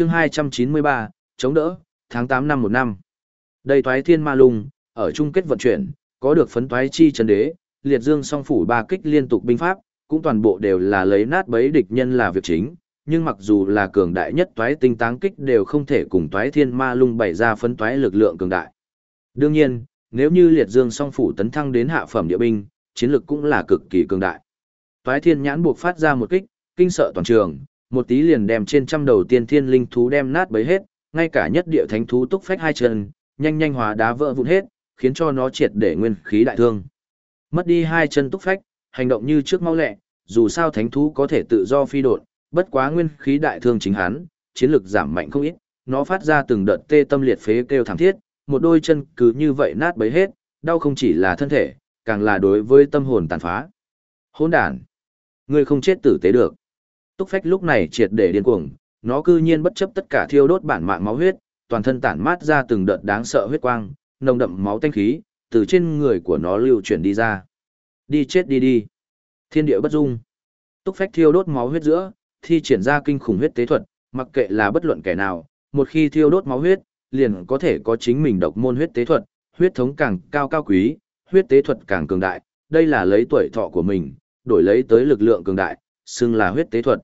chương 293, chống đỡ, tháng 8 năm một năm. Đây toái thiên ma lung, ở chung kết vận chuyển, có được phấn toái chi chân đế, liệt dương song phủ ba kích liên tục binh pháp, cũng toàn bộ đều là lấy nát bấy địch nhân là việc chính, nhưng mặc dù là cường đại nhất toái tinh táng kích đều không thể cùng toái thiên ma lung bày ra phấn toái lực lượng cường đại. Đương nhiên, nếu như liệt dương song phủ tấn thăng đến hạ phẩm địa binh, chiến lực cũng là cực kỳ cường đại. Toái thiên nhãn buộc phát ra một kích, kinh sợ toàn trường, một tí liền đem trên trăm đầu tiên thiên linh thú đem nát bấy hết, ngay cả nhất địa thánh thú túc phách hai chân, nhanh nhanh hóa đá vỡ vụn hết, khiến cho nó triệt để nguyên khí đại thương. Mất đi hai chân túc phách, hành động như trước mau lẹ, dù sao thánh thú có thể tự do phi đột, bất quá nguyên khí đại thương chính hắn, chiến lực giảm mạnh không ít, nó phát ra từng đợt tê tâm liệt phế kêu thảm thiết, một đôi chân cứ như vậy nát bấy hết, đau không chỉ là thân thể, càng là đối với tâm hồn tàn phá. Hỗn đàn, ngươi không chết tử tế được. Túc phách lúc này triệt để điên cuồng, nó cư nhiên bất chấp tất cả thiêu đốt bản mạng máu huyết, toàn thân tản mát ra từng đợt đáng sợ huyết quang, nồng đậm máu tanh khí, từ trên người của nó lưu chuyển đi ra. Đi chết đi đi. Thiên địa bất dung. Túc phách thiêu đốt máu huyết giữa, thi triển ra kinh khủng huyết tế thuật, mặc kệ là bất luận kẻ nào, một khi thiêu đốt máu huyết, liền có thể có chính mình độc môn huyết tế thuật, huyết thống càng cao cao quý, huyết tế thuật càng cường đại, đây là lấy tuổi thọ của mình, đổi lấy tới lực lượng cường đại, xưng là huyết tế thuật.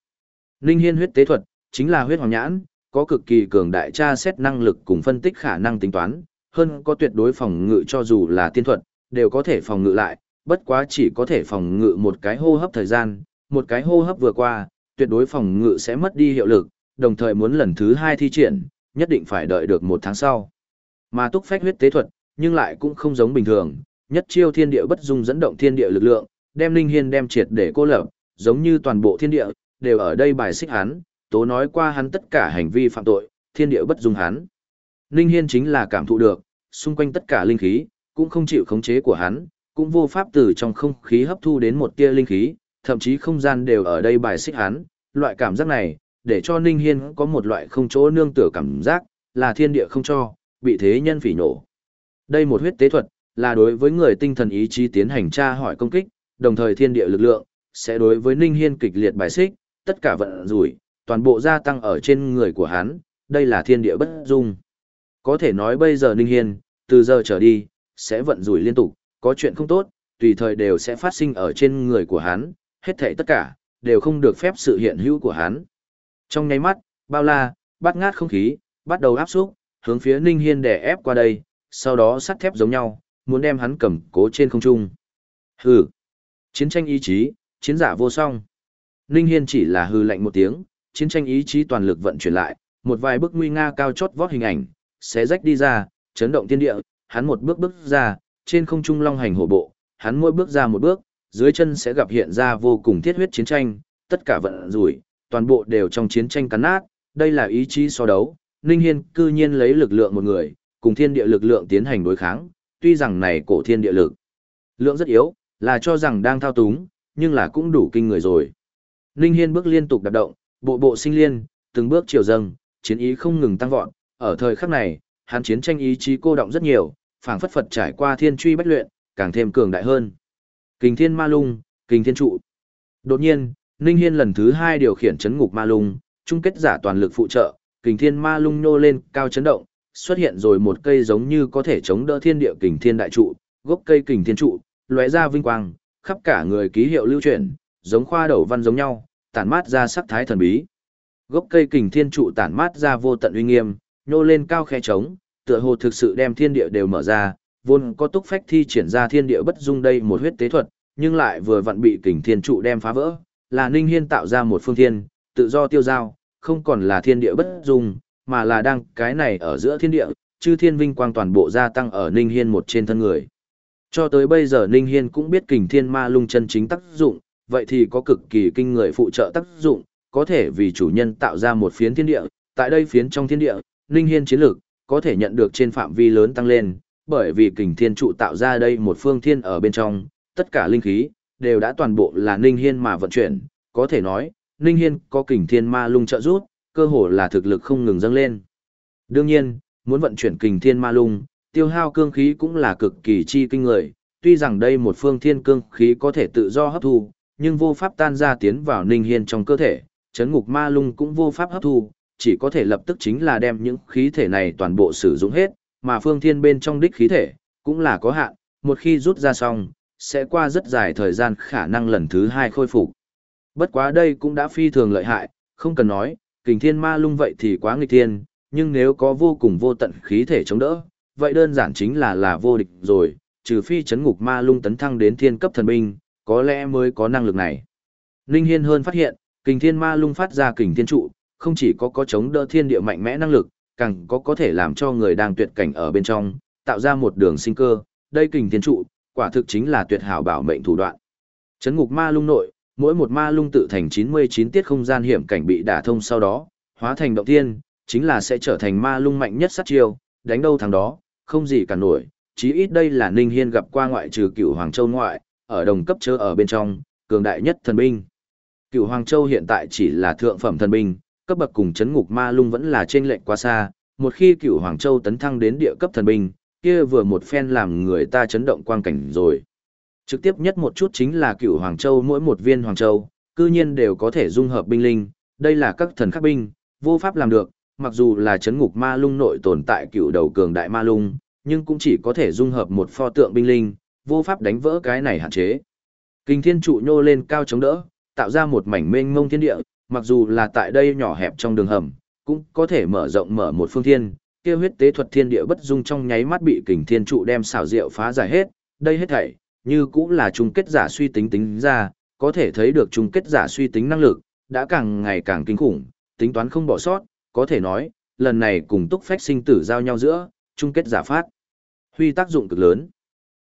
Ninh Hiên huyết tế thuật, chính là huyết hoàng nhãn, có cực kỳ cường đại tra xét năng lực cùng phân tích khả năng tính toán, hơn có tuyệt đối phòng ngự cho dù là tiên thuật, đều có thể phòng ngự lại, bất quá chỉ có thể phòng ngự một cái hô hấp thời gian, một cái hô hấp vừa qua, tuyệt đối phòng ngự sẽ mất đi hiệu lực, đồng thời muốn lần thứ hai thi triển, nhất định phải đợi được một tháng sau. Mà túc phách huyết tế thuật, nhưng lại cũng không giống bình thường, nhất chiêu thiên địa bất dung dẫn động thiên địa lực lượng, đem linh hiên đem triệt để cô lập, giống như toàn bộ thiên địa, đều ở đây bài xích hắn, tố nói qua hắn tất cả hành vi phạm tội, thiên địa bất dung hắn. Ninh hiên chính là cảm thụ được, xung quanh tất cả linh khí, cũng không chịu khống chế của hắn, cũng vô pháp từ trong không khí hấp thu đến một tia linh khí, thậm chí không gian đều ở đây bài xích hắn, loại cảm giác này, để cho Ninh Hiên có một loại không chỗ nương tựa cảm giác, là thiên địa không cho, bị thế nhân phỉ nổ. Đây một huyết tế thuật, là đối với người tinh thần ý chí tiến hành tra hỏi công kích, đồng thời thiên địa lực lượng, sẽ đối với Ninh Hiên kịch liệt bài xích, tất cả vận rủi, toàn bộ gia tăng ở trên người của hắn, đây là thiên địa bất dung. Có thể nói bây giờ Ninh Hiên, từ giờ trở đi, sẽ vận rủi liên tục, có chuyện không tốt, tùy thời đều sẽ phát sinh ở trên người của hắn, hết thảy tất cả, đều không được phép sự hiện hữu của hắn. Trong nháy mắt, bao la, bắt ngát không khí, bắt đầu áp xúc, hướng phía Ninh Hiên đè ép qua đây, sau đó sắt thép giống nhau, muốn đem hắn cầm cố trên không trung. Hừ. Chiến tranh ý chí, chiến giả vô song. Ninh Hiên chỉ là hư lạnh một tiếng, chiến tranh ý chí toàn lực vận chuyển lại, một vài bức nguy nga cao chót vót hình ảnh, xé rách đi ra, chấn động thiên địa, hắn một bước bước ra, trên không trung long hành hổ bộ, hắn mỗi bước ra một bước, dưới chân sẽ gặp hiện ra vô cùng thiết huyết chiến tranh, tất cả vận rủi, toàn bộ đều trong chiến tranh cắn nát, đây là ý chí so đấu, Ninh Hiên cư nhiên lấy lực lượng một người, cùng thiên địa lực lượng tiến hành đối kháng, tuy rằng này cổ thiên địa lực lượng rất yếu, là cho rằng đang thao túng, nhưng là cũng đủ kinh người rồi. Ninh Hiên bước liên tục đạp động, bộ bộ sinh liên, từng bước chiều dâng, chiến ý không ngừng tăng vọt, ở thời khắc này, hắn chiến tranh ý chí cô động rất nhiều, phảng phất Phật trải qua thiên truy bách luyện, càng thêm cường đại hơn. Kình Thiên Ma Lung, Kình Thiên Trụ. Đột nhiên, Ninh Hiên lần thứ hai điều khiển chấn ngục Ma Lung, chung kết giả toàn lực phụ trợ, Kình Thiên Ma Lung nô lên, cao chấn động, xuất hiện rồi một cây giống như có thể chống đỡ thiên địa Kình Thiên đại trụ, gốc cây Kình Thiên trụ, lóe ra vinh quang, khắp cả người ký hiệu lưu truyền, giống khoa đầu văn giống nhau, tản mát ra sắc thái thần bí. Gốc cây Kình Thiên trụ tản mát ra vô tận uy nghiêm, nhô lên cao khe trống, tựa hồ thực sự đem thiên địa đều mở ra, vốn có túc phách thi triển ra thiên địa bất dung đây một huyết tế thuật, nhưng lại vừa vặn bị kình thiên trụ đem phá vỡ, là Ninh Hiên tạo ra một phương thiên, tự do tiêu giao, không còn là thiên địa bất dung, mà là đang cái này ở giữa thiên địa, chư thiên vinh quang toàn bộ gia tăng ở Ninh Hiên một trên thân người. Cho tới bây giờ Ninh Hiên cũng biết kình thiên ma lung chân chính tác dụng, vậy thì có cực kỳ kinh người phụ trợ tác dụng, có thể vì chủ nhân tạo ra một phiến thiên địa, tại đây phiến trong thiên địa, linh Hiên chiến lược, có thể nhận được trên phạm vi lớn tăng lên, bởi vì kình thiên trụ tạo ra đây một phương thiên ở bên trong, tất cả linh khí, đều đã toàn bộ là linh Hiên mà vận chuyển, có thể nói, linh Hiên có kình thiên ma lung trợ giúp, cơ hồ là thực lực không ngừng dâng lên. Đương nhiên, muốn vận chuyển kình thiên ma lung, tiêu hao cương khí cũng là cực kỳ chi kinh người, tuy rằng đây một phương thiên cương khí có thể tự do hấp thu, nhưng vô pháp tan ra tiến vào Ninh Hiên trong cơ thể, chấn ngục ma lung cũng vô pháp hấp thu, chỉ có thể lập tức chính là đem những khí thể này toàn bộ sử dụng hết, mà phương thiên bên trong đích khí thể, cũng là có hạn, một khi rút ra xong, sẽ qua rất dài thời gian khả năng lần thứ hai khôi phục. Bất quá đây cũng đã phi thường lợi hại, không cần nói, kình thiên ma lung vậy thì quá nghịch thiên, nhưng nếu có vô cùng vô tận khí thể chống đỡ, vậy đơn giản chính là là vô địch rồi, trừ phi chấn ngục ma lung tấn thăng đến thiên cấp thần binh, có lẽ mới có năng lực này. Ninh Hiên hơn phát hiện, kình thiên ma lung phát ra kình thiên trụ, không chỉ có có chống đỡ thiên địa mạnh mẽ năng lực, càng có có thể làm cho người đang tuyệt cảnh ở bên trong, tạo ra một đường sinh cơ, đây kình thiên trụ, quả thực chính là tuyệt hảo bảo mệnh thủ đoạn. Chấn ngục ma lung nội, mỗi một ma lung tự thành 99 tiết không gian hiểm cảnh bị đả thông sau đó, hóa thành động thiên, chính là sẽ trở thành ma lung mạnh nhất sát chiêu, đánh đâu thằng đó, không gì cả nổi, chí ít đây là Ninh Hiên gặp qua ngoại trừ cựu Hoàng Châu ngoại, ở đồng cấp chớ ở bên trong, cường đại nhất thần binh. Cựu Hoàng Châu hiện tại chỉ là thượng phẩm thần binh, cấp bậc cùng chấn ngục ma lung vẫn là trên lệnh quá xa, một khi cựu Hoàng Châu tấn thăng đến địa cấp thần binh, kia vừa một phen làm người ta chấn động quang cảnh rồi. Trực tiếp nhất một chút chính là cựu Hoàng Châu mỗi một viên Hoàng Châu, cư nhiên đều có thể dung hợp binh linh, đây là các thần khắc binh, vô pháp làm được, mặc dù là chấn ngục ma lung nội tồn tại cựu đầu cường đại ma lung, nhưng cũng chỉ có thể dung hợp một pho tượng binh linh, vô pháp đánh vỡ cái này hạn chế. Kinh thiên trụ nhô lên cao chống đỡ, tạo ra một mảnh mênh mông thiên địa, mặc dù là tại đây nhỏ hẹp trong đường hầm, cũng có thể mở rộng mở một phương thiên, kia huyết tế thuật thiên địa bất dung trong nháy mắt bị kình thiên trụ đem xảo diệu phá giải hết, đây hết thảy, như cũng là chung kết giả suy tính tính ra, có thể thấy được chung kết giả suy tính năng lực, đã càng ngày càng kinh khủng, tính toán không bỏ sót, có thể nói, lần này cùng túc phách sinh tử giao nhau giữa, chung kết giả phát. Huy tác dụng cực lớn.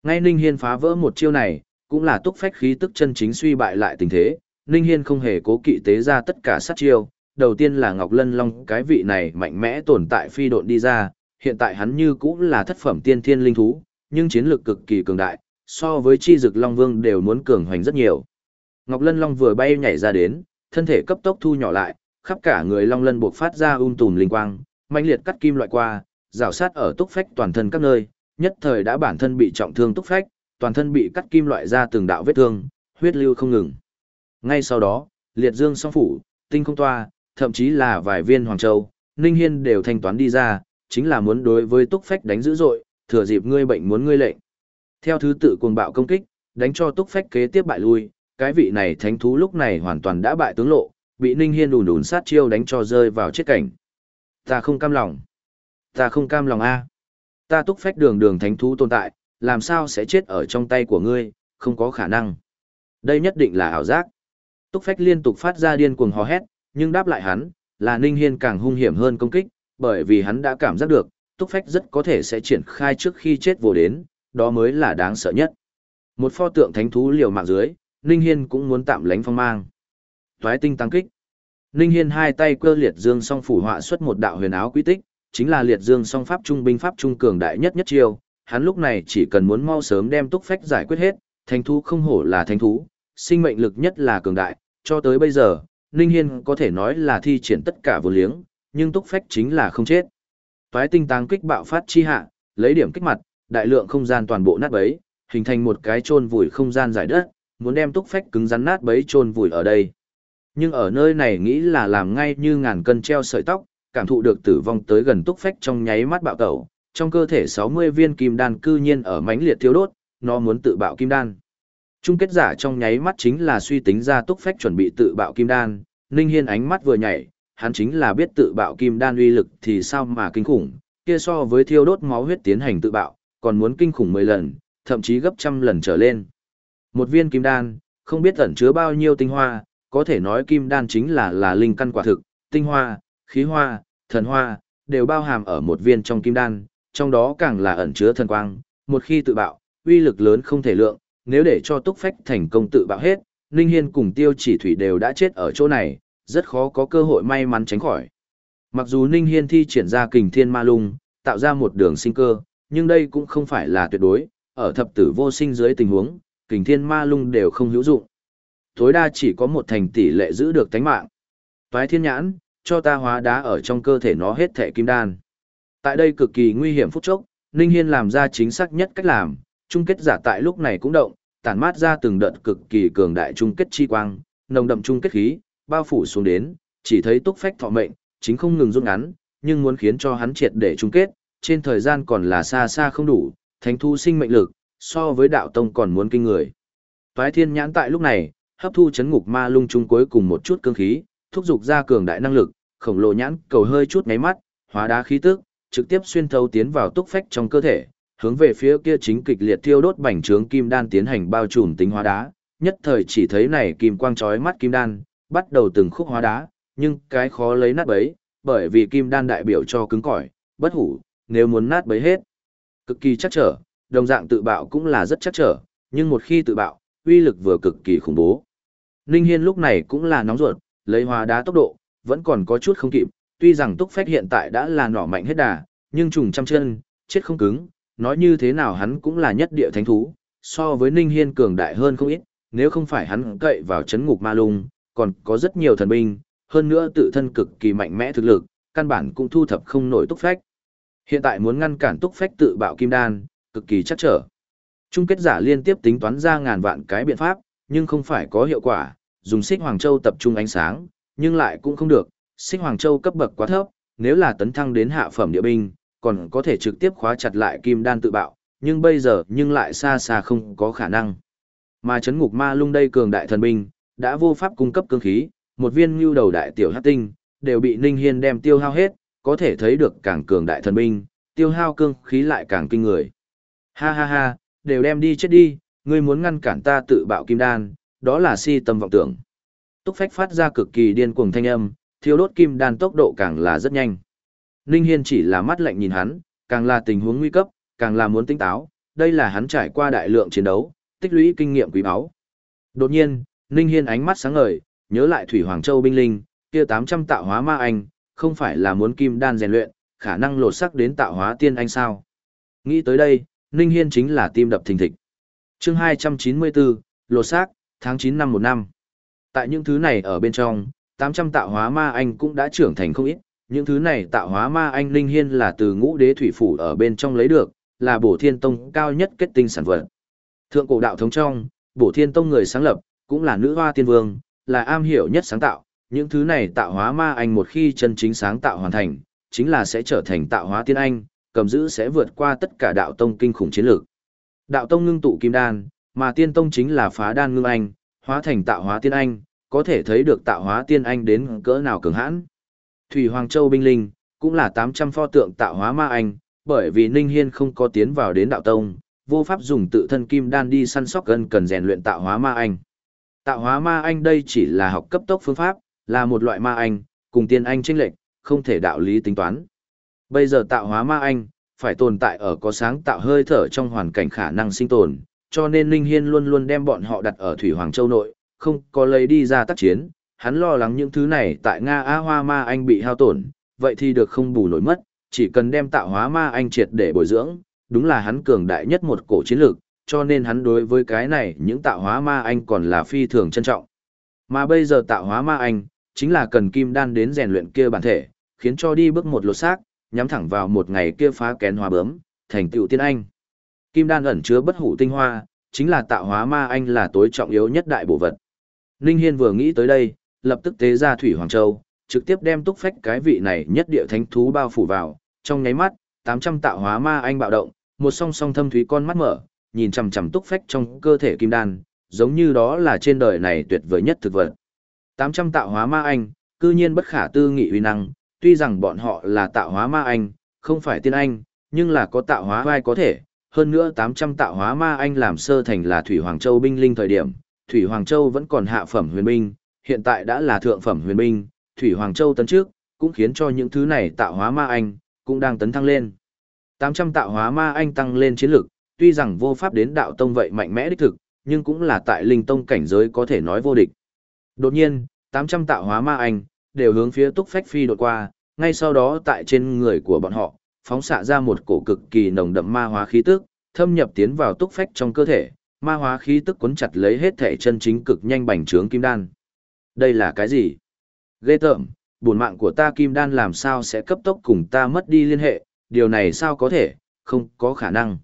Ngay Ninh Hiên phá vỡ một chiêu này, cũng là túc phách khí tức chân chính suy bại lại tình thế, Ninh Hiên không hề cố kỵ tế ra tất cả sát chiêu, đầu tiên là Ngọc Lân Long cái vị này mạnh mẽ tồn tại phi độn đi ra, hiện tại hắn như cũng là thất phẩm tiên thiên linh thú, nhưng chiến lược cực kỳ cường đại, so với chi dực Long Vương đều muốn cường hoành rất nhiều. Ngọc Lân Long vừa bay nhảy ra đến, thân thể cấp tốc thu nhỏ lại, khắp cả người Long Lân buộc phát ra um tùm linh quang, mãnh liệt cắt kim loại qua, rào sát ở túc phách toàn thân các nơi, nhất thời đã bản thân bị trọng thương túc phách, toàn thân bị cắt kim loại ra từng đạo vết thương, huyết lưu không ngừng. Ngay sau đó, liệt dương song phủ, tinh không toa, thậm chí là vài viên hoàng châu, Ninh Hiên đều thanh toán đi ra, chính là muốn đối với túc phách đánh dữ dội, thừa dịp ngươi bệnh muốn ngươi lệnh. Theo thứ tự cuồng bạo công kích, đánh cho túc phách kế tiếp bại lui, cái vị này thánh thú lúc này hoàn toàn đã bại tướng lộ, bị Ninh Hiên đùn đùn sát chiêu đánh cho rơi vào chết cảnh. Ta không cam lòng. Ta không cam lòng a. Ta túc phách đường đường thánh thú tồn tại, làm sao sẽ chết ở trong tay của ngươi, không có khả năng. Đây nhất định là ảo giác. Túc phách liên tục phát ra điên cuồng hò hét, nhưng đáp lại hắn, là Ninh Hiên càng hung hiểm hơn công kích, bởi vì hắn đã cảm giác được, Túc phách rất có thể sẽ triển khai trước khi chết vô đến, đó mới là đáng sợ nhất. Một pho tượng thánh thú liều mạng dưới, Ninh Hiên cũng muốn tạm lánh phong mang. Toái tinh tăng kích. Ninh Hiên hai tay cơ liệt dương song phủ họa xuất một đạo huyền áo quy tích, chính là liệt dương song pháp trung binh pháp trung cường đại nhất nhất chiêu. Hắn lúc này chỉ cần muốn mau sớm đem túc phách giải quyết hết, thánh thú không hổ là thánh thú, sinh mệnh lực nhất là cường đại, cho tới bây giờ, Ninh Hiên có thể nói là thi triển tất cả vô liếng, nhưng túc phách chính là không chết. Toái tinh tăng kích bạo phát chi hạ, lấy điểm kích mặt, đại lượng không gian toàn bộ nát bấy, hình thành một cái trôn vùi không gian giải đất, muốn đem túc phách cứng rắn nát bấy trôn vùi ở đây. Nhưng ở nơi này nghĩ là làm ngay như ngàn cân treo sợi tóc, cảm thụ được tử vong tới gần túc phách trong nháy mắt bạo tẩu, trong cơ thể 60 viên kim đan cư nhiên ở mãnh liệt thiếu đốt, nó muốn tự bạo kim đan. Trung kết giả trong nháy mắt chính là suy tính ra túc phách chuẩn bị tự bạo kim đan, Ninh Hiên ánh mắt vừa nhảy, hắn chính là biết tự bạo kim đan uy lực thì sao mà kinh khủng, kia so với thiêu đốt máu huyết tiến hành tự bạo, còn muốn kinh khủng 10 lần, thậm chí gấp trăm lần trở lên. Một viên kim đan, không biết ẩn chứa bao nhiêu tinh hoa, có thể nói kim đan chính là là linh căn quả thực, tinh hoa, khí hoa, thần hoa, đều bao hàm ở một viên trong kim đan, trong đó càng là ẩn chứa thần quang, một khi tự bạo, uy lực lớn không thể lượng, nếu để cho túc phách thành công tự bạo hết, Ninh Hiên cùng tiêu chỉ thủy đều đã chết ở chỗ này, rất khó có cơ hội may mắn tránh khỏi. Mặc dù Ninh Hiên thi triển ra kình thiên ma lung, tạo ra một đường sinh cơ, nhưng đây cũng không phải là tuyệt đối, ở thập tử vô sinh dưới tình huống, kình thiên ma lung đều không hữu dụng. Tối đa chỉ có một thành tỷ lệ giữ được tánh mạng. Toái thiên nhãn, cho ta hóa đá ở trong cơ thể nó hết thể kim đan. Tại đây cực kỳ nguy hiểm phút chốc, Ninh Hiên làm ra chính xác nhất cách làm, chung kết giả tại lúc này cũng động, tản mát ra từng đợt cực kỳ cường đại chung kết chi quang, nồng đậm chung kết khí, bao phủ xuống đến, chỉ thấy túc phách thọ mệnh, chính không ngừng rút ngắn, nhưng muốn khiến cho hắn triệt để chung kết, trên thời gian còn là xa xa không đủ, thánh thu sinh mệnh lực, so với đạo tông còn muốn kinh người. Toái thiên nhãn tại lúc này, hấp thu chấn ngục ma lung chung cuối cùng một chút cương khí, thúc dục ra cường đại năng lực, khổng lồ nhãn cầu hơi chút ngáy mắt, hóa đá khí tức, trực tiếp xuyên thấu tiến vào túc phách trong cơ thể, hướng về phía kia chính kịch liệt thiêu đốt bành trướng kim đan tiến hành bao trùm tính hóa đá, nhất thời chỉ thấy này kim quang chói mắt kim đan, bắt đầu từng khúc hóa đá, nhưng cái khó lấy nát bấy, bởi vì kim đan đại biểu cho cứng cỏi, bất hủ, nếu muốn nát bấy hết. Cực kỳ chắc trở, đồng dạng tự bạo cũng là rất chắc trở, nhưng một khi tự bạo, uy lực vừa cực kỳ khủng bố. Ninh Hiên lúc này cũng là nóng ruột, lấy hóa đá tốc độ, vẫn còn có chút không kịp, tuy rằng túc phách hiện tại đã là nỏ mạnh hết đà, nhưng trùng trăm chân, chết không cứng, nói như thế nào hắn cũng là nhất địa thánh thú, so với Ninh Hiên cường đại hơn không ít, nếu không phải hắn cậy vào chấn ngục ma lung, còn có rất nhiều thần binh, hơn nữa tự thân cực kỳ mạnh mẽ thực lực, căn bản cũng thu thập không nổi túc phách. Hiện tại muốn ngăn cản túc phách tự bạo kim đan, cực kỳ chắc trở. Trung kết giả liên tiếp tính toán ra ngàn vạn cái biện pháp, nhưng không phải có hiệu quả, dùng xích Hoàng Châu tập trung ánh sáng, nhưng lại cũng không được, xích Hoàng Châu cấp bậc quá thấp, nếu là tấn thăng đến hạ phẩm địa binh, còn có thể trực tiếp khóa chặt lại kim đan tự bạo, nhưng bây giờ nhưng lại xa xa không có khả năng. Mà chấn ngục ma lung đây cường đại thần binh, đã vô pháp cung cấp cương khí, một viên lưu đầu đại tiểu hắc tinh, đều bị Ninh Hiên đem tiêu hao hết, có thể thấy được càng cường đại thần binh, tiêu hao cương khí lại càng kinh người. Ha ha ha, đều đem đi chết đi, ngươi muốn ngăn cản ta tự bạo kim đan, đó là si tâm vọng tưởng. Túc phách phát ra cực kỳ điên cuồng thanh âm, thiêu đốt kim đan tốc độ càng là rất nhanh. Ninh Hiên chỉ là mắt lạnh nhìn hắn, càng là tình huống nguy cấp, càng là muốn tinh táo, đây là hắn trải qua đại lượng chiến đấu, tích lũy kinh nghiệm quý báu. Đột nhiên, Ninh Hiên ánh mắt sáng ngời, nhớ lại Thủy Hoàng Châu binh linh, kia 800 tạo hóa ma anh, không phải là muốn kim đan rèn luyện, khả năng lột sắc đến tạo hóa tiên anh sao. Nghĩ tới đây, Ninh Hiên chính là tim đập thình thịch. Chương 294, lột xác, tháng 9 năm một năm. Tại những thứ này ở bên trong, 800 tạo hóa ma anh cũng đã trưởng thành không ít, những thứ này tạo hóa ma anh linh hiên là từ ngũ đế thủy phủ ở bên trong lấy được, là bổ thiên tông cao nhất kết tinh sản vật. Thượng cổ đạo thống trong, bổ thiên tông người sáng lập, cũng là nữ hoa tiên vương, là am hiểu nhất sáng tạo, những thứ này tạo hóa ma anh một khi chân chính sáng tạo hoàn thành, chính là sẽ trở thành tạo hóa tiên anh, cầm giữ sẽ vượt qua tất cả đạo tông kinh khủng chiến lược. Đạo tông ngưng tụ kim đan, mà tiên tông chính là phá đan ngưng anh, hóa thành tạo hóa tiên anh, có thể thấy được tạo hóa tiên anh đến cỡ nào cường hãn. Thủy Hoàng Châu binh linh, cũng là 800 pho tượng tạo hóa ma anh, bởi vì Ninh Hiên không có tiến vào đến đạo tông, vô pháp dùng tự thân kim đan đi săn sóc gần cần rèn luyện tạo hóa ma anh. Tạo hóa ma anh đây chỉ là học cấp tốc phương pháp, là một loại ma anh, cùng tiên anh chênh lệch, không thể đạo lý tính toán. Bây giờ tạo hóa ma anh, phải tồn tại ở có sáng tạo hơi thở trong hoàn cảnh khả năng sinh tồn, cho nên Ninh Hiên luôn luôn đem bọn họ đặt ở Thủy Hoàng Châu nội, không có lấy đi ra tác chiến, hắn lo lắng những thứ này tại Nga Á Hoa Ma Anh bị hao tổn, vậy thì được không bù nổi mất, chỉ cần đem tạo hóa Ma Anh triệt để bồi dưỡng, đúng là hắn cường đại nhất một cổ chiến lược, cho nên hắn đối với cái này những tạo hóa Ma Anh còn là phi thường trân trọng. Mà bây giờ tạo hóa Ma Anh, chính là cần kim đan đến rèn luyện kia bản thể, khiến cho đi bước một lột xác, nhắm thẳng vào một ngày kia phá kén hóa bướm, thành tựu tiên anh. Kim đan ẩn chứa bất hủ tinh hoa, chính là tạo hóa ma anh là tối trọng yếu nhất đại bộ vật. Ninh Hiên vừa nghĩ tới đây, lập tức tế ra Thủy Hoàng Châu, trực tiếp đem túc phách cái vị này nhất địa thánh thú bao phủ vào, trong nháy mắt, 800 tạo hóa ma anh bạo động, một song song thâm thúy con mắt mở, nhìn chằm chằm túc phách trong cơ thể kim đan, giống như đó là trên đời này tuyệt vời nhất thực vật. 800 tạo hóa ma anh, cư nhiên bất khả tư nghị uy năng, tuy rằng bọn họ là tạo hóa ma anh, không phải tiên anh, nhưng là có tạo hóa vai có thể, hơn nữa 800 tạo hóa ma anh làm sơ thành là Thủy Hoàng Châu binh linh thời điểm, Thủy Hoàng Châu vẫn còn hạ phẩm huyền binh, hiện tại đã là thượng phẩm huyền binh, Thủy Hoàng Châu tấn trước, cũng khiến cho những thứ này tạo hóa ma anh, cũng đang tấn thăng lên. 800 tạo hóa ma anh tăng lên chiến lực, tuy rằng vô pháp đến đạo tông vậy mạnh mẽ đích thực, nhưng cũng là tại linh tông cảnh giới có thể nói vô địch. Đột nhiên, 800 tạo hóa ma anh, đều hướng phía túc phách phi đột qua, ngay sau đó tại trên người của bọn họ, phóng xạ ra một cổ cực kỳ nồng đậm ma hóa khí tức, thâm nhập tiến vào túc phách trong cơ thể, ma hóa khí tức cuốn chặt lấy hết thể chân chính cực nhanh bành trướng kim đan. Đây là cái gì? Ghê tởm, buồn mạng của ta kim đan làm sao sẽ cấp tốc cùng ta mất đi liên hệ, điều này sao có thể, không có khả năng.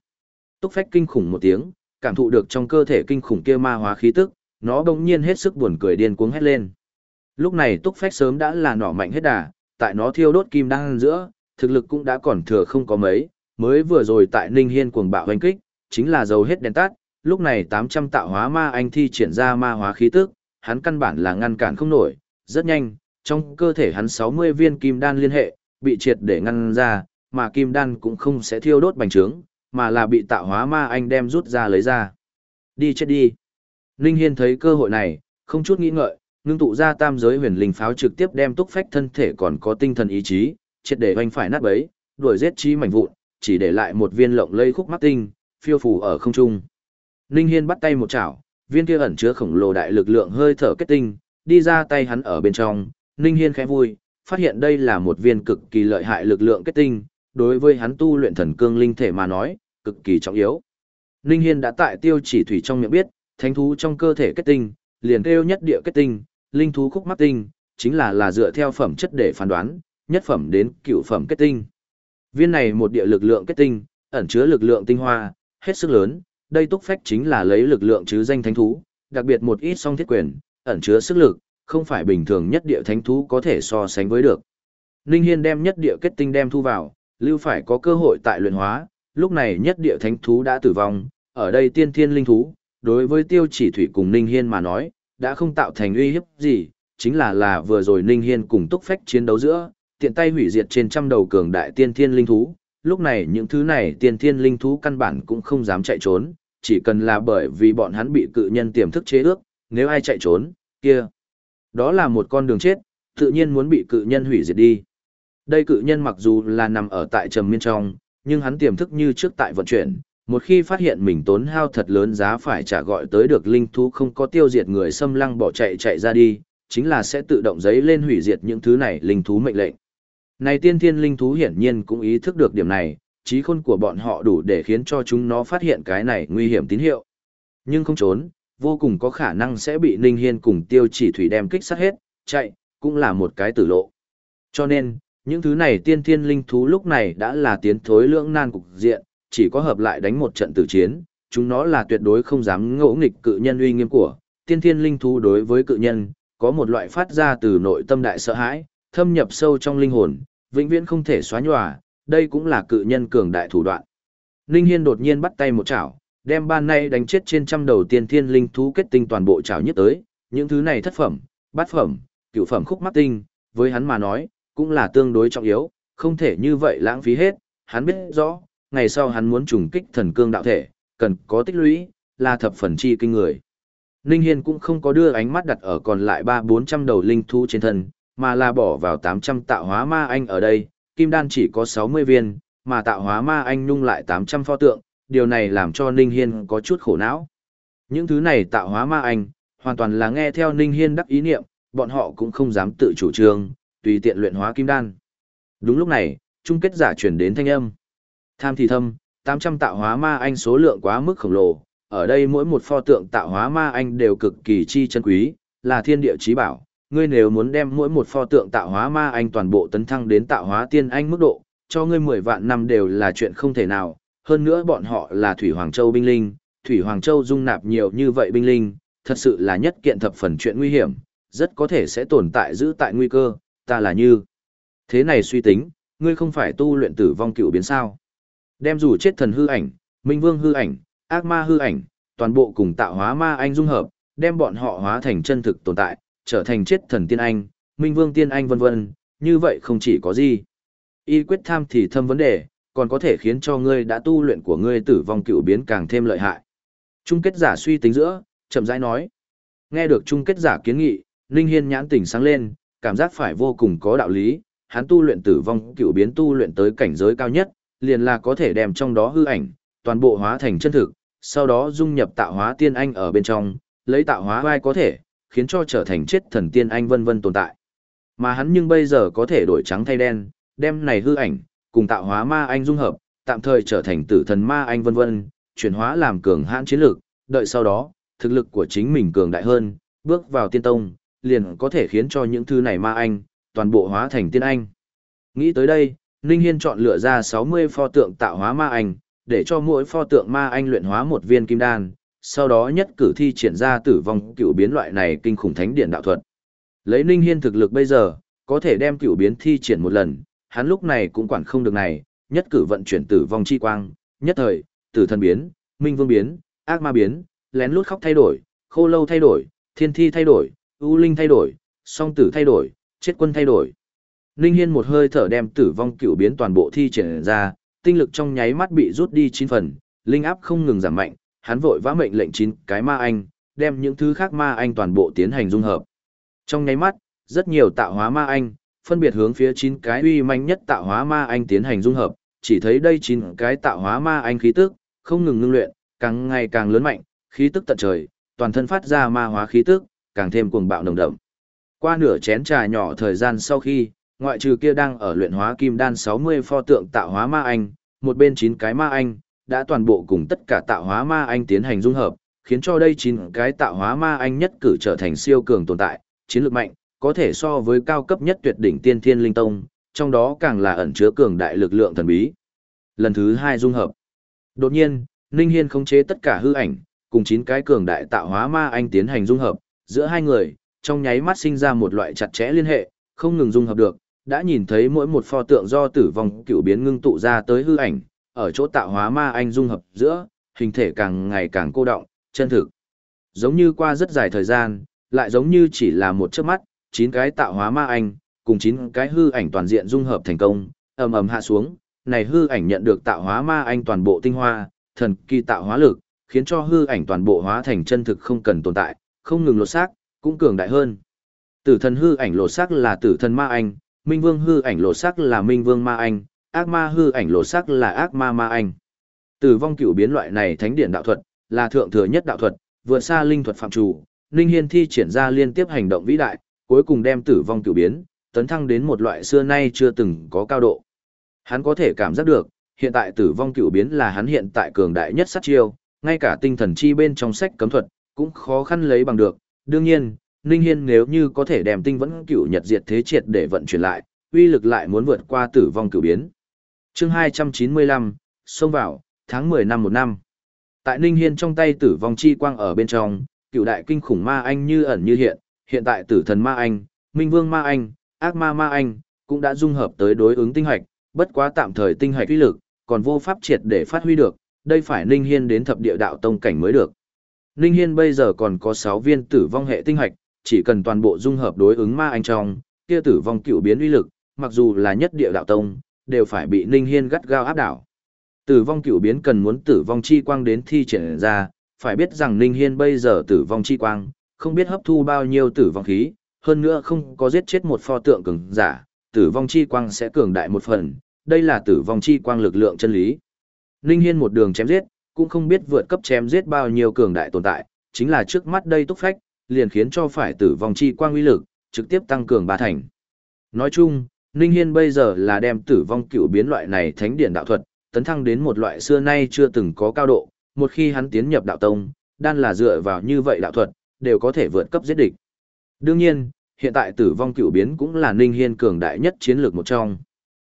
Túc phách kinh khủng một tiếng, cảm thụ được trong cơ thể kinh khủng kia ma hóa khí tức, nó bỗng nhiên hết sức buồn cười điên cuống hét lên. Lúc này Túc phách sớm đã là nỏ mạnh hết đà, tại nó thiêu đốt kim đan giữa, thực lực cũng đã còn thừa không có mấy, mới vừa rồi tại Ninh Hiên cuồng bạo hoành kích, chính là dầu hết đèn tắt, lúc này 800 tạo hóa ma anh thi triển ra ma hóa khí tức, hắn căn bản là ngăn cản không nổi, rất nhanh, trong cơ thể hắn 60 viên kim đan liên hệ, bị triệt để ngăn ra, mà kim đan cũng không sẽ thiêu đốt bành trướng, mà là bị tạo hóa ma anh đem rút ra lấy ra. Đi chết đi. Ninh Hiên thấy cơ hội này, không chút nghĩ ngợi, ngưng tụ ra tam giới huyền linh pháo trực tiếp đem túc phách thân thể còn có tinh thần ý chí, triệt để hoành phải nát bấy, đuổi giết chi mảnh vụn, chỉ để lại một viên lộng lây khúc mắt tinh, phiêu phù ở không trung. Ninh Hiên bắt tay một chảo, viên kia ẩn chứa khổng lồ đại lực lượng hơi thở kết tinh, đi ra tay hắn ở bên trong, Ninh Hiên khẽ vui, phát hiện đây là một viên cực kỳ lợi hại lực lượng kết tinh, đối với hắn tu luyện thần cương linh thể mà nói, cực kỳ trọng yếu. Ninh Hiên đã tại tiêu chỉ thủy trong miệng biết, thánh thú trong cơ thể kết tinh, liền kêu nhất địa kết tinh, linh thú khúc mắt tinh, chính là là dựa theo phẩm chất để phán đoán, nhất phẩm đến cựu phẩm kết tinh. Viên này một địa lực lượng kết tinh, ẩn chứa lực lượng tinh hoa, hết sức lớn, đây túc phách chính là lấy lực lượng chứ danh thánh thú, đặc biệt một ít song thiết quyền, ẩn chứa sức lực, không phải bình thường nhất địa thánh thú có thể so sánh với được. Ninh Hiên đem nhất địa kết tinh đem thu vào, lưu phải có cơ hội tại luyện hóa, lúc này nhất địa thánh thú đã tử vong, ở đây tiên thiên linh thú, đối với tiêu chỉ thủy cùng Ninh Hiên mà nói, đã không tạo thành uy hiếp gì, chính là là vừa rồi Ninh Hiên cùng túc phách chiến đấu giữa, tiện tay hủy diệt trên trăm đầu cường đại tiên thiên linh thú, lúc này những thứ này tiên thiên linh thú căn bản cũng không dám chạy trốn, chỉ cần là bởi vì bọn hắn bị cự nhân tiềm thức chế ước, nếu ai chạy trốn, kia. Đó là một con đường chết, tự nhiên muốn bị cự nhân hủy diệt đi. Đây cự nhân mặc dù là nằm ở tại trầm miên trong, nhưng hắn tiềm thức như trước tại vận chuyển, một khi phát hiện mình tốn hao thật lớn giá phải trả gọi tới được linh thú không có tiêu diệt người xâm lăng bỏ chạy chạy ra đi, chính là sẽ tự động giấy lên hủy diệt những thứ này linh thú mệnh lệnh. Này tiên thiên linh thú hiển nhiên cũng ý thức được điểm này, trí khôn của bọn họ đủ để khiến cho chúng nó phát hiện cái này nguy hiểm tín hiệu. Nhưng không trốn, vô cùng có khả năng sẽ bị Ninh Hiên cùng tiêu chỉ thủy đem kích sát hết, chạy, cũng là một cái tử lộ. Cho nên, những thứ này tiên thiên linh thú lúc này đã là tiến thối lưỡng nan cục diện, chỉ có hợp lại đánh một trận tử chiến, chúng nó là tuyệt đối không dám ngỗ nghịch cự nhân uy nghiêm của. Tiên thiên linh thú đối với cự nhân, có một loại phát ra từ nội tâm đại sợ hãi, thâm nhập sâu trong linh hồn, vĩnh viễn không thể xóa nhòa, đây cũng là cự nhân cường đại thủ đoạn. Ninh Hiên đột nhiên bắt tay một chảo, đem ban nay đánh chết trên trăm đầu tiên thiên linh thú kết tinh toàn bộ chảo nhất tới, những thứ này thất phẩm, bát phẩm, cửu phẩm khúc mắc tinh, với hắn mà nói, cũng là tương đối trọng yếu, không thể như vậy lãng phí hết, hắn biết rõ, ngày sau hắn muốn trùng kích thần cương đạo thể, cần có tích lũy, là thập phần chi kinh người. Ninh Hiên cũng không có đưa ánh mắt đặt ở còn lại ba bốn trăm đầu linh thú trên thân, mà là bỏ vào tám trăm tạo hóa ma anh ở đây, kim đan chỉ có sáu mươi viên, mà tạo hóa ma anh nhung lại tám trăm pho tượng, điều này làm cho Ninh Hiên có chút khổ não. Những thứ này tạo hóa ma anh, hoàn toàn là nghe theo Ninh Hiên đắc ý niệm, bọn họ cũng không dám tự chủ trương, tùy tiện luyện hóa kim đan. Đúng lúc này, chung kết giả chuyển đến thanh âm. Tham thì thâm, 800 tạo hóa ma anh số lượng quá mức khổng lồ, ở đây mỗi một pho tượng tạo hóa ma anh đều cực kỳ chi chân quý, là thiên địa chí bảo. Ngươi nếu muốn đem mỗi một pho tượng tạo hóa ma anh toàn bộ tấn thăng đến tạo hóa tiên anh mức độ, cho ngươi 10 vạn năm đều là chuyện không thể nào. Hơn nữa bọn họ là Thủy Hoàng Châu binh linh, Thủy Hoàng Châu dung nạp nhiều như vậy binh linh, thật sự là nhất kiện thập phần chuyện nguy hiểm, rất có thể sẽ tồn tại giữ tại nguy cơ, ta là như. Thế này suy tính, ngươi không phải tu luyện tử vong cựu biến sao. Đem dù chết thần hư ảnh, minh vương hư ảnh, ác ma hư ảnh, toàn bộ cùng tạo hóa ma anh dung hợp, đem bọn họ hóa thành chân thực tồn tại, trở thành chết thần tiên anh, minh vương tiên anh vân vân, như vậy không chỉ có gì. Y quyết tham thì thâm vấn đề, còn có thể khiến cho ngươi đã tu luyện của ngươi tử vong cựu biến càng thêm lợi hại. Trung kết giả suy tính giữa, chậm rãi nói. Nghe được trung kết giả kiến nghị, Ninh Hiên nhãn tỉnh sáng lên, cảm giác phải vô cùng có đạo lý, hắn tu luyện tử vong cựu biến tu luyện tới cảnh giới cao nhất, liền là có thể đem trong đó hư ảnh, toàn bộ hóa thành chân thực, sau đó dung nhập tạo hóa tiên anh ở bên trong, lấy tạo hóa vai có thể, khiến cho trở thành chết thần tiên anh vân vân tồn tại. Mà hắn nhưng bây giờ có thể đổi trắng thay đen, đem này hư ảnh, cùng tạo hóa ma anh dung hợp, tạm thời trở thành tử thần ma anh vân vân, chuyển hóa làm cường hãn chiến lược, đợi sau đó, thực lực của chính mình cường đại hơn, bước vào tiên tông, liền có thể khiến cho những thứ này ma anh, toàn bộ hóa thành tiên anh. Nghĩ tới đây, Ninh Hiên chọn lựa ra 60 pho tượng tạo hóa ma anh, để cho mỗi pho tượng ma anh luyện hóa một viên kim đan, sau đó nhất cử thi triển ra tử vong cựu biến loại này kinh khủng thánh điện đạo thuật. Lấy Ninh Hiên thực lực bây giờ, có thể đem cựu biến thi triển một lần, hắn lúc này cũng quản không được này, nhất cử vận chuyển tử vong chi quang, nhất thời, tử thần biến, minh vương biến, ác ma biến, lén lút khóc thay đổi, khô lâu thay đổi, thiên thi thay đổi, ưu linh thay đổi, song tử thay đổi, chết quân thay đổi. Ninh Hiên một hơi thở đem tử vong cựu biến toàn bộ thi triển ra, tinh lực trong nháy mắt bị rút đi 9 phần, linh áp không ngừng giảm mạnh, hắn vội vã mệnh lệnh chín cái ma anh, đem những thứ khác ma anh toàn bộ tiến hành dung hợp. Trong nháy mắt, rất nhiều tạo hóa ma anh, phân biệt hướng phía chín cái uy manh nhất tạo hóa ma anh tiến hành dung hợp, chỉ thấy đây chín cái tạo hóa ma anh khí tức, không ngừng ngưng luyện, càng ngày càng lớn mạnh, khí tức tận trời, toàn thân phát ra ma hóa khí tức, càng thêm cuồng bạo nồng đậm. Qua nửa chén trà nhỏ thời gian sau khi, ngoại trừ kia đang ở luyện hóa kim đan 60 pho tượng tạo hóa ma anh, một bên chín cái ma anh, đã toàn bộ cùng tất cả tạo hóa ma anh tiến hành dung hợp, khiến cho đây chín cái tạo hóa ma anh nhất cử trở thành siêu cường tồn tại, chiến lược mạnh, có thể so với cao cấp nhất tuyệt đỉnh tiên thiên linh tông, trong đó càng là ẩn chứa cường đại lực lượng thần bí. Lần thứ hai dung hợp. Đột nhiên, Ninh Hiên khống chế tất cả hư ảnh, cùng chín cái cường đại tạo hóa ma anh tiến hành dung hợp, giữa hai người, trong nháy mắt sinh ra một loại chặt chẽ liên hệ, không ngừng dung hợp được, đã nhìn thấy mỗi một pho tượng do tử vong cựu biến ngưng tụ ra tới hư ảnh, ở chỗ tạo hóa ma anh dung hợp giữa, hình thể càng ngày càng cô động, chân thực. Giống như qua rất dài thời gian, lại giống như chỉ là một chớp mắt, chín cái tạo hóa ma anh, cùng chín cái hư ảnh toàn diện dung hợp thành công, ầm ầm hạ xuống, này hư ảnh nhận được tạo hóa ma anh toàn bộ tinh hoa, thần kỳ tạo hóa lực, khiến cho hư ảnh toàn bộ hóa thành chân thực không cần tồn tại, không ngừng lột xác, cũng cường đại hơn. Tử thần hư ảnh lột xác là tử thần ma anh, minh vương hư ảnh lột xác là minh vương ma anh, ác ma hư ảnh lột sắc là ác ma ma anh. Tử vong cửu biến loại này thánh điển đạo thuật, là thượng thừa nhất đạo thuật, vượt xa linh thuật phạm chủ, Ninh Hiên thi triển ra liên tiếp hành động vĩ đại, cuối cùng đem tử vong cửu biến, tấn thăng đến một loại xưa nay chưa từng có cao độ. Hắn có thể cảm giác được, hiện tại tử vong cửu biến là hắn hiện tại cường đại nhất sát chiêu, ngay cả tinh thần chi bên trong sách cấm thuật, cũng khó khăn lấy bằng được. Đương nhiên, Ninh Hiên nếu như có thể đem tinh vẫn cửu nhật diệt thế triệt để vận chuyển lại, uy lực lại muốn vượt qua tử vong cửu biến. Chương 295, xông vào, tháng 10 năm một năm. Tại Ninh Hiên trong tay tử vong chi quang ở bên trong, cựu đại kinh khủng ma anh như ẩn như hiện, hiện tại tử thần ma anh, minh vương ma anh, ác ma ma anh, cũng đã dung hợp tới đối ứng tinh hoạch, bất quá tạm thời tinh hoạch uy lực, còn vô pháp triệt để phát huy được, đây phải Ninh Hiên đến thập địa đạo tông cảnh mới được. Ninh Hiên bây giờ còn có 6 viên tử vong hệ tinh hoạch, chỉ cần toàn bộ dung hợp đối ứng ma anh trong, kia tử vong cựu biến uy lực, mặc dù là nhất địa đạo tông, đều phải bị Ninh Hiên gắt gao áp đảo. Tử vong Cửu biến cần muốn tử vong chi quang đến thi triển ra, phải biết rằng Ninh Hiên bây giờ tử vong chi quang, không biết hấp thu bao nhiêu tử vong khí, hơn nữa không có giết chết một pho tượng cường giả, tử vong chi quang sẽ cường đại một phần, đây là tử vong chi quang lực lượng chân lý. Ninh Hiên một đường chém giết, cũng không biết vượt cấp chém giết bao nhiêu cường đại tồn tại, chính là trước mắt đây túc phách, liền khiến cho phải tử vong chi quang uy lực, trực tiếp tăng cường ba thành. Nói chung, Ninh Hiên bây giờ là đem tử vong cựu biến loại này thánh điển đạo thuật, tấn thăng đến một loại xưa nay chưa từng có cao độ, một khi hắn tiến nhập đạo tông, đan là dựa vào như vậy đạo thuật, đều có thể vượt cấp giết địch. Đương nhiên, hiện tại tử vong cựu biến cũng là Ninh Hiên cường đại nhất chiến lược một trong.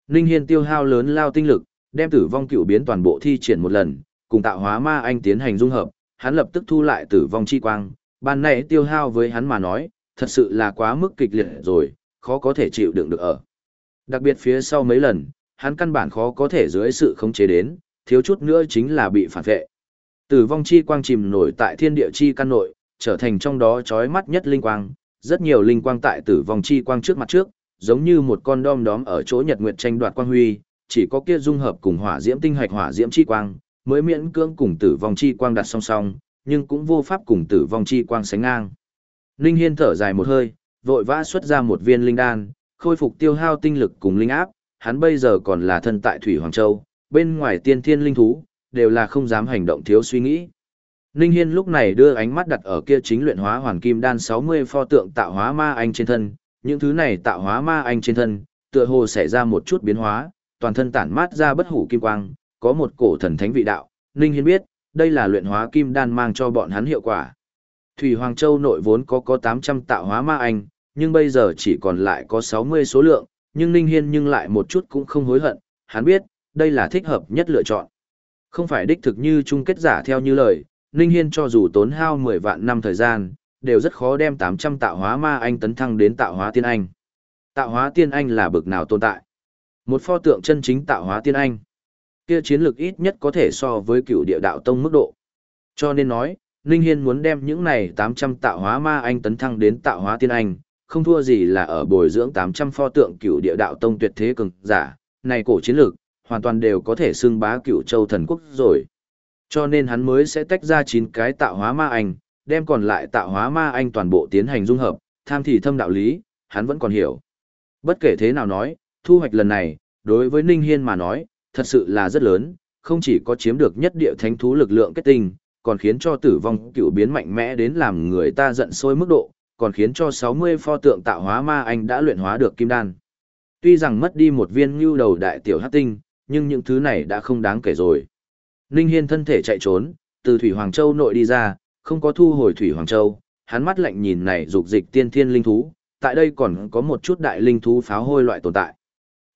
Ninh Hiên tiêu hao lớn lao tinh lực, đem tử vong cựu biến toàn bộ thi triển một lần, cùng tạo hóa ma anh tiến hành dung hợp, hắn lập tức thu lại tử vong chi quang, ban nãy tiêu hao với hắn mà nói, thật sự là quá mức kịch liệt rồi, khó có thể chịu đựng được ở. Đặc biệt phía sau mấy lần, hắn căn bản khó có thể dưới sự khống chế đến, thiếu chút nữa chính là bị phản vệ. Tử vong chi quang chìm nổi tại thiên địa chi căn nội, trở thành trong đó chói mắt nhất linh quang, rất nhiều linh quang tại tử vong chi quang trước mặt trước, giống như một con đom đóm ở chỗ nhật nguyệt tranh đoạt quang huy, chỉ có kia dung hợp cùng hỏa diễm tinh hạch hỏa diễm chi quang, mới miễn cưỡng cùng tử vong chi quang đặt song song, nhưng cũng vô pháp cùng tử vong chi quang sánh ngang. Linh Hiên thở dài một hơi, vội vã xuất ra một viên linh đan, khôi phục tiêu hao tinh lực cùng linh áp, hắn bây giờ còn là thân tại Thủy Hoàng Châu, bên ngoài tiên thiên linh thú, đều là không dám hành động thiếu suy nghĩ. Ninh Hiên lúc này đưa ánh mắt đặt ở kia chính luyện hóa hoàn kim đan 60 pho tượng tạo hóa ma anh trên thân, những thứ này tạo hóa ma anh trên thân, tựa hồ xảy ra một chút biến hóa, toàn thân tản mát ra bất hủ kim quang, có một cổ thần thánh vị đạo, Ninh Hiên biết, đây là luyện hóa kim đan mang cho bọn hắn hiệu quả. Thủy Hoàng Châu nội vốn có có 800 tạo hóa ma anh, nhưng bây giờ chỉ còn lại có 60 số lượng, nhưng Ninh Hiên nhưng lại một chút cũng không hối hận, hắn biết, đây là thích hợp nhất lựa chọn. Không phải đích thực như chung kết giả theo như lời, Ninh Hiên cho dù tốn hao 10 vạn năm thời gian, đều rất khó đem 800 tạo hóa ma anh tấn thăng đến tạo hóa tiên anh. Tạo hóa tiên anh là bực nào tồn tại? Một pho tượng chân chính tạo hóa tiên anh. Kia chiến lược ít nhất có thể so với cựu địa đạo tông mức độ. Cho nên nói, Ninh Hiên muốn đem những này 800 tạo hóa ma anh tấn thăng đến tạo hóa tiên anh, không thua gì là ở bồi dưỡng 800 pho tượng cựu địa đạo tông tuyệt thế cường giả, này cổ chiến lược, hoàn toàn đều có thể xưng bá cựu châu thần quốc rồi. Cho nên hắn mới sẽ tách ra 9 cái tạo hóa ma anh, đem còn lại tạo hóa ma anh toàn bộ tiến hành dung hợp, tham thì thâm đạo lý, hắn vẫn còn hiểu. Bất kể thế nào nói, thu hoạch lần này, đối với Ninh Hiên mà nói, thật sự là rất lớn, không chỉ có chiếm được nhất địa thánh thú lực lượng kết tinh, còn khiến cho tử vong cựu biến mạnh mẽ đến làm người ta giận sôi mức độ, còn khiến cho 60 pho tượng tạo hóa ma anh đã luyện hóa được kim đan. Tuy rằng mất đi một viên ngưu đầu đại tiểu hắc tinh, nhưng những thứ này đã không đáng kể rồi. Ninh Hiên thân thể chạy trốn, từ Thủy Hoàng Châu nội đi ra, không có thu hồi Thủy Hoàng Châu, hắn mắt lạnh nhìn này dục dịch tiên thiên linh thú, tại đây còn có một chút đại linh thú pháo hôi loại tồn tại.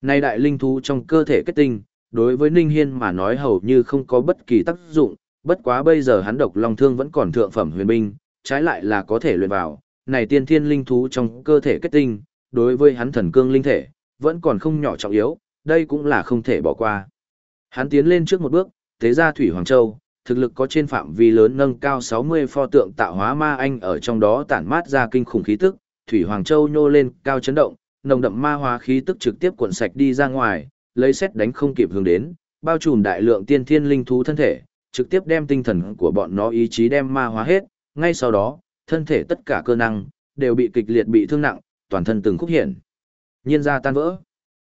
Này đại linh thú trong cơ thể kết tinh, đối với Ninh Hiên mà nói hầu như không có bất kỳ tác dụng, bất quá bây giờ hắn độc long thương vẫn còn thượng phẩm huyền binh, trái lại là có thể luyện vào, này tiên thiên linh thú trong cơ thể kết tinh, đối với hắn thần cương linh thể, vẫn còn không nhỏ trọng yếu, đây cũng là không thể bỏ qua. Hắn tiến lên trước một bước, tế ra Thủy Hoàng Châu, thực lực có trên phạm vi lớn nâng cao 60 pho tượng tạo hóa ma anh ở trong đó tản mát ra kinh khủng khí tức, Thủy Hoàng Châu nhô lên cao chấn động, nồng đậm ma hóa khí tức trực tiếp cuộn sạch đi ra ngoài, lấy xét đánh không kịp hướng đến, bao trùm đại lượng tiên thiên linh thú thân thể, trực tiếp đem tinh thần của bọn nó ý chí đem ma hóa hết, ngay sau đó, thân thể tất cả cơ năng đều bị kịch liệt bị thương nặng, toàn thân từng khúc hiện. Nhiên ra tan vỡ.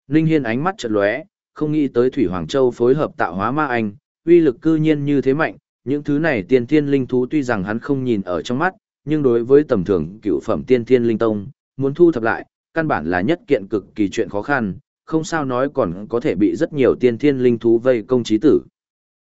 Linh Hiên ánh mắt chợt lóe, không nghĩ tới Thủy Hoàng Châu phối hợp tạo hóa ma anh, uy lực cư nhiên như thế mạnh, những thứ này tiên thiên linh thú tuy rằng hắn không nhìn ở trong mắt, nhưng đối với tầm thường cựu phẩm tiên thiên linh tông, muốn thu thập lại, căn bản là nhất kiện cực kỳ chuyện khó khăn, không sao nói còn có thể bị rất nhiều tiên thiên linh thú vây công chí tử.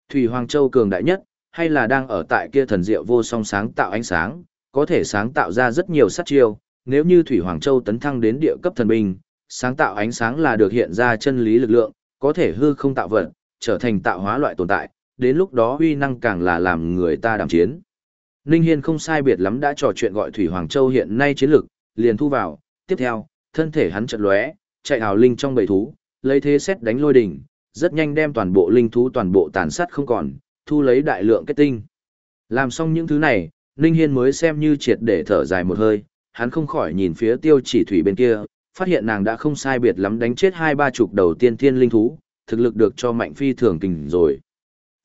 Thủy Hoàng Châu cường đại nhất, hay là đang ở tại kia thần diệu vô song sáng tạo ánh sáng, có thể sáng tạo ra rất nhiều sát chiêu, nếu như Thủy Hoàng Châu tấn thăng đến địa cấp thần binh, sáng tạo ánh sáng là được hiện ra chân lý lực lượng, có thể hư không tạo vật, trở thành tạo hóa loại tồn tại, đến lúc đó uy năng càng là làm người ta đảm chiến. Ninh Hiên không sai biệt lắm đã trò chuyện gọi Thủy Hoàng Châu hiện nay chiến lực, liền thu vào, tiếp theo, thân thể hắn chợt lóe, chạy hào linh trong bầy thú, lấy thế xét đánh lôi đỉnh, rất nhanh đem toàn bộ linh thú toàn bộ tàn sát không còn, thu lấy đại lượng kết tinh. Làm xong những thứ này, Ninh Hiên mới xem như triệt để thở dài một hơi, hắn không khỏi nhìn phía tiêu chỉ thủy bên kia, phát hiện nàng đã không sai biệt lắm đánh chết hai ba chục đầu tiên thiên linh thú, thực lực được cho mạnh phi thường kình rồi.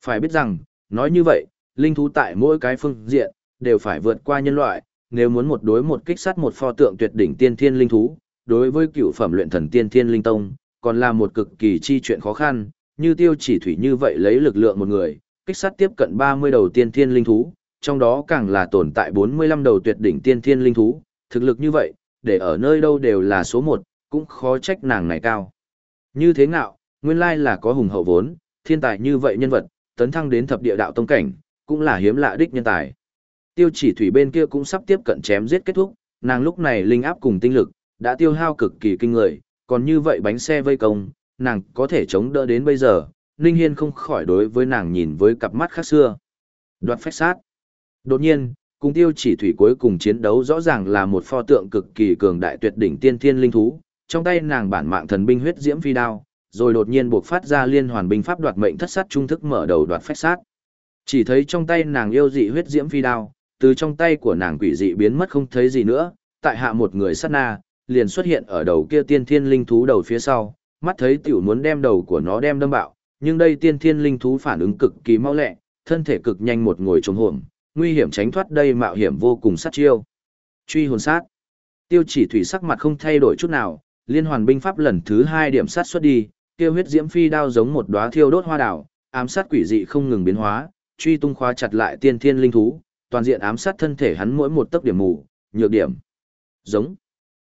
Phải biết rằng, nói như vậy, linh thú tại mỗi cái phương diện, đều phải vượt qua nhân loại, nếu muốn một đối một kích sát một pho tượng tuyệt đỉnh tiên thiên linh thú, đối với cựu phẩm luyện thần tiên thiên linh tông, còn là một cực kỳ chi chuyện khó khăn, như tiêu chỉ thủy như vậy lấy lực lượng một người, kích sát tiếp cận 30 đầu tiên thiên linh thú, trong đó càng là tồn tại 45 đầu tuyệt đỉnh tiên thiên linh thú, thực lực như vậy, để ở nơi đâu đều là số một, cũng khó trách nàng này cao. Như thế nào, nguyên lai là có hùng hậu vốn, thiên tài như vậy nhân vật, tấn thăng đến thập địa đạo tông cảnh, cũng là hiếm lạ đích nhân tài. Tiêu chỉ thủy bên kia cũng sắp tiếp cận chém giết kết thúc, nàng lúc này linh áp cùng tinh lực, đã tiêu hao cực kỳ kinh người, còn như vậy bánh xe vây công, nàng có thể chống đỡ đến bây giờ, Ninh Hiên không khỏi đối với nàng nhìn với cặp mắt khác xưa. Đoạt phách sát. Đột nhiên, cùng tiêu chỉ thủy cuối cùng chiến đấu rõ ràng là một pho tượng cực kỳ cường đại tuyệt đỉnh tiên thiên linh thú, trong tay nàng bản mạng thần binh huyết diễm phi đao, rồi đột nhiên buộc phát ra liên hoàn binh pháp đoạt mệnh thất sát trung thức mở đầu đoạt phách sát. Chỉ thấy trong tay nàng yêu dị huyết diễm phi đao, từ trong tay của nàng quỷ dị biến mất không thấy gì nữa, tại hạ một người sát na, liền xuất hiện ở đầu kia tiên thiên linh thú đầu phía sau, mắt thấy tiểu muốn đem đầu của nó đem đâm bạo, nhưng đây tiên thiên linh thú phản ứng cực kỳ mau lẹ, thân thể cực nhanh một ngồi trống hồn, nguy hiểm tránh thoát đây mạo hiểm vô cùng sát chiêu. Truy hồn sát. Tiêu chỉ thủy sắc mặt không thay đổi chút nào, liên hoàn binh pháp lần thứ hai điểm sát xuất đi, tiêu huyết diễm phi đao giống một đóa thiêu đốt hoa đảo, ám sát quỷ dị không ngừng biến hóa, truy tung khóa chặt lại tiên thiên linh thú, toàn diện ám sát thân thể hắn mỗi một tấc điểm mù, nhược điểm. Giống.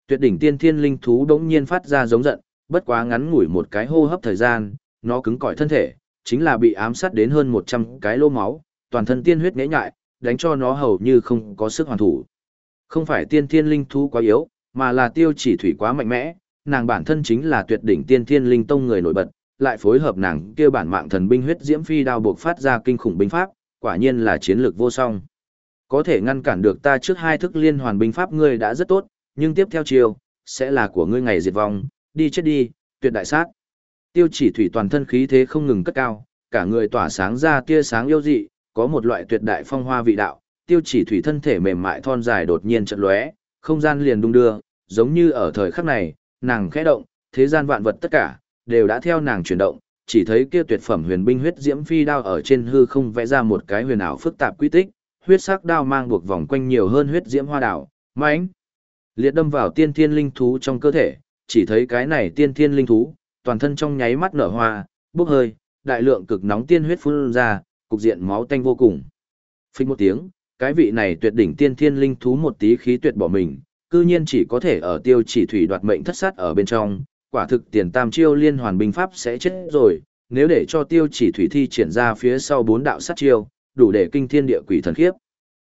Tuyệt đỉnh tiên thiên linh thú đống nhiên phát ra giống giận, bất quá ngắn ngủi một cái hô hấp thời gian, nó cứng cỏi thân thể, chính là bị ám sát đến hơn 100 cái lô máu, toàn thân tiên huyết nhễ nhại, đánh cho nó hầu như không có sức hoàn thủ. Không phải tiên thiên linh thú quá yếu, mà là tiêu chỉ thủy quá mạnh mẽ, nàng bản thân chính là tuyệt đỉnh tiên thiên linh tông người nổi bật, lại phối hợp nàng kia bản mạng thần binh huyết diễm phi đao buộc phát ra kinh khủng binh pháp, quả nhiên là chiến lược vô song. Có thể ngăn cản được ta trước hai thức liên hoàn binh pháp ngươi đã rất tốt, nhưng tiếp theo chiều, sẽ là của ngươi ngày diệt vong, đi chết đi, tuyệt đại sát. Tiêu chỉ thủy toàn thân khí thế không ngừng cất cao, cả người tỏa sáng ra tia sáng yêu dị, có một loại tuyệt đại phong hoa vị đạo, tiêu chỉ thủy thân thể mềm mại thon dài đột nhiên chợt lóe, không gian liền đung đưa, giống như ở thời khắc này, nàng khẽ động, thế gian vạn vật tất cả đều đã theo nàng chuyển động, chỉ thấy kia tuyệt phẩm huyền binh huyết diễm phi đao ở trên hư không vẽ ra một cái huyền ảo phức tạp quy tích, huyết sắc đao mang buộc vòng quanh nhiều hơn huyết diễm hoa đảo, mãnh liệt đâm vào tiên thiên linh thú trong cơ thể, chỉ thấy cái này tiên thiên linh thú, toàn thân trong nháy mắt nở hoa, bốc hơi, đại lượng cực nóng tiên huyết phun ra, cục diện máu tanh vô cùng. Phích một tiếng, cái vị này tuyệt đỉnh tiên thiên linh thú một tí khí tuyệt bỏ mình, cư nhiên chỉ có thể ở tiêu chỉ thủy đoạt mệnh thất sát ở bên trong, quả thực tiền tam chiêu liên hoàn binh pháp sẽ chết rồi, nếu để cho tiêu chỉ thủy thi triển ra phía sau bốn đạo sát chiêu, đủ để kinh thiên địa quỷ thần khiếp.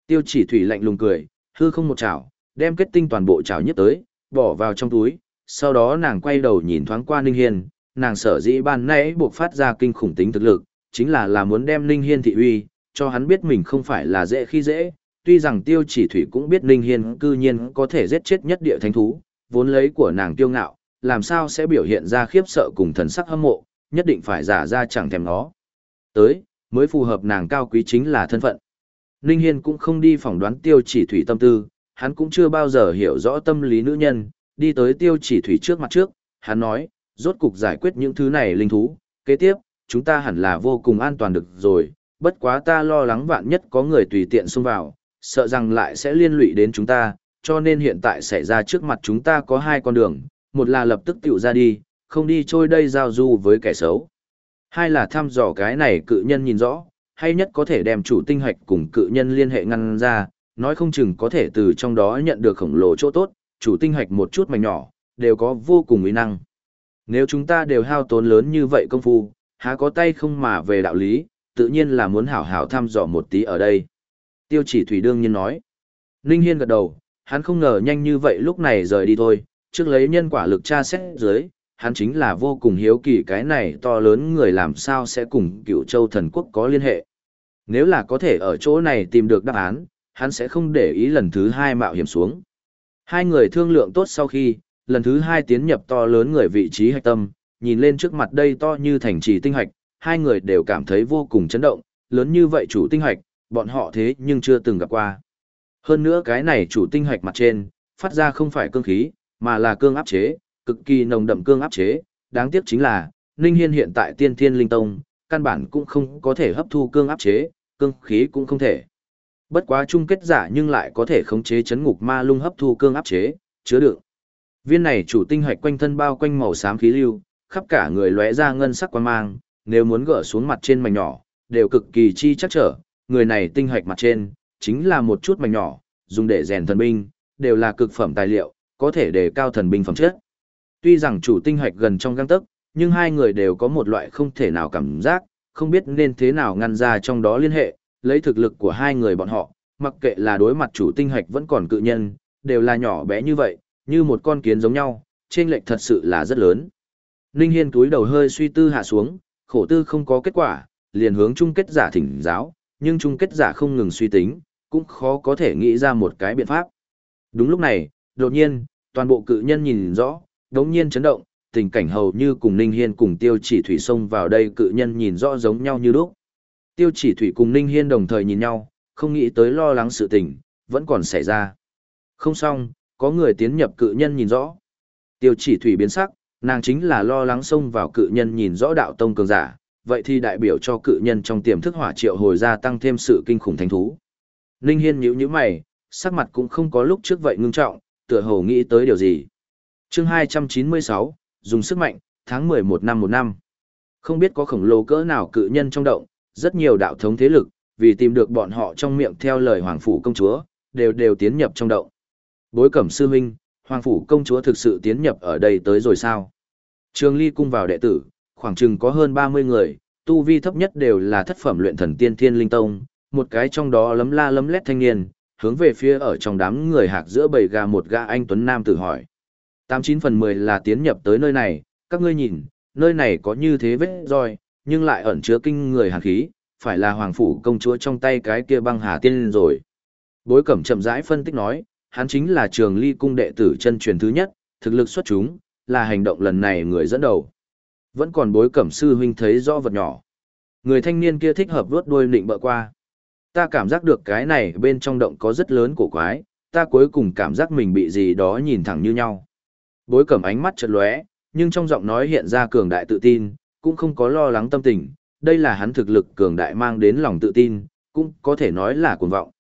Tiêu chỉ thủy lạnh lùng cười, hư không một chảo, đem kết tinh toàn bộ chảo nhất tới, bỏ vào trong túi, sau đó nàng quay đầu nhìn thoáng qua Ninh Hiên, nàng sở dĩ ban nãy buộc phát ra kinh khủng tính thực lực, chính là là muốn đem Ninh Hiên thị uy, cho hắn biết mình không phải là dễ khi dễ, tuy rằng tiêu chỉ thủy cũng biết Ninh Hiên cư nhiên có thể giết chết nhất địa thánh thú, vốn lấy của nàng tiêu ngạo, làm sao sẽ biểu hiện ra khiếp sợ cùng thần sắc hâm mộ, nhất định phải giả ra chẳng thèm nó. Tới, mới phù hợp nàng cao quý chính là thân phận. Ninh Hiên cũng không đi phỏng đoán tiêu chỉ thủy tâm tư, hắn cũng chưa bao giờ hiểu rõ tâm lý nữ nhân, đi tới tiêu chỉ thủy trước mặt trước, hắn nói, rốt cục giải quyết những thứ này linh thú, kế tiếp, chúng ta hẳn là vô cùng an toàn được rồi, bất quá ta lo lắng vạn nhất có người tùy tiện xông vào, sợ rằng lại sẽ liên lụy đến chúng ta, cho nên hiện tại xảy ra trước mặt chúng ta có hai con đường, một là lập tức tiểu ra đi, không đi trôi đây giao du với kẻ xấu. Hai là thăm dò cái này cự nhân nhìn rõ, hay nhất có thể đem chủ tinh hạch cùng cự nhân liên hệ ngăn ra, nói không chừng có thể từ trong đó nhận được khổng lồ chỗ tốt, chủ tinh hạch một chút mảnh nhỏ, đều có vô cùng uy năng. Nếu chúng ta đều hao tốn lớn như vậy công phu, há có tay không mà về đạo lý, tự nhiên là muốn hảo hảo thăm dò một tí ở đây. Tiêu chỉ thủy đương nhiên nói. Ninh Hiên gật đầu, hắn không ngờ nhanh như vậy lúc này rời đi thôi, trước lấy nhân quả lực tra xét dưới, hắn chính là vô cùng hiếu kỳ cái này to lớn người làm sao sẽ cùng cựu châu thần quốc có liên hệ. Nếu là có thể ở chỗ này tìm được đáp án, hắn sẽ không để ý lần thứ hai mạo hiểm xuống. Hai người thương lượng tốt sau khi, lần thứ hai tiến nhập to lớn người vị trí hạch tâm, nhìn lên trước mặt đây to như thành trì tinh hạch, hai người đều cảm thấy vô cùng chấn động, lớn như vậy chủ tinh hạch, bọn họ thế nhưng chưa từng gặp qua. Hơn nữa cái này chủ tinh hạch mặt trên, phát ra không phải cương khí, mà là cương áp chế, cực kỳ nồng đậm cương áp chế, đáng tiếc chính là, Ninh Hiên hiện tại tiên thiên linh tông, căn bản cũng không có thể hấp thu cương áp chế, cương khí cũng không thể. Bất quá chung kết giả nhưng lại có thể khống chế chấn ngục ma lung hấp thu cương áp chế, chứa được. Viên này chủ tinh hạch quanh thân bao quanh màu xám khí lưu, khắp cả người lóe ra ngân sắc quan mang, nếu muốn gỡ xuống mặt trên mảnh nhỏ, đều cực kỳ chi chắc trở, người này tinh hạch mặt trên, chính là một chút mảnh nhỏ, dùng để rèn thần binh, đều là cực phẩm tài liệu, có thể đề cao thần binh phẩm chất. Tuy rằng chủ tinh hạch gần trong găng tấc, nhưng hai người đều có một loại không thể nào cảm giác, không biết nên thế nào ngăn ra trong đó liên hệ, lấy thực lực của hai người bọn họ, mặc kệ là đối mặt chủ tinh hạch vẫn còn cự nhân, đều là nhỏ bé như vậy, như một con kiến giống nhau, trên lệch thật sự là rất lớn. Ninh Hiên túi đầu hơi suy tư hạ xuống, khổ tư không có kết quả, liền hướng chung kết giả thỉnh giáo, nhưng chung kết giả không ngừng suy tính, cũng khó có thể nghĩ ra một cái biện pháp. Đúng lúc này, đột nhiên, toàn bộ cự nhân nhìn rõ, đống nhiên chấn động, tình cảnh hầu như cùng Ninh Hiên cùng Tiêu Chỉ Thủy xông vào đây cự nhân nhìn rõ giống nhau như lúc. Tiêu Chỉ Thủy cùng Ninh Hiên đồng thời nhìn nhau, không nghĩ tới lo lắng sự tình, vẫn còn xảy ra. Không xong, có người tiến nhập cự nhân nhìn rõ. Tiêu Chỉ Thủy biến sắc, nàng chính là lo lắng xông vào cự nhân nhìn rõ đạo tông cường giả, vậy thì đại biểu cho cự nhân trong tiềm thức hỏa triệu hồi ra tăng thêm sự kinh khủng thánh thú. Ninh Hiên nhíu nhíu mày, sắc mặt cũng không có lúc trước vậy ngưng trọng, tựa hồ nghĩ tới điều gì. Chương 296, dùng sức mạnh, tháng 11 năm một năm. Không biết có khổng lồ cỡ nào cự nhân trong động, rất nhiều đạo thống thế lực, vì tìm được bọn họ trong miệng theo lời hoàng phủ công chúa, đều đều tiến nhập trong động. Bối cẩm sư huynh, hoàng phủ công chúa thực sự tiến nhập ở đây tới rồi sao? Trường ly cung vào đệ tử, khoảng chừng có hơn 30 người, tu vi thấp nhất đều là thất phẩm luyện thần tiên thiên linh tông, một cái trong đó lấm la lấm lét thanh niên, hướng về phía ở trong đám người hạc giữa bầy gà một gã anh Tuấn Nam tự hỏi. 89 phần 10 là tiến nhập tới nơi này, các ngươi nhìn, nơi này có như thế vết roi, nhưng lại ẩn chứa kinh người hàn khí, phải là hoàng phủ công chúa trong tay cái kia băng hà tiên rồi. Bối cẩm chậm rãi phân tích nói, hắn chính là trường ly cung đệ tử chân truyền thứ nhất, thực lực xuất chúng, là hành động lần này người dẫn đầu. Vẫn còn bối cẩm sư huynh thấy rõ vật nhỏ. Người thanh niên kia thích hợp vuốt đuôi định bợ qua. Ta cảm giác được cái này bên trong động có rất lớn cổ quái, ta cuối cùng cảm giác mình bị gì đó nhìn thẳng như nhau. Bối cẩm ánh mắt chợt lóe, nhưng trong giọng nói hiện ra cường đại tự tin, cũng không có lo lắng tâm tình, đây là hắn thực lực cường đại mang đến lòng tự tin, cũng có thể nói là cuồng vọng.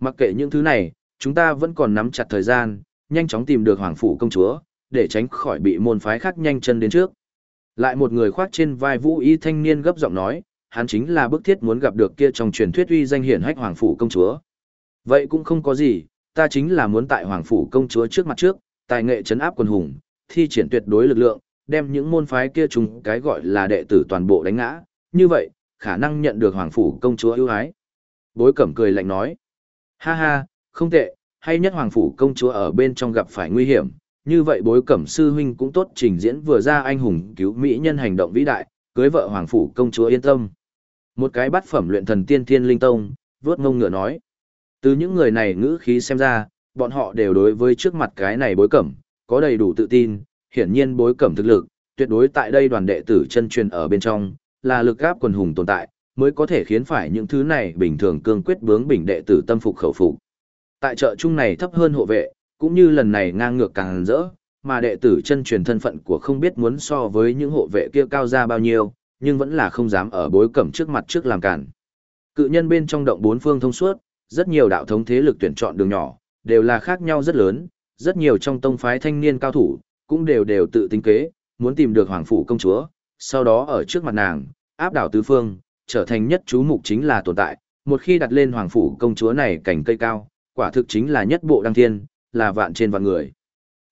Mặc kệ những thứ này, chúng ta vẫn còn nắm chặt thời gian, nhanh chóng tìm được hoàng phủ công chúa, để tránh khỏi bị môn phái khác nhanh chân đến trước. Lại một người khoác trên vai vũ y thanh niên gấp giọng nói, hắn chính là bức thiết muốn gặp được kia trong truyền thuyết uy danh hiển hách hoàng phủ công chúa. Vậy cũng không có gì, ta chính là muốn tại hoàng phủ công chúa trước mặt trước, tài nghệ chấn áp quân hùng, thi triển tuyệt đối lực lượng, đem những môn phái kia chúng cái gọi là đệ tử toàn bộ đánh ngã, như vậy, khả năng nhận được hoàng phủ công chúa ưu ái. Bối cẩm cười lạnh nói, ha ha, không tệ, hay nhất hoàng phủ công chúa ở bên trong gặp phải nguy hiểm, như vậy bối cẩm sư huynh cũng tốt trình diễn vừa ra anh hùng cứu mỹ nhân hành động vĩ đại, cưới vợ hoàng phủ công chúa yên tâm. Một cái bát phẩm luyện thần tiên thiên linh tông, vớt ngông ngựa nói. Từ những người này ngữ khí xem ra, bọn họ đều đối với trước mặt cái này bối cẩm, có đầy đủ tự tin, hiển nhiên bối cẩm thực lực, tuyệt đối tại đây đoàn đệ tử chân truyền ở bên trong, là lực áp quần hùng tồn tại, mới có thể khiến phải những thứ này bình thường cương quyết bướng bình đệ tử tâm phục khẩu phục. Tại chợ chung này thấp hơn hộ vệ, cũng như lần này ngang ngược càng rỡ, mà đệ tử chân truyền thân phận của không biết muốn so với những hộ vệ kia cao ra bao nhiêu, nhưng vẫn là không dám ở bối cẩm trước mặt trước làm cản. Cự nhân bên trong động bốn phương thông suốt, rất nhiều đạo thống thế lực tuyển chọn đường nhỏ, đều là khác nhau rất lớn, rất nhiều trong tông phái thanh niên cao thủ, cũng đều đều tự tính kế, muốn tìm được hoàng phủ công chúa, sau đó ở trước mặt nàng, áp đảo tứ phương, trở thành nhất chú mục chính là tồn tại, một khi đặt lên hoàng phủ công chúa này cảnh cây cao, quả thực chính là nhất bộ đăng thiên, là vạn trên vạn người.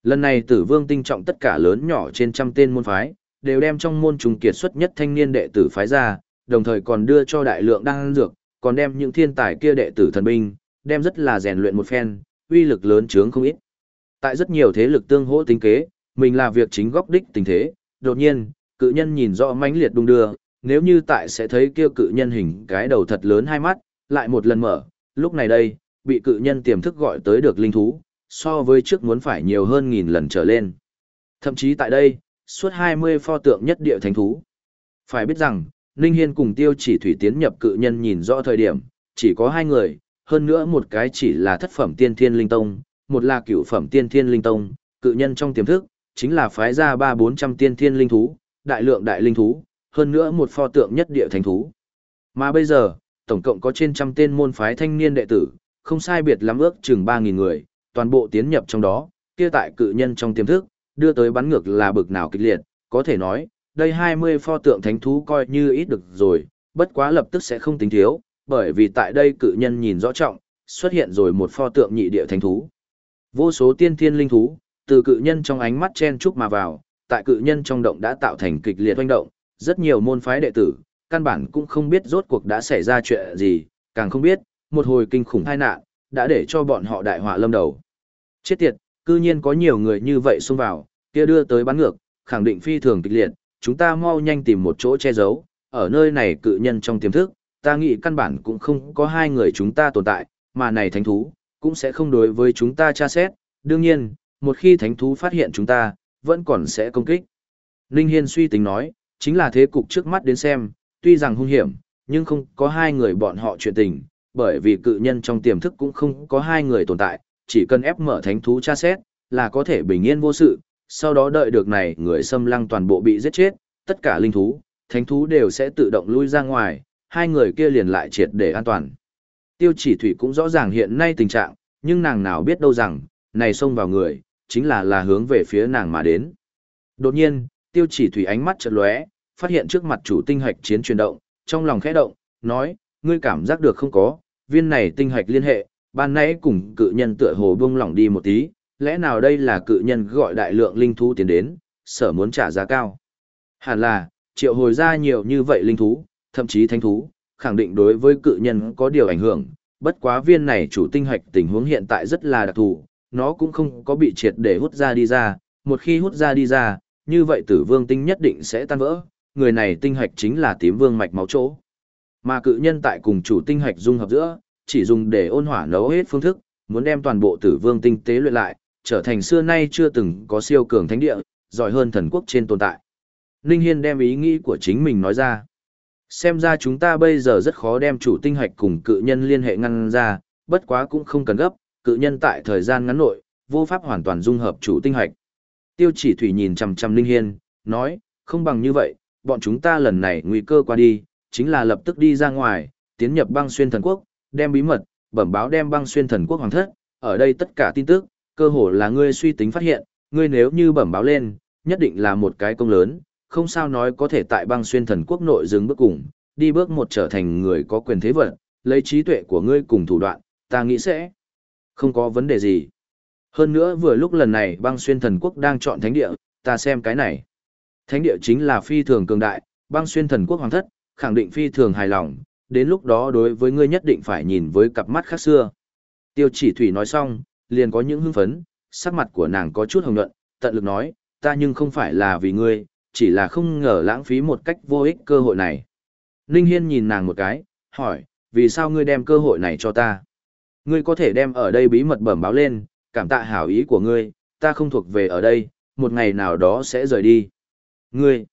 Lần này tử vương tinh trọng tất cả lớn nhỏ trên trăm tên môn phái, đều đem trong môn trùng kiệt xuất nhất thanh niên đệ tử phái ra, đồng thời còn đưa cho đại lượng đăng dược, còn đem những thiên tài kia đệ tử thần binh, đem rất là rèn luyện một phen, uy lực lớn chướng không ít. Tại rất nhiều thế lực tương hỗ tính kế, mình là việc chính góc đích tình thế, đột nhiên, cự nhân nhìn rõ mãnh liệt đung đưa, nếu như tại sẽ thấy kia cự nhân hình cái đầu thật lớn hai mắt, lại một lần mở, lúc này đây, bị cự nhân tiềm thức gọi tới được linh thú, so với trước muốn phải nhiều hơn nghìn lần trở lên. Thậm chí tại đây, suốt 20 pho tượng nhất địa thánh thú. Phải biết rằng, Ninh Hiên cùng tiêu chỉ thủy tiến nhập cự nhân nhìn rõ thời điểm, chỉ có hai người, hơn nữa một cái chỉ là thất phẩm tiên thiên linh tông, một là cửu phẩm tiên thiên linh tông, cự nhân trong tiềm thức, chính là phái ra ba bốn trăm tiên thiên linh thú, đại lượng đại linh thú, hơn nữa một pho tượng nhất địa thánh thú. Mà bây giờ, tổng cộng có trên trăm tên môn phái thanh niên đệ tử, không sai biệt lắm ước chừng 3.000 người, toàn bộ tiến nhập trong đó, kia tại cự nhân trong tiềm thức, đưa tới bắn ngược là bực nào kịch liệt, có thể nói, đây 20 pho tượng thánh thú coi như ít được rồi, bất quá lập tức sẽ không tính thiếu, bởi vì tại đây cự nhân nhìn rõ trọng, xuất hiện rồi một pho tượng nhị địa thánh thú. Vô số tiên thiên linh thú, từ cự nhân trong ánh mắt chen chúc mà vào, tại cự nhân trong động đã tạo thành kịch liệt hoành động, rất nhiều môn phái đệ tử, căn bản cũng không biết rốt cuộc đã xảy ra chuyện gì, càng không biết, một hồi kinh khủng tai nạn, đã để cho bọn họ đại họa lâm đầu. Chết tiệt, cư nhiên có nhiều người như vậy xông vào, kia đưa tới bắn ngược, khẳng định phi thường kịch liệt, chúng ta mau nhanh tìm một chỗ che giấu, ở nơi này cự nhân trong tiềm thức, ta nghĩ căn bản cũng không có hai người chúng ta tồn tại, mà này thánh thú, cũng sẽ không đối với chúng ta tra xét, đương nhiên, một khi thánh thú phát hiện chúng ta, vẫn còn sẽ công kích. Ninh Hiên suy tính nói, chính là thế cục trước mắt đến xem, tuy rằng hung hiểm, nhưng không có hai người bọn họ chuyện tình, bởi vì cự nhân trong tiềm thức cũng không có hai người tồn tại, chỉ cần ép mở thánh thú tra xét, là có thể bình yên vô sự, sau đó đợi được này người xâm lăng toàn bộ bị giết chết, tất cả linh thú, thánh thú đều sẽ tự động lui ra ngoài, hai người kia liền lại triệt để an toàn. Tiêu chỉ thủy cũng rõ ràng hiện nay tình trạng, nhưng nàng nào biết đâu rằng, này xông vào người, chính là là hướng về phía nàng mà đến. Đột nhiên, tiêu chỉ thủy ánh mắt chợt lóe, phát hiện trước mặt chủ tinh hạch chiến chuyển động, trong lòng khẽ động, nói, ngươi cảm giác được không có, viên này tinh hạch liên hệ, ban nãy cùng cự nhân tựa hồ buông lỏng đi một tí, lẽ nào đây là cự nhân gọi đại lượng linh thú tiến đến, sở muốn trả giá cao. Hẳn là, triệu hồi ra nhiều như vậy linh thú, thậm chí thánh thú, khẳng định đối với cự nhân có điều ảnh hưởng, bất quá viên này chủ tinh hạch tình huống hiện tại rất là đặc thù, nó cũng không có bị triệt để hút ra đi ra, một khi hút ra đi ra, như vậy tử vương tinh nhất định sẽ tan vỡ, người này tinh hạch chính là tím vương mạch máu chỗ. Mà cự nhân tại cùng chủ tinh hạch dung hợp giữa, chỉ dùng để ôn hỏa nấu hết phương thức, muốn đem toàn bộ tử vương tinh tế luyện lại, trở thành xưa nay chưa từng có siêu cường thánh địa, giỏi hơn thần quốc trên tồn tại. Ninh Hiên đem ý nghĩ của chính mình nói ra. Xem ra chúng ta bây giờ rất khó đem chủ tinh hạch cùng cự nhân liên hệ ngăn ra, bất quá cũng không cần gấp, cự nhân tại thời gian ngắn nội, vô pháp hoàn toàn dung hợp chủ tinh hạch. Tiêu chỉ thủy nhìn chằm chằm Ninh Hiên, nói, không bằng như vậy, bọn chúng ta lần này nguy cơ qua đi, chính là lập tức đi ra ngoài, tiến nhập băng xuyên thần quốc, đem bí mật, bẩm báo đem băng xuyên thần quốc hoàng thất, ở đây tất cả tin tức, cơ hồ là ngươi suy tính phát hiện, ngươi nếu như bẩm báo lên, nhất định là một cái công lớn, không sao nói có thể tại băng xuyên thần quốc nội dừng bước cùng, đi bước một trở thành người có quyền thế vật, lấy trí tuệ của ngươi cùng thủ đoạn, ta nghĩ sẽ không có vấn đề gì. Hơn nữa vừa lúc lần này băng xuyên thần quốc đang chọn thánh địa, ta xem cái này. Thánh địa chính là phi thường cường đại, băng xuyên thần quốc hoàng thất, khẳng định phi thường hài lòng, đến lúc đó đối với ngươi nhất định phải nhìn với cặp mắt khác xưa. Tiêu chỉ thủy nói xong, liền có những hưng phấn, sắc mặt của nàng có chút hồng nhuận, tận lực nói, ta nhưng không phải là vì ngươi, chỉ là không ngờ lãng phí một cách vô ích cơ hội này. Ninh Hiên nhìn nàng một cái, hỏi, vì sao ngươi đem cơ hội này cho ta? Ngươi có thể đem ở đây bí mật bẩm báo lên, cảm tạ hảo ý của ngươi, ta không thuộc về ở đây, một ngày nào đó sẽ rời đi. Ngươi!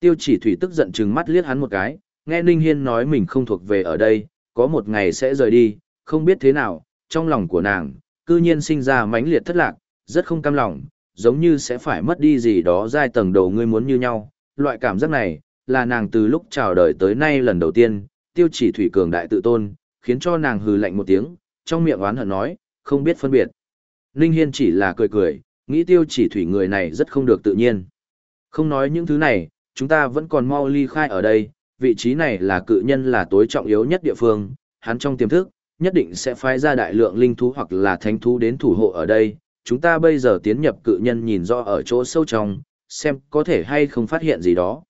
Tiêu chỉ thủy tức giận trừng mắt liếc hắn một cái, nghe Ninh Hiên nói mình không thuộc về ở đây, có một ngày sẽ rời đi, không biết thế nào, trong lòng của nàng, cư nhiên sinh ra mãnh liệt thất lạc, rất không cam lòng, giống như sẽ phải mất đi gì đó giai tầng đầu ngươi muốn như nhau. Loại cảm giác này, là nàng từ lúc chào đời tới nay lần đầu tiên, tiêu chỉ thủy cường đại tự tôn, khiến cho nàng hừ lạnh một tiếng, trong miệng oán hận nói, không biết phân biệt. Ninh Hiên chỉ là cười cười, nghĩ tiêu chỉ thủy người này rất không được tự nhiên. Không nói những thứ này, chúng ta vẫn còn mau ly khai ở đây, vị trí này là cự nhân là tối trọng yếu nhất địa phương, hắn trong tiềm thức, nhất định sẽ phái ra đại lượng linh thú hoặc là thánh thú đến thủ hộ ở đây. Chúng ta bây giờ tiến nhập cự nhân nhìn rõ ở chỗ sâu trong, xem có thể hay không phát hiện gì đó.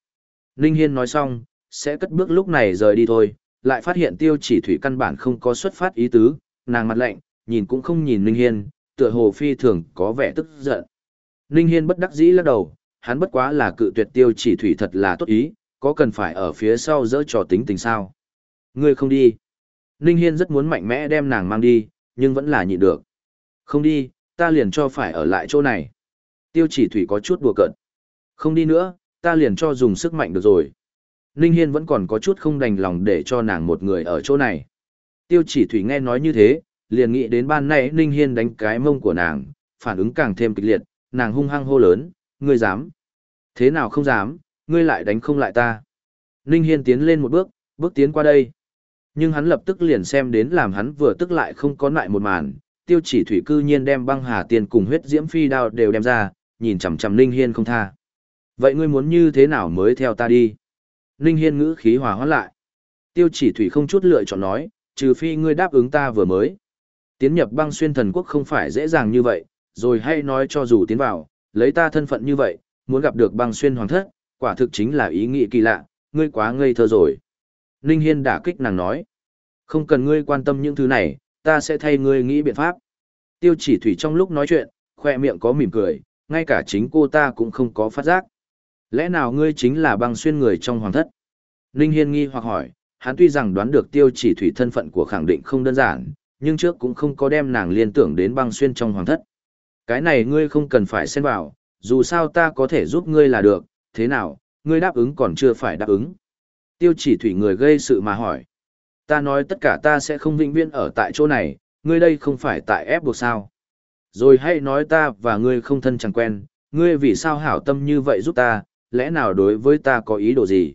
linh Hiên nói xong, sẽ cất bước lúc này rời đi thôi, lại phát hiện tiêu chỉ thủy căn bản không có xuất phát ý tứ, nàng mặt lạnh, nhìn cũng không nhìn linh Hiên, tựa hồ phi thường có vẻ tức giận. linh Hiên bất đắc dĩ lắc đầu, hắn bất quá là cự tuyệt tiêu chỉ thủy thật là tốt ý, có cần phải ở phía sau dỡ trò tính tình sao? Ngươi không đi. Ninh Hiên rất muốn mạnh mẽ đem nàng mang đi, nhưng vẫn là nhịn được. Không đi, ta liền cho phải ở lại chỗ này. Tiêu chỉ thủy có chút đùa cợt. Không đi nữa, ta liền cho dùng sức mạnh được rồi. Ninh Hiên vẫn còn có chút không đành lòng để cho nàng một người ở chỗ này. Tiêu chỉ thủy nghe nói như thế, liền nghĩ đến ban nay Ninh Hiên đánh cái mông của nàng, phản ứng càng thêm kịch liệt, nàng hung hăng hô lớn, ngươi dám. Thế nào không dám, ngươi lại đánh không lại ta. Ninh Hiên tiến lên một bước, bước tiến qua đây. Nhưng hắn lập tức liền xem đến làm hắn vừa tức lại không có lại một màn, tiêu chỉ thủy cư nhiên đem băng hà tiền cùng huyết diễm phi đao đều đem ra, nhìn chằm chằm Ninh Hiên không tha. Vậy ngươi muốn như thế nào mới theo ta đi? Ninh Hiên ngữ khí hòa hoãn lại. Tiêu chỉ thủy không chút lựa chọn nói, trừ phi ngươi đáp ứng ta vừa mới. Tiến nhập băng xuyên thần quốc không phải dễ dàng như vậy, rồi hay nói cho dù tiến vào, lấy ta thân phận như vậy, muốn gặp được băng xuyên hoàng thất, quả thực chính là ý nghĩ kỳ lạ, ngươi quá ngây thơ rồi. Ninh Hiên đả kích nàng nói, không cần ngươi quan tâm những thứ này, ta sẽ thay ngươi nghĩ biện pháp. Tiêu chỉ thủy trong lúc nói chuyện, khoe miệng có mỉm cười, ngay cả chính cô ta cũng không có phát giác. Lẽ nào ngươi chính là băng xuyên người trong hoàng thất? Ninh Hiên nghi hoặc hỏi, hắn tuy rằng đoán được tiêu chỉ thủy thân phận của khẳng định không đơn giản, nhưng trước cũng không có đem nàng liên tưởng đến băng xuyên trong hoàng thất. Cái này ngươi không cần phải xen vào, dù sao ta có thể giúp ngươi là được, thế nào, ngươi đáp ứng còn chưa phải đáp ứng. Tiêu chỉ thủy người gây sự mà hỏi. Ta nói tất cả ta sẽ không vĩnh viễn ở tại chỗ này, ngươi đây không phải tại ép buộc sao. Rồi hãy nói ta và ngươi không thân chẳng quen, ngươi vì sao hảo tâm như vậy giúp ta, lẽ nào đối với ta có ý đồ gì?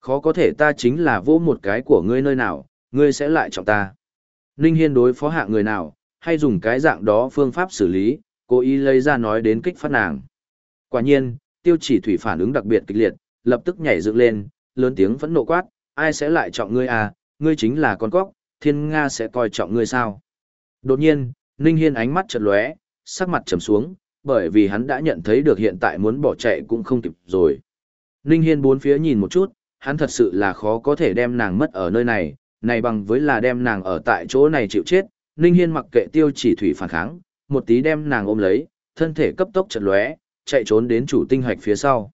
Khó có thể ta chính là vô một cái của ngươi nơi nào, ngươi sẽ lại trọng ta. Ninh Hiên đối phó hạ người nào, hay dùng cái dạng đó phương pháp xử lý, cố ý lấy ra nói đến kích phát nàng. Quả nhiên, tiêu chỉ thủy phản ứng đặc biệt kịch liệt, lập tức nhảy dựng lên, lớn tiếng vẫn nộ quát, ai sẽ lại chọn ngươi à, ngươi chính là con cóc, thiên Nga sẽ coi trọng ngươi sao. Đột nhiên, Ninh Hiên ánh mắt chợt lóe, sắc mặt trầm xuống, bởi vì hắn đã nhận thấy được hiện tại muốn bỏ chạy cũng không kịp rồi. Ninh Hiên bốn phía nhìn một chút, hắn thật sự là khó có thể đem nàng mất ở nơi này, này bằng với là đem nàng ở tại chỗ này chịu chết. Ninh Hiên mặc kệ tiêu chỉ thủy phản kháng, một tí đem nàng ôm lấy, thân thể cấp tốc chợt lóe, chạy trốn đến chủ tinh hạch phía sau.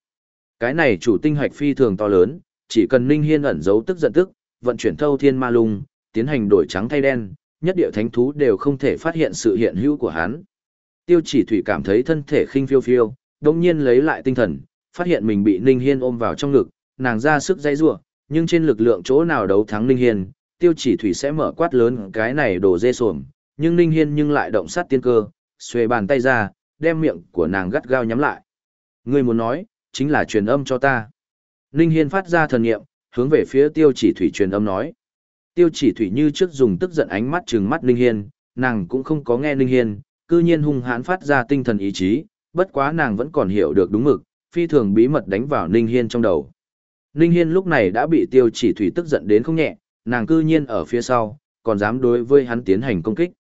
Cái này chủ tinh hạch phi thường to lớn, chỉ cần Ninh Hiên ẩn giấu tức giận tức, vận chuyển thâu thiên ma lung, tiến hành đổi trắng thay đen, nhất địa thánh thú đều không thể phát hiện sự hiện hữu của hắn. Tiêu chỉ thủy cảm thấy thân thể khinh phiêu phiêu, đồng nhiên lấy lại tinh thần, phát hiện mình bị Ninh Hiên ôm vào trong ngực, nàng ra sức dây rủa, nhưng trên lực lượng chỗ nào đấu thắng Ninh Hiên, tiêu chỉ thủy sẽ mở quát lớn cái này đổ dê xuồng, nhưng Ninh Hiên nhưng lại động sát tiên cơ, xuề bàn tay ra, đem miệng của nàng gắt gao nhắm lại. Ngươi muốn nói, chính là truyền âm cho ta. Ninh Hiên phát ra thần niệm, hướng về phía tiêu chỉ thủy truyền âm nói. Tiêu chỉ thủy như trước dùng tức giận ánh mắt trừng mắt Ninh Hiên, nàng cũng không có nghe Ninh Hiên, cư nhiên hung hãn phát ra tinh thần ý chí, bất quá nàng vẫn còn hiểu được đúng mực, phi thường bí mật đánh vào Ninh Hiên trong đầu. Ninh Hiên lúc này đã bị tiêu chỉ thủy tức giận đến không nhẹ, nàng cư nhiên ở phía sau, còn dám đối với hắn tiến hành công kích.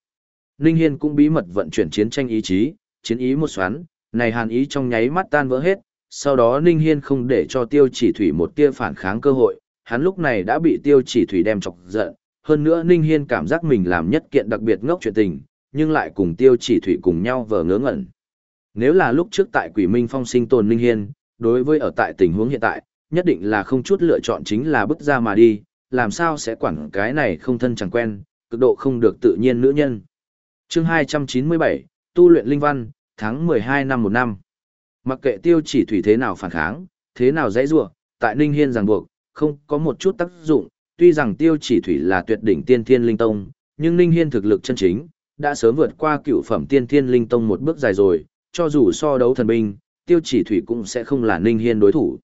Ninh Hiên cũng bí mật vận chuyển chiến tranh ý chí, chiến ý một xoắn, này hàn ý trong nháy mắt tan vỡ hết, sau đó Ninh Hiên không để cho tiêu chỉ thủy một tia phản kháng cơ hội, hắn lúc này đã bị tiêu chỉ thủy đem chọc giận, hơn nữa Ninh Hiên cảm giác mình làm nhất kiện đặc biệt ngốc chuyện tình, nhưng lại cùng tiêu chỉ thủy cùng nhau vờ ngớ ngẩn. Nếu là lúc trước tại Quỷ Minh Phong sinh tồn Ninh Hiên, đối với ở tại tình huống hiện tại, nhất định là không chút lựa chọn chính là bước ra mà đi, làm sao sẽ quản cái này không thân chẳng quen, cực độ không được tự nhiên nữ nhân. Chương 297, Tu luyện linh văn, tháng 12 năm một năm. Mặc kệ tiêu chỉ thủy thế nào phản kháng, thế nào dãy rủa, tại Ninh Hiên ràng buộc, không có một chút tác dụng, tuy rằng tiêu chỉ thủy là tuyệt đỉnh tiên thiên linh tông, nhưng Ninh Hiên thực lực chân chính, đã sớm vượt qua cựu phẩm tiên thiên linh tông một bước dài rồi, cho dù so đấu thần binh, tiêu chỉ thủy cũng sẽ không là Ninh Hiên đối thủ.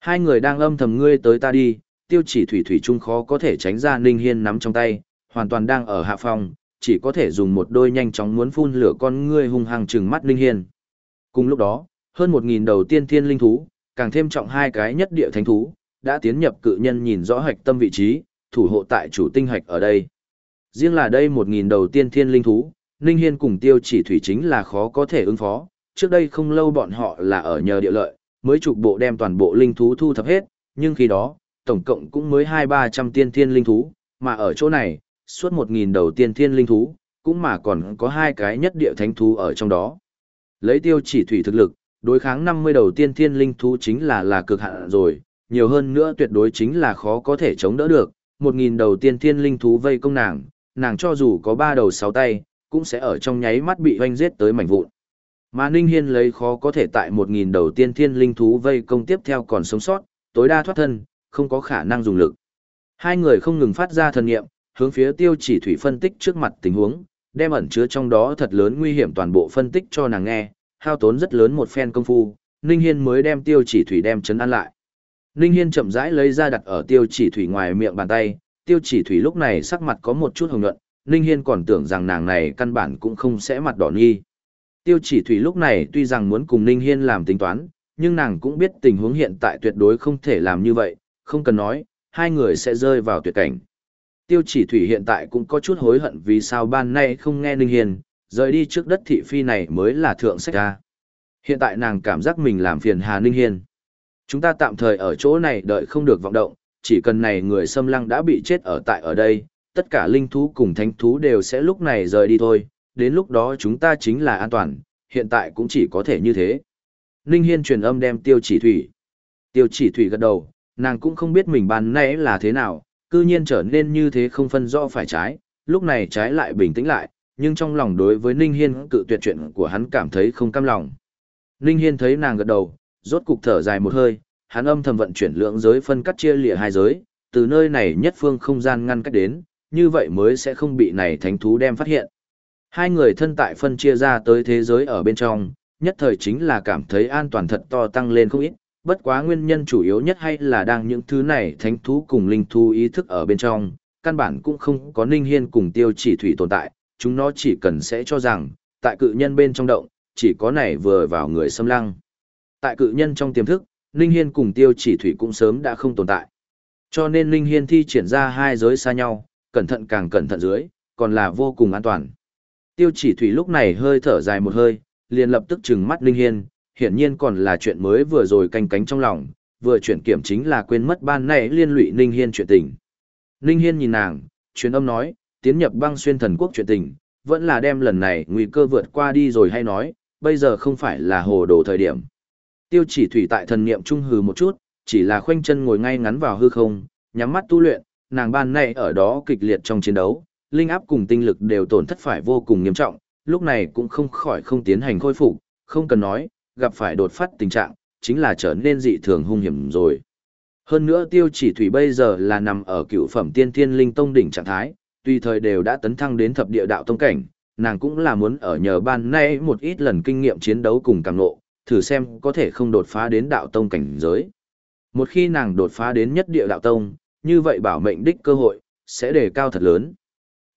Hai người đang âm thầm ngươi tới ta đi, tiêu chỉ thủy thủy trung khó có thể tránh ra Ninh Hiên nắm trong tay, hoàn toàn đang ở hạ phòng, chỉ có thể dùng một đôi nhanh chóng muốn phun lửa con ngươi hung hăng trừng mắt linh Hiên. Cùng lúc đó, hơn một nghìn đầu tiên thiên linh thú, càng thêm trọng hai cái nhất địa thánh thú, đã tiến nhập cự nhân nhìn rõ hạch tâm vị trí, thủ hộ tại chủ tinh hạch ở đây. Riêng là đây một nghìn đầu tiên thiên linh thú, Ninh Hiên cùng tiêu chỉ thủy chính là khó có thể ứng phó, trước đây không lâu bọn họ là ở nhờ địa lợi, mới trục bộ đem toàn bộ linh thú thu thập hết, nhưng khi đó, tổng cộng cũng mới hai ba trăm tiên thiên linh thú, mà ở chỗ này, suốt một nghìn đầu tiên thiên linh thú, cũng mà còn có hai cái nhất địa thánh thú ở trong đó. Lấy tiêu chỉ thủy thực lực, đối kháng 50 đầu tiên thiên linh thú chính là là cực hạn rồi, nhiều hơn nữa tuyệt đối chính là khó có thể chống đỡ được, 1.000 đầu tiên thiên linh thú vây công nàng, nàng cho dù có ba đầu sáu tay, cũng sẽ ở trong nháy mắt bị hoanh giết tới mảnh vụn. Mà Ninh Hiên lấy khó có thể tại 1.000 đầu tiên thiên linh thú vây công tiếp theo còn sống sót, tối đa thoát thân, không có khả năng dùng lực. Hai người không ngừng phát ra thần nghiệm, hướng phía tiêu chỉ thủy phân tích trước mặt tình huống, đem ẩn chứa trong đó thật lớn nguy hiểm toàn bộ phân tích cho nàng nghe, hao tốn rất lớn một phen công phu, Ninh Hiên mới đem tiêu chỉ thủy đem chấn an lại. Ninh Hiên chậm rãi lấy ra đặt ở tiêu chỉ thủy ngoài miệng bàn tay, tiêu chỉ thủy lúc này sắc mặt có một chút hồng nhuận, Ninh Hiên còn tưởng rằng nàng này căn bản cũng không sẽ mặt đỏ nghi. Tiêu chỉ thủy lúc này tuy rằng muốn cùng Ninh Hiên làm tính toán, nhưng nàng cũng biết tình huống hiện tại tuyệt đối không thể làm như vậy, không cần nói, hai người sẽ rơi vào tuyệt cảnh. Tiêu chỉ thủy hiện tại cũng có chút hối hận vì sao ban nay không nghe Ninh Hiền rời đi trước đất thị phi này mới là thượng sách ra. Hiện tại nàng cảm giác mình làm phiền Hà Ninh Hiền. Chúng ta tạm thời ở chỗ này đợi không được vọng động, chỉ cần này người xâm lăng đã bị chết ở tại ở đây, tất cả linh thú cùng thánh thú đều sẽ lúc này rời đi thôi, đến lúc đó chúng ta chính là an toàn, hiện tại cũng chỉ có thể như thế. Ninh Hiên truyền âm đem tiêu chỉ thủy. Tiêu chỉ thủy gật đầu, nàng cũng không biết mình ban nãy là thế nào, cư nhiên trở nên như thế không phân rõ phải trái, lúc này trái lại bình tĩnh lại, nhưng trong lòng đối với Ninh Hiên cự tuyệt chuyện của hắn cảm thấy không cam lòng. Ninh Hiên thấy nàng gật đầu, rốt cục thở dài một hơi, hắn âm thầm vận chuyển lượng giới phân cắt chia lìa hai giới, từ nơi này nhất phương không gian ngăn cách đến, như vậy mới sẽ không bị này thánh thú đem phát hiện. Hai người thân tại phân chia ra tới thế giới ở bên trong, nhất thời chính là cảm thấy an toàn thật to tăng lên không ít, bất quá nguyên nhân chủ yếu nhất hay là đang những thứ này thánh thú cùng linh thú ý thức ở bên trong, căn bản cũng không có ninh hiên cùng tiêu chỉ thủy tồn tại, chúng nó chỉ cần sẽ cho rằng, tại cự nhân bên trong động, chỉ có này vừa vào người xâm lăng. Tại cự nhân trong tiềm thức, Ninh Hiên cùng tiêu chỉ thủy cũng sớm đã không tồn tại. Cho nên Ninh Hiên thi triển ra hai giới xa nhau, cẩn thận càng cẩn thận dưới, còn là vô cùng an toàn. Tiêu chỉ thủy lúc này hơi thở dài một hơi, liền lập tức trừng mắt Ninh Hiên, hiển nhiên còn là chuyện mới vừa rồi canh cánh trong lòng, vừa chuyển kiểm chính là quên mất ban nãy liên lụy Ninh Hiên chuyện tình. Ninh Hiên nhìn nàng, truyền âm nói, tiến nhập băng xuyên thần quốc chuyện tình, vẫn là đem lần này nguy cơ vượt qua đi rồi hay nói, bây giờ không phải là hồ đồ thời điểm. Tiêu chỉ thủy tại thần niệm trung hừ một chút, chỉ là khoanh chân ngồi ngay ngắn vào hư không, nhắm mắt tu luyện, nàng ban nãy ở đó kịch liệt trong chiến đấu, linh áp cùng tinh lực đều tổn thất phải vô cùng nghiêm trọng, lúc này cũng không khỏi không tiến hành khôi phục, không cần nói, gặp phải đột phát tình trạng, chính là trở nên dị thường hung hiểm rồi. Hơn nữa tiêu chỉ thủy bây giờ là nằm ở cựu phẩm tiên thiên linh tông đỉnh trạng thái, tùy thời đều đã tấn thăng đến thập địa đạo tông cảnh, nàng cũng là muốn ở nhờ ban nay một ít lần kinh nghiệm chiến đấu cùng càng nộ, thử xem có thể không đột phá đến đạo tông cảnh giới. Một khi nàng đột phá đến nhất địa đạo tông, như vậy bảo mệnh đích cơ hội, sẽ đề cao thật lớn.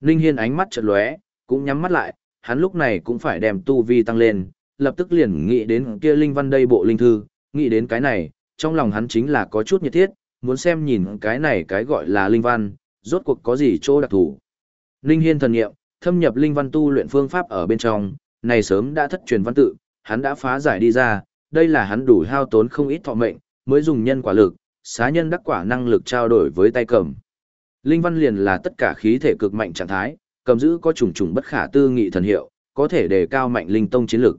Ninh Hiên ánh mắt chợt lóe, cũng nhắm mắt lại, hắn lúc này cũng phải đem tu vi tăng lên, lập tức liền nghĩ đến kia linh văn đây bộ linh thư, nghĩ đến cái này, trong lòng hắn chính là có chút nhiệt thiết, muốn xem nhìn cái này cái gọi là linh văn, rốt cuộc có gì chỗ đặc thù. linh Hiên thần nghiệm, thâm nhập linh văn tu luyện phương pháp ở bên trong, này sớm đã thất truyền văn tự, hắn đã phá giải đi ra, đây là hắn đủ hao tốn không ít thọ mệnh, mới dùng nhân quả lực, xá nhân đắc quả năng lực trao đổi với tay cầm. Linh văn liền là tất cả khí thể cực mạnh trạng thái, cầm giữ có trùng trùng bất khả tư nghị thần hiệu, có thể đề cao mạnh linh tông chiến lực.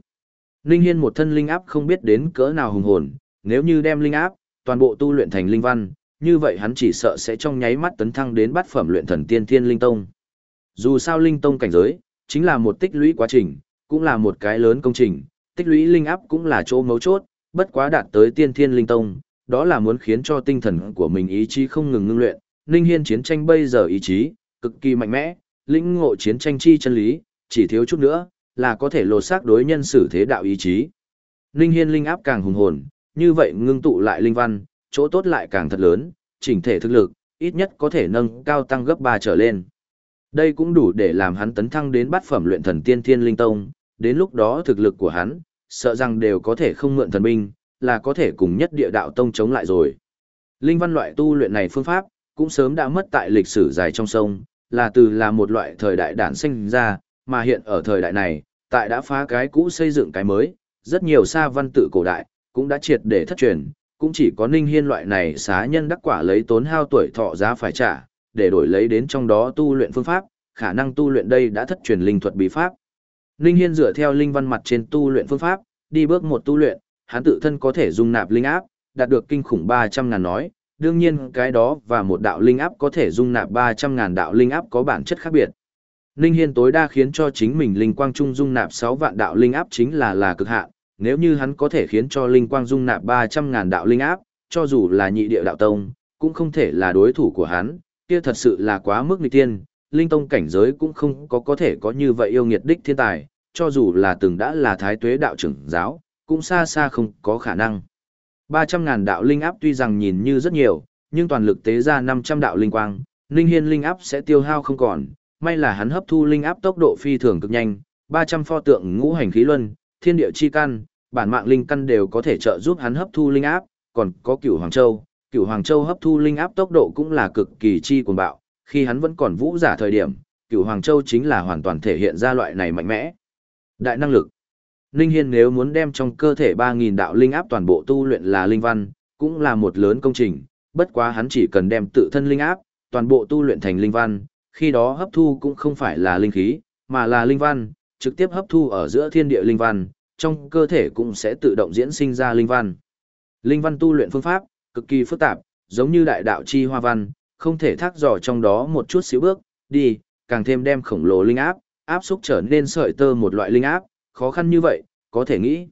Ninh Hiên một thân linh áp không biết đến cỡ nào hùng hồn, nếu như đem linh áp toàn bộ tu luyện thành linh văn, như vậy hắn chỉ sợ sẽ trong nháy mắt tấn thăng đến bát phẩm luyện thần tiên thiên linh tông. Dù sao linh tông cảnh giới chính là một tích lũy quá trình, cũng là một cái lớn công trình, tích lũy linh áp cũng là chỗ mấu chốt, bất quá đạt tới tiên thiên linh tông, đó là muốn khiến cho tinh thần của mình ý chí không ngừng ngưng luyện. Ninh Hiên chiến tranh bây giờ ý chí cực kỳ mạnh mẽ, lĩnh ngộ chiến tranh chi chân lý, chỉ thiếu chút nữa là có thể lột xác đối nhân xử thế đạo ý chí. linh Hiên linh áp càng hùng hồn, như vậy ngưng tụ lại linh văn, chỗ tốt lại càng thật lớn, chỉnh thể thực lực, ít nhất có thể nâng cao tăng gấp 3 trở lên. Đây cũng đủ để làm hắn tấn thăng đến bát phẩm luyện thần tiên thiên linh tông, đến lúc đó thực lực của hắn, sợ rằng đều có thể không mượn thần binh, là có thể cùng nhất địa đạo tông chống lại rồi. Linh văn loại tu luyện này phương pháp, cũng sớm đã mất tại lịch sử dài trong sông, là từ là một loại thời đại đản sinh ra, mà hiện ở thời đại này, tại đã phá cái cũ xây dựng cái mới, rất nhiều xa văn tự cổ đại, cũng đã triệt để thất truyền, cũng chỉ có ninh hiên loại này xá nhân đắc quả lấy tốn hao tuổi thọ giá phải trả, để đổi lấy đến trong đó tu luyện phương pháp, khả năng tu luyện đây đã thất truyền linh thuật bí pháp. Ninh hiên dựa theo linh văn mặt trên tu luyện phương pháp, đi bước một tu luyện, hắn tự thân có thể dung nạp linh áp, đạt được kinh khủng 300 ngàn nói, đương nhiên cái đó và một đạo linh áp có thể dung nạp 300 ngàn đạo linh áp có bản chất khác biệt. Ninh Hiên tối đa khiến cho chính mình linh quang trung dung nạp 6 vạn đạo linh áp chính là là cực hạn, nếu như hắn có thể khiến cho linh quang dung nạp 300 ngàn đạo linh áp, cho dù là nhị địa đạo tông, cũng không thể là đối thủ của hắn, kia thật sự là quá mức nghịch tiên, linh tông cảnh giới cũng không có có thể có như vậy yêu nghiệt đích thiên tài, cho dù là từng đã là thái tuế đạo trưởng giáo, cũng xa xa không có khả năng. 300 ngàn đạo linh áp tuy rằng nhìn như rất nhiều, nhưng toàn lực tế ra 500 đạo linh quang, linh hiên linh áp sẽ tiêu hao không còn, may là hắn hấp thu linh áp tốc độ phi thường cực nhanh, 300 pho tượng ngũ hành khí luân, thiên địa chi căn, bản mạng linh căn đều có thể trợ giúp hắn hấp thu linh áp, còn có Cửu Hoàng Châu, Cửu Hoàng Châu hấp thu linh áp tốc độ cũng là cực kỳ chi cuồng bạo, khi hắn vẫn còn vũ giả thời điểm, Cửu Hoàng Châu chính là hoàn toàn thể hiện ra loại này mạnh mẽ. Đại năng lực. Linh Hiên nếu muốn đem trong cơ thể 3000 đạo linh áp toàn bộ tu luyện là linh văn, cũng là một lớn công trình, bất quá hắn chỉ cần đem tự thân linh áp toàn bộ tu luyện thành linh văn, khi đó hấp thu cũng không phải là linh khí, mà là linh văn, trực tiếp hấp thu ở giữa thiên địa linh văn, trong cơ thể cũng sẽ tự động diễn sinh ra linh văn. Linh văn tu luyện phương pháp, cực kỳ phức tạp, giống như đại đạo chi hoa văn, không thể thác dò trong đó một chút xíu bước, đi, càng thêm đem khổng lồ linh áp, áp xúc trở nên sợi tơ một loại linh áp, khó khăn như vậy, có thể nghĩ.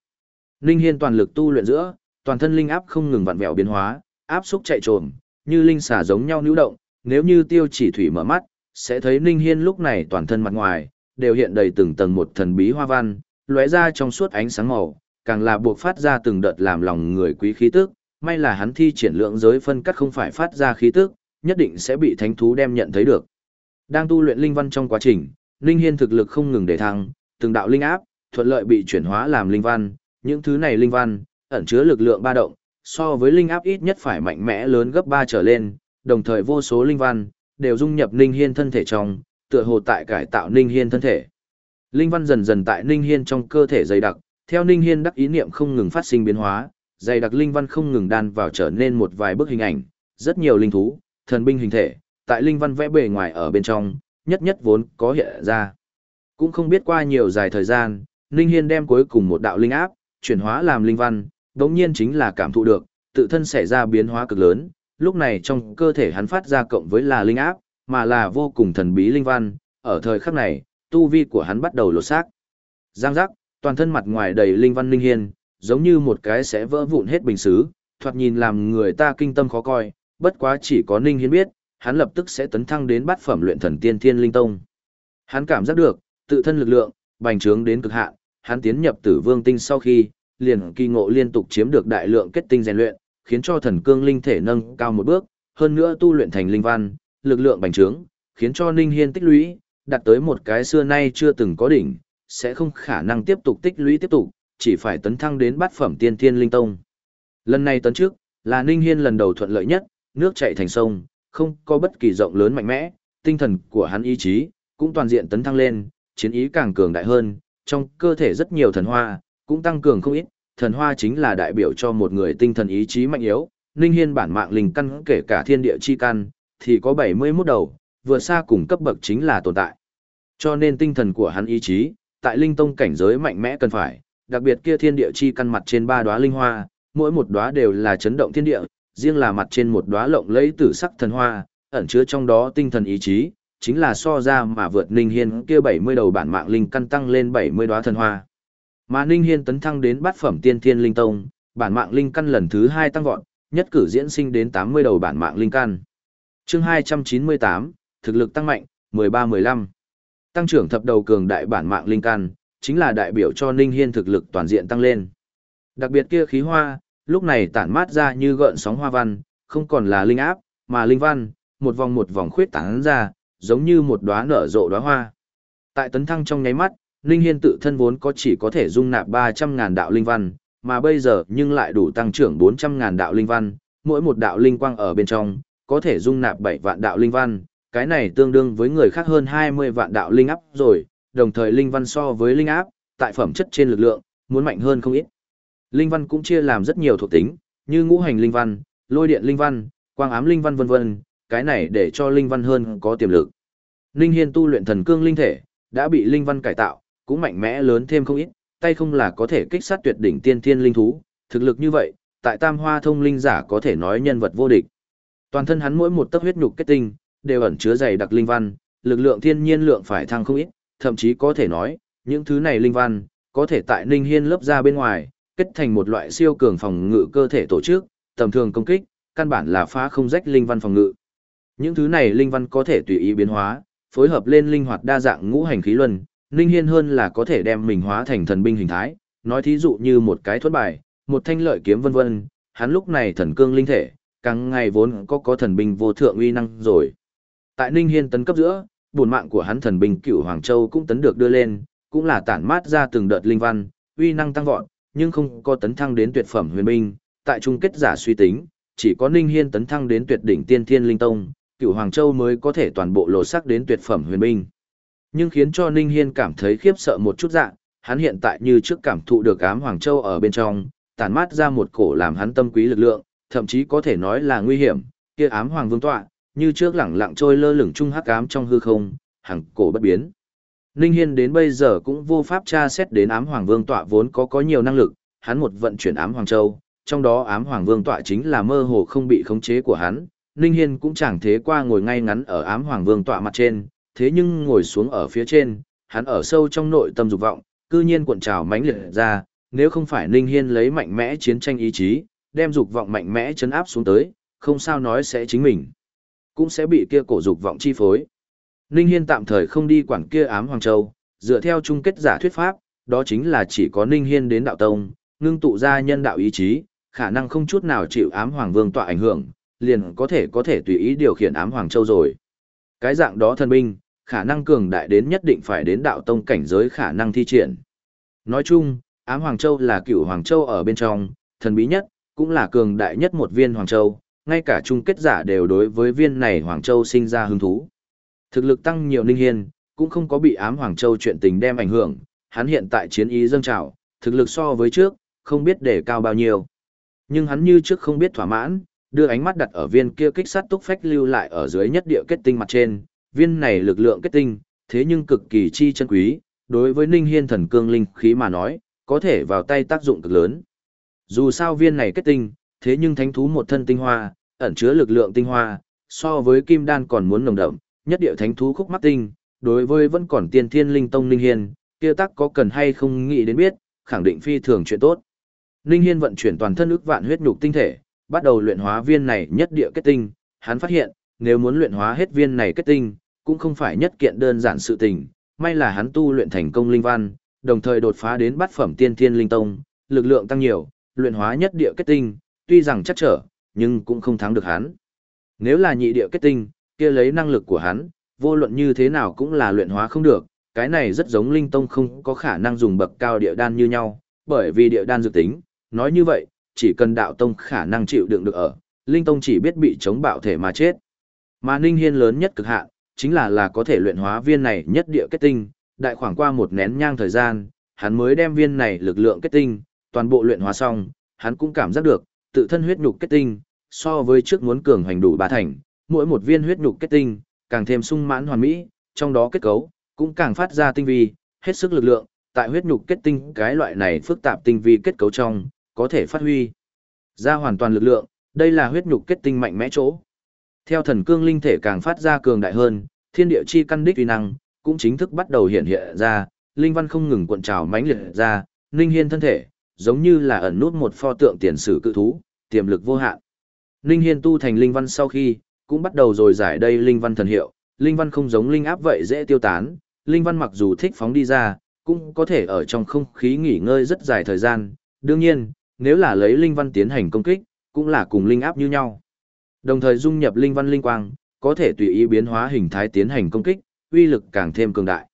Linh hiên toàn lực tu luyện giữa, toàn thân linh áp không ngừng vặn vẹo biến hóa, áp xúc chạy trồm, như linh xả giống nhau nữu động, nếu như tiêu chỉ thủy mở mắt, sẽ thấy Ninh Hiên lúc này toàn thân mặt ngoài, đều hiện đầy từng tầng một thần bí hoa văn, lóe ra trong suốt ánh sáng màu, càng là buộc phát ra từng đợt làm lòng người quý khí tức, may là hắn thi triển lượng giới phân cắt không phải phát ra khí tức, nhất định sẽ bị thánh thú đem nhận thấy được. Đang tu luyện linh văn trong quá trình, Linh Hiên thực lực không ngừng để thăng, từng đạo linh áp, thuận lợi bị chuyển hóa làm linh văn, những thứ này linh văn, ẩn chứa lực lượng ba động, so với linh áp ít nhất phải mạnh mẽ lớn gấp 3 trở lên, đồng thời vô số linh văn, đều dung nhập Ninh Hiên thân thể trong, tựa hồ tại cải tạo Ninh Hiên thân thể. Linh văn dần dần tại Ninh Hiên trong cơ thể dày đặc, theo Ninh Hiên đắc ý niệm không ngừng phát sinh biến hóa, dày đặc linh văn không ngừng đan vào trở nên một vài bức hình ảnh, rất nhiều linh thú, thần binh hình thể, tại linh văn vẽ bề ngoài ở bên trong, nhất nhất vốn có hiện ra. Cũng không biết qua nhiều dài thời gian, Ninh Hiên đem cuối cùng một đạo linh áp, chuyển hóa làm linh văn, đống nhiên chính là cảm thụ được, tự thân xảy ra biến hóa cực lớn, lúc này trong cơ thể hắn phát ra cộng với là linh áp, mà là vô cùng thần bí linh văn, ở thời khắc này, tu vi của hắn bắt đầu lột xác. Giang giác, toàn thân mặt ngoài đầy linh văn linh hiên, giống như một cái sẽ vỡ vụn hết bình xứ, thoạt nhìn làm người ta kinh tâm khó coi, bất quá chỉ có Ninh Hiên biết, hắn lập tức sẽ tấn thăng đến bát phẩm luyện thần tiên thiên linh tông. Hắn cảm giác được, tự thân lực lượng, bành trướng đến cực hạn, hắn tiến nhập tử vương tinh sau khi, liền kỳ ngộ liên tục chiếm được đại lượng kết tinh rèn luyện, khiến cho thần cương linh thể nâng cao một bước, hơn nữa tu luyện thành linh văn, lực lượng bành trướng, khiến cho Ninh Hiên tích lũy, đạt tới một cái xưa nay chưa từng có đỉnh, sẽ không khả năng tiếp tục tích lũy tiếp tục, chỉ phải tấn thăng đến bát phẩm tiên thiên linh tông. Lần này tấn trước, là Ninh Hiên lần đầu thuận lợi nhất, nước chảy thành sông, không có bất kỳ rộng lớn mạnh mẽ, tinh thần của hắn ý chí cũng toàn diện tấn thăng lên, chiến ý càng cường đại hơn, trong cơ thể rất nhiều thần hoa cũng tăng cường không ít, thần hoa chính là đại biểu cho một người tinh thần ý chí mạnh yếu, Ninh Hiên bản mạng linh căn kể cả thiên địa chi căn thì có 71 đầu, vừa xa cùng cấp bậc chính là tồn tại. Cho nên tinh thần của hắn ý chí, tại linh tông cảnh giới mạnh mẽ cần phải, đặc biệt kia thiên địa chi căn mặt trên ba đóa linh hoa, mỗi một đóa đều là chấn động thiên địa, riêng là mặt trên một đóa lộng lẫy tử sắc thần hoa, ẩn chứa trong đó tinh thần ý chí, chính là so ra mà vượt Ninh Hiên kia 70 đầu bản mạng linh căn tăng lên 70 đóa thần hoa. Mà Ninh Hiên tấn thăng đến bát phẩm tiên thiên linh tông, bản mạng linh căn lần thứ 2 tăng vọt, nhất cử diễn sinh đến 80 đầu bản mạng linh căn. Chương 298, thực lực tăng mạnh, 13-15. Tăng trưởng thập đầu cường đại bản mạng linh căn, chính là đại biểu cho Ninh Hiên thực lực toàn diện tăng lên. Đặc biệt kia khí hoa, lúc này tản mát ra như gợn sóng hoa văn, không còn là linh áp, mà linh văn, một vòng một vòng khuyết tán ra, giống như một đóa nở rộ đóa hoa. Tại tấn thăng trong nháy mắt, Ninh Hiên tự thân vốn có chỉ có thể dung nạp 300.000 đạo linh văn, mà bây giờ nhưng lại đủ tăng trưởng 400.000 đạo linh văn, mỗi một đạo linh quang ở bên trong, có thể dung nạp 7 vạn đạo linh văn, cái này tương đương với người khác hơn 20 vạn đạo linh áp rồi, đồng thời linh văn so với linh áp, tại phẩm chất trên lực lượng, muốn mạnh hơn không ít. Linh văn cũng chia làm rất nhiều thuộc tính, như ngũ hành linh văn, lôi điện linh văn, quang ám linh văn vân vân, cái này để cho linh văn hơn có tiềm lực. Linh Hiên tu luyện thần cương linh thể, đã bị linh văn cải tạo, cũng mạnh mẽ lớn thêm không ít, tay không là có thể kích sát tuyệt đỉnh tiên thiên linh thú, thực lực như vậy, tại Tam Hoa thông linh giả có thể nói nhân vật vô địch. Toàn thân hắn mỗi một tấc huyết nhục kết tinh, đều ẩn chứa dày đặc linh văn, lực lượng thiên nhiên lượng phải thăng không ít, thậm chí có thể nói, những thứ này linh văn, có thể tại Ninh Hiên lớp ra bên ngoài, kết thành một loại siêu cường phòng ngự cơ thể tổ chức, tầm thường công kích, căn bản là phá không rách linh văn phòng ngự. Những thứ này linh văn có thể tùy ý biến hóa, phối hợp lên linh hoạt đa dạng ngũ hành khí luân, Ninh Hiên hơn là có thể đem mình hóa thành thần binh hình thái, nói thí dụ như một cái thuẫn bài, một thanh lợi kiếm vân vân, hắn lúc này thần cương linh thể, càng ngày vốn có có thần binh vô thượng uy năng rồi. Tại Ninh Hiên tấn cấp giữa, buồn mạng của hắn thần binh Cửu Hoàng Châu cũng tấn được đưa lên, cũng là tản mát ra từng đợt linh văn, uy năng tăng vọt, nhưng không có tấn thăng đến tuyệt phẩm huyền binh, tại chung kết giả suy tính, chỉ có Ninh Hiên tấn thăng đến tuyệt đỉnh tiên thiên linh tông, Cửu Hoàng Châu mới có thể toàn bộ lộ sắc đến tuyệt phẩm huyền binh. Nhưng khiến cho Ninh Hiên cảm thấy khiếp sợ một chút dạng, hắn hiện tại như trước cảm thụ được ám Hoàng Châu ở bên trong, tản mát ra một cổ làm hắn tâm quý lực lượng, thậm chí có thể nói là nguy hiểm, kia ám Hoàng Vương tọa, như trước lẳng lặng trôi lơ lửng trung hắc ám trong hư không, hằng cổ bất biến. Ninh Hiên đến bây giờ cũng vô pháp tra xét đến ám Hoàng Vương tọa vốn có có nhiều năng lực, hắn một vận chuyển ám Hoàng Châu, trong đó ám Hoàng Vương tọa chính là mơ hồ không bị khống chế của hắn. Ninh Hiên cũng chẳng thế qua ngồi ngay ngắn ở ám Hoàng Vương tọa mặt trên, thế nhưng ngồi xuống ở phía trên, hắn ở sâu trong nội tâm dục vọng, cư nhiên cuộn trào mãnh liệt ra, nếu không phải Ninh Hiên lấy mạnh mẽ chiến tranh ý chí, đem dục vọng mạnh mẽ chấn áp xuống tới, không sao nói sẽ chính mình, cũng sẽ bị kia cổ dục vọng chi phối. Ninh Hiên tạm thời không đi quản kia ám Hoàng Châu, dựa theo chung kết giả thuyết pháp, đó chính là chỉ có Ninh Hiên đến đạo tông, ngưng tụ ra nhân đạo ý chí, khả năng không chút nào chịu ám Hoàng Vương tọa ảnh hưởng, liền có thể có thể tùy ý điều khiển ám Hoàng Châu rồi. Cái dạng đó thần binh, khả năng cường đại đến nhất định phải đến đạo tông cảnh giới khả năng thi triển. Nói chung, ám Hoàng Châu là cựu Hoàng Châu ở bên trong, thần bí nhất, cũng là cường đại nhất một viên Hoàng Châu, ngay cả chung kết giả đều đối với viên này Hoàng Châu sinh ra hứng thú. Thực lực tăng nhiều ninh hiên, cũng không có bị ám Hoàng Châu chuyện tình đem ảnh hưởng, hắn hiện tại chiến ý dâng trào, thực lực so với trước, không biết để cao bao nhiêu. Nhưng hắn như trước không biết thỏa mãn, đưa ánh mắt đặt ở viên kia kích sát túc phách lưu lại ở dưới nhất địa kết tinh mặt trên, viên này lực lượng kết tinh, thế nhưng cực kỳ chi chân quý, đối với Ninh Hiên thần cương linh khí mà nói, có thể vào tay tác dụng cực lớn. Dù sao viên này kết tinh, thế nhưng thánh thú một thân tinh hoa, ẩn chứa lực lượng tinh hoa, so với kim đan còn muốn nồng đậm, nhất địa thánh thú khúc mắt tinh, đối với vẫn còn tiên thiên linh tông Ninh Hiên, kia tắc có cần hay không nghĩ đến biết, khẳng định phi thường chuyện tốt. Ninh Hiên vận chuyển toàn thân ức vạn huyết nhục tinh thể, bắt đầu luyện hóa viên này nhất địa kết tinh, hắn phát hiện, nếu muốn luyện hóa hết viên này kết tinh, cũng không phải nhất kiện đơn giản sự tình, may là hắn tu luyện thành công linh văn, đồng thời đột phá đến bát phẩm tiên thiên linh tông, lực lượng tăng nhiều, luyện hóa nhất địa kết tinh, tuy rằng chắc trở, nhưng cũng không thắng được hắn. Nếu là nhị địa kết tinh, kia lấy năng lực của hắn, vô luận như thế nào cũng là luyện hóa không được, cái này rất giống linh tông không có khả năng dùng bậc cao địa đan như nhau, bởi vì địa đan dự tính, nói như vậy, chỉ cần đạo tông khả năng chịu đựng được ở, linh tông chỉ biết bị chống bạo thể mà chết. Mà Ninh Hiên lớn nhất cực hạn, chính là là có thể luyện hóa viên này nhất địa kết tinh, đại khoảng qua một nén nhang thời gian, hắn mới đem viên này lực lượng kết tinh, toàn bộ luyện hóa xong, hắn cũng cảm giác được, tự thân huyết nhục kết tinh, so với trước muốn cường hành đủ ba thành, mỗi một viên huyết nhục kết tinh, càng thêm sung mãn hoàn mỹ, trong đó kết cấu, cũng càng phát ra tinh vi, hết sức lực lượng, tại huyết nhục kết tinh cái loại này phức tạp tinh vi kết cấu trong, có thể phát huy ra hoàn toàn lực lượng, đây là huyết nhục kết tinh mạnh mẽ chỗ. Theo thần cương linh thể càng phát ra cường đại hơn, thiên địa chi căn đích uy năng cũng chính thức bắt đầu hiện hiện ra, linh văn không ngừng cuộn trào mãnh liệt ra, linh hiên thân thể giống như là ẩn nút một pho tượng tiền sử cự thú, tiềm lực vô hạn. Linh hiên tu thành linh văn sau khi, cũng bắt đầu rồi giải đây linh văn thần hiệu, linh văn không giống linh áp vậy dễ tiêu tán, linh văn mặc dù thích phóng đi ra, cũng có thể ở trong không khí nghỉ ngơi rất dài thời gian, đương nhiên, nếu là lấy linh văn tiến hành công kích, cũng là cùng linh áp như nhau. Đồng thời dung nhập linh văn linh quang, có thể tùy ý biến hóa hình thái tiến hành công kích, uy lực càng thêm cường đại.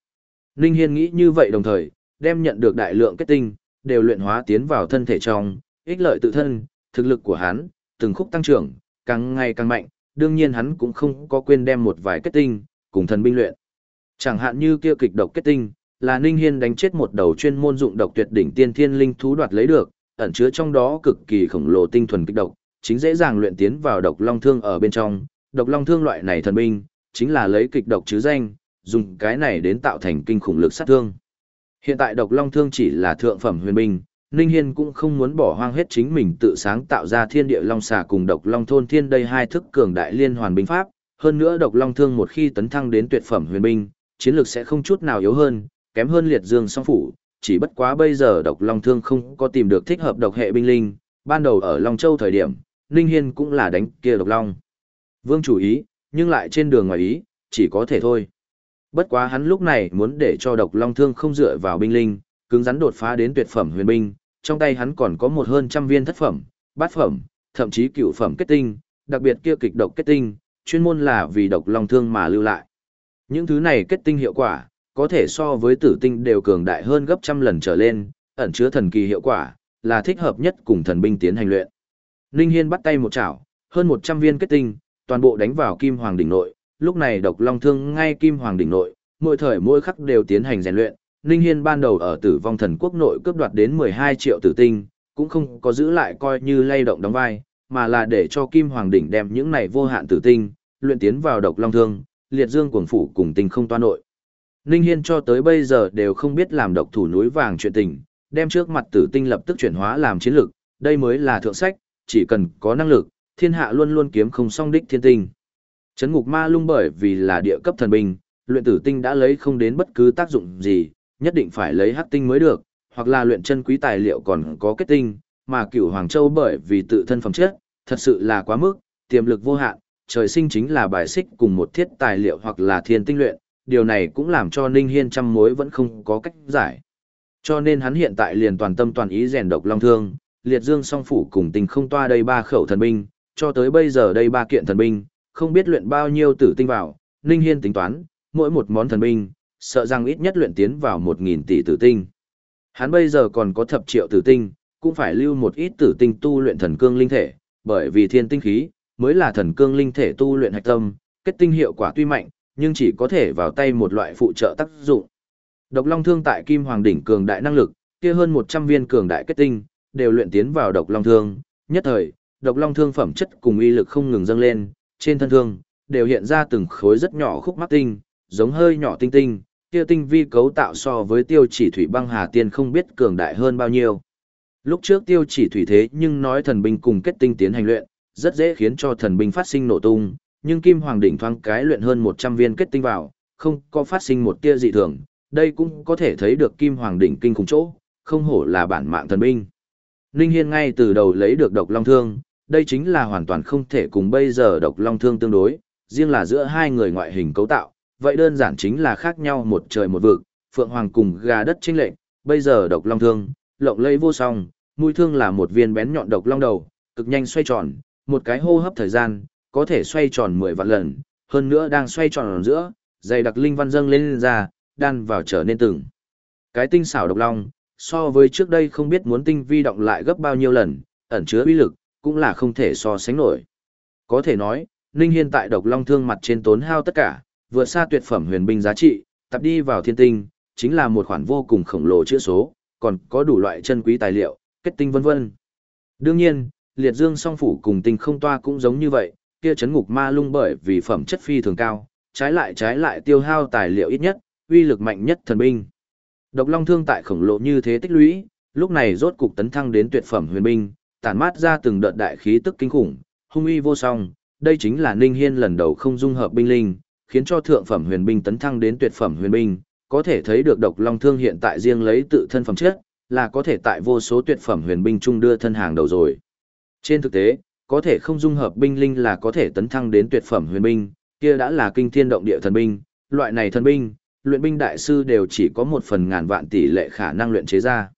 Linh Hiên nghĩ như vậy đồng thời, đem nhận được đại lượng kết tinh, đều luyện hóa tiến vào thân thể trong, ích lợi tự thân, thực lực của hắn, từng khúc tăng trưởng, càng ngày càng mạnh, đương nhiên hắn cũng không có quên đem một vài kết tinh, cùng thần binh luyện. Chẳng hạn như kia kịch độc kết tinh, là Ninh Hiên đánh chết một đầu chuyên môn dụng độc tuyệt đỉnh tiên thiên linh thú đoạt lấy được, ẩn chứa trong đó cực kỳ khổng lồ tinh thuần kịch độc, chính dễ dàng luyện tiến vào độc long thương ở bên trong. Độc long thương loại này thần binh, chính là lấy kịch độc chứ danh, dùng cái này đến tạo thành kinh khủng lực sát thương. Hiện tại độc long thương chỉ là thượng phẩm huyền binh, Ninh Hiên cũng không muốn bỏ hoang hết chính mình tự sáng tạo ra thiên địa long xà cùng độc long thôn thiên đây hai thức cường đại liên hoàn binh pháp. Hơn nữa độc long thương một khi tấn thăng đến tuyệt phẩm huyền binh, chiến lược sẽ không chút nào yếu hơn, kém hơn liệt dương song phủ. Chỉ bất quá bây giờ độc long thương không có tìm được thích hợp độc hệ binh linh, ban đầu ở Long Châu thời điểm, Ninh Hiên cũng là đánh kia độc long. Vương chủ ý, nhưng lại trên đường ngoài ý, chỉ có thể thôi. Bất quá hắn lúc này muốn để cho độc long thương không dựa vào binh linh, cứng rắn đột phá đến tuyệt phẩm huyền binh, trong tay hắn còn có một hơn trăm viên thất phẩm, bát phẩm, thậm chí cửu phẩm kết tinh, đặc biệt kia kịch độc kết tinh, chuyên môn là vì độc long thương mà lưu lại. Những thứ này kết tinh hiệu quả, có thể so với tử tinh đều cường đại hơn gấp trăm lần trở lên, ẩn chứa thần kỳ hiệu quả, là thích hợp nhất cùng thần binh tiến hành luyện. Ninh Hiên bắt tay một chảo, hơn 100 viên kết tinh, toàn bộ đánh vào Kim Hoàng đỉnh nội, lúc này độc long thương ngay Kim Hoàng đỉnh nội, mỗi thời mỗi khắc đều tiến hành rèn luyện, Ninh Hiên ban đầu ở tử vong thần quốc nội cướp đoạt đến 12 triệu tử tinh, cũng không có giữ lại coi như lay động đóng vai, mà là để cho Kim Hoàng Đỉnh đem những này vô hạn tử tinh, luyện tiến vào độc long thương, liệt dương cuồng phủ cùng tinh không toan nội. Ninh Hiên cho tới bây giờ đều không biết làm độc thủ núi vàng chuyện tình, đem trước mặt tử tinh lập tức chuyển hóa làm chiến lực, đây mới là thượng sách, chỉ cần có năng lực, thiên hạ luôn luôn kiếm không song đích thiên tinh. Chấn ngục ma lung bởi vì là địa cấp thần binh, luyện tử tinh đã lấy không đến bất cứ tác dụng gì, nhất định phải lấy hắc tinh mới được, hoặc là luyện chân quý tài liệu còn có kết tinh, mà cửu Hoàng Châu bởi vì tự thân phẩm chất, thật sự là quá mức, tiềm lực vô hạn, trời sinh chính là bài xích cùng một thiết tài liệu hoặc là thiên tinh luyện, điều này cũng làm cho Ninh Hiên trăm mối vẫn không có cách giải. Cho nên hắn hiện tại liền toàn tâm toàn ý rèn độc long thương, liệt dương song phủ cùng tình không toa đây ba khẩu thần binh, cho tới bây giờ đây ba kiện thần binh, không biết luyện bao nhiêu tử tinh vào, Ninh Hiên tính toán, mỗi một món thần binh, sợ rằng ít nhất luyện tiến vào một nghìn tỷ tử tinh. Hắn bây giờ còn có thập triệu tử tinh, cũng phải lưu một ít tử tinh tu luyện thần cương linh thể, bởi vì thiên tinh khí mới là thần cương linh thể tu luyện hạch tâm, kết tinh hiệu quả tuy mạnh, nhưng chỉ có thể vào tay một loại phụ trợ tác dụng. Độc Long Thương tại Kim Hoàng đỉnh cường đại năng lực, kia hơn 100 viên cường đại kết tinh, đều luyện tiến vào Độc Long Thương, nhất thời, Độc Long Thương phẩm chất cùng uy lực không ngừng dâng lên, trên thân thương đều hiện ra từng khối rất nhỏ khúc mắc tinh, giống hơi nhỏ tinh tinh, kia tinh vi cấu tạo so với tiêu chỉ thủy băng hà tiên không biết cường đại hơn bao nhiêu. Lúc trước tiêu chỉ thủy thế nhưng nói thần binh cùng kết tinh tiến hành luyện, rất dễ khiến cho thần binh phát sinh nổ tung, nhưng kim hoàng đỉnh thoáng cái luyện hơn 100 viên kết tinh vào, không có phát sinh một tia dị thường, đây cũng có thể thấy được kim hoàng đỉnh kinh khủng chỗ, không hổ là bản mạng thần binh. Ninh Hiên ngay từ đầu lấy được độc long thương, đây chính là hoàn toàn không thể cùng bây giờ độc long thương tương đối, riêng là giữa hai người ngoại hình cấu tạo, vậy đơn giản chính là khác nhau một trời một vực, phượng hoàng cùng gà đất chênh lệnh, bây giờ độc long thương, lộng lẫy vô song, mũi thương là một viên bén nhọn độc long đầu, cực nhanh xoay tròn, một cái hô hấp thời gian, có thể xoay tròn 10 vạn lần, hơn nữa đang xoay tròn ở giữa, dày đặc linh văn dâng lên, lên ra, đan vào trở nên từng. Cái tinh xảo độc long, so với trước đây không biết muốn tinh vi động lại gấp bao nhiêu lần, ẩn chứa uy lực, cũng là không thể so sánh nổi. Có thể nói, Ninh Hiên tại độc long thương mặt trên tốn hao tất cả, vượt xa tuyệt phẩm huyền binh giá trị, tập đi vào thiên tinh, chính là một khoản vô cùng khổng lồ chữ số, còn có đủ loại chân quý tài liệu, kết tinh vân vân. Đương nhiên, liệt dương song phủ cùng tinh không toa cũng giống như vậy, kia chấn ngục ma lung bởi vì phẩm chất phi thường cao, trái lại trái lại tiêu hao tài liệu ít nhất, uy lực mạnh nhất thần binh. Độc long thương tại khổng lồ như thế tích lũy, lúc này rốt cục tấn thăng đến tuyệt phẩm huyền binh, tản mát ra từng đợt đại khí tức kinh khủng, hung uy vô song, đây chính là Ninh Hiên lần đầu không dung hợp binh linh, khiến cho thượng phẩm huyền binh tấn thăng đến tuyệt phẩm huyền binh, có thể thấy được độc long thương hiện tại riêng lấy tự thân phẩm chất, là có thể tại vô số tuyệt phẩm huyền binh trung đưa thân hàng đầu rồi. Trên thực tế, có thể không dung hợp binh linh là có thể tấn thăng đến tuyệt phẩm huyền binh, kia đã là kinh thiên động địa thần binh, loại này thần binh, luyện binh đại sư đều chỉ có một phần ngàn vạn tỷ lệ khả năng luyện chế ra.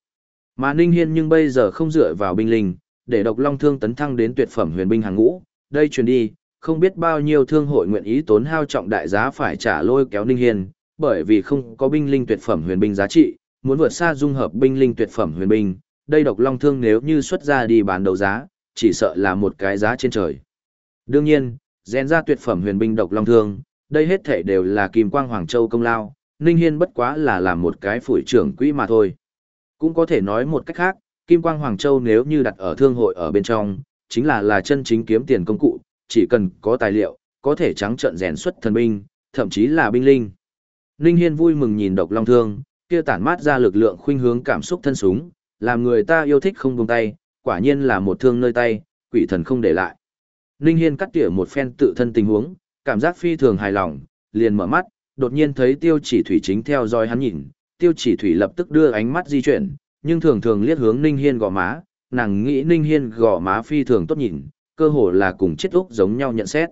Mà Ninh Hiên nhưng bây giờ không dựa vào binh linh, để độc long thương tấn thăng đến tuyệt phẩm huyền binh hàng ngũ, đây truyền đi, không biết bao nhiêu thương hội nguyện ý tốn hao trọng đại giá phải trả lôi kéo Ninh Hiên, bởi vì không có binh linh tuyệt phẩm huyền binh giá trị, muốn vượt xa dung hợp binh linh tuyệt phẩm huyền binh, đây độc long thương nếu như xuất ra đi bán đấu giá, chỉ sợ là một cái giá trên trời. Đương nhiên, rèn ra tuyệt phẩm huyền binh độc long thương, đây hết thể đều là kim quang Hoàng Châu công lao, Ninh Hiên bất quá là làm một cái phủi trưởng quỹ mà thôi. Cũng có thể nói một cách khác, kim quang Hoàng Châu nếu như đặt ở thương hội ở bên trong, chính là là chân chính kiếm tiền công cụ, chỉ cần có tài liệu, có thể trắng trợn rèn xuất thần binh, thậm chí là binh linh. Ninh Hiên vui mừng nhìn độc long thương, kia tản mát ra lực lượng khuynh hướng cảm xúc thân súng, làm người ta yêu thích không buông tay, quả nhiên là một thương nơi tay, quỷ thần không để lại. Ninh Hiên cắt tỉa một phen tự thân tình huống, cảm giác phi thường hài lòng, liền mở mắt, đột nhiên thấy tiêu chỉ thủy chính theo dõi hắn nhìn, tiêu chỉ thủy lập tức đưa ánh mắt di chuyển, nhưng thường thường liếc hướng Ninh Hiên gò má, nàng nghĩ Ninh Hiên gò má phi thường tốt nhìn, cơ hồ là cùng chết úc giống nhau nhận xét.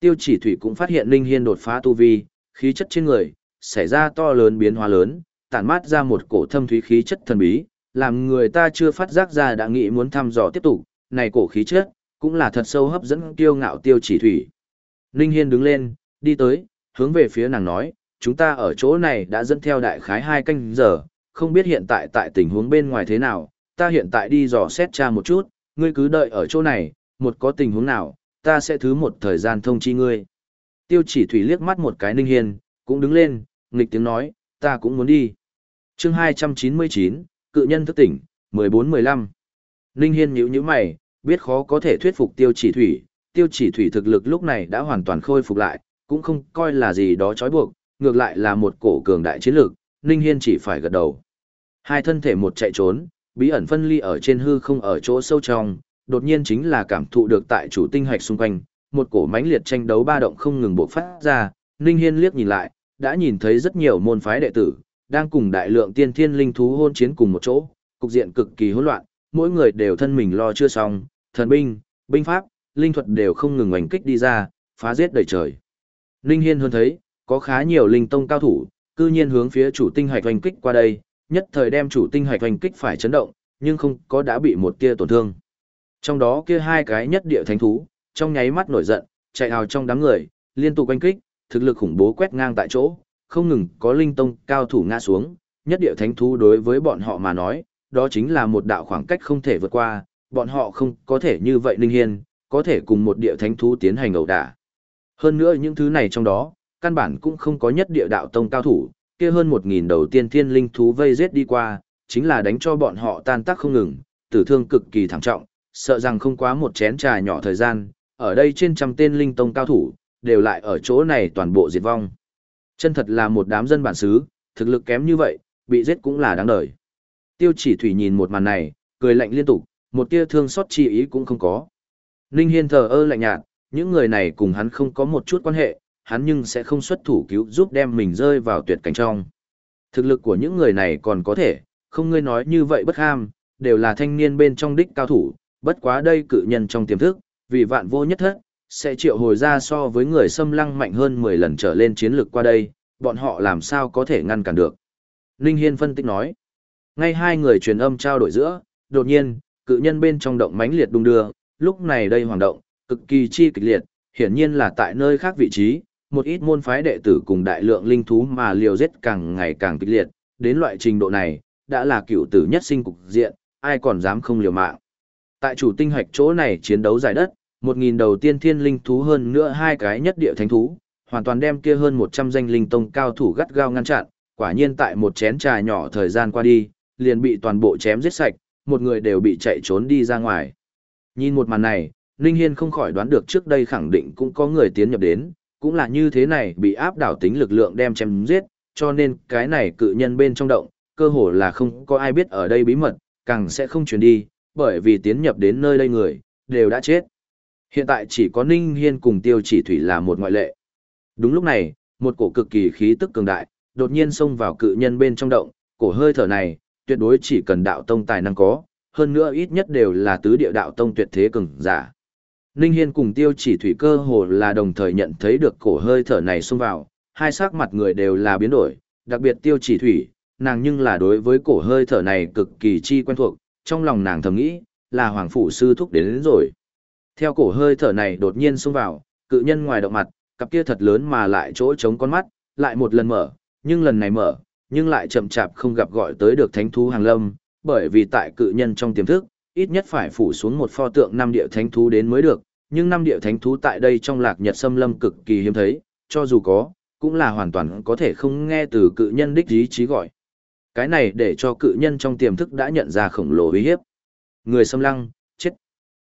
Tiêu chỉ thủy cũng phát hiện Ninh Hiên đột phá tu vi, khí chất trên người, xảy ra to lớn biến hóa lớn, tản mát ra một cổ thâm thúy khí chất thần bí, làm người ta chưa phát giác ra đã nghĩ muốn thăm dò tiếp tục, này cổ khí chất, cũng là thật sâu hấp dẫn kiêu ngạo tiêu chỉ thủy. Ninh Hiên đứng lên, đi tới, hướng về phía nàng nói, chúng ta ở chỗ này đã dẫn theo đại khái hai canh giờ, không biết hiện tại tại tình huống bên ngoài thế nào, ta hiện tại đi dò xét tra một chút, ngươi cứ đợi ở chỗ này, một có tình huống nào, ta sẽ thứ một thời gian thông chi ngươi. Tiêu chỉ thủy liếc mắt một cái Ninh Hiên, cũng đứng lên, nghịch tiếng nói, ta cũng muốn đi. chương 299, cự nhân thức tỉnh, 14-15. Ninh Hiên nhíu nhíu mày, biết khó có thể thuyết phục tiêu chỉ thủy, tiêu chỉ thủy thực lực lúc này đã hoàn toàn khôi phục lại, cũng không coi là gì đó trói buộc, ngược lại là một cổ cường đại chiến lược, Ninh Hiên chỉ phải gật đầu. Hai thân thể một chạy trốn, bí ẩn phân ly ở trên hư không ở chỗ sâu trong, đột nhiên chính là cảm thụ được tại chủ tinh hạch xung quanh, một cổ mãnh liệt tranh đấu ba động không ngừng bộc phát ra, Ninh Hiên liếc nhìn lại, đã nhìn thấy rất nhiều môn phái đệ tử, đang cùng đại lượng tiên thiên linh thú hôn chiến cùng một chỗ, cục diện cực kỳ hỗn loạn, mỗi người đều thân mình lo chưa xong, thần binh, binh pháp, linh thuật đều không ngừng oanh kích đi ra, phá giết đầy trời. Linh Hiên hơn thấy, có khá nhiều linh tông cao thủ, cư nhiên hướng phía chủ tinh hạch oanh kích qua đây, nhất thời đem chủ tinh hạch oanh kích phải chấn động, nhưng không có đã bị một tia tổn thương. Trong đó kia hai cái nhất địa thánh thú, trong nháy mắt nổi giận, chạy hào trong đám người, liên tục oanh kích, thực lực khủng bố quét ngang tại chỗ, không ngừng có linh tông cao thủ ngã xuống, nhất địa thánh thú đối với bọn họ mà nói, đó chính là một đạo khoảng cách không thể vượt qua, bọn họ không có thể như vậy linh hiên, có thể cùng một địa thánh thú tiến hành ẩu đả. Hơn nữa những thứ này trong đó, căn bản cũng không có nhất địa đạo tông cao thủ, kia hơn một nghìn đầu tiên thiên linh thú vây giết đi qua, chính là đánh cho bọn họ tan tác không ngừng, tử thương cực kỳ thảm trọng, sợ rằng không quá một chén trà nhỏ thời gian, ở đây trên trăm tên linh tông cao thủ, đều lại ở chỗ này toàn bộ diệt vong. Chân thật là một đám dân bản xứ, thực lực kém như vậy, bị giết cũng là đáng đời. Tiêu chỉ thủy nhìn một màn này, cười lạnh liên tục, một tia thương xót chi ý cũng không có. Ninh Hiên thờ ơ lạnh nhạt, những người này cùng hắn không có một chút quan hệ, hắn nhưng sẽ không xuất thủ cứu giúp đem mình rơi vào tuyệt cảnh trong. Thực lực của những người này còn có thể, không ngươi nói như vậy bất ham, đều là thanh niên bên trong đích cao thủ, bất quá đây cự nhân trong tiềm thức, vì vạn vô nhất thất, sẽ triệu hồi ra so với người xâm lăng mạnh hơn 10 lần trở lên chiến lược qua đây, bọn họ làm sao có thể ngăn cản được. Ninh Hiên phân tích nói, ngay hai người truyền âm trao đổi giữa, đột nhiên, cự nhân bên trong động mãnh liệt đung đưa, lúc này đây hoàng động, cực kỳ chi kịch liệt, hiển nhiên là tại nơi khác vị trí, một ít môn phái đệ tử cùng đại lượng linh thú mà liều giết càng ngày càng kịch liệt, đến loại trình độ này, đã là cựu tử nhất sinh cục diện, ai còn dám không liều mạng. Tại chủ tinh hoạch chỗ này chiến đấu giải đất, một nghìn đầu tiên thiên linh thú hơn nữa hai cái nhất địa thánh thú, hoàn toàn đem kia hơn một trăm danh linh tông cao thủ gắt gao ngăn chặn, quả nhiên tại một chén trà nhỏ thời gian qua đi, liền bị toàn bộ chém giết sạch, một người đều bị chạy trốn đi ra ngoài. Nhìn một màn này, Ninh Hiên không khỏi đoán được trước đây khẳng định cũng có người tiến nhập đến, cũng là như thế này bị áp đảo tính lực lượng đem chém giết, cho nên cái này cự nhân bên trong động, cơ hồ là không có ai biết ở đây bí mật, càng sẽ không truyền đi, bởi vì tiến nhập đến nơi đây người, đều đã chết. Hiện tại chỉ có Ninh Hiên cùng Tiêu Chỉ Thủy là một ngoại lệ. Đúng lúc này, một cổ cực kỳ khí tức cường đại, đột nhiên xông vào cự nhân bên trong động, cổ hơi thở này, tuyệt đối chỉ cần đạo tông tài năng có, hơn nữa ít nhất đều là tứ địa đạo tông tuyệt thế cường giả. Ninh Hiên cùng Tiêu Chỉ Thủy cơ hồ là đồng thời nhận thấy được cổ hơi thở này xông vào, hai sắc mặt người đều là biến đổi, đặc biệt Tiêu Chỉ Thủy, nàng nhưng là đối với cổ hơi thở này cực kỳ chi quen thuộc, trong lòng nàng thầm nghĩ, là Hoàng Phủ Sư Thúc đến, đến rồi. Theo cổ hơi thở này đột nhiên xông vào, cự nhân ngoài động mặt, cặp kia thật lớn mà lại chỗ trống con mắt, lại một lần mở, nhưng lần này mở, nhưng lại chậm chạp không gặp gọi tới được thánh thú hàng lâm, bởi vì tại cự nhân trong tiềm thức, ít nhất phải phủ xuống một pho tượng năm địa thánh thú đến mới được, nhưng năm địa thánh thú tại đây trong lạc nhật xâm lâm cực kỳ hiếm thấy, cho dù có, cũng là hoàn toàn có thể không nghe từ cự nhân đích ý chí gọi. Cái này để cho cự nhân trong tiềm thức đã nhận ra khổng lồ uy hiếp. Người xâm lăng, chết.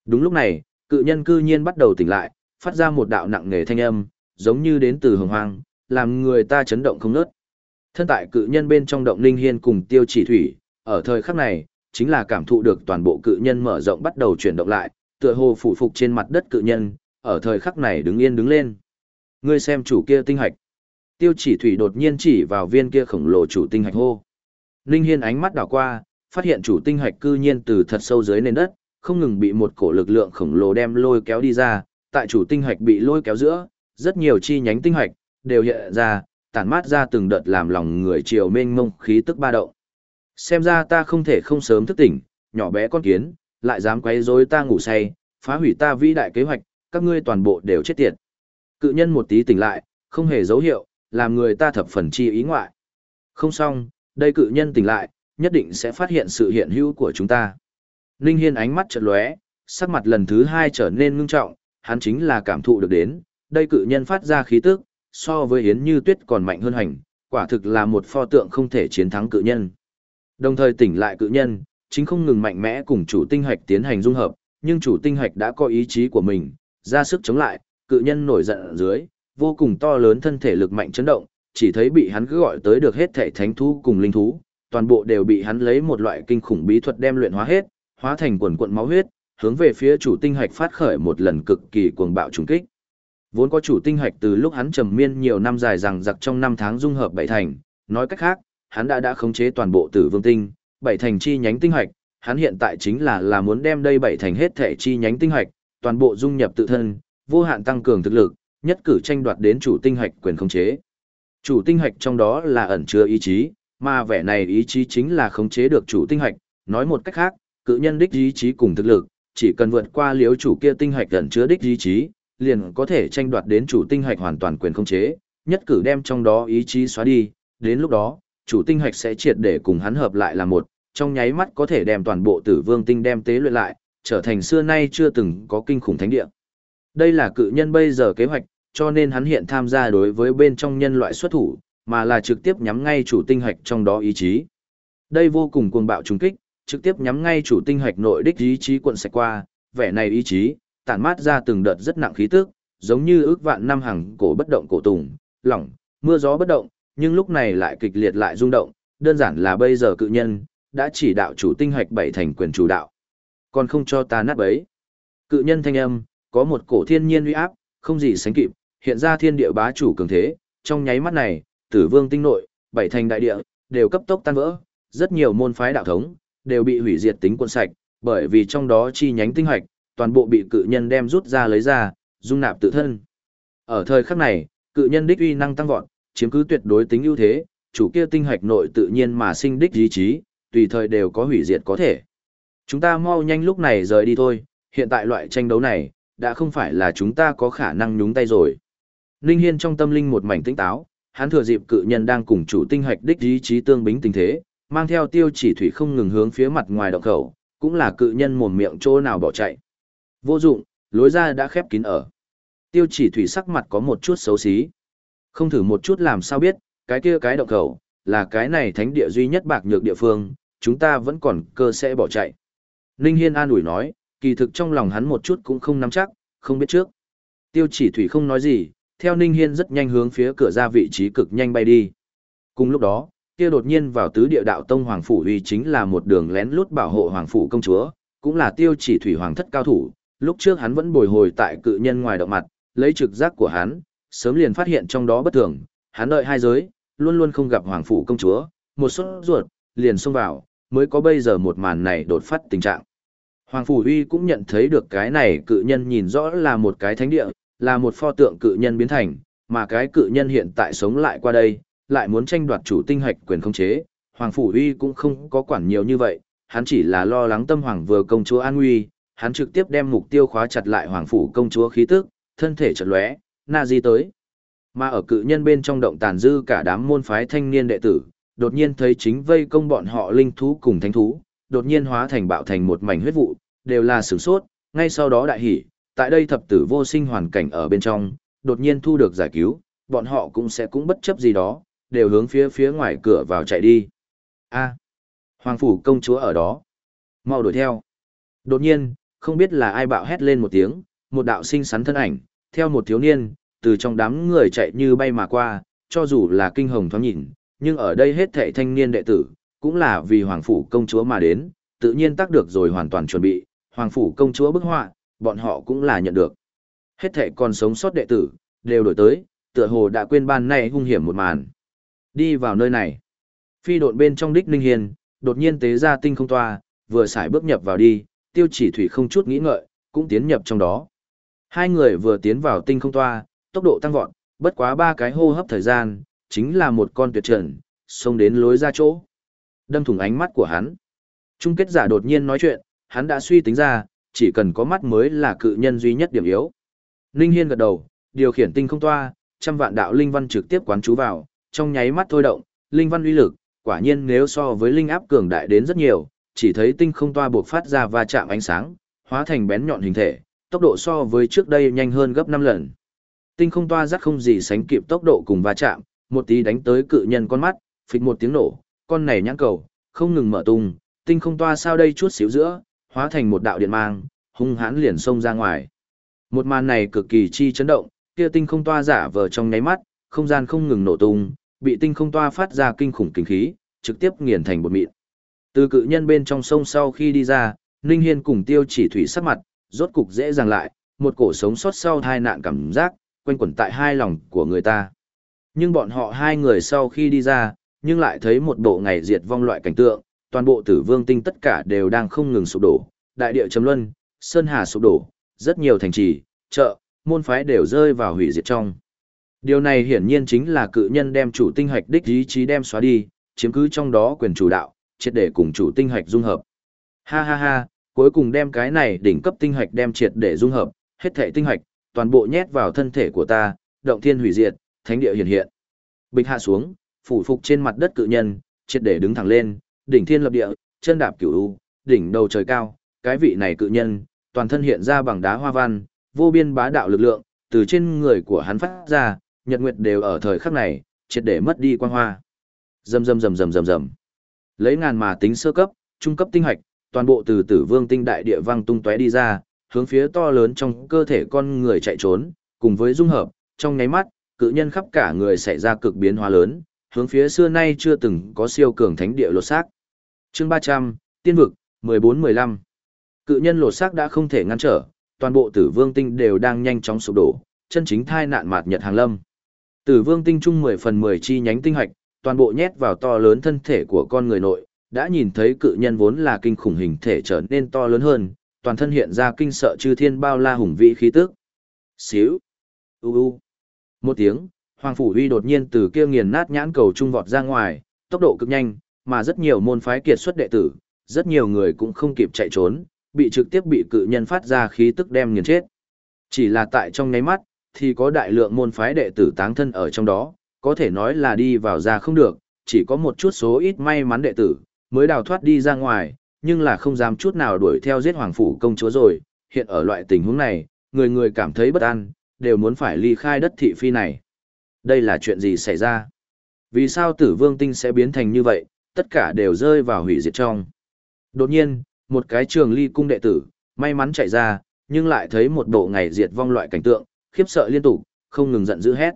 Đúng lúc này, cự nhân cư nhiên bắt đầu tỉnh lại, phát ra một đạo nặng nề thanh âm, giống như đến từ hồng hoang, làm người ta chấn động không nớt. Thân tại cự nhân bên trong động linh hiên cùng tiêu chỉ thủy, ở thời khắc này, chính là cảm thụ được toàn bộ cự nhân mở rộng bắt đầu chuyển động lại, tựa hồ phủ phục trên mặt đất cự nhân, ở thời khắc này đứng yên đứng lên. Ngươi xem chủ kia tinh hạch. Tiêu chỉ thủy đột nhiên chỉ vào viên kia khổng lồ chủ tinh hạch hô. Ninh Hiên ánh mắt đảo qua, phát hiện chủ tinh hạch cư nhiên từ thật sâu dưới nền đất, không ngừng bị một cổ lực lượng khổng lồ đem lôi kéo đi ra, tại chủ tinh hạch bị lôi kéo giữa, rất nhiều chi nhánh tinh hạch đều hiện ra, tản mát ra từng đợt làm lòng người chiều mênh mông khí tức ba động. Xem ra ta không thể không sớm thức tỉnh, nhỏ bé con kiến, lại dám quấy rối ta ngủ say, phá hủy ta vĩ đại kế hoạch, các ngươi toàn bộ đều chết tiệt. Cự nhân một tí tỉnh lại, không hề dấu hiệu, làm người ta thập phần chi ý ngoại. Không xong, đây cự nhân tỉnh lại, nhất định sẽ phát hiện sự hiện hữu của chúng ta. Ninh Hiên ánh mắt chợt lóe, sắc mặt lần thứ hai trở nên ngưng trọng, hắn chính là cảm thụ được đến, đây cự nhân phát ra khí tức, so với Yến Như Tuyết còn mạnh hơn hành, quả thực là một pho tượng không thể chiến thắng cự nhân. Đồng thời tỉnh lại cự nhân, chính không ngừng mạnh mẽ cùng chủ tinh hạch tiến hành dung hợp, nhưng chủ tinh hạch đã có ý chí của mình, ra sức chống lại, cự nhân nổi giận ở dưới, vô cùng to lớn thân thể lực mạnh chấn động, chỉ thấy bị hắn cứ gọi tới được hết thể thánh thú cùng linh thú, toàn bộ đều bị hắn lấy một loại kinh khủng bí thuật đem luyện hóa hết, hóa thành quần quần máu huyết, hướng về phía chủ tinh hạch phát khởi một lần cực kỳ cuồng bạo trùng kích. Vốn có chủ tinh hạch từ lúc hắn trầm miên nhiều năm dài rằng giặc trong năm tháng dung hợp bảy thành, nói cách khác, hắn đã đã khống chế toàn bộ tử vương tinh, bảy thành chi nhánh tinh hoạch hắn hiện tại chính là là muốn đem đây bảy thành hết thể chi nhánh tinh hoạch toàn bộ dung nhập tự thân, vô hạn tăng cường thực lực, nhất cử tranh đoạt đến chủ tinh hoạch quyền khống chế. Chủ tinh hoạch trong đó là ẩn chứa ý chí, mà vẻ này ý chí chính là khống chế được chủ tinh hoạch nói một cách khác, cự nhân đích ý chí cùng thực lực, chỉ cần vượt qua liếu chủ kia tinh hoạch ẩn chứa đích ý chí, liền có thể tranh đoạt đến chủ tinh hoạch hoàn toàn quyền khống chế, nhất cử đem trong đó ý chí xóa đi, đến lúc đó, chủ tinh hạch sẽ triệt để cùng hắn hợp lại là một, trong nháy mắt có thể đem toàn bộ tử vương tinh đem tế luyện lại, trở thành xưa nay chưa từng có kinh khủng thánh địa. Đây là cự nhân bây giờ kế hoạch, cho nên hắn hiện tham gia đối với bên trong nhân loại xuất thủ, mà là trực tiếp nhắm ngay chủ tinh hạch trong đó ý chí. Đây vô cùng cuồng bạo trùng kích, trực tiếp nhắm ngay chủ tinh hạch nội đích ý chí quận sạch qua, vẻ này ý chí, tản mát ra từng đợt rất nặng khí tức, giống như ước vạn năm hàng cổ bất động cổ tùng, lỏng, mưa gió bất động, nhưng lúc này lại kịch liệt lại rung động, đơn giản là bây giờ cự nhân, đã chỉ đạo chủ tinh hạch bảy thành quyền chủ đạo. Còn không cho ta nát bấy. Cự nhân thanh âm, có một cổ thiên nhiên uy áp, không gì sánh kịp, hiện ra thiên địa bá chủ cường thế, trong nháy mắt này, tử vương tinh nội, bảy thành đại địa, đều cấp tốc tan vỡ, rất nhiều môn phái đạo thống đều bị hủy diệt tính quân sạch, bởi vì trong đó chi nhánh tinh hoạch, toàn bộ bị cự nhân đem rút ra lấy ra, dung nạp tự thân. Ở thời khắc này, cự nhân đích uy năng tăng vọt, chiếm cứ tuyệt đối tính ưu thế, chủ kia tinh hạch nội tự nhiên mà sinh đích ý chí, tùy thời đều có hủy diệt có thể. Chúng ta mau nhanh lúc này rời đi thôi, hiện tại loại tranh đấu này, đã không phải là chúng ta có khả năng nhúng tay rồi. Ninh Hiên trong tâm linh một mảnh tĩnh táo, hắn thừa dịp cự nhân đang cùng chủ tinh hạch đích ý chí tương bính tình thế, mang theo tiêu chỉ thủy không ngừng hướng phía mặt ngoài động khẩu, cũng là cự nhân mồm miệng chỗ nào bỏ chạy. Vô dụng, lối ra đã khép kín ở. Tiêu chỉ thủy sắc mặt có một chút xấu xí. Không thử một chút làm sao biết, cái kia cái động khẩu, là cái này thánh địa duy nhất bạc nhược địa phương, chúng ta vẫn còn cơ sẽ bỏ chạy. Ninh Hiên an ủi nói, kỳ thực trong lòng hắn một chút cũng không nắm chắc, không biết trước. Tiêu chỉ thủy không nói gì, theo Ninh Hiên rất nhanh hướng phía cửa ra vị trí cực nhanh bay đi. Cùng lúc đó, kia đột nhiên vào tứ địa đạo tông hoàng phủ uy chính là một đường lén lút bảo hộ hoàng phủ công chúa, cũng là tiêu chỉ thủy hoàng thất cao thủ, lúc trước hắn vẫn bồi hồi tại cự nhân ngoài động mặt, lấy trực giác của hắn, sớm liền phát hiện trong đó bất thường, hắn đợi hai giới, luôn luôn không gặp hoàng phủ công chúa, một sốt ruột, liền xông vào, mới có bây giờ một màn này đột phát tình trạng. Hoàng phủ uy cũng nhận thấy được cái này cự nhân nhìn rõ là một cái thánh địa, là một pho tượng cự nhân biến thành, mà cái cự nhân hiện tại sống lại qua đây, lại muốn tranh đoạt chủ tinh hạch quyền khống chế, Hoàng Phủ Uy cũng không có quản nhiều như vậy, hắn chỉ là lo lắng tâm hoàng vừa công chúa an nguy, hắn trực tiếp đem mục tiêu khóa chặt lại Hoàng Phủ công chúa khí tức, thân thể chợt lóe, na di tới. Mà ở cự nhân bên trong động tàn dư cả đám môn phái thanh niên đệ tử, đột nhiên thấy chính vây công bọn họ linh thú cùng thánh thú, đột nhiên hóa thành bạo thành một mảnh huyết vụ, đều là sửng sốt, ngay sau đó đại hỉ, tại đây thập tử vô sinh hoàn cảnh ở bên trong, đột nhiên thu được giải cứu, bọn họ cũng sẽ cũng bất chấp gì đó, đều hướng phía phía ngoài cửa vào chạy đi. A, Hoàng phủ công chúa ở đó. Mau đuổi theo. Đột nhiên, không biết là ai bạo hét lên một tiếng, một đạo sinh sắn thân ảnh, theo một thiếu niên, từ trong đám người chạy như bay mà qua, cho dù là kinh hồng thoáng nhìn, nhưng ở đây hết thảy thanh niên đệ tử, cũng là vì hoàng phủ công chúa mà đến, tự nhiên tác được rồi hoàn toàn chuẩn bị, hoàng phủ công chúa bức họa, bọn họ cũng là nhận được. Hết thảy còn sống sót đệ tử, đều đổi tới, tựa hồ đã quên ban này hung hiểm một màn. Đi vào nơi này. Phi độn bên trong đích Ninh Hiền, đột nhiên tế ra tinh không toa, vừa xài bước nhập vào đi, tiêu chỉ thủy không chút nghĩ ngợi, cũng tiến nhập trong đó. Hai người vừa tiến vào tinh không toa, tốc độ tăng vọt, bất quá ba cái hô hấp thời gian, chính là một con tuyệt trần, xông đến lối ra chỗ. Đâm thủng ánh mắt của hắn. Trung kết giả đột nhiên nói chuyện, hắn đã suy tính ra, chỉ cần có mắt mới là cự nhân duy nhất điểm yếu. Ninh Hiên gật đầu, điều khiển tinh không toa, trăm vạn đạo linh văn trực tiếp quán chú vào, trong nháy mắt thôi động, linh văn uy lực, quả nhiên nếu so với linh áp cường đại đến rất nhiều, chỉ thấy tinh không toa buộc phát ra va chạm ánh sáng, hóa thành bén nhọn hình thể, tốc độ so với trước đây nhanh hơn gấp 5 lần. Tinh không toa rắc không gì sánh kịp tốc độ cùng va chạm, một tí đánh tới cự nhân con mắt, phịch một tiếng nổ, con này nhãn cầu, không ngừng mở tung, tinh không toa sao đây chút xíu giữa, hóa thành một đạo điện mang, hung hãn liền xông ra ngoài. Một màn này cực kỳ chi chấn động, kia tinh không toa giả vờ trong nháy mắt, không gian không ngừng nổ tung, bị tinh không toa phát ra kinh khủng kinh khí, trực tiếp nghiền thành bột mịn. Từ cự nhân bên trong sông sau khi đi ra, Ninh Hiên cùng Tiêu Chỉ Thủy sắc mặt, rốt cục dễ dàng lại, một cổ sống sót sau tai nạn cảm giác, quanh quẩn tại hai lòng của người ta. Nhưng bọn họ hai người sau khi đi ra, nhưng lại thấy một bộ ngày diệt vong loại cảnh tượng, toàn bộ tử vương tinh tất cả đều đang không ngừng sụp đổ, đại địa chấm luân, sơn hà sụp đổ, rất nhiều thành trì, chợ, môn phái đều rơi vào hủy diệt trong. Điều này hiển nhiên chính là cự nhân đem chủ tinh hạch đích ý chí đem xóa đi, chiếm cứ trong đó quyền chủ đạo, triệt để cùng chủ tinh hạch dung hợp. Ha ha ha, cuối cùng đem cái này đỉnh cấp tinh hạch đem triệt để dung hợp, hết thảy tinh hạch, toàn bộ nhét vào thân thể của ta, động thiên hủy diệt, thánh địa hiện hiện. Bịch hạ xuống, phủ phục trên mặt đất cự nhân, triệt để đứng thẳng lên, đỉnh thiên lập địa, chân đạp cửu u, đỉnh đầu trời cao, cái vị này cự nhân, toàn thân hiện ra bằng đá hoa văn, vô biên bá đạo lực lượng, từ trên người của hắn phát ra, nhật nguyệt đều ở thời khắc này, triệt để mất đi quang hoa. Rầm rầm rầm rầm rầm rầm. Lấy ngàn mà tính sơ cấp, trung cấp tinh hạch, toàn bộ từ Tử Vương tinh đại địa vang tung tóe đi ra, hướng phía to lớn trong cơ thể con người chạy trốn, cùng với dung hợp, trong nháy mắt, cự nhân khắp cả người xảy ra cực biến hóa lớn, hướng phía xưa nay chưa từng có siêu cường thánh địa lột xác. Chương 300, Tiên vực, 14-15. Cự nhân lột xác đã không thể ngăn trở, toàn bộ Tử Vương tinh đều đang nhanh chóng sụp đổ, chân chính thai nạn mạt nhật hàng lâm. Tử Vương tinh trung 10 phần 10 chi nhánh tinh hạch, toàn bộ nhét vào to lớn thân thể của con người nội, đã nhìn thấy cự nhân vốn là kinh khủng hình thể trở nên to lớn hơn, toàn thân hiện ra kinh sợ chư thiên bao la hùng vĩ khí tức. Xíu. U u. Một tiếng, Hoàng Phủ uy đột nhiên từ kia nghiền nát nhãn cầu trung vọt ra ngoài, tốc độ cực nhanh, mà rất nhiều môn phái kiệt xuất đệ tử, rất nhiều người cũng không kịp chạy trốn, bị trực tiếp bị cự nhân phát ra khí tức đem nghiền chết. Chỉ là tại trong nháy mắt, thì có đại lượng môn phái đệ tử táng thân ở trong đó, có thể nói là đi vào ra không được, chỉ có một chút số ít may mắn đệ tử, mới đào thoát đi ra ngoài, nhưng là không dám chút nào đuổi theo giết hoàng phủ công chúa rồi, hiện ở loại tình huống này, người người cảm thấy bất an, đều muốn phải ly khai đất thị phi này. Đây là chuyện gì xảy ra? Vì sao tử vương tinh sẽ biến thành như vậy, tất cả đều rơi vào hủy diệt trong. Đột nhiên, một cái trường ly cung đệ tử, may mắn chạy ra, nhưng lại thấy một bộ ngày diệt vong loại cảnh tượng, khiếp sợ liên tục, không ngừng giận dữ hét.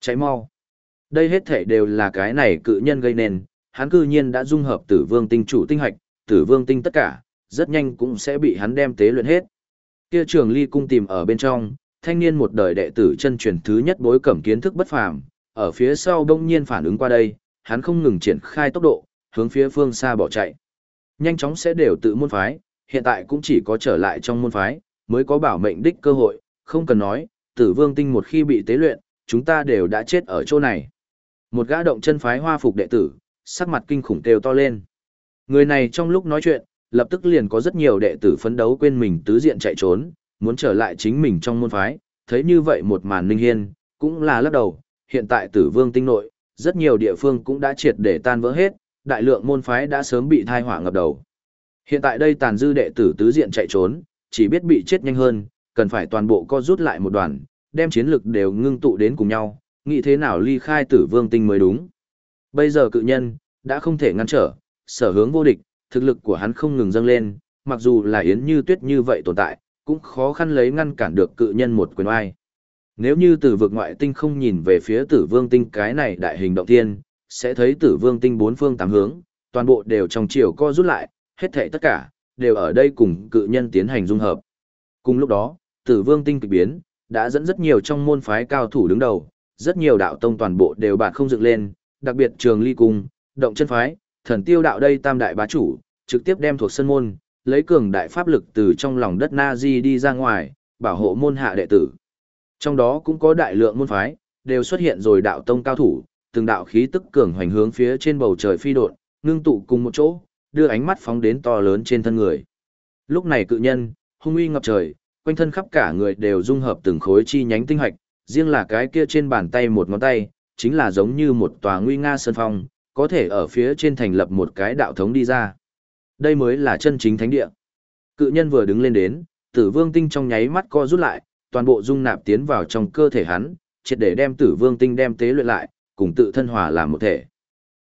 Cháy mau. Đây hết thể đều là cái này cự nhân gây nên, hắn cư nhiên đã dung hợp tử vương tinh chủ tinh hạch, tử vương tinh tất cả, rất nhanh cũng sẽ bị hắn đem tế luyện hết. Kia trường ly cung tìm ở bên trong, thanh niên một đời đệ tử chân truyền thứ nhất bối cẩm kiến thức bất phàm, ở phía sau đông nhiên phản ứng qua đây, hắn không ngừng triển khai tốc độ, hướng phía phương xa bỏ chạy. Nhanh chóng sẽ đều tự môn phái, hiện tại cũng chỉ có trở lại trong môn phái, mới có bảo mệnh đích cơ hội, không cần nói, tử vương tinh một khi bị tế luyện, chúng ta đều đã chết ở chỗ này. Một gã động chân phái hoa phục đệ tử, sắc mặt kinh khủng kêu to lên. Người này trong lúc nói chuyện, lập tức liền có rất nhiều đệ tử phấn đấu quên mình tứ diện chạy trốn, muốn trở lại chính mình trong môn phái, thấy như vậy một màn linh hiên, cũng là lắc đầu, hiện tại tử vương tinh nội, rất nhiều địa phương cũng đã triệt để tan vỡ hết, đại lượng môn phái đã sớm bị thai hỏa ngập đầu. Hiện tại đây tàn dư đệ tử tứ diện chạy trốn, chỉ biết bị chết nhanh hơn, cần phải toàn bộ co rút lại một đoàn, đem chiến lực đều ngưng tụ đến cùng nhau, nghĩ thế nào ly khai tử vương tinh mới đúng. Bây giờ cự nhân, đã không thể ngăn trở, sở hướng vô địch, thực lực của hắn không ngừng dâng lên, mặc dù là Yến Như Tuyết như vậy tồn tại, cũng khó khăn lấy ngăn cản được cự nhân một quyền oai. Nếu như tử vực ngoại tinh không nhìn về phía tử vương tinh cái này đại hình động thiên, sẽ thấy tử vương tinh bốn phương tám hướng, toàn bộ đều trong chiều co rút lại, hết thảy tất cả, đều ở đây cùng cự nhân tiến hành dung hợp. Cùng lúc đó, tử vương tinh kịch biến, đã dẫn rất nhiều trong môn phái cao thủ đứng đầu, rất nhiều đạo tông toàn bộ đều bạt không dựng lên, đặc biệt trường ly cung, động chân phái, thần tiêu đạo đây tam đại bá chủ, trực tiếp đem thuộc sân môn, lấy cường đại pháp lực từ trong lòng đất Na Di đi ra ngoài, bảo hộ môn hạ đệ tử. Trong đó cũng có đại lượng môn phái, đều xuất hiện rồi đạo tông cao thủ, từng đạo khí tức cường hoành hướng phía trên bầu trời phi đột, ngưng tụ cùng một chỗ, đưa ánh mắt phóng đến to lớn trên thân người. Lúc này cự nhân, hung uy ngập trời, quanh thân khắp cả người đều dung hợp từng khối chi nhánh tinh hạch, riêng là cái kia trên bàn tay một ngón tay, chính là giống như một tòa nguy nga sơn phong, có thể ở phía trên thành lập một cái đạo thống đi ra. Đây mới là chân chính thánh địa. Cự nhân vừa đứng lên đến, tử vương tinh trong nháy mắt co rút lại, toàn bộ dung nạp tiến vào trong cơ thể hắn, triệt để đem tử vương tinh đem tế luyện lại, cùng tự thân hòa làm một thể.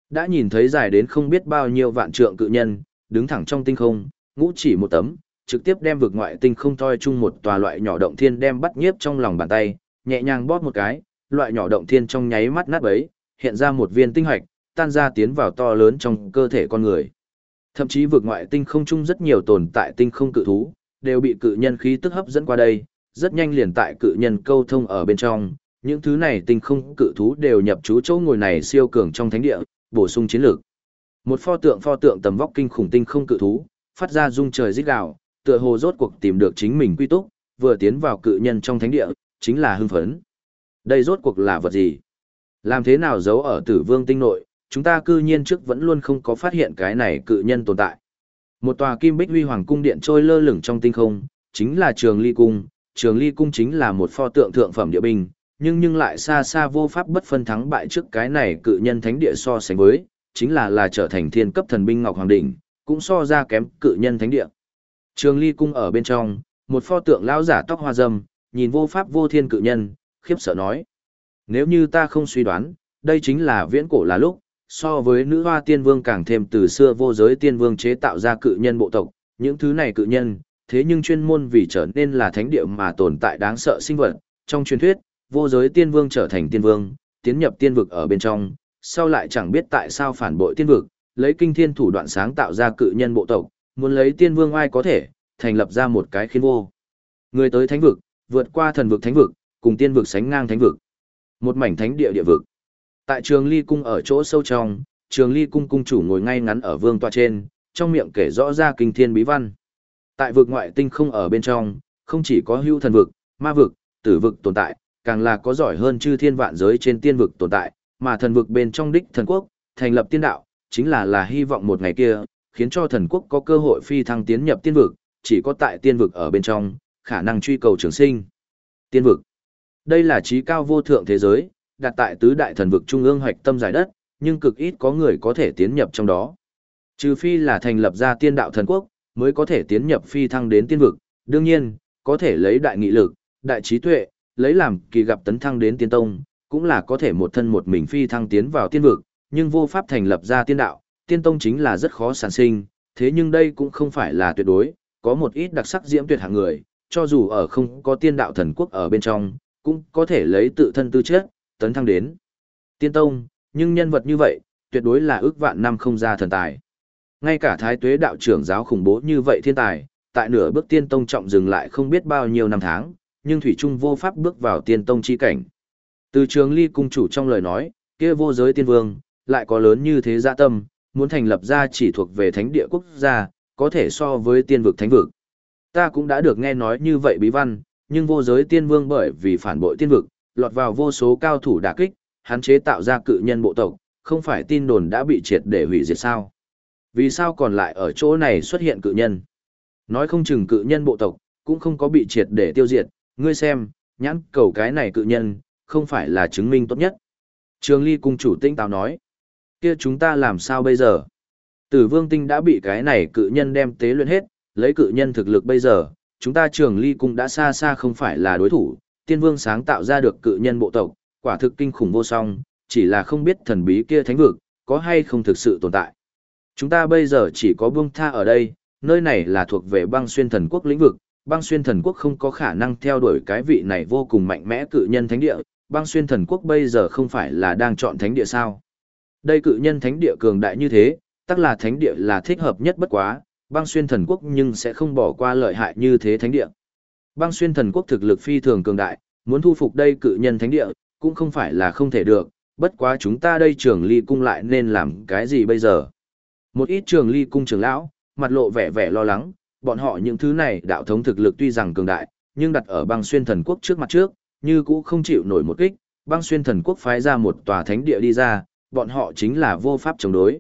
Đã nhìn thấy dài đến không biết bao nhiêu vạn trượng cự nhân, đứng thẳng trong tinh không, ngũ chỉ một tấm, trực tiếp đem vực ngoại tinh không toi chung một tòa loại nhỏ động thiên đem bắt nhiếp trong lòng bàn tay, nhẹ nhàng bóp một cái, loại nhỏ động thiên trong nháy mắt nát bấy, hiện ra một viên tinh hạch, tan ra tiến vào to lớn trong cơ thể con người. Thậm chí vực ngoại tinh không chung rất nhiều tồn tại tinh không cự thú, đều bị cự nhân khí tức hấp dẫn qua đây, rất nhanh liền tại cự nhân câu thông ở bên trong, những thứ này tinh không cự thú đều nhập trú chỗ ngồi này siêu cường trong thánh địa, bổ sung chiến lược. Một pho tượng pho tượng tầm vóc kinh khủng tinh không cự thú, phát ra rung trời rít gào, tựa hồ rốt cuộc tìm được chính mình quy túc, vừa tiến vào cự nhân trong thánh địa, chính là hưng phấn. Đây rốt cuộc là vật gì? Làm thế nào giấu ở tử vương tinh nội, chúng ta cư nhiên trước vẫn luôn không có phát hiện cái này cự nhân tồn tại. Một tòa kim bích huy hoàng cung điện trôi lơ lửng trong tinh không, chính là trường ly cung. Trường ly cung chính là một pho tượng thượng phẩm địa binh, nhưng nhưng lại xa xa vô pháp bất phân thắng bại trước cái này cự nhân thánh địa so sánh với, chính là là trở thành thiên cấp thần binh ngọc hoàng đỉnh, cũng so ra kém cự nhân thánh địa. Trường ly cung ở bên trong, một pho tượng lão giả tóc hoa râm, nhìn vô pháp vô thiên cự nhân, khiếp sợ nói. Nếu như ta không suy đoán, đây chính là viễn cổ là lúc, so với nữ hoa tiên vương càng thêm từ xưa vô giới tiên vương chế tạo ra cự nhân bộ tộc, những thứ này cự nhân, thế nhưng chuyên môn vì trở nên là thánh địa mà tồn tại đáng sợ sinh vật, trong truyền thuyết, vô giới tiên vương trở thành tiên vương, tiến nhập tiên vực ở bên trong, sau lại chẳng biết tại sao phản bội tiên vực, lấy kinh thiên thủ đoạn sáng tạo ra cự nhân bộ tộc, muốn lấy tiên vương ai có thể, thành lập ra một cái khiến vô. Người tới thánh vực, vượt qua thần vực thánh vực, cùng tiên vực sánh ngang thánh vực. Một mảnh thánh địa địa vực. Tại trường ly cung ở chỗ sâu trong, trường ly cung cung chủ ngồi ngay ngắn ở vương tọa trên, trong miệng kể rõ ra kinh thiên bí văn. Tại vực ngoại tinh không ở bên trong, không chỉ có hưu thần vực, ma vực, tử vực tồn tại, càng là có giỏi hơn chư thiên vạn giới trên tiên vực tồn tại, mà thần vực bên trong đích thần quốc, thành lập tiên đạo, chính là là hy vọng một ngày kia, khiến cho thần quốc có cơ hội phi thăng tiến nhập tiên vực, chỉ có tại tiên vực ở bên trong, khả năng truy cầu trường sinh. Tiên vực. Đây là trí cao vô thượng thế giới, đặt tại tứ đại thần vực trung ương hoạch tâm giải đất, nhưng cực ít có người có thể tiến nhập trong đó. Trừ phi là thành lập ra tiên đạo thần quốc, mới có thể tiến nhập phi thăng đến tiên vực, đương nhiên, có thể lấy đại nghị lực, đại trí tuệ, lấy làm kỳ gặp tấn thăng đến tiên tông, cũng là có thể một thân một mình phi thăng tiến vào tiên vực, nhưng vô pháp thành lập ra tiên đạo, tiên tông chính là rất khó sản sinh, thế nhưng đây cũng không phải là tuyệt đối, có một ít đặc sắc diễm tuyệt hạng người, cho dù ở không có tiên đạo thần quốc ở bên trong, cũng có thể lấy tự thân tư chất, tấn thăng đến tiên tông, nhưng nhân vật như vậy, tuyệt đối là ước vạn năm không ra thần tài. Ngay cả thái tuế đạo trưởng giáo khủng bố như vậy thiên tài, tại nửa bước tiên tông trọng dừng lại không biết bao nhiêu năm tháng, nhưng Thủy Trung vô pháp bước vào tiên tông chi cảnh. Từ trường ly cung chủ trong lời nói, kia vô giới tiên vương, lại có lớn như thế dạ tâm, muốn thành lập ra chỉ thuộc về thánh địa quốc gia, có thể so với tiên vực thánh vực. Ta cũng đã được nghe nói như vậy bí văn, nhưng vô giới tiên vương bởi vì phản bội tiên vực, lọt vào vô số cao thủ đả kích, hắn chế tạo ra cự nhân bộ tộc, không phải tin đồn đã bị triệt để hủy diệt sao? Vì sao còn lại ở chỗ này xuất hiện cự nhân? Nói không chừng cự nhân bộ tộc, cũng không có bị triệt để tiêu diệt, ngươi xem, nhãn cầu cái này cự nhân, không phải là chứng minh tốt nhất. Trường Ly cung chủ tinh táo nói, kia chúng ta làm sao bây giờ? Tử vương tinh đã bị cái này cự nhân đem tế luyện hết, lấy cự nhân thực lực bây giờ, chúng ta trường ly cung đã xa xa không phải là đối thủ, tiên vương sáng tạo ra được cự nhân bộ tộc, quả thực kinh khủng vô song, chỉ là không biết thần bí kia thánh vực, có hay không thực sự tồn tại. Chúng ta bây giờ chỉ có buông tha ở đây, nơi này là thuộc về băng xuyên thần quốc lĩnh vực, băng xuyên thần quốc không có khả năng theo đuổi cái vị này vô cùng mạnh mẽ cự nhân thánh địa, băng xuyên thần quốc bây giờ không phải là đang chọn thánh địa sao. Đây cự nhân thánh địa cường đại như thế, tắc là thánh địa là thích hợp nhất bất quá, băng xuyên thần quốc nhưng sẽ không bỏ qua lợi hại như thế thánh địa. Băng xuyên thần quốc thực lực phi thường cường đại, muốn thu phục đây cự nhân thánh địa, cũng không phải là không thể được, bất quá chúng ta đây trường ly cung lại nên làm cái gì bây giờ. Một ít trường ly cung trưởng lão, mặt lộ vẻ vẻ lo lắng, bọn họ những thứ này đạo thống thực lực tuy rằng cường đại, nhưng đặt ở băng xuyên thần quốc trước mặt trước, như cũ không chịu nổi một kích, băng xuyên thần quốc phái ra một tòa thánh địa đi ra, bọn họ chính là vô pháp chống đối.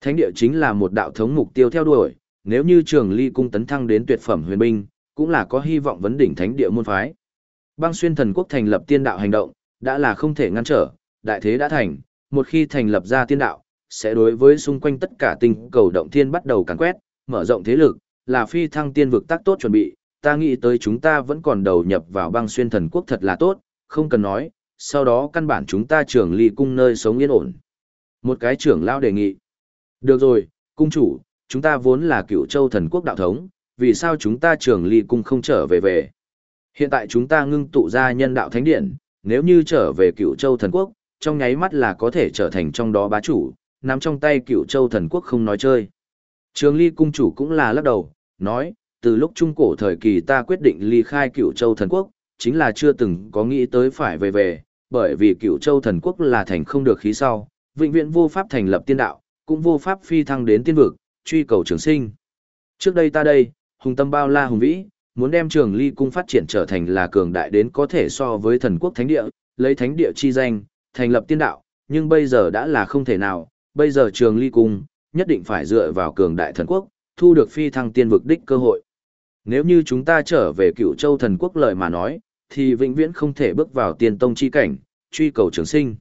Thánh địa chính là một đạo thống mục tiêu theo đuổi, nếu như trường ly cung tấn thăng đến tuyệt phẩm huyền binh, cũng là có hy vọng vấn đỉnh thánh địa môn phái. Băng xuyên thần quốc thành lập tiên đạo hành động, đã là không thể ngăn trở, đại thế đã thành, một khi thành lập ra tiên đạo, sẽ đối với xung quanh tất cả tinh cầu động thiên bắt đầu càn quét, mở rộng thế lực, là phi thăng tiên vực tác tốt chuẩn bị, ta nghĩ tới chúng ta vẫn còn đầu nhập vào băng xuyên thần quốc thật là tốt, không cần nói, sau đó căn bản chúng ta trưởng ly cung nơi sống yên ổn. Một cái trưởng lao đề nghị. Được rồi, cung chủ, chúng ta vốn là cựu châu thần quốc đạo thống, vì sao chúng ta trường ly cung không trở về về? Hiện tại chúng ta ngưng tụ ra nhân đạo thánh điện, nếu như trở về cựu châu thần quốc, trong nháy mắt là có thể trở thành trong đó bá chủ, nắm trong tay cựu châu thần quốc không nói chơi. Trường ly cung chủ cũng là lắc đầu, nói, từ lúc trung cổ thời kỳ ta quyết định ly khai cựu châu thần quốc, chính là chưa từng có nghĩ tới phải về về, bởi vì cựu châu thần quốc là thành không được khí sau, vĩnh viễn vô pháp thành lập tiên đạo, cũng vô pháp phi thăng đến tiên vực, truy cầu trường sinh. Trước đây ta đây, hùng tâm bao la hùng vĩ, muốn đem trường ly cung phát triển trở thành là cường đại đến có thể so với thần quốc thánh địa, lấy thánh địa chi danh, thành lập tiên đạo, nhưng bây giờ đã là không thể nào, bây giờ trường ly cung, nhất định phải dựa vào cường đại thần quốc, thu được phi thăng tiên vực đích cơ hội. Nếu như chúng ta trở về cựu châu thần quốc lời mà nói, thì vĩnh viễn không thể bước vào tiên tông chi cảnh, truy cầu trường sinh.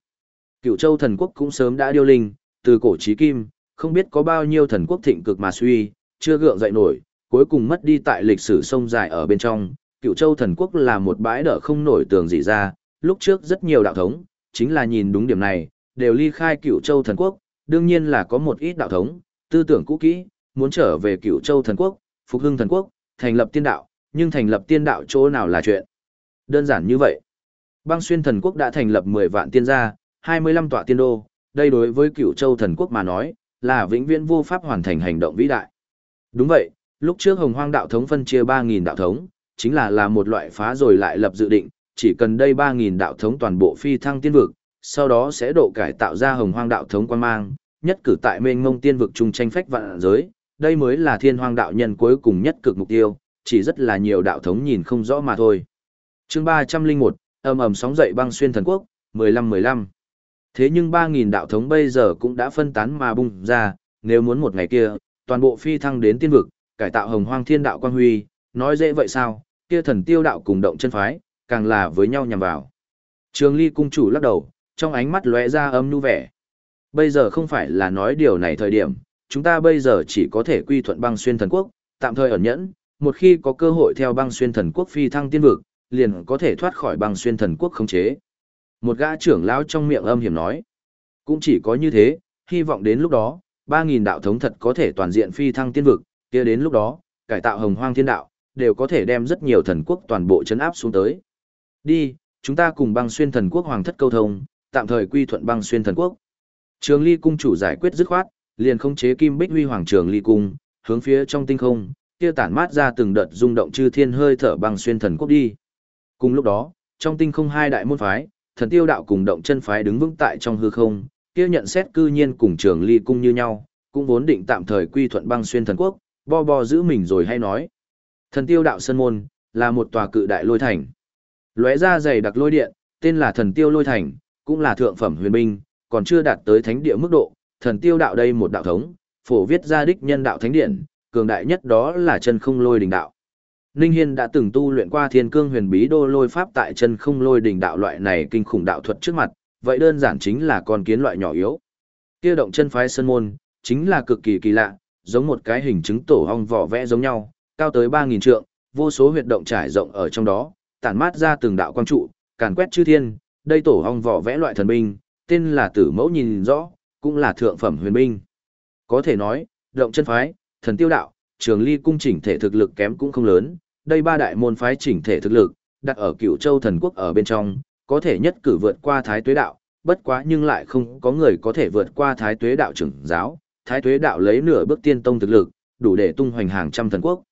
Cựu châu thần quốc cũng sớm đã điêu linh, từ cổ chí kim, không biết có bao nhiêu thần quốc thịnh cực mà suy, chưa gượng dậy nổi, cuối cùng mất đi tại lịch sử sông dài ở bên trong. Cựu châu thần quốc là một bãi đỡ không nổi tường gì ra, lúc trước rất nhiều đạo thống, chính là nhìn đúng điểm này, đều ly khai cựu châu thần quốc, đương nhiên là có một ít đạo thống, tư tưởng cũ kỹ, muốn trở về cựu châu thần quốc, phục hưng thần quốc, thành lập tiên đạo, nhưng thành lập tiên đạo chỗ nào là chuyện. Đơn giản như vậy. Băng xuyên thần quốc đã thành lập 10 vạn tiên gia, 25 tọa tiên đô, đây đối với cựu châu thần quốc mà nói, là vĩnh viễn vô pháp hoàn thành hành động vĩ đại. Đúng vậy, lúc trước hồng hoang đạo thống phân chia 3.000 đạo thống, chính là là một loại phá rồi lại lập dự định, chỉ cần đây 3.000 đạo thống toàn bộ phi thăng tiên vực, sau đó sẽ độ cải tạo ra hồng hoang đạo thống quan mang, nhất cử tại mênh mông tiên vực chung tranh phách vạn giới, đây mới là thiên hoang đạo nhân cuối cùng nhất cực mục tiêu, chỉ rất là nhiều đạo thống nhìn không rõ mà thôi. chương 301, ầm ầm sóng dậy băng xuyên thần quốc, 15-15. Thế nhưng 3.000 đạo thống bây giờ cũng đã phân tán mà bung ra, nếu muốn một ngày kia, toàn bộ phi thăng đến tiên vực, cải tạo hồng hoang thiên đạo quang huy, nói dễ vậy sao, kia thần tiêu đạo cùng động chân phái, càng là với nhau nhằm vào. Trường ly cung chủ lắc đầu, trong ánh mắt lóe ra âm nu vẻ. Bây giờ không phải là nói điều này thời điểm, chúng ta bây giờ chỉ có thể quy thuận băng xuyên thần quốc, tạm thời ẩn nhẫn, một khi có cơ hội theo băng xuyên thần quốc phi thăng tiên vực, liền có thể thoát khỏi băng xuyên thần quốc khống chế. Một gã trưởng lão trong miệng âm hiểm nói, cũng chỉ có như thế, hy vọng đến lúc đó, 3.000 đạo thống thật có thể toàn diện phi thăng tiên vực, kia đến lúc đó, cải tạo hồng hoang thiên đạo, đều có thể đem rất nhiều thần quốc toàn bộ chấn áp xuống tới. Đi, chúng ta cùng băng xuyên thần quốc hoàng thất câu thông, tạm thời quy thuận băng xuyên thần quốc. Trường Ly cung chủ giải quyết dứt khoát, liền không chế Kim Bích Huy Hoàng Trường Ly cung, hướng phía trong tinh không, kia tản mát ra từng đợt rung động chư thiên hơi thở băng xuyên thần quốc đi. Cùng lúc đó, trong tinh không hai đại môn phái, thần tiêu đạo cùng động chân phái đứng vững tại trong hư không, kia nhận xét cư nhiên cùng Trường Ly cung như nhau, cũng vốn định tạm thời quy thuận băng xuyên thần quốc, bo bo giữ mình rồi hay nói. Thần tiêu đạo sơn môn, là một tòa cự đại lôi thành. Lóe ra dày đặc lôi điện, tên là thần tiêu lôi thành, cũng là thượng phẩm huyền binh, còn chưa đạt tới thánh địa mức độ, thần tiêu đạo đây một đạo thống, phổ viết ra đích nhân đạo thánh điện, cường đại nhất đó là chân không lôi đỉnh đạo. Ninh Hiên đã từng tu luyện qua thiên cương huyền bí đô lôi pháp tại chân không lôi đỉnh đạo loại này kinh khủng đạo thuật trước mặt, vậy đơn giản chính là con kiến loại nhỏ yếu. Kia động chân phái sơn môn, chính là cực kỳ kỳ lạ, giống một cái hình chứng tổ hong vỏ vẽ giống nhau, cao tới 3.000 trượng, vô số huyệt động trải rộng ở trong đó, tản mát ra từng đạo quang trụ, càn quét chư thiên, đây tổ hong vỏ vẽ loại thần binh, tên là tử mẫu nhìn rõ, cũng là thượng phẩm huyền binh. Có thể nói, động chân phái, thần tiêu đạo, trường ly cung chỉnh thể thực lực kém cũng không lớn, đây ba đại môn phái chỉnh thể thực lực, đặt ở cựu châu thần quốc ở bên trong, có thể nhất cử vượt qua thái tuế đạo, bất quá nhưng lại không có người có thể vượt qua thái tuế đạo trưởng giáo, thái tuế đạo lấy nửa bước tiên tông thực lực, đủ để tung hoành hàng trăm thần quốc.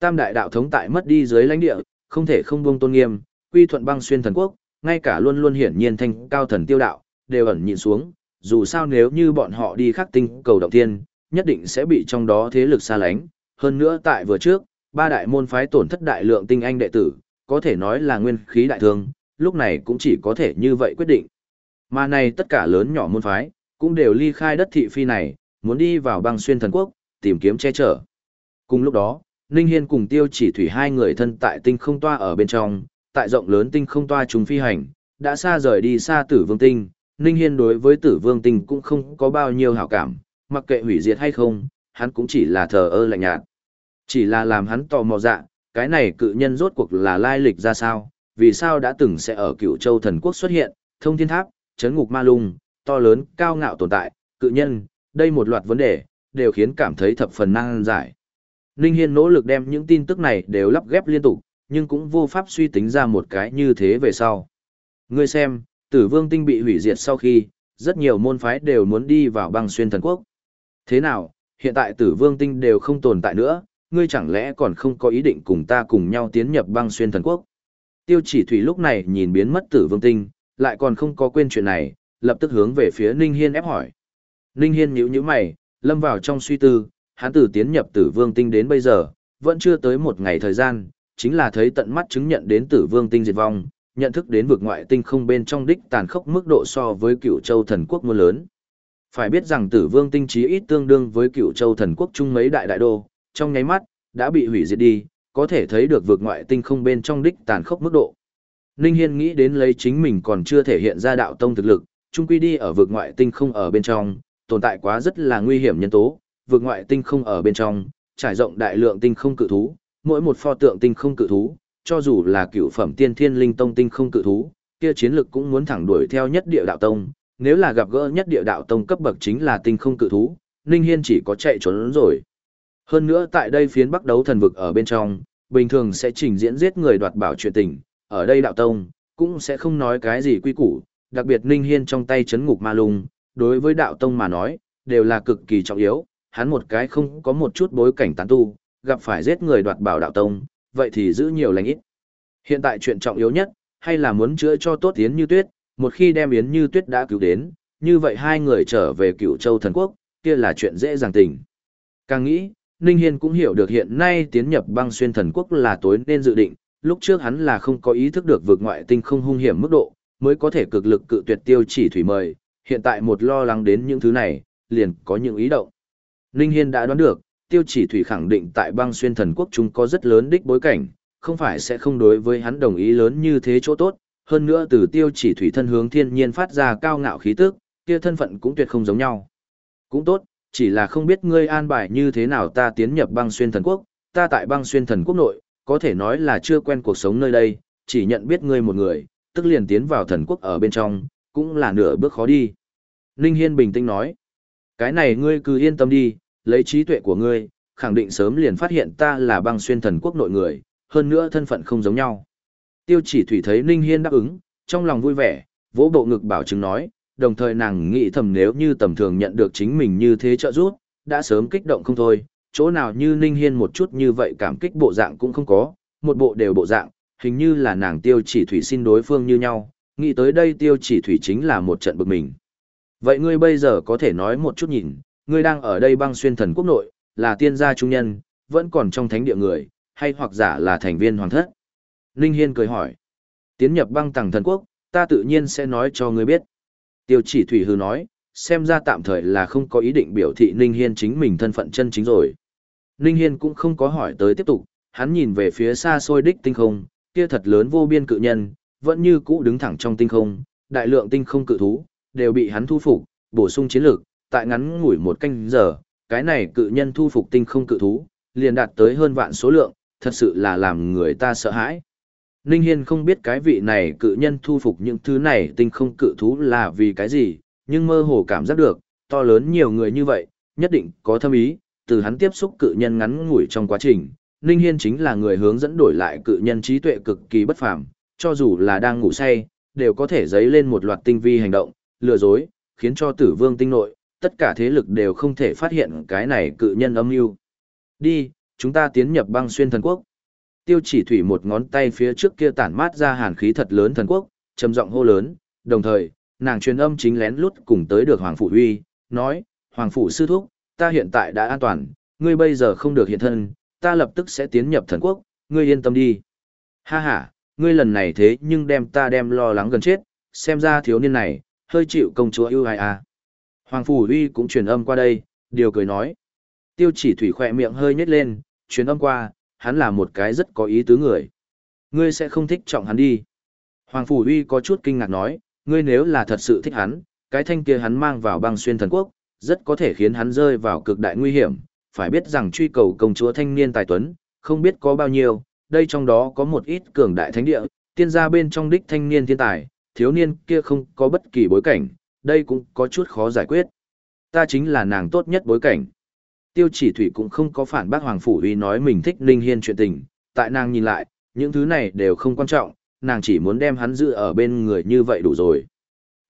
Tam đại đạo thống tại mất đi dưới lãnh địa, không thể không buông tôn nghiêm, quy thuận băng xuyên thần quốc, ngay cả luôn luôn hiển nhiên thanh cao thần tiêu đạo, đều ẩn nhịn xuống, dù sao nếu như bọn họ đi khắc tinh cầu động tiên, nhất định sẽ bị trong đó thế lực xa lánh. Hơn nữa tại vừa trước, ba đại môn phái tổn thất đại lượng tinh anh đệ tử, có thể nói là nguyên khí đại thương, lúc này cũng chỉ có thể như vậy quyết định. Mà này tất cả lớn nhỏ môn phái, cũng đều ly khai đất thị phi này, muốn đi vào băng xuyên thần quốc, tìm kiếm che chở. Cùng lúc đó, Ninh Hiên cùng Tiêu Chỉ Thủy hai người thân tại tinh không toa ở bên trong, tại rộng lớn tinh không toa chúng phi hành, đã xa rời đi xa tử vương tinh, Ninh Hiên đối với tử vương tinh cũng không có bao nhiêu hảo cảm, mặc kệ hủy diệt hay không, hắn cũng chỉ là thờ ơ lạnh nhạt. Chỉ là làm hắn tò mò dạ, cái này cự nhân rốt cuộc là lai lịch ra sao, vì sao đã từng sẽ ở cựu châu thần quốc xuất hiện, thông thiên tháp, chấn ngục ma lung, to lớn, cao ngạo tồn tại, cự nhân, đây một loạt vấn đề, đều khiến cảm thấy thập phần năng giải. Ninh Hiên nỗ lực đem những tin tức này đều lắp ghép liên tục, nhưng cũng vô pháp suy tính ra một cái như thế về sau. Ngươi xem, tử vương tinh bị hủy diệt sau khi, rất nhiều môn phái đều muốn đi vào băng xuyên thần quốc. Thế nào, hiện tại tử vương tinh đều không tồn tại nữa, ngươi chẳng lẽ còn không có ý định cùng ta cùng nhau tiến nhập băng xuyên thần quốc? Tiêu chỉ thủy lúc này nhìn biến mất tử vương tinh, lại còn không có quên chuyện này, lập tức hướng về phía Ninh Hiên ép hỏi. Ninh Hiên nhíu nhíu mày, lâm vào trong suy tư, hắn từ tiến nhập tử vương tinh đến bây giờ, vẫn chưa tới một ngày thời gian, chính là thấy tận mắt chứng nhận đến tử vương tinh diệt vong, nhận thức đến vực ngoại tinh không bên trong đích tàn khốc mức độ so với cựu châu thần quốc mưa lớn. Phải biết rằng tử vương tinh trí ít tương đương với cựu châu thần quốc chung mấy đại đại đô, trong nháy mắt, đã bị hủy diệt đi, có thể thấy được vượt ngoại tinh không bên trong đích tàn khốc mức độ. Ninh Hiên nghĩ đến lấy chính mình còn chưa thể hiện ra đạo tông thực lực, chung quy đi ở vượt ngoại tinh không ở bên trong, tồn tại quá rất là nguy hiểm nhân tố, Vượt ngoại tinh không ở bên trong, trải rộng đại lượng tinh không cự thú, mỗi một pho tượng tinh không cự thú, cho dù là cựu phẩm tiên thiên linh tông tinh không cự thú, kia chiến lực cũng muốn thẳng đuổi theo nhất địa đạo tông, nếu là gặp gỡ nhất địa đạo tông cấp bậc chính là tinh không cự thú, Ninh Hiên chỉ có chạy trốn rồi. Hơn nữa tại đây phiến bắc đấu thần vực ở bên trong, bình thường sẽ trình diễn giết người đoạt bảo chuyện tình, ở đây đạo tông, cũng sẽ không nói cái gì quy củ, đặc biệt Ninh Hiên trong tay chấn ngục ma lung, đối với đạo tông mà nói, đều là cực kỳ trọng yếu, hắn một cái không có một chút bối cảnh tán tu, gặp phải giết người đoạt bảo đạo tông, vậy thì giữ nhiều lành ít. Hiện tại chuyện trọng yếu nhất, hay là muốn chữa cho tốt tiến như tuyết, một khi đem Yến Như Tuyết đã cứu đến, như vậy hai người trở về cựu châu thần quốc, kia là chuyện dễ dàng tình. Càng nghĩ, Ninh Hiên cũng hiểu được hiện nay tiến nhập băng xuyên thần quốc là tối nên dự định, lúc trước hắn là không có ý thức được vượt ngoại tinh không hung hiểm mức độ, mới có thể cực lực cự tuyệt tiêu chỉ thủy mời, hiện tại một lo lắng đến những thứ này, liền có những ý động. Ninh Hiên đã đoán được, tiêu chỉ thủy khẳng định tại băng xuyên thần quốc chúng có rất lớn đích bối cảnh, không phải sẽ không đối với hắn đồng ý lớn như thế chỗ tốt, hơn nữa từ tiêu chỉ thủy thân hướng thiên nhiên phát ra cao ngạo khí tức, kia thân phận cũng tuyệt không giống nhau. Cũng tốt, chỉ là không biết ngươi an bài như thế nào ta tiến nhập băng xuyên thần quốc, ta tại băng xuyên thần quốc nội, có thể nói là chưa quen cuộc sống nơi đây, chỉ nhận biết ngươi một người, tức liền tiến vào thần quốc ở bên trong, cũng là nửa bước khó đi. Ninh Hiên bình tĩnh nói, cái này ngươi cứ yên tâm đi, lấy trí tuệ của ngươi, khẳng định sớm liền phát hiện ta là băng xuyên thần quốc nội người, hơn nữa thân phận không giống nhau. Tiêu chỉ thủy thấy Ninh Hiên đáp ứng, trong lòng vui vẻ, vỗ bộ ngực bảo chứng nói, đồng thời nàng nghĩ thầm nếu như tầm thường nhận được chính mình như thế trợ giúp, đã sớm kích động không thôi, chỗ nào như Ninh Hiên một chút như vậy cảm kích bộ dạng cũng không có, một bộ đều bộ dạng, hình như là nàng tiêu chỉ thủy xin đối phương như nhau, nghĩ tới đây tiêu chỉ thủy chính là một trận bực mình. Vậy ngươi bây giờ có thể nói một chút nhìn, ngươi đang ở đây băng xuyên thần quốc nội, là tiên gia trung nhân, vẫn còn trong thánh địa người, hay hoặc giả là thành viên hoàng thất? Ninh Hiên cười hỏi. Tiến nhập băng tàng thần quốc, ta tự nhiên sẽ nói cho ngươi biết. Tiêu chỉ thủy hư nói, xem ra tạm thời là không có ý định biểu thị Ninh Hiên chính mình thân phận chân chính rồi. Ninh Hiên cũng không có hỏi tới tiếp tục, hắn nhìn về phía xa xôi đích tinh không, kia thật lớn vô biên cự nhân, vẫn như cũ đứng thẳng trong tinh không, đại lượng tinh không cự thú, đều bị hắn thu phục, bổ sung chiến lược, tại ngắn ngủi một canh giờ, cái này cự nhân thu phục tinh không cự thú, liền đạt tới hơn vạn số lượng, thật sự là làm người ta sợ hãi. Ninh Hiên không biết cái vị này cự nhân thu phục những thứ này tinh không cự thú là vì cái gì, nhưng mơ hồ cảm giác được, to lớn nhiều người như vậy, nhất định có thâm ý, từ hắn tiếp xúc cự nhân ngắn ngủi trong quá trình, Ninh Hiên chính là người hướng dẫn đổi lại cự nhân trí tuệ cực kỳ bất phàm, cho dù là đang ngủ say, đều có thể dấy lên một loạt tinh vi hành động, lừa dối, khiến cho tử vương tinh nội, tất cả thế lực đều không thể phát hiện cái này cự nhân âm mưu. Đi, chúng ta tiến nhập băng xuyên thần quốc. Tiêu chỉ thủy một ngón tay phía trước kia tản mát ra hàn khí thật lớn thần quốc, trầm giọng hô lớn, đồng thời, nàng truyền âm chính lén lút cùng tới được Hoàng Phủ Huy, nói, Hoàng Phủ sư thúc, ta hiện tại đã an toàn, ngươi bây giờ không được hiện thân, ta lập tức sẽ tiến nhập thần quốc, ngươi yên tâm đi. Ha ha, ngươi lần này thế nhưng đem ta đem lo lắng gần chết, xem ra thiếu niên này, hơi chịu công chúa yêu ai à. Hoàng Phủ Huy cũng truyền âm qua đây, điều cười nói. Tiêu chỉ thủy khỏe miệng hơi nhếch lên, truyền âm qua, hắn là một cái rất có ý tứ người. Ngươi sẽ không thích trọng hắn đi. Hoàng Phủ Huy có chút kinh ngạc nói, ngươi nếu là thật sự thích hắn, cái thanh kia hắn mang vào băng xuyên thần quốc, rất có thể khiến hắn rơi vào cực đại nguy hiểm, phải biết rằng truy cầu công chúa thanh niên tài tuấn, không biết có bao nhiêu, đây trong đó có một ít cường đại thánh địa, tiên gia bên trong đích thanh niên thiên tài, thiếu niên kia không có bất kỳ bối cảnh, đây cũng có chút khó giải quyết. Ta chính là nàng tốt nhất bối cảnh. Tiêu chỉ thủy cũng không có phản bác Hoàng Phủ Huy nói mình thích Ninh Hiên chuyện tình, tại nàng nhìn lại, những thứ này đều không quan trọng, nàng chỉ muốn đem hắn giữ ở bên người như vậy đủ rồi.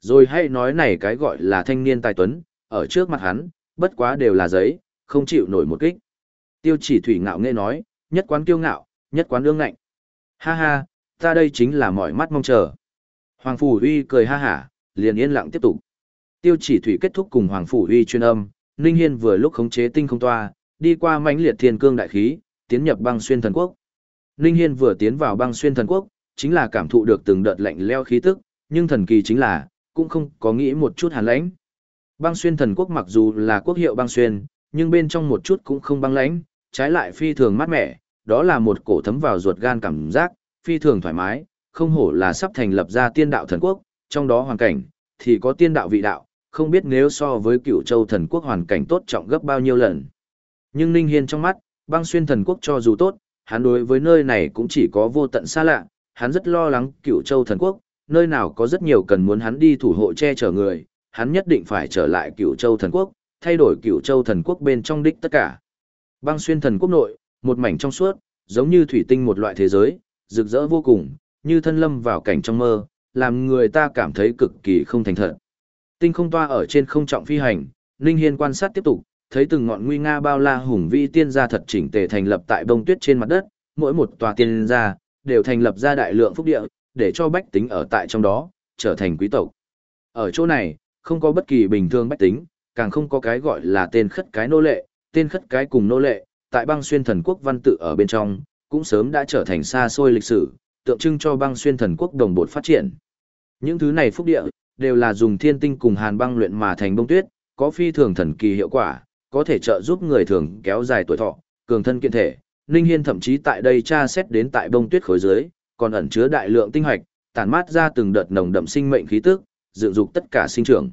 Rồi hãy nói này cái gọi là thanh niên tài tuấn, ở trước mặt hắn, bất quá đều là giấy, không chịu nổi một kích. Tiêu chỉ thủy ngạo nghe nói, nhất quán kiêu ngạo, nhất quán ương ngạnh. Ha ha, ta đây chính là mọi mắt mong chờ. Hoàng Phủ Huy cười ha hả, liền yên lặng tiếp tục. Tiêu chỉ thủy kết thúc cùng Hoàng Phủ Huy chuyên âm, Ninh Hiên vừa lúc khống chế tinh không toa, đi qua mãnh liệt thiên cương đại khí, tiến nhập băng xuyên thần quốc. Ninh Hiên vừa tiến vào băng xuyên thần quốc, chính là cảm thụ được từng đợt lạnh lẽo khí tức, nhưng thần kỳ chính là, cũng không có nghĩ một chút hàn lãnh. Băng xuyên thần quốc mặc dù là quốc hiệu băng xuyên, nhưng bên trong một chút cũng không băng lãnh, trái lại phi thường mát mẻ, đó là một cổ thấm vào ruột gan cảm giác, phi thường thoải mái, không hổ là sắp thành lập ra tiên đạo thần quốc, trong đó hoàn cảnh, thì có tiên đạo vị đạo, không biết nếu so với cựu châu thần quốc hoàn cảnh tốt trọng gấp bao nhiêu lần. Nhưng Ninh Hiên trong mắt, băng xuyên thần quốc cho dù tốt, hắn đối với nơi này cũng chỉ có vô tận xa lạ, hắn rất lo lắng cựu châu thần quốc, nơi nào có rất nhiều cần muốn hắn đi thủ hộ che chở người, hắn nhất định phải trở lại cựu châu thần quốc, thay đổi cựu châu thần quốc bên trong đích tất cả. Băng xuyên thần quốc nội, một mảnh trong suốt, giống như thủy tinh một loại thế giới, rực rỡ vô cùng, như thân lâm vào cảnh trong mơ, làm người ta cảm thấy cực kỳ không thành thật. Tinh không toa ở trên không trọng phi hành, Ninh Hiên quan sát tiếp tục, thấy từng ngọn nguy nga bao la hùng vĩ tiên gia thật chỉnh tề thành lập tại bông tuyết trên mặt đất, mỗi một tòa tiên gia đều thành lập ra đại lượng phúc địa, để cho bách tính ở tại trong đó, trở thành quý tộc. Ở chỗ này, không có bất kỳ bình thường bách tính, càng không có cái gọi là tên khất cái nô lệ, tên khất cái cùng nô lệ, tại băng xuyên thần quốc văn tự ở bên trong, cũng sớm đã trở thành xa xôi lịch sử, tượng trưng cho băng xuyên thần quốc đồng bột phát triển. Những thứ này phúc địa, đều là dùng thiên tinh cùng hàn băng luyện mà thành bông tuyết, có phi thường thần kỳ hiệu quả, có thể trợ giúp người thường kéo dài tuổi thọ, cường thân kiện thể. Ninh Hiên thậm chí tại đây tra xét đến tại bông tuyết khối dưới, còn ẩn chứa đại lượng tinh hạch, tản mát ra từng đợt nồng đậm sinh mệnh khí tức, dựng dục tất cả sinh trưởng.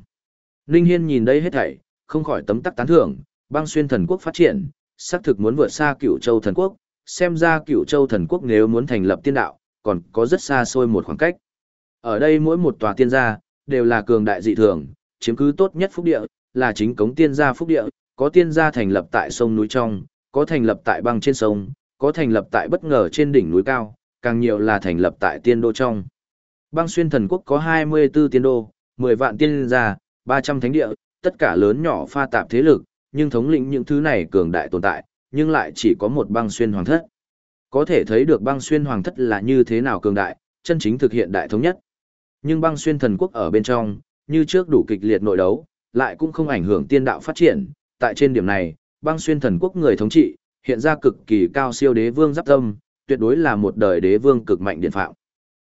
Ninh Hiên nhìn đây hết thảy, không khỏi tấm tắc tán thưởng, băng xuyên thần quốc phát triển, xác thực muốn vượt xa cửu châu thần quốc, xem ra cửu châu thần quốc nếu muốn thành lập tiên đạo, còn có rất xa xôi một khoảng cách. Ở đây mỗi một tòa tiên gia, đều là cường đại dị thường, chiếm cứ tốt nhất phúc địa, là chính cống tiên gia phúc địa, có tiên gia thành lập tại sông núi trong, có thành lập tại băng trên sông, có thành lập tại bất ngờ trên đỉnh núi cao, càng nhiều là thành lập tại tiên đô trong. Băng xuyên thần quốc có 24 tiên đô, 10 vạn tiên gia, 300 thánh địa, tất cả lớn nhỏ pha tạp thế lực, nhưng thống lĩnh những thứ này cường đại tồn tại, nhưng lại chỉ có một băng xuyên hoàng thất. Có thể thấy được băng xuyên hoàng thất là như thế nào cường đại, chân chính thực hiện đại thống nhất. Nhưng băng xuyên thần quốc ở bên trong, như trước đủ kịch liệt nội đấu, lại cũng không ảnh hưởng tiên đạo phát triển. Tại trên điểm này, băng xuyên thần quốc người thống trị, hiện ra cực kỳ cao siêu đế vương giáp tâm, tuyệt đối là một đời đế vương cực mạnh điện phạm.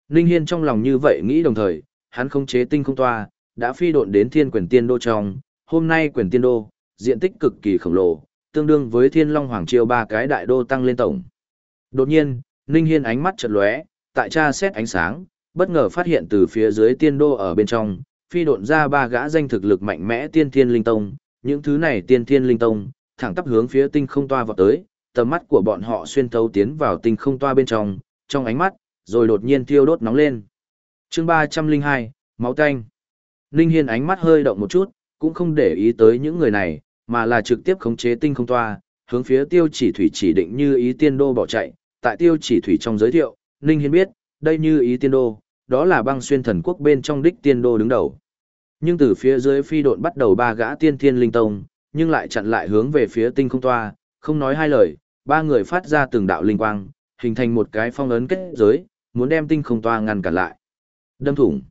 Ninh Hiên trong lòng như vậy nghĩ đồng thời, hắn không chế tinh không toa, đã phi độn đến thiên quyền tiên đô trong, hôm nay quyền tiên đô, diện tích cực kỳ khổng lồ, tương đương với thiên long hoàng triều ba cái đại đô tăng lên tổng. Đột nhiên, Ninh Hiên ánh mắt chợt lóe, tại tra xét ánh sáng, bất ngờ phát hiện từ phía dưới tiên đô ở bên trong, phi độn ra ba gã danh thực lực mạnh mẽ tiên thiên linh tông, những thứ này tiên thiên linh tông, thẳng tắp hướng phía tinh không toa vào tới, tầm mắt của bọn họ xuyên thấu tiến vào tinh không toa bên trong, trong ánh mắt, rồi đột nhiên thiêu đốt nóng lên. Chương 302, máu tanh. Ninh Hiên ánh mắt hơi động một chút, cũng không để ý tới những người này, mà là trực tiếp khống chế tinh không toa, hướng phía tiêu chỉ thủy chỉ định như ý tiên đô bỏ chạy. Tại tiêu chỉ thủy trong giới thiệu, Ninh Hiên biết, đây như ý tiên đô, đó là băng xuyên thần quốc bên trong đích tiên đô đứng đầu. Nhưng từ phía dưới phi độn bắt đầu ba gã tiên thiên linh tông, nhưng lại chặn lại hướng về phía tinh không toa, không nói hai lời, ba người phát ra từng đạo linh quang, hình thành một cái phong ấn kết giới, muốn đem tinh không toa ngăn cản lại. Đâm thủng.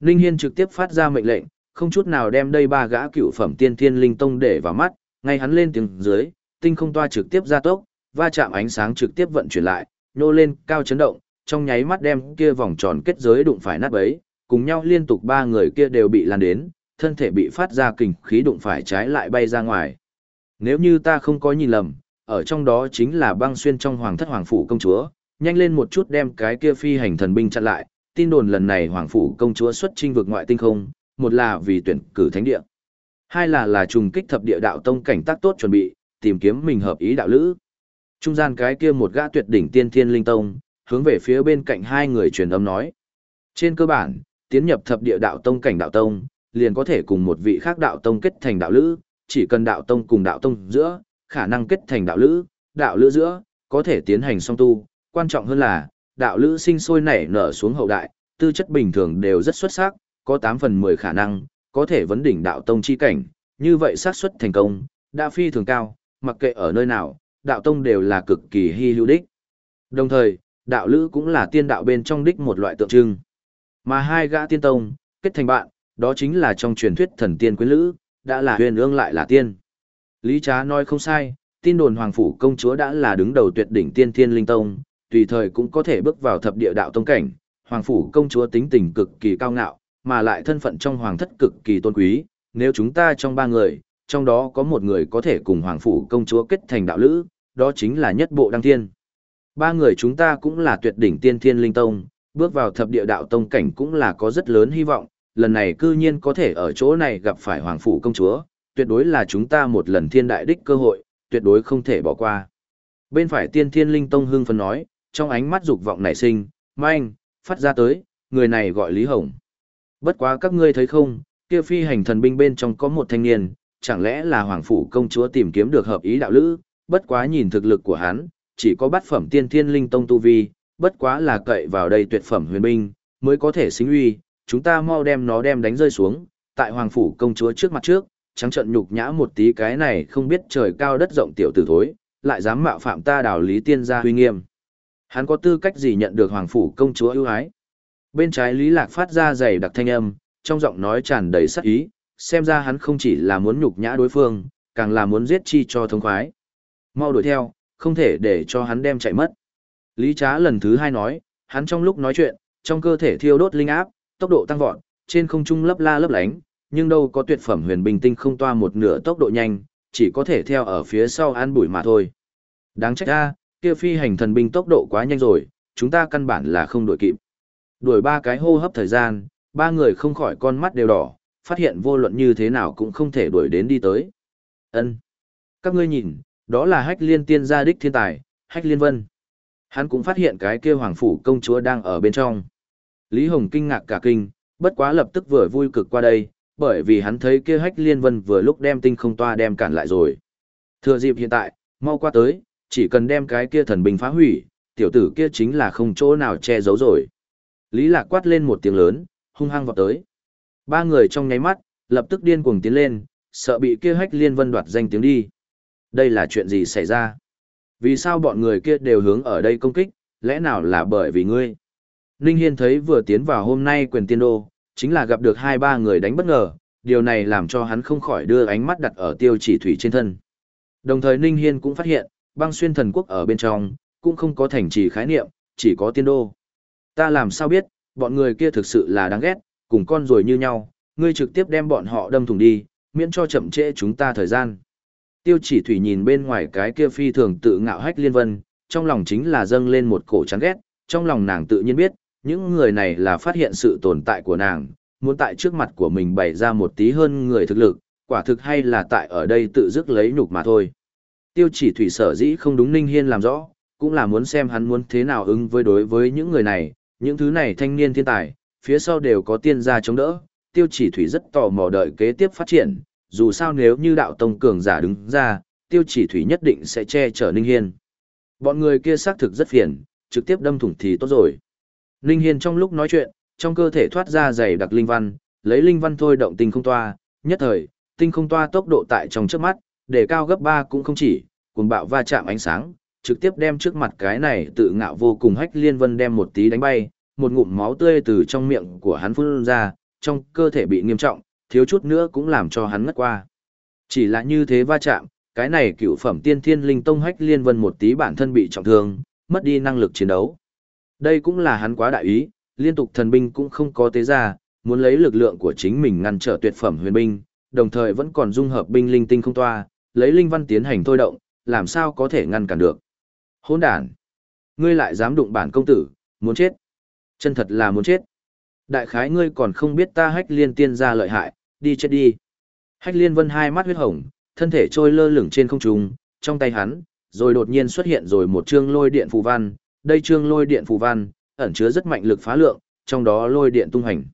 linh Hiên trực tiếp phát ra mệnh lệnh, không chút nào đem đây ba gã cựu phẩm tiên thiên linh tông để vào mắt, ngay hắn lên tiếng dưới, tinh không toa trực tiếp ra tốc, va chạm ánh sáng trực tiếp vận chuyển lại, nô lên cao chấn động, trong nháy mắt đem kia vòng tròn kết giới đụng phải nát bấy, cùng nhau liên tục ba người kia đều bị lan đến, thân thể bị phát ra kình khí đụng phải trái lại bay ra ngoài. Nếu như ta không có nhìn lầm, ở trong đó chính là băng xuyên trong hoàng thất hoàng phủ công chúa, nhanh lên một chút đem cái kia phi hành thần binh chặn lại, tin đồn lần này hoàng phủ công chúa xuất chinh vực ngoại tinh không, một là vì tuyển cử thánh địa, hai là là trùng kích thập địa đạo tông cảnh tác tốt chuẩn bị, tìm kiếm mình hợp ý đạo lữ. Trung gian cái kia một gã tuyệt đỉnh tiên thiên linh tông, hướng về phía bên cạnh hai người truyền âm nói. Trên cơ bản, tiến nhập thập địa đạo tông cảnh đạo tông, liền có thể cùng một vị khác đạo tông kết thành đạo lữ, chỉ cần đạo tông cùng đạo tông giữa, khả năng kết thành đạo lữ, đạo lữ giữa, có thể tiến hành song tu, quan trọng hơn là, đạo lữ sinh sôi nảy nở xuống hậu đại, tư chất bình thường đều rất xuất sắc, có 8 phần 10 khả năng, có thể vấn đỉnh đạo tông chi cảnh, như vậy xác suất thành công, đã phi thường cao, mặc kệ ở nơi nào, đạo tông đều là cực kỳ hy hữu đích. Đồng thời, đạo lữ cũng là tiên đạo bên trong đích một loại tượng trưng. Mà hai gã tiên tông, kết thành bạn, đó chính là trong truyền thuyết thần tiên quyến lữ, đã là huyền ương lại là tiên. Lý Trá nói không sai, tin đồn Hoàng Phủ công chúa đã là đứng đầu tuyệt đỉnh tiên thiên linh tông, tùy thời cũng có thể bước vào thập địa đạo tông cảnh. Hoàng Phủ công chúa tính tình cực kỳ cao ngạo, mà lại thân phận trong hoàng thất cực kỳ tôn quý. Nếu chúng ta trong ba người, trong đó có một người có thể cùng Hoàng Phủ công chúa kết thành đạo lữ, đó chính là nhất bộ đăng thiên. Ba người chúng ta cũng là tuyệt đỉnh tiên thiên linh tông, bước vào thập địa đạo tông cảnh cũng là có rất lớn hy vọng, lần này cư nhiên có thể ở chỗ này gặp phải hoàng phủ công chúa, tuyệt đối là chúng ta một lần thiên đại đích cơ hội, tuyệt đối không thể bỏ qua. Bên phải tiên thiên linh tông hưng phấn nói, trong ánh mắt dục vọng nảy sinh, manh, phát ra tới, người này gọi Lý Hồng. Bất quá các ngươi thấy không, kia phi hành thần binh bên trong có một thanh niên, chẳng lẽ là hoàng phủ công chúa tìm kiếm được hợp ý đạo lữ, bất quá nhìn thực lực của hắn, chỉ có bát phẩm tiên thiên linh tông tu vi, bất quá là cậy vào đây tuyệt phẩm huyền binh, mới có thể xính uy, chúng ta mau đem nó đem đánh rơi xuống, tại hoàng phủ công chúa trước mặt trước, trắng trận nhục nhã một tí cái này không biết trời cao đất rộng tiểu tử thối, lại dám mạo phạm ta đảo lý tiên gia huy nghiêm. Hắn có tư cách gì nhận được hoàng phủ công chúa ưu ái? Bên trái Lý Lạc phát ra dày đặc thanh âm, trong giọng nói tràn đầy sát ý, xem ra hắn không chỉ là muốn nhục nhã đối phương, càng là muốn giết chi cho thông khoái. Mau đuổi theo, không thể để cho hắn đem chạy mất. Lý Trá lần thứ hai nói, hắn trong lúc nói chuyện, trong cơ thể thiêu đốt linh áp, tốc độ tăng vọt, trên không trung lấp la lấp lánh, nhưng đâu có tuyệt phẩm huyền bình tinh không toa một nửa tốc độ nhanh, chỉ có thể theo ở phía sau an bụi mà thôi. Đáng trách ra, kia phi hành thần binh tốc độ quá nhanh rồi, chúng ta căn bản là không đuổi kịp. Đuổi ba cái hô hấp thời gian, ba người không khỏi con mắt đều đỏ, phát hiện vô luận như thế nào cũng không thể đuổi đến đi tới. Ân, Các ngươi nhìn, đó là hách liên tiên gia đích thiên tài, hách liên vân. Hắn cũng phát hiện cái kia hoàng phủ công chúa đang ở bên trong. Lý Hồng kinh ngạc cả kinh, bất quá lập tức vừa vui cực qua đây, bởi vì hắn thấy kia hách liên vân vừa lúc đem tinh không toa đem cản lại rồi. Thừa dịp hiện tại, mau qua tới, chỉ cần đem cái kia thần binh phá hủy, tiểu tử kia chính là không chỗ nào che giấu rồi. Lý Lạc quát lên một tiếng lớn, hung hăng vọt tới. Ba người trong nháy mắt, lập tức điên cuồng tiến lên, sợ bị kia hách liên vân đoạt danh tiếng đi. Đây là chuyện gì xảy ra? Vì sao bọn người kia đều hướng ở đây công kích, lẽ nào là bởi vì ngươi? Ninh Hiên thấy vừa tiến vào hôm nay quyền tiên đô, chính là gặp được hai ba người đánh bất ngờ, điều này làm cho hắn không khỏi đưa ánh mắt đặt ở tiêu chỉ thủy trên thân. Đồng thời Ninh Hiên cũng phát hiện, băng xuyên thần quốc ở bên trong, cũng không có thành trì khái niệm, chỉ có tiên đô. Ta làm sao biết, bọn người kia thực sự là đáng ghét, cùng con rồi như nhau, ngươi trực tiếp đem bọn họ đâm thủng đi, miễn cho chậm trễ chúng ta thời gian. Tiêu chỉ thủy nhìn bên ngoài cái kia phi thường tự ngạo hách liên vân, trong lòng chính là dâng lên một cổ chán ghét, trong lòng nàng tự nhiên biết, những người này là phát hiện sự tồn tại của nàng, muốn tại trước mặt của mình bày ra một tí hơn người thực lực, quả thực hay là tại ở đây tự dứt lấy nhục mà thôi. Tiêu chỉ thủy sở dĩ không đúng Ninh Hiên làm rõ, cũng là muốn xem hắn muốn thế nào ứng với đối với những người này, những thứ này thanh niên thiên tài, phía sau đều có tiên gia chống đỡ, tiêu chỉ thủy rất tò mò đợi kế tiếp phát triển, dù sao nếu như đạo tông cường giả đứng ra, tiêu chỉ thủy nhất định sẽ che chở Ninh Hiên. Bọn người kia xác thực rất phiền, trực tiếp đâm thủng thì tốt rồi. Ninh Hiên trong lúc nói chuyện, trong cơ thể thoát ra dày đặc linh văn, lấy linh văn thôi động tinh không toa, nhất thời, tinh không toa tốc độ tại trong trước mắt, để cao gấp 3 cũng không chỉ, cùng bạo va chạm ánh sáng, trực tiếp đem trước mặt cái này tự ngạo vô cùng hách liên vân đem một tí đánh bay, một ngụm máu tươi từ trong miệng của hắn phun ra, trong cơ thể bị nghiêm trọng, thiếu chút nữa cũng làm cho hắn ngất qua. Chỉ là như thế va chạm, cái này cựu phẩm tiên thiên linh tông hách liên vân một tí bản thân bị trọng thương, mất đi năng lực chiến đấu. Đây cũng là hắn quá đại ý, liên tục thần binh cũng không có tế ra, muốn lấy lực lượng của chính mình ngăn trở tuyệt phẩm huyền binh, đồng thời vẫn còn dung hợp binh linh tinh không toa, lấy linh văn tiến hành thôi động, làm sao có thể ngăn cản được. Hỗn đản! Ngươi lại dám đụng bản công tử, muốn chết. Chân thật là muốn chết. Đại khái ngươi còn không biết ta hách liên tiên ra lợi hại, đi chết đi. Hách liên vân hai mắt huyết hồng, thân thể trôi lơ lửng trên không trung, trong tay hắn, rồi đột nhiên xuất hiện rồi một chương lôi điện phù văn, đây chương lôi điện phù văn, ẩn chứa rất mạnh lực phá lượng, trong đó lôi điện tung hành.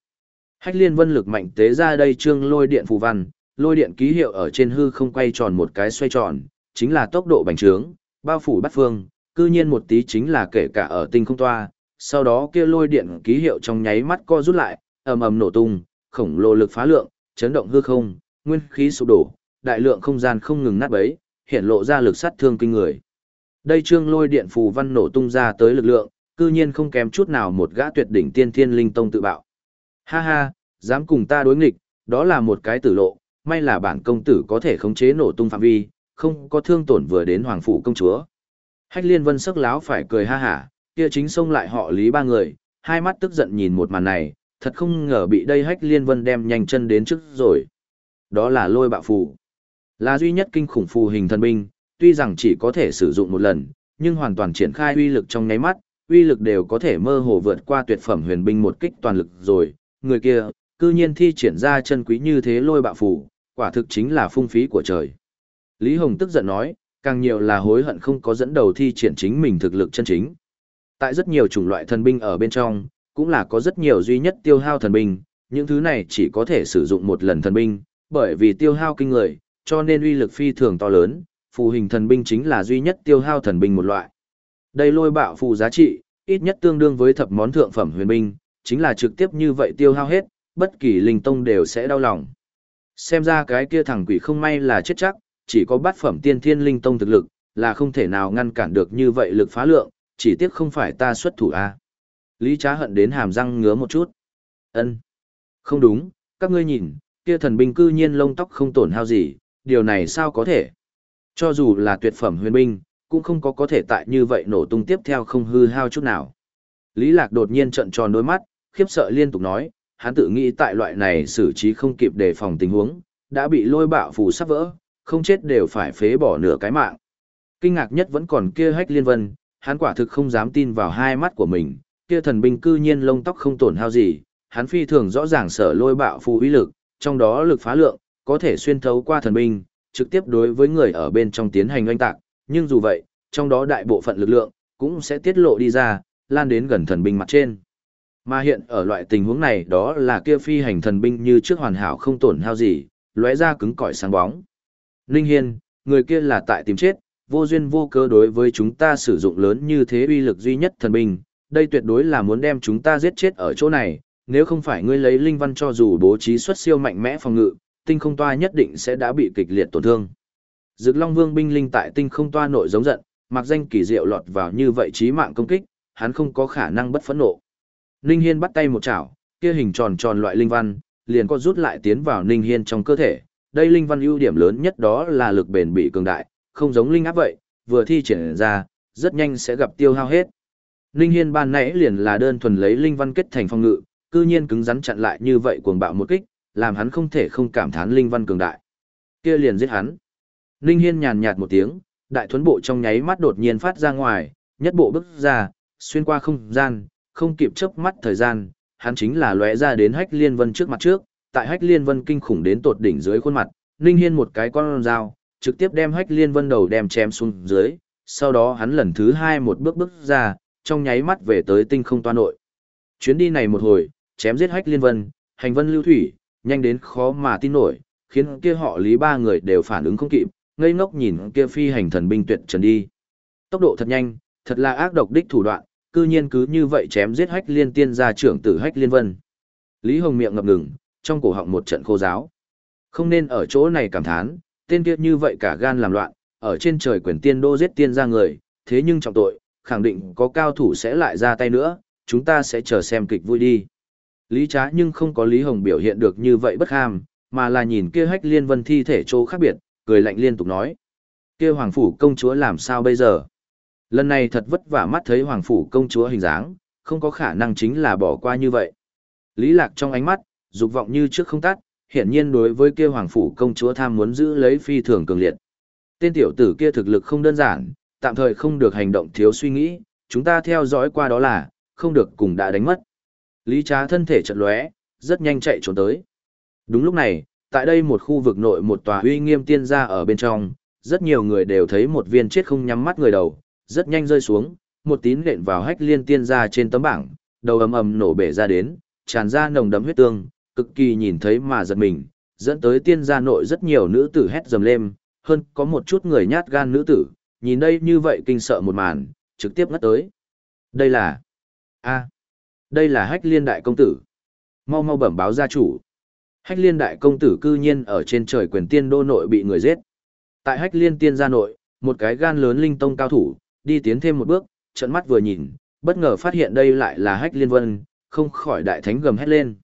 Hách liên vân lực mạnh tế ra đây chương lôi điện phù văn, lôi điện ký hiệu ở trên hư không quay tròn một cái xoay tròn, chính là tốc độ bành trướng, bao phủ bắt phương, cư nhiên một tí chính là kể cả ở tinh không toa, sau đó kia lôi điện ký hiệu trong nháy mắt co rút lại, ầm ầm nổ tung, khổng lồ lực phá lượng, chấn động hư không, nguyên khí sụp đổ, đại lượng không gian không ngừng nát bấy, hiện lộ ra lực sát thương kinh người. Đây trương lôi điện phù văn nổ tung ra tới lực lượng, cư nhiên không kém chút nào một gã tuyệt đỉnh tiên thiên linh tông tự bạo. Ha ha, dám cùng ta đối nghịch, đó là một cái tử lộ, may là bản công tử có thể khống chế nổ tung phạm vi, không có thương tổn vừa đến hoàng phủ công chúa. Hách liên vân sắc láo phải cười ha hả, kia chính xông lại họ lý ba người, hai mắt tức giận nhìn một màn này, thật không ngờ bị đây hách liên vân đem nhanh chân đến trước rồi. Đó là lôi bạo phù. Là duy nhất kinh khủng phù hình thần binh, tuy rằng chỉ có thể sử dụng một lần, nhưng hoàn toàn triển khai uy lực trong nháy mắt, uy lực đều có thể mơ hồ vượt qua tuyệt phẩm huyền binh một kích toàn lực rồi, người kia, cư nhiên thi triển ra chân quý như thế lôi bạo phù, quả thực chính là phung phí của trời. Lý Hồng tức giận nói, càng nhiều là hối hận không có dẫn đầu thi triển chính mình thực lực chân chính. Tại rất nhiều chủng loại thần binh ở bên trong, cũng là có rất nhiều duy nhất tiêu hao thần binh, những thứ này chỉ có thể sử dụng một lần thần binh, bởi vì tiêu hao kinh người, cho nên uy lực phi thường to lớn, phù hình thần binh chính là duy nhất tiêu hao thần binh một loại. Đây lôi bạo phù giá trị, ít nhất tương đương với thập món thượng phẩm huyền binh, chính là trực tiếp như vậy tiêu hao hết, bất kỳ linh tông đều sẽ đau lòng. Xem ra cái kia thằng quỷ không may là chết chắc, chỉ có bát phẩm tiên thiên linh tông thực lực, là không thể nào ngăn cản được như vậy lực phá lượng, chỉ tiếc không phải ta xuất thủ a. Lý Trá hận đến hàm răng ngứa một chút. Ân, Không đúng, các ngươi nhìn, kia thần binh cư nhiên lông tóc không tổn hao gì, điều này sao có thể? Cho dù là tuyệt phẩm huyền binh, cũng không có có thể tại như vậy nổ tung tiếp theo không hư hao chút nào. Lý Lạc đột nhiên trợn tròn đôi mắt, khiếp sợ liên tục nói, hắn tự nghĩ tại loại này xử trí không kịp đề phòng tình huống, đã bị lôi bạo phù sắp vỡ, không chết đều phải phế bỏ nửa cái mạng. Kinh ngạc nhất vẫn còn kia hách liên vân, hắn quả thực không dám tin vào hai mắt của mình, kia thần binh cư nhiên lông tóc không tổn hao gì, hắn phi thường rõ ràng sở lôi bạo phù uy lực, trong đó lực phá lượng, có thể xuyên thấu qua thần binh, trực tiếp đối với người ở bên trong tiến hành oanh tạc, nhưng dù vậy, trong đó đại bộ phận lực lượng, cũng sẽ tiết lộ đi ra, lan đến gần thần binh mặt trên. Mà hiện ở loại tình huống này đó là kia phi hành thần binh như trước hoàn hảo không tổn hao gì, lóe ra cứng cỏi sáng bóng. Linh Hiên, người kia là tại tìm chết, vô duyên vô cớ đối với chúng ta sử dụng lớn như thế uy lực duy nhất thần binh, đây tuyệt đối là muốn đem chúng ta giết chết ở chỗ này, nếu không phải ngươi lấy linh văn cho dù bố trí xuất siêu mạnh mẽ phòng ngự, tinh không toa nhất định sẽ đã bị kịch liệt tổn thương. Dực Long Vương binh linh tại tinh không toa nội giống giận, mặc danh kỳ diệu lọt vào như vậy chí mạng công kích, hắn không có khả năng bất phẫn nộ. Ninh Hiên bắt tay một chảo, kia hình tròn tròn loại linh văn, liền có rút lại tiến vào Ninh Hiên trong cơ thể. Đây linh văn ưu điểm lớn nhất đó là lực bền bị cường đại, không giống linh áp vậy, vừa thi triển ra, rất nhanh sẽ gặp tiêu hao hết. Ninh Hiên ban nãy liền là đơn thuần lấy linh văn kết thành phong ngự, cư nhiên cứng rắn chặn lại như vậy cuồng bạo một kích, làm hắn không thể không cảm thán linh văn cường đại. Kia liền giết hắn. Ninh Hiên nhàn nhạt một tiếng, đại thuần bộ trong nháy mắt đột nhiên phát ra ngoài, nhất bộ bước ra, xuyên qua không gian, không kịp chớp mắt thời gian, hắn chính là lóe ra đến Hách Liên Vân trước mặt trước, tại Hách Liên Vân kinh khủng đến tột đỉnh dưới khuôn mặt, Ninh Hiên một cái con dao, trực tiếp đem Hách Liên Vân đầu đem chém xuống dưới, sau đó hắn lần thứ hai một bước bước ra, trong nháy mắt về tới tinh không toa nội. Chuyến đi này một hồi, chém giết Hách Liên Vân, hành vân lưu thủy, nhanh đến khó mà tin nổi, khiến kia họ Lý ba người đều phản ứng không kịp, ngây ngốc nhìn kia phi hành thần binh tuyệt trần đi. Tốc độ thật nhanh, thật là ác độc đích thủ đoạn, cư nhiên cứ như vậy chém giết hách liên tiên gia trưởng tử hách liên vân. Lý Hồng miệng ngập ngừng, trong cổ họng một trận khô giáo. Không nên ở chỗ này cảm thán, tên kia như vậy cả gan làm loạn, ở trên trời quyền tiên đô giết tiên gia người, thế nhưng trọng tội, khẳng định có cao thủ sẽ lại ra tay nữa, chúng ta sẽ chờ xem kịch vui đi. Lý trá nhưng không có Lý Hồng biểu hiện được như vậy bất ham, mà là nhìn kia hách liên vân thi thể chỗ khác biệt, cười lạnh liên tục nói. kia hoàng phủ công chúa làm sao bây giờ? Lần này thật vất vả mắt thấy hoàng phủ công chúa hình dáng, không có khả năng chính là bỏ qua như vậy. Lý lạc trong ánh mắt, dục vọng như trước không tắt, hiển nhiên đối với kia hoàng phủ công chúa tham muốn giữ lấy phi thường cường liệt. Tên tiểu tử kia thực lực không đơn giản, tạm thời không được hành động thiếu suy nghĩ, chúng ta theo dõi qua đó là, không được cùng đã đánh mất. Lý trá thân thể chợt lóe, rất nhanh chạy trốn tới. Đúng lúc này, tại đây một khu vực nội một tòa uy nghiêm tiên gia ở bên trong, rất nhiều người đều thấy một viên chết không nhắm mắt người đầu, rất nhanh rơi xuống, một tín lệnh vào hách liên tiên gia trên tấm bảng, đầu ầm ầm nổ bể ra đến, tràn ra nồng đậm huyết tương, cực kỳ nhìn thấy mà giật mình, dẫn tới tiên gia nội rất nhiều nữ tử hét dầm lên, hơn có một chút người nhát gan nữ tử, nhìn đây như vậy kinh sợ một màn, trực tiếp ngất tới. Đây là... a đây là hách liên đại công tử. Mau mau bẩm báo gia chủ. Hách liên đại công tử cư nhiên ở trên trời quyền tiên đô nội bị người giết. Tại hách liên tiên gia nội, một cái gan lớn linh tông cao thủ, đi tiến thêm một bước, trận mắt vừa nhìn, bất ngờ phát hiện đây lại là hách liên vân, không khỏi đại thánh gầm hét lên.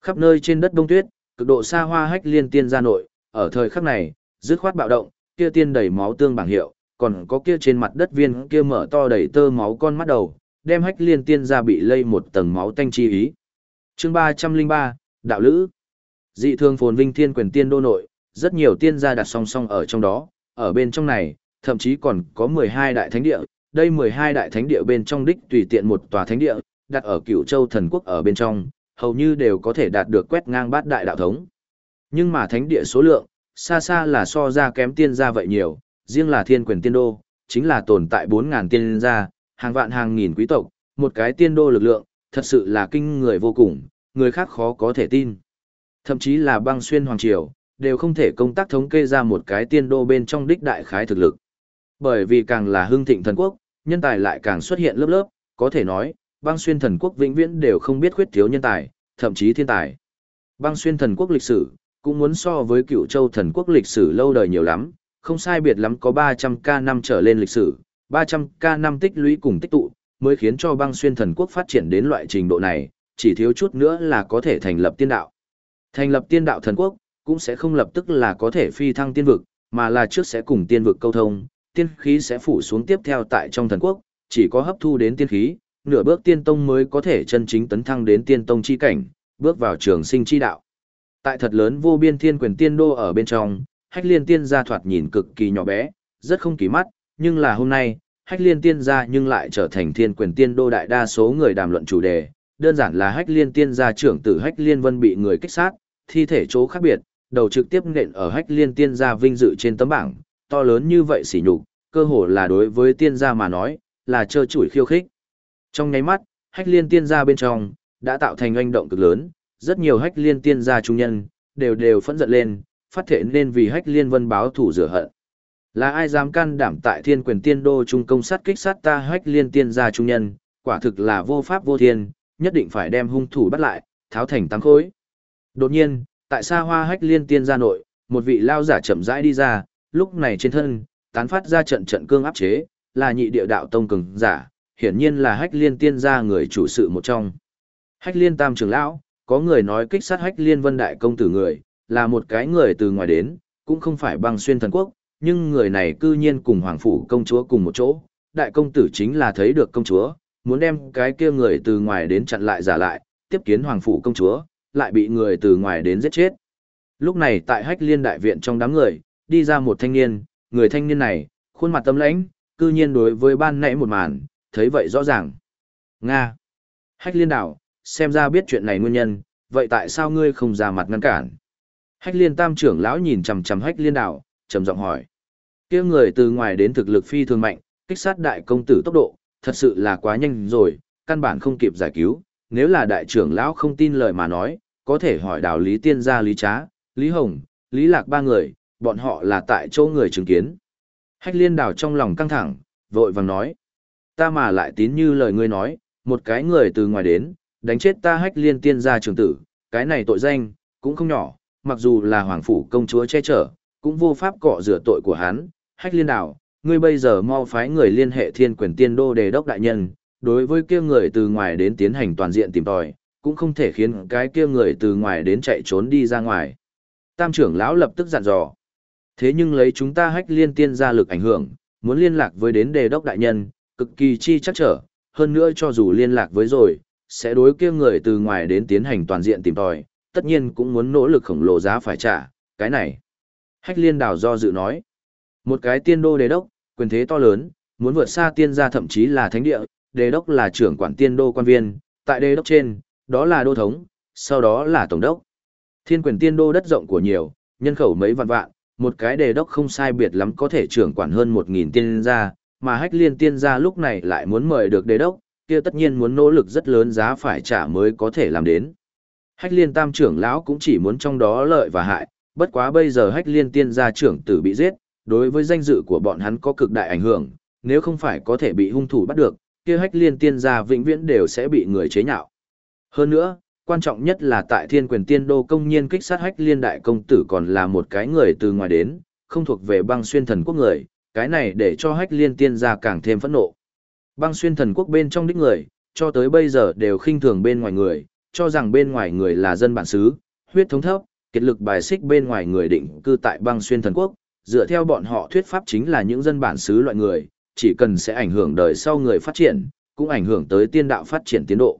Khắp nơi trên đất đông tuyết, cực độ xa hoa hách liên tiên gia nội, ở thời khắc này, dứt khoát bạo động, kia tiên đầy máu tương bảng hiệu, còn có kia trên mặt đất viên kia mở to đầy tơ máu con mắt đầu, đem hách liên tiên gia bị lây một tầng máu tanh chi ý. Chương 303, Đạo Lữ Dị thường phồn vinh thiên quyền tiên đô nội, rất nhiều tiên gia đặt song song ở trong đó, ở bên trong này, thậm chí còn có 12 đại thánh địa, đây 12 đại thánh địa bên trong đích tùy tiện một tòa thánh địa, đặt ở cựu châu thần quốc ở bên trong, hầu như đều có thể đạt được quét ngang bát đại đạo thống. Nhưng mà thánh địa số lượng, xa xa là so ra kém tiên gia vậy nhiều, riêng là thiên quyền tiên đô, chính là tồn tại 4.000 tiên gia, hàng vạn hàng nghìn quý tộc, một cái tiên đô lực lượng, thật sự là kinh người vô cùng, người khác khó có thể tin. Thậm chí là băng xuyên hoàng triều, đều không thể công tác thống kê ra một cái tiên đô bên trong đích đại khái thực lực. Bởi vì càng là hưng thịnh thần quốc, nhân tài lại càng xuất hiện lớp lớp, có thể nói, băng xuyên thần quốc vĩnh viễn đều không biết khuyết thiếu nhân tài, thậm chí thiên tài. Băng xuyên thần quốc lịch sử, cũng muốn so với cựu châu thần quốc lịch sử lâu đời nhiều lắm, không sai biệt lắm có 300k năm trở lên lịch sử, 300k năm tích lũy cùng tích tụ, mới khiến cho băng xuyên thần quốc phát triển đến loại trình độ này, chỉ thiếu chút nữa là có thể thành lập tiên đạo. Thành lập tiên đạo thần quốc, cũng sẽ không lập tức là có thể phi thăng tiên vực, mà là trước sẽ cùng tiên vực câu thông, tiên khí sẽ phủ xuống tiếp theo tại trong thần quốc, chỉ có hấp thu đến tiên khí, nửa bước tiên tông mới có thể chân chính tấn thăng đến tiên tông chi cảnh, bước vào trường sinh chi đạo. Tại thật lớn vô biên thiên quyền tiên đô ở bên trong, hách liên tiên gia thoạt nhìn cực kỳ nhỏ bé, rất không kỳ mắt, nhưng là hôm nay, hách liên tiên gia nhưng lại trở thành thiên quyền tiên đô đại đa số người đàm luận chủ đề, đơn giản là hách liên tiên gia trưởng tử hách liên vân bị người kích sát, thi thể chỗ khác biệt, đầu trực tiếp nện ở hách liên tiên gia vinh dự trên tấm bảng, to lớn như vậy sỉ nhục, cơ hồ là đối với tiên gia mà nói, là trơ chủi khiêu khích. Trong nháy mắt, hách liên tiên gia bên trong, đã tạo thành oanh động cực lớn, rất nhiều hách liên tiên gia trung nhân, đều đều phẫn giận lên, phát thể nên vì hách liên vân báo thủ rửa hận. Là ai dám can đảm tại thiên quyền tiên đô trung công sát kích sát ta hách liên tiên gia trung nhân, quả thực là vô pháp vô thiên, nhất định phải đem hung thủ bắt lại, tháo thành tăng khối. Đột nhiên, tại xa hoa hách liên tiên gia nội, một vị lao giả chậm rãi đi ra, lúc này trên thân, tán phát ra trận trận cương áp chế, là nhị địa đạo tông cường giả, hiển nhiên là hách liên tiên gia người chủ sự một trong. Hách liên tam trưởng lão, có người nói kích sát hách liên vân đại công tử người, là một cái người từ ngoài đến, cũng không phải băng xuyên thần quốc, nhưng người này cư nhiên cùng hoàng phủ công chúa cùng một chỗ, đại công tử chính là thấy được công chúa, muốn đem cái kia người từ ngoài đến chặn lại giả lại, tiếp kiến hoàng phủ công chúa, lại bị người từ ngoài đến giết chết. Lúc này tại hách liên đại viện trong đám người, đi ra một thanh niên, người thanh niên này, khuôn mặt tâm lãnh, cư nhiên đối với ban nãy một màn, thấy vậy rõ ràng. Nga. Hách liên đảo, xem ra biết chuyện này nguyên nhân, vậy tại sao ngươi không ra mặt ngăn cản? Hách liên tam trưởng lão nhìn chằm chằm hách liên đảo, trầm giọng hỏi. kia người từ ngoài đến thực lực phi thường mạnh, kích sát đại công tử tốc độ, thật sự là quá nhanh rồi, căn bản không kịp giải cứu. Nếu là đại trưởng lão không tin lời mà nói, có thể hỏi đào Lý Tiên gia Lý Trá, Lý Hồng, Lý Lạc ba người, bọn họ là tại chỗ người chứng kiến. Hách liên đảo trong lòng căng thẳng, vội vàng nói. Ta mà lại tín như lời ngươi nói, một cái người từ ngoài đến, đánh chết ta hách liên tiên gia trường tử, cái này tội danh, cũng không nhỏ, mặc dù là hoàng phủ công chúa che chở, cũng vô pháp cọ rửa tội của hắn. Hách liên đảo, ngươi bây giờ mau phái người liên hệ thiên quyền tiên đô đề đốc đại nhân, đối với kia người từ ngoài đến tiến hành toàn diện tìm tòi, cũng không thể khiến cái kia người từ ngoài đến chạy trốn đi ra ngoài. Tam trưởng lão lập tức dặn dò. Thế nhưng lấy chúng ta hách liên tiên ra lực ảnh hưởng, muốn liên lạc với đến đề đốc đại nhân, cực kỳ chi chắc trở, hơn nữa cho dù liên lạc với rồi, sẽ đối kia người từ ngoài đến tiến hành toàn diện tìm tòi, tất nhiên cũng muốn nỗ lực khổng lồ giá phải trả, cái này. Hách liên đào do dự nói, một cái tiên đô đế đốc, quyền thế to lớn, muốn vượt xa tiên gia thậm chí là thánh địa, đế đốc là trưởng quản tiên đô quan viên, tại đế đốc trên, đó là đô thống, sau đó là tổng đốc. Thiên quyền tiên đô đất rộng của nhiều, nhân khẩu mấy vạn vạn, một cái đề đốc không sai biệt lắm có thể trưởng quản hơn một nghìn tiên gia, mà hách liên tiên gia lúc này lại muốn mời được đề đốc, kia tất nhiên muốn nỗ lực rất lớn giá phải trả mới có thể làm đến. Hách liên tam trưởng lão cũng chỉ muốn trong đó lợi và hại, bất quá bây giờ hách liên tiên gia trưởng tử bị giết, đối với danh dự của bọn hắn có cực đại ảnh hưởng, nếu không phải có thể bị hung thủ bắt được, kia hách liên tiên gia vĩnh viễn đều sẽ bị người chế nhạo. Hơn nữa, quan trọng nhất là tại thiên quyền tiên đô công nhiên kích sát hách liên đại công tử còn là một cái người từ ngoài đến, không thuộc về băng xuyên thần quốc người, cái này để cho hách liên tiên gia càng thêm phẫn nộ. Băng xuyên thần quốc bên trong đích người, cho tới bây giờ đều khinh thường bên ngoài người, cho rằng bên ngoài người là dân bản xứ, huyết thống thấp, kết lực bài xích bên ngoài người định cư tại băng xuyên thần quốc, dựa theo bọn họ thuyết pháp chính là những dân bản xứ loại người, chỉ cần sẽ ảnh hưởng đời sau người phát triển, cũng ảnh hưởng tới tiên đạo phát triển tiến độ.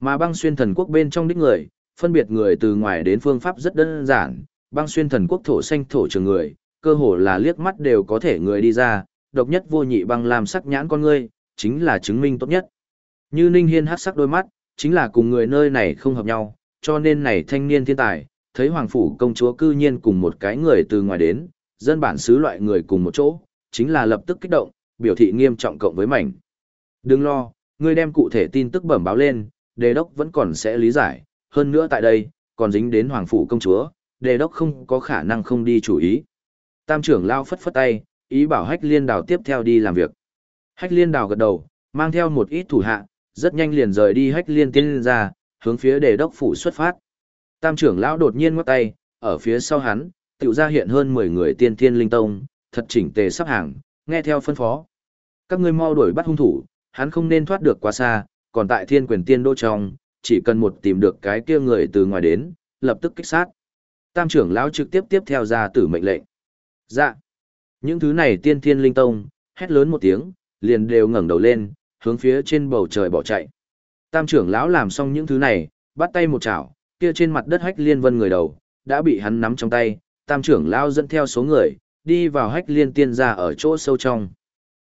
Mà băng xuyên thần quốc bên trong đích người, phân biệt người từ ngoài đến phương pháp rất đơn giản, băng xuyên thần quốc thổ xanh thổ trường người, cơ hồ là liếc mắt đều có thể người đi ra, độc nhất vô nhị băng làm sắc nhãn con ngươi, chính là chứng minh tốt nhất. Như Ninh Hiên hắc sắc đôi mắt, chính là cùng người nơi này không hợp nhau, cho nên này thanh niên thiên tài, thấy hoàng phủ công chúa cư nhiên cùng một cái người từ ngoài đến, dân bản xứ loại người cùng một chỗ, chính là lập tức kích động, biểu thị nghiêm trọng cộng với mảnh. Đừng lo, ngươi đem cụ thể tin tức bẩm báo lên, đề đốc vẫn còn sẽ lý giải, hơn nữa tại đây, còn dính đến hoàng phủ công chúa, đề đốc không có khả năng không đi chủ ý. Tam trưởng lao phất phất tay, ý bảo hách liên đào tiếp theo đi làm việc. Hách liên đào gật đầu, mang theo một ít thủ hạ, rất nhanh liền rời đi hách liên tiên ra, hướng phía đề đốc phủ xuất phát. Tam trưởng lão đột nhiên ngoắc tay, ở phía sau hắn, tiểu ra hiện hơn 10 người tiên thiên linh tông, thật chỉnh tề sắp hàng, nghe theo phân phó. Các ngươi mau đuổi bắt hung thủ, hắn không nên thoát được quá xa, còn tại thiên quyền tiên đô trong, chỉ cần một tìm được cái kia người từ ngoài đến, lập tức kích sát. Tam trưởng lão trực tiếp tiếp theo ra tử mệnh lệnh. Dạ. Những thứ này tiên thiên linh tông, hét lớn một tiếng, liền đều ngẩng đầu lên, hướng phía trên bầu trời bỏ chạy. Tam trưởng lão làm xong những thứ này, bắt tay một chảo, kia trên mặt đất hách liên vân người đầu, đã bị hắn nắm trong tay, tam trưởng lão dẫn theo số người, đi vào hách liên tiên ra ở chỗ sâu trong.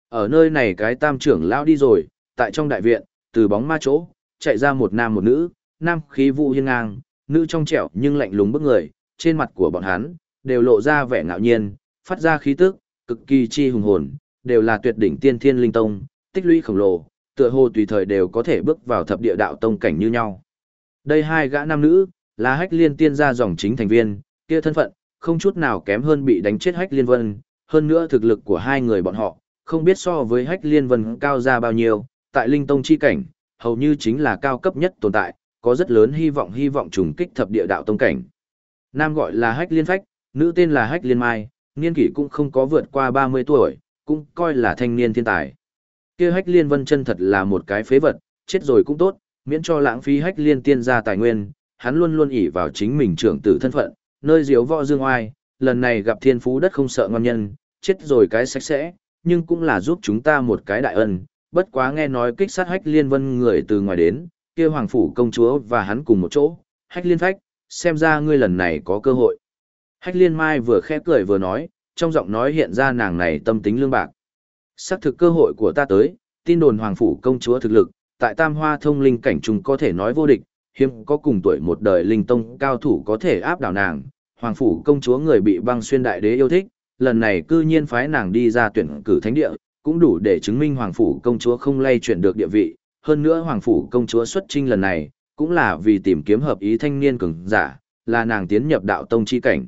Ở nơi này cái tam trưởng lão đi rồi, tại trong đại viện, từ bóng ma chỗ, chạy ra một nam một nữ, nam khí vụ hiên ngang, nữ trong trẻo nhưng lạnh lùng bức người, trên mặt của bọn hắn, đều lộ ra vẻ ngạo nhiên, phát ra khí tức, cực kỳ chi hùng hồn, đều là tuyệt đỉnh tiên thiên linh tông, tích lũy khổng lồ, tựa hồ tùy thời đều có thể bước vào thập địa đạo tông cảnh như nhau. Đây hai gã nam nữ, là hách liên tiên gia dòng chính thành viên, kia thân phận, không chút nào kém hơn bị đánh chết hách liên vân, hơn nữa thực lực của hai người bọn họ, không biết so với hách liên vân cao ra bao nhiêu, tại linh tông chi cảnh, hầu như chính là cao cấp nhất tồn tại, có rất lớn hy vọng hy vọng trùng kích thập địa đạo tông cảnh. Nam gọi là hách liên phách, nữ tên là hách liên mai, niên kỷ cũng không có vượt qua 30 tuổi, cũng coi là thanh niên thiên tài. Kia hách liên vân chân thật là một cái phế vật, chết rồi cũng tốt, miễn cho lãng phí hách liên tiên gia tài nguyên, hắn luôn luôn ỷ vào chính mình trưởng tử thân phận, nơi diếu võ dương oai, lần này gặp thiên phú đất không sợ ngon nhân, chết rồi cái sạch sẽ, nhưng cũng là giúp chúng ta một cái đại ân, bất quá nghe nói kích sát hách liên vân người từ ngoài đến, kia hoàng phủ công chúa và hắn cùng một chỗ, hách liên phách, xem ra ngươi lần này có cơ hội. Hách liên mai vừa khẽ cười vừa nói, trong giọng nói hiện ra nàng này tâm tính lương bạc. Xác thực cơ hội của ta tới, tin đồn hoàng phủ công chúa thực lực, tại tam hoa thông linh cảnh trùng có thể nói vô địch, hiếm có cùng tuổi một đời linh tông cao thủ có thể áp đảo nàng. Hoàng phủ công chúa người bị băng xuyên đại đế yêu thích, lần này cư nhiên phái nàng đi ra tuyển cử thánh địa, cũng đủ để chứng minh hoàng phủ công chúa không lay chuyển được địa vị. Hơn nữa hoàng phủ công chúa xuất trinh lần này, cũng là vì tìm kiếm hợp ý thanh niên cường giả, là nàng tiến nhập đạo tông chi cảnh.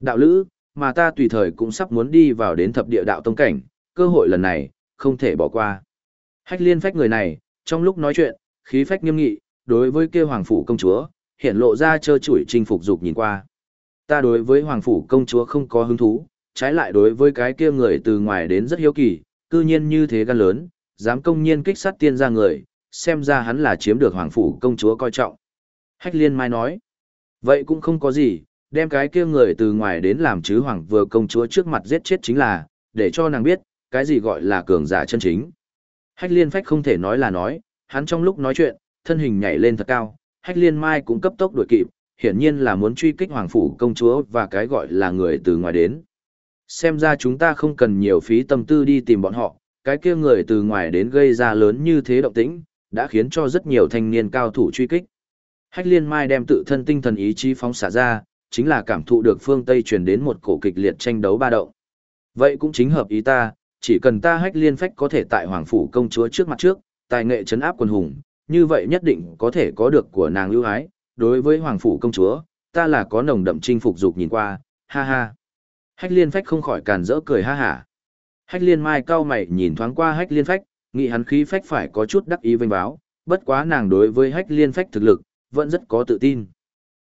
Đạo lữ, mà ta tùy thời cũng sắp muốn đi vào đến thập địa đạo tông cảnh, cơ hội lần này, không thể bỏ qua. Hách liên phách người này, trong lúc nói chuyện, khí phách nghiêm nghị, đối với kia hoàng phủ công chúa, hiện lộ ra trơ chủi chinh phục dục nhìn qua. Ta đối với hoàng phủ công chúa không có hứng thú, trái lại đối với cái kia người từ ngoài đến rất hiếu kỳ, cư nhiên như thế gan lớn, dám công nhiên kích sát tiên gia người, xem ra hắn là chiếm được hoàng phủ công chúa coi trọng. Hách liên mai nói, vậy cũng không có gì, đem cái kia người từ ngoài đến làm chứ hoàng vừa công chúa trước mặt giết chết chính là, để cho nàng biết, cái gì gọi là cường giả chân chính. Hách liên phách không thể nói là nói, hắn trong lúc nói chuyện, thân hình nhảy lên thật cao, hách liên mai cũng cấp tốc đuổi kịp, hiển nhiên là muốn truy kích hoàng phủ công chúa và cái gọi là người từ ngoài đến. Xem ra chúng ta không cần nhiều phí tâm tư đi tìm bọn họ, cái kia người từ ngoài đến gây ra lớn như thế động tĩnh, đã khiến cho rất nhiều thanh niên cao thủ truy kích. Hách liên mai đem tự thân tinh thần ý chí phóng xả ra, chính là cảm thụ được phương Tây truyền đến một cổ kịch liệt tranh đấu ba động. Vậy cũng chính hợp ý ta, chỉ cần ta hách liên phách có thể tại hoàng phủ công chúa trước mặt trước, tài nghệ chấn áp quân hùng, như vậy nhất định có thể có được của nàng lưu ái. Đối với hoàng phủ công chúa, ta là có nồng đậm chinh phục dục nhìn qua, ha ha. Hách liên phách không khỏi càn rỡ cười ha hả. Hách liên mai cao mày nhìn thoáng qua hách liên phách, nghĩ hắn khí phách phải có chút đắc ý vinh báo, bất quá nàng đối với hách liên phách thực lực, vẫn rất có tự tin.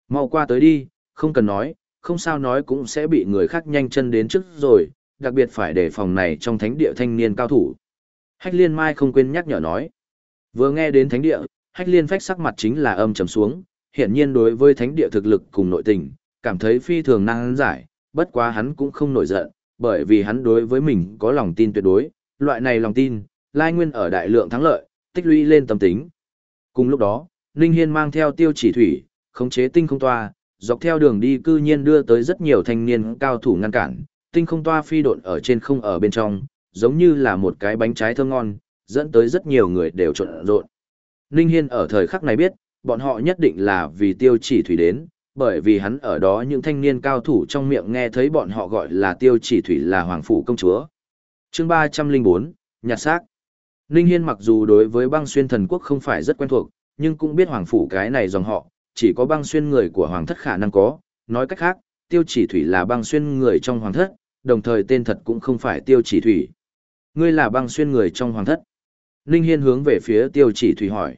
Mau qua tới đi, không cần nói, không sao nói cũng sẽ bị người khác nhanh chân đến trước rồi, đặc biệt phải đề phòng này trong thánh địa thanh niên cao thủ. Hách liên mai không quên nhắc nhở nói. Vừa nghe đến thánh địa, hách liên phách sắc mặt chính là âm trầm xuống, hiển nhiên đối với thánh địa thực lực cùng nội tình, cảm thấy phi thường năng giải, bất quá hắn cũng không nổi giận, bởi vì hắn đối với mình có lòng tin tuyệt đối, loại này lòng tin, lai nguyên ở đại lượng thắng lợi, tích lũy lên tâm tính. Cùng lúc đó, Ninh Hiên mang theo tiêu chỉ thủy, khống chế tinh không toa, dọc theo đường đi cư nhiên đưa tới rất nhiều thanh niên cao thủ ngăn cản, tinh không toa phi độn ở trên không ở bên trong, giống như là một cái bánh trái thơm ngon, dẫn tới rất nhiều người đều trộn rộn. Ninh Hiên ở thời khắc này biết, bọn họ nhất định là vì tiêu chỉ thủy đến, bởi vì hắn ở đó những thanh niên cao thủ trong miệng nghe thấy bọn họ gọi là tiêu chỉ thủy là hoàng phủ công chúa. Chương 304, Nhạt xác Ninh Hiên mặc dù đối với băng xuyên thần quốc không phải rất quen thuộc, nhưng cũng biết hoàng phủ cái này dòng họ, chỉ có băng xuyên người của hoàng thất khả năng có, nói cách khác, tiêu chỉ thủy là băng xuyên người trong hoàng thất, đồng thời tên thật cũng không phải tiêu chỉ thủy. Ngươi là băng xuyên người trong hoàng thất. Ninh Hiên hướng về phía tiêu chỉ thủy hỏi.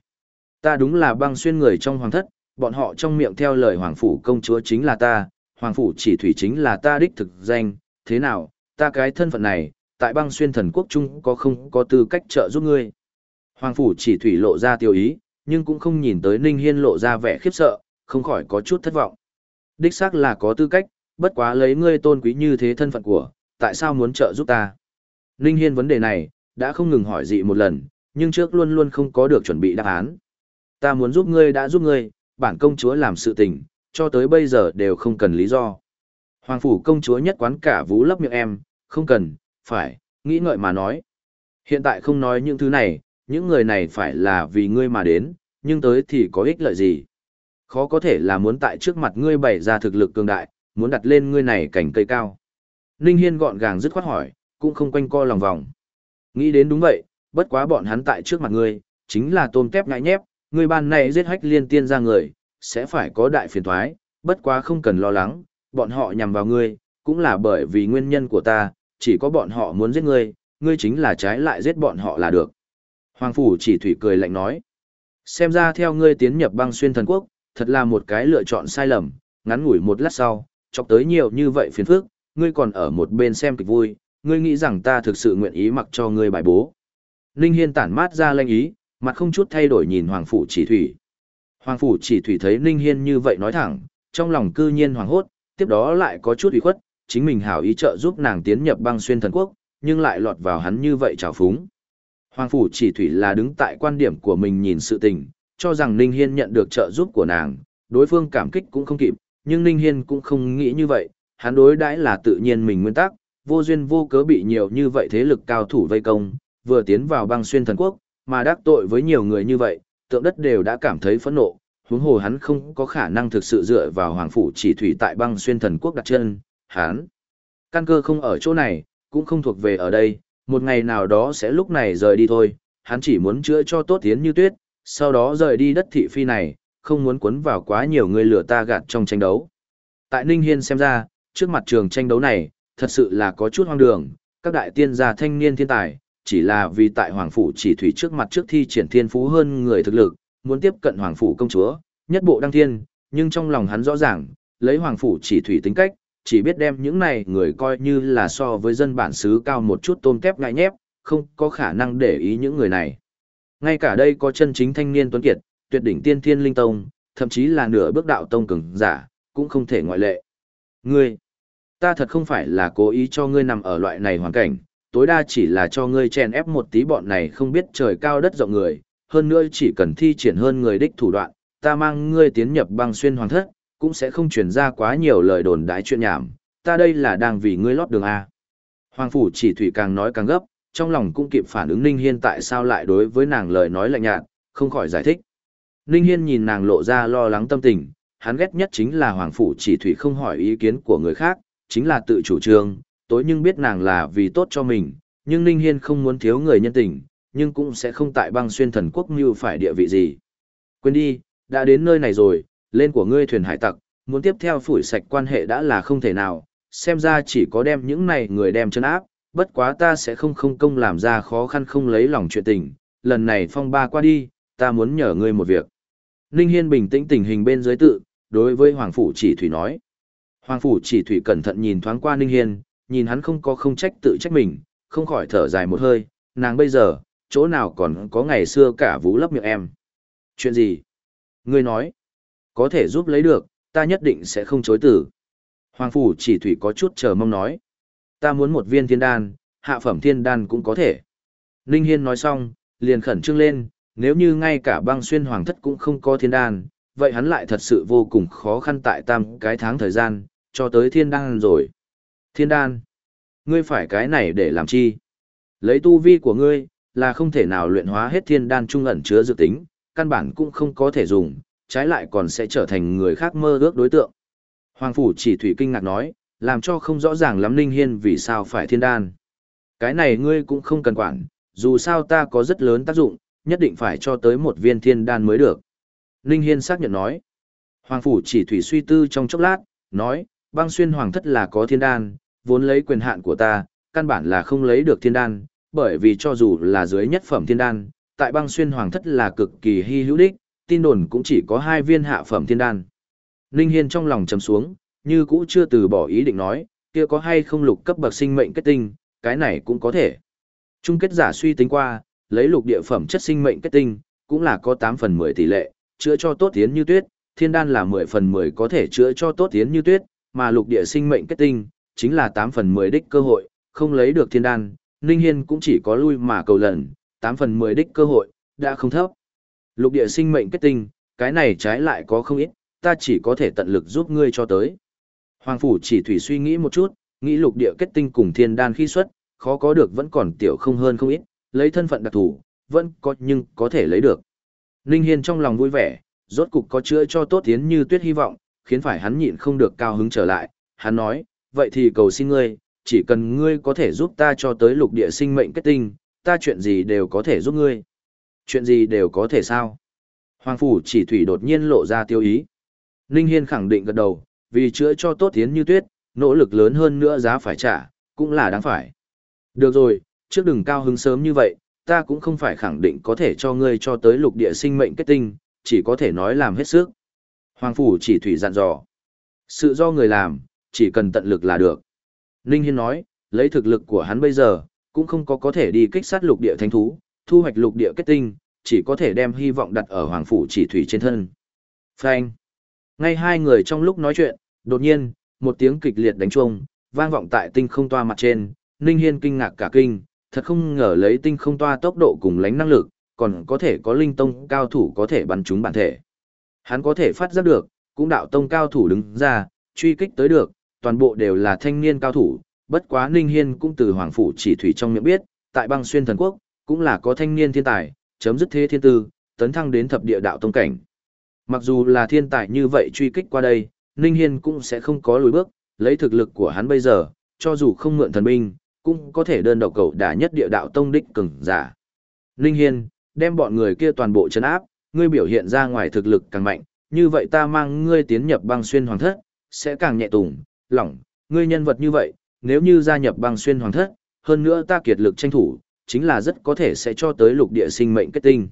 Ta đúng là băng xuyên người trong hoàng thất, bọn họ trong miệng theo lời hoàng phủ công chúa chính là ta, hoàng phủ chỉ thủy chính là ta đích thực danh, thế nào, ta cái thân phận này, tại băng xuyên thần quốc trung có không có tư cách trợ giúp ngươi. Hoàng phủ chỉ thủy lộ ra tiêu ý, nhưng cũng không nhìn tới Ninh Hiên lộ ra vẻ khiếp sợ, không khỏi có chút thất vọng. Đích xác là có tư cách, bất quá lấy ngươi tôn quý như thế thân phận của, tại sao muốn trợ giúp ta? Ninh Hiên vấn đề này, đã không ngừng hỏi dị một lần, nhưng trước luôn luôn không có được chuẩn bị đáp án. Ta muốn giúp ngươi đã giúp ngươi, bản công chúa làm sự tình, cho tới bây giờ đều không cần lý do. Hoàng phủ công chúa nhất quán cả vũ lấp miệng em, không cần, phải, nghĩ ngợi mà nói. Hiện tại không nói những thứ này, những người này phải là vì ngươi mà đến, nhưng tới thì có ích lợi gì. Khó có thể là muốn tại trước mặt ngươi bày ra thực lực cường đại, muốn đặt lên ngươi này cảnh cây cao. Ninh Hiên gọn gàng dứt khoát hỏi, cũng không quanh co lòng vòng. Nghĩ đến đúng vậy, bất quá bọn hắn tại trước mặt ngươi, chính là tôm tép ngại nhép, ngươi ban này giết hách liên tiên ra người, sẽ phải có đại phiền toái. bất quá không cần lo lắng, bọn họ nhằm vào ngươi, cũng là bởi vì nguyên nhân của ta, chỉ có bọn họ muốn giết ngươi, ngươi chính là trái lại giết bọn họ là được. Hoàng Phủ chỉ thủy cười lạnh nói, xem ra theo ngươi tiến nhập băng xuyên thần quốc, thật là một cái lựa chọn sai lầm, ngắn ngủi một lát sau, chọc tới nhiều như vậy phiền phức, ngươi còn ở một bên xem kịch vui, ngươi nghĩ rằng ta thực sự nguyện ý mặc cho ngươi bài bố. Ninh Hiên tản mát ra lanh ý, mặt không chút thay đổi nhìn Hoàng Phủ chỉ thủy. Hoàng Phủ chỉ thủy thấy Ninh Hiên như vậy nói thẳng, trong lòng cư nhiên hoàng hốt, tiếp đó lại có chút ủy khuất, chính mình hảo ý trợ giúp nàng tiến nhập băng xuyên thần quốc, nhưng lại lọt vào hắn như vậy trào phúng. Hoàng Phủ chỉ thủy là đứng tại quan điểm của mình nhìn sự tình, cho rằng Ninh Hiên nhận được trợ giúp của nàng, đối phương cảm kích cũng không kịp, nhưng Ninh Hiên cũng không nghĩ như vậy, hắn đối đãi là tự nhiên mình nguyên tắc, vô duyên vô cớ bị nhiều như vậy thế lực cao thủ vây công, vừa tiến vào băng xuyên thần quốc, mà đắc tội với nhiều người như vậy, tượng đất đều đã cảm thấy phẫn nộ, huống hồ hắn không có khả năng thực sự dựa vào hoàng phủ chỉ thủy tại băng xuyên thần quốc đặt chân, hắn căn cơ không ở chỗ này, cũng không thuộc về ở đây, một ngày nào đó sẽ lúc này rời đi thôi, hắn chỉ muốn chữa cho tốt tiến như tuyết, sau đó rời đi đất thị phi này, không muốn cuốn vào quá nhiều người lửa ta gạt trong tranh đấu. Tại Ninh Hiên xem ra, trước mặt trường tranh đấu này, thật sự là có chút hoang đường, các đại tiên gia thanh niên thiên tài, chỉ là vì tại Hoàng Phủ chỉ thủy trước mặt trước thi triển thiên phú hơn người thực lực, muốn tiếp cận Hoàng Phủ công chúa, nhất bộ đăng thiên, nhưng trong lòng hắn rõ ràng, lấy Hoàng Phủ chỉ thủy tính cách, chỉ biết đem những này người coi như là so với dân bản xứ cao một chút tôm kép ngại nhép, không có khả năng để ý những người này. Ngay cả đây có chân chính thanh niên tuấn kiệt, tuyệt đỉnh tiên thiên linh tông, thậm chí là nửa bước đạo tông cường giả, cũng không thể ngoại lệ. Ngươi, ta thật không phải là cố ý cho ngươi nằm ở loại này hoàn cảnh, tối đa chỉ là cho ngươi chèn ép một tí bọn này không biết trời cao đất rộng người, hơn nữa chỉ cần thi triển hơn người đích thủ đoạn, ta mang ngươi tiến nhập băng xuyên hoàng thất, cũng sẽ không truyền ra quá nhiều lời đồn đái chuyện nhảm, ta đây là đang vì ngươi lót đường A. Hoàng phủ chỉ thủy càng nói càng gấp, trong lòng cũng kịp phản ứng Ninh Hiên tại sao lại đối với nàng lời nói lạnh nhạt, không khỏi giải thích. Ninh Hiên nhìn nàng lộ ra lo lắng tâm tình, hắn ghét nhất chính là Hoàng phủ chỉ thủy không hỏi ý kiến của người khác, chính là tự chủ trương, tối nhưng biết nàng là vì tốt cho mình, nhưng Ninh Hiên không muốn thiếu người nhân tình, nhưng cũng sẽ không tại băng xuyên thần quốc như phải địa vị gì. Quên đi, đã đến nơi này rồi, lên của ngươi thuyền hải tặc, muốn tiếp theo phủi sạch quan hệ đã là không thể nào, xem ra chỉ có đem những này người đem chân áp, bất quá ta sẽ không không công làm ra khó khăn không lấy lòng chuyện tình, lần này phong ba qua đi, ta muốn nhờ ngươi một việc. Ninh Hiên bình tĩnh tình hình bên dưới tự, đối với Hoàng Phủ chỉ thủy nói. Hoàng Phủ chỉ thủy cẩn thận nhìn thoáng qua Ninh Hiên, nhìn hắn không có không trách tự trách mình, không khỏi thở dài một hơi, nàng bây giờ, chỗ nào còn có ngày xưa cả vũ lấp miệng em. Chuyện gì? Ngươi nói, có thể giúp lấy được, ta nhất định sẽ không chối tử. Hoàng Phủ chỉ thủy có chút chờ mong nói. Ta muốn một viên thiên đan, hạ phẩm thiên đan cũng có thể. Ninh Hiên nói xong, liền khẩn trương lên, nếu như ngay cả băng xuyên hoàng thất cũng không có thiên đan, vậy hắn lại thật sự vô cùng khó khăn tại tam cái tháng thời gian, cho tới thiên đan rồi. Thiên đan, ngươi phải cái này để làm chi? Lấy tu vi của ngươi, là không thể nào luyện hóa hết thiên đan trung ẩn chứa dự tính, căn bản cũng không có thể dùng, trái lại còn sẽ trở thành người khác mơ ước đối tượng. Hoàng Phủ chỉ thủy kinh ngạc nói, làm cho không rõ ràng lắm Ninh Hiên vì sao phải thiên đan. Cái này ngươi cũng không cần quản, dù sao ta có rất lớn tác dụng, nhất định phải cho tới một viên thiên đan mới được. Ninh Hiên xác nhận nói. Hoàng Phủ chỉ thủy suy tư trong chốc lát, nói, băng xuyên hoàng thất là có thiên đan, vốn lấy quyền hạn của ta, căn bản là không lấy được thiên đan, bởi vì cho dù là dưới nhất phẩm thiên đan, tại băng xuyên hoàng thất là cực kỳ hy hữu đích, tin đồn cũng chỉ có hai viên hạ phẩm thiên đan. Ninh Hiên trong lòng trầm xuống, như cũ chưa từ bỏ ý định nói, kia có hay không lục cấp bậc sinh mệnh kết tinh, cái này cũng có thể. Trung kết giả suy tính qua, lấy lục địa phẩm chất sinh mệnh kết tinh, cũng là có 8 phần 10 tỷ lệ, chữa cho tốt tiến như tuyết, thiên đan là 10 phần 10 có thể chữa cho tốt tiến như tuyết, mà lục địa sinh mệnh kết tinh, chính là 8 phần 10 đích cơ hội, không lấy được thiên đan, Ninh Hiên cũng chỉ có lui mà cầu lần, 8 phần 10 đích cơ hội, đã không thấp. Lục địa sinh mệnh kết tinh, cái này trái lại có không ít, ta chỉ có thể tận lực giúp ngươi cho tới. Hoàng phủ chỉ thủy suy nghĩ một chút, nghĩ lục địa kết tinh cùng thiên đan khi xuất, khó có được vẫn còn tiểu không hơn không ít, lấy thân phận đặc thù, vẫn có nhưng có thể lấy được. Ninh Hiên trong lòng vui vẻ, rốt cục có chữa cho tốt tiến như tuyết hy vọng, khiến phải hắn nhịn không được cao hứng trở lại, hắn nói, vậy thì cầu xin ngươi, chỉ cần ngươi có thể giúp ta cho tới lục địa sinh mệnh kết tinh, ta chuyện gì đều có thể giúp ngươi. Chuyện gì đều có thể sao? Hoàng phủ chỉ thủy đột nhiên lộ ra tiêu ý. Ninh Hiên khẳng định gật đầu, vì chữa cho tốt tiến như tuyết, nỗ lực lớn hơn nữa giá phải trả, cũng là đáng phải. Được rồi, trước đừng cao hứng sớm như vậy, ta cũng không phải khẳng định có thể cho ngươi cho tới lục địa sinh mệnh kết tinh, chỉ có thể nói làm hết sức. Hoàng phủ chỉ thủy dặn dò. Sự do người làm, chỉ cần tận lực là được. Ninh Hiên nói, lấy thực lực của hắn bây giờ, cũng không có có thể đi kích sát lục địa thánh thú, thu hoạch lục địa kết tinh, chỉ có thể đem hy vọng đặt ở hoàng phủ chỉ thủy trên thân. Phanh. Ngay hai người trong lúc nói chuyện, đột nhiên, một tiếng kịch liệt đánh chuông, vang vọng tại tinh không toa mặt trên, Ninh Hiên kinh ngạc cả kinh, thật không ngờ lấy tinh không toa tốc độ cùng lánh năng lực, còn có thể có linh tông cao thủ có thể bắn trúng bản thể. Hắn có thể phát giác được, cũng đạo tông cao thủ đứng ra, truy kích tới được, toàn bộ đều là thanh niên cao thủ, bất quá Ninh Hiên cũng từ Hoàng Phủ chỉ thủy trong miệng biết, tại băng xuyên thần quốc, cũng là có thanh niên thiên tài, chấm dứt thế thiên tư, tấn thăng đến thập địa đạo tông cảnh. Mặc dù là thiên tài như vậy truy kích qua đây, Ninh Hiên cũng sẽ không có lùi bước, lấy thực lực của hắn bây giờ, cho dù không mượn thần binh, cũng có thể đơn độc cầu đả nhất địa đạo tông đích cường giả. Linh Hiên, đem bọn người kia toàn bộ chấn áp, ngươi biểu hiện ra ngoài thực lực càng mạnh, như vậy ta mang ngươi tiến nhập băng xuyên hoàng thất, sẽ càng nhẹ tùng, lỏng, ngươi nhân vật như vậy, nếu như gia nhập băng xuyên hoàng thất, hơn nữa ta kiệt lực tranh thủ, chính là rất có thể sẽ cho tới lục địa sinh mệnh kết tinh.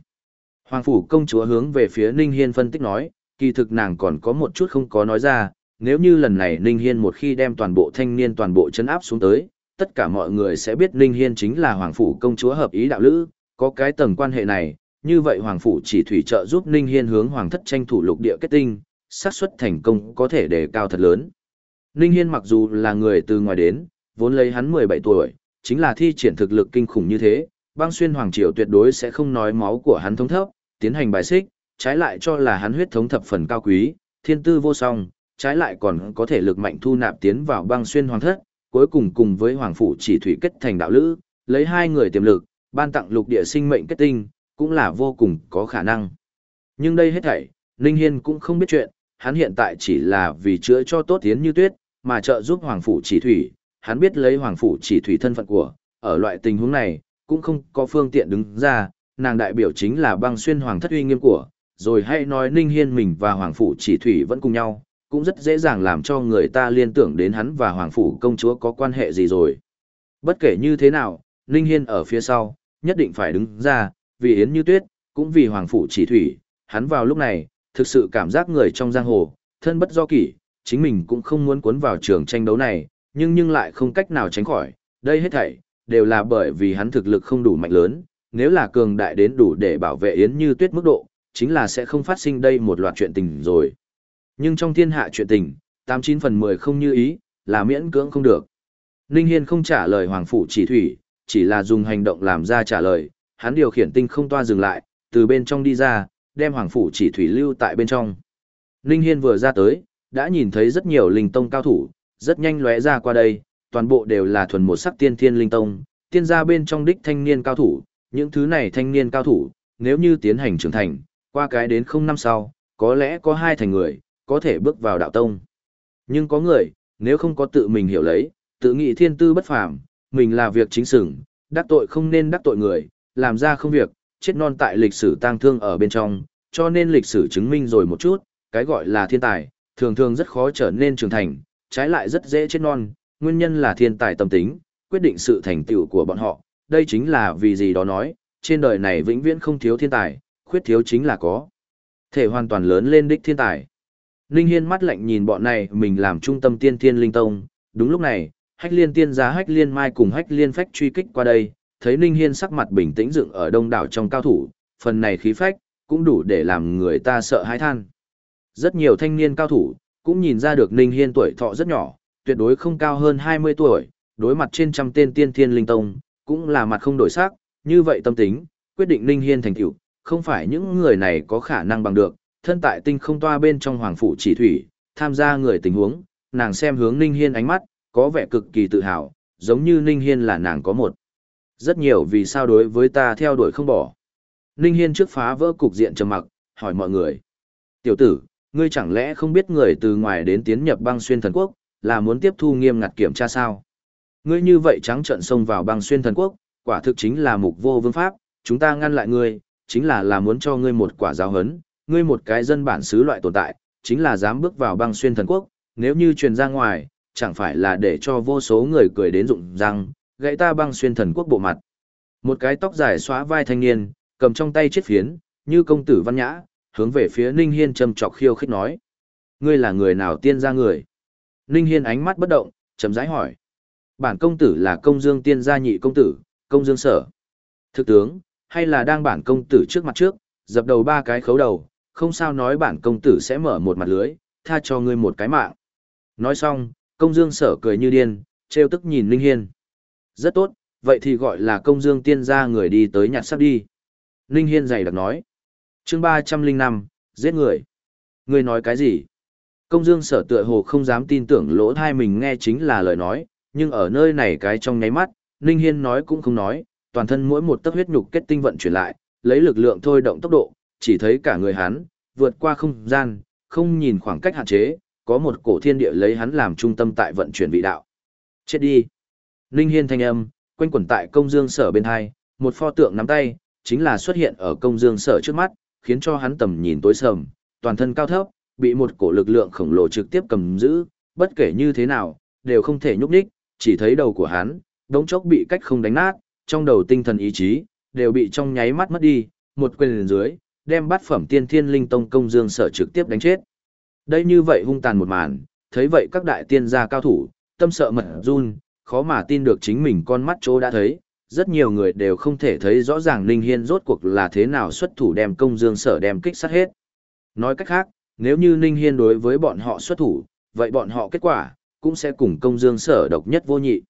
Hoàng phủ công chúa hướng về phía Ninh Hiên phân tích nói, kỳ thực nàng còn có một chút không có nói ra, nếu như lần này Ninh Hiên một khi đem toàn bộ thanh niên toàn bộ chấn áp xuống tới, tất cả mọi người sẽ biết Ninh Hiên chính là Hoàng phủ công chúa hợp ý đạo lữ, có cái tầng quan hệ này, như vậy Hoàng phủ chỉ thủy trợ giúp Ninh Hiên hướng Hoàng thất tranh thủ lục địa kết tinh, xác suất thành công có thể đề cao thật lớn. Ninh Hiên mặc dù là người từ ngoài đến, vốn lấy hắn 17 tuổi, chính là thi triển thực lực kinh khủng như thế, băng xuyên hoàng triều tuyệt đối sẽ không nói máu của hắn thống thấp, tiến hành bài xích, trái lại cho là hắn huyết thống thập phần cao quý, thiên tư vô song, trái lại còn có thể lực mạnh thu nạp tiến vào băng xuyên hoàng thất, cuối cùng cùng với hoàng phủ chỉ thủy kết thành đạo lữ, lấy hai người tiềm lực, ban tặng lục địa sinh mệnh kết tinh, cũng là vô cùng có khả năng. Nhưng đây hết thảy, Ninh Hiên cũng không biết chuyện, hắn hiện tại chỉ là vì chữa cho tốt tiến như tuyết, mà trợ giúp hoàng phủ chỉ thủy, hắn biết lấy hoàng phủ chỉ thủy thân phận của, ở loại tình huống này, cũng không có phương tiện đứng ra, nàng đại biểu chính là băng xuyên hoàng thất uy nghiêm của, rồi hãy nói Ninh Hiên mình và hoàng phủ chỉ thủy vẫn cùng nhau, cũng rất dễ dàng làm cho người ta liên tưởng đến hắn và hoàng phủ công chúa có quan hệ gì rồi. Bất kể như thế nào, Ninh Hiên ở phía sau, nhất định phải đứng ra, vì Yến Như Tuyết, cũng vì hoàng phủ chỉ thủy, hắn vào lúc này, thực sự cảm giác người trong giang hồ, thân bất do kỷ, chính mình cũng không muốn cuốn vào trường tranh đấu này, nhưng nhưng lại không cách nào tránh khỏi, đây hết thảy, đều là bởi vì hắn thực lực không đủ mạnh lớn, nếu là cường đại đến đủ để bảo vệ Yến Như Tuyết mức độ, chính là sẽ không phát sinh đây một loạt chuyện tình rồi. Nhưng trong thiên hạ chuyện tình, 89 phần 10 không như ý, là miễn cưỡng không được. Ninh Hiên không trả lời Hoàng Phủ chỉ thủy, chỉ là dùng hành động làm ra trả lời, hắn điều khiển tinh không toa dừng lại, từ bên trong đi ra, đem Hoàng Phủ chỉ thủy lưu tại bên trong. Ninh Hiên vừa ra tới, đã nhìn thấy rất nhiều linh tông cao thủ, rất nhanh lóe ra qua đây, toàn bộ đều là thuần một sắc tiên thiên linh tông, tiên gia bên trong đích thanh niên cao thủ, những thứ này thanh niên cao thủ, nếu như tiến hành trưởng thành, qua cái đến không năm sau, có lẽ có hai thành người, có thể bước vào đạo tông. Nhưng có người, nếu không có tự mình hiểu lấy, tự nghĩ thiên tư bất phàm, mình là việc chính sửng, đắc tội không nên đắc tội người, làm ra không việc, chết non tại lịch sử tang thương ở bên trong, cho nên lịch sử chứng minh rồi một chút, cái gọi là thiên tài, thường thường rất khó trở nên trưởng thành, trái lại rất dễ chết non, nguyên nhân là thiên tài tâm tính, quyết định sự thành tựu của bọn họ, đây chính là vì gì đó nói, trên đời này vĩnh viễn không thiếu thiên tài, khuyết thiếu chính là có. Thể hoàn toàn lớn lên đích thiên tài. Ninh Hiên mắt lạnh nhìn bọn này mình làm trung tâm tiên thiên linh tông, đúng lúc này, hách liên tiên giá hách liên mai cùng hách liên phách truy kích qua đây, thấy Ninh Hiên sắc mặt bình tĩnh dựng ở đông đảo trong cao thủ, phần này khí phách, cũng đủ để làm người ta sợ hãi than. Rất nhiều thanh niên cao thủ, cũng nhìn ra được Ninh Hiên tuổi thọ rất nhỏ, tuyệt đối không cao hơn 20 tuổi, đối mặt trên trăm tên tiên thiên linh tông, cũng là mặt không đổi sắc, như vậy tâm tính, quyết định Ninh Hiên thành tựu, không phải những người này có khả năng bằng được, thân tại tinh không toa bên trong hoàng phủ chỉ thủy, tham gia người tình huống, nàng xem hướng Ninh Hiên ánh mắt, có vẻ cực kỳ tự hào, giống như Ninh Hiên là nàng có một. Rất nhiều vì sao đối với ta theo đuổi không bỏ. Ninh Hiên trước phá vỡ cục diện trầm mặc, hỏi mọi người. Tiểu tử, ngươi chẳng lẽ không biết người từ ngoài đến tiến nhập băng xuyên thần quốc, là muốn tiếp thu nghiêm ngặt kiểm tra sao? Ngươi như vậy trắng trợn xông vào băng xuyên thần quốc, quả thực chính là mục vô vương pháp, chúng ta ngăn lại ngươi, chính là là muốn cho ngươi một quả giáo hấn, ngươi một cái dân bản xứ loại tồn tại, chính là dám bước vào băng xuyên thần quốc, nếu như truyền ra ngoài, chẳng phải là để cho vô số người cười đến rụng răng, gãy ta băng xuyên thần quốc bộ mặt. Một cái tóc dài xóa vai thanh niên, cầm trong tay chiếc phiến, như công tử văn nhã, hướng về phía Ninh Hiên châm chọc khiêu khích nói. Ngươi là người nào tiên gia người? Ninh Hiên ánh mắt bất động, chậm rãi hỏi. Bản công tử là công dương tiên gia nhị công tử, công dương sở. Thực tướng, hay là đang bản công tử trước mặt trước, dập đầu ba cái khấu đầu, không sao nói bản công tử sẽ mở một mặt lưới, tha cho ngươi một cái mạng. Nói xong, công dương sở cười như điên, trêu tức nhìn Ninh Hiên. Rất tốt, vậy thì gọi là công dương tiên gia người đi tới nhặt sắp đi. Ninh Hiên dày đặc nói. chương 305, giết người. Ngươi nói cái gì? Công dương sở tựa hồ không dám tin tưởng lỗ thai mình nghe chính là lời nói, nhưng ở nơi này cái trong nháy mắt, Ninh Hiên nói cũng không nói, toàn thân mỗi một tấc huyết nhục kết tinh vận chuyển lại, lấy lực lượng thôi động tốc độ, chỉ thấy cả người hắn, vượt qua không gian, không nhìn khoảng cách hạn chế, có một cổ thiên địa lấy hắn làm trung tâm tại vận chuyển vị đạo. Chết đi. Ninh Hiên thanh âm, quanh quẩn tại công dương sở bên hai, một pho tượng nắm tay, chính là xuất hiện ở công dương sở trước mắt, khiến cho hắn tầm nhìn tối sầm, toàn thân cao thấp, bị một cổ lực lượng khổng lồ trực tiếp cầm giữ, bất kể như thế nào, đều không thể nhúc nhích, chỉ thấy đầu của hắn, đống chốc bị cách không đánh nát, trong đầu tinh thần ý chí, đều bị trong nháy mắt mất đi, một quyền dưới, đem bát phẩm tiên thiên linh tông công dương sở trực tiếp đánh chết. Đây như vậy hung tàn một màn, thấy vậy các đại tiên gia cao thủ, tâm sợ mật run, khó mà tin được chính mình con mắt chỗ đã thấy, rất nhiều người đều không thể thấy rõ ràng Ninh Hiên rốt cuộc là thế nào xuất thủ đem công dương sở đem kích sát hết. Nói cách khác, nếu như Ninh Hiên đối với bọn họ xuất thủ, vậy bọn họ kết quả, cũng sẽ cùng công dương sở độc nhất vô nhị.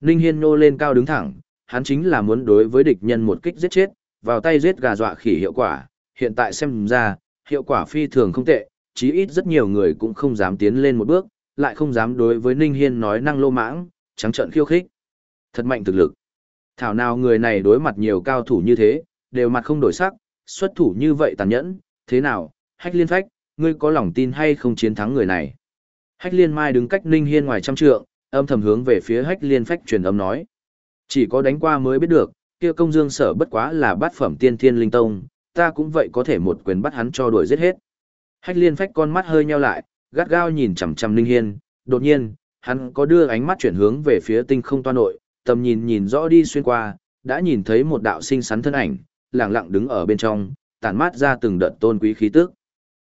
Ninh Hiên nô lên cao đứng thẳng, hắn chính là muốn đối với địch nhân một kích giết chết, vào tay giết gà dọa khỉ hiệu quả, hiện tại xem ra, hiệu quả phi thường không tệ, chí ít rất nhiều người cũng không dám tiến lên một bước, lại không dám đối với Ninh Hiên nói năng lô mãng, trắng trợn khiêu khích. Thật mạnh thực lực. Thảo nào người này đối mặt nhiều cao thủ như thế, đều mặt không đổi sắc, xuất thủ như vậy tàn nhẫn, thế nào, hách liên phách, ngươi có lòng tin hay không chiến thắng người này. Hách liên mai đứng cách Ninh Hiên ngoài trăm trượng, âm thầm hướng về phía hách liên phách truyền âm nói. Chỉ có đánh qua mới biết được, kia công dương sở bất quá là bát phẩm tiên thiên linh tông, ta cũng vậy có thể một quyền bắt hắn cho đuổi giết hết. Hách liên phách con mắt hơi nheo lại, gắt gao nhìn chằm chằm Ninh Hiên, đột nhiên, hắn có đưa ánh mắt chuyển hướng về phía tinh không toa nội, tầm nhìn nhìn rõ đi xuyên qua, đã nhìn thấy một đạo sinh sắn thân ảnh, lặng lặng đứng ở bên trong, tản mát ra từng đợt tôn quý khí tức.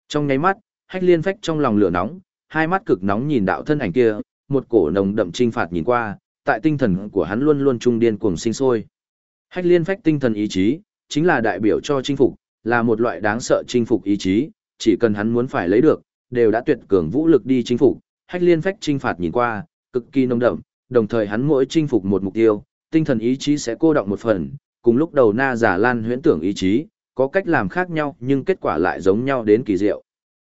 Trong nháy mắt, hách liên phách trong lòng lửa nóng, hai mắt cực nóng nhìn đạo thân ảnh kia, một cổ nồng đậm trinh phạt nhìn qua, tại tinh thần của hắn luôn luôn trung điên cuồng sinh sôi. Hách liên phách tinh thần ý chí, chính là đại biểu cho chinh phục, là một loại đáng sợ chinh phục ý chí, chỉ cần hắn muốn phải lấy được, đều đã tuyệt cường vũ lực đi chinh phục. Hách liên phách chinh phạt nhìn qua, cực kỳ nồng đậm, đồng thời hắn mỗi chinh phục một mục tiêu, tinh thần ý chí sẽ cô động một phần, cùng lúc đầu na giả lan huyễn tưởng ý chí, có cách làm khác nhau nhưng kết quả lại giống nhau đến kỳ diệu.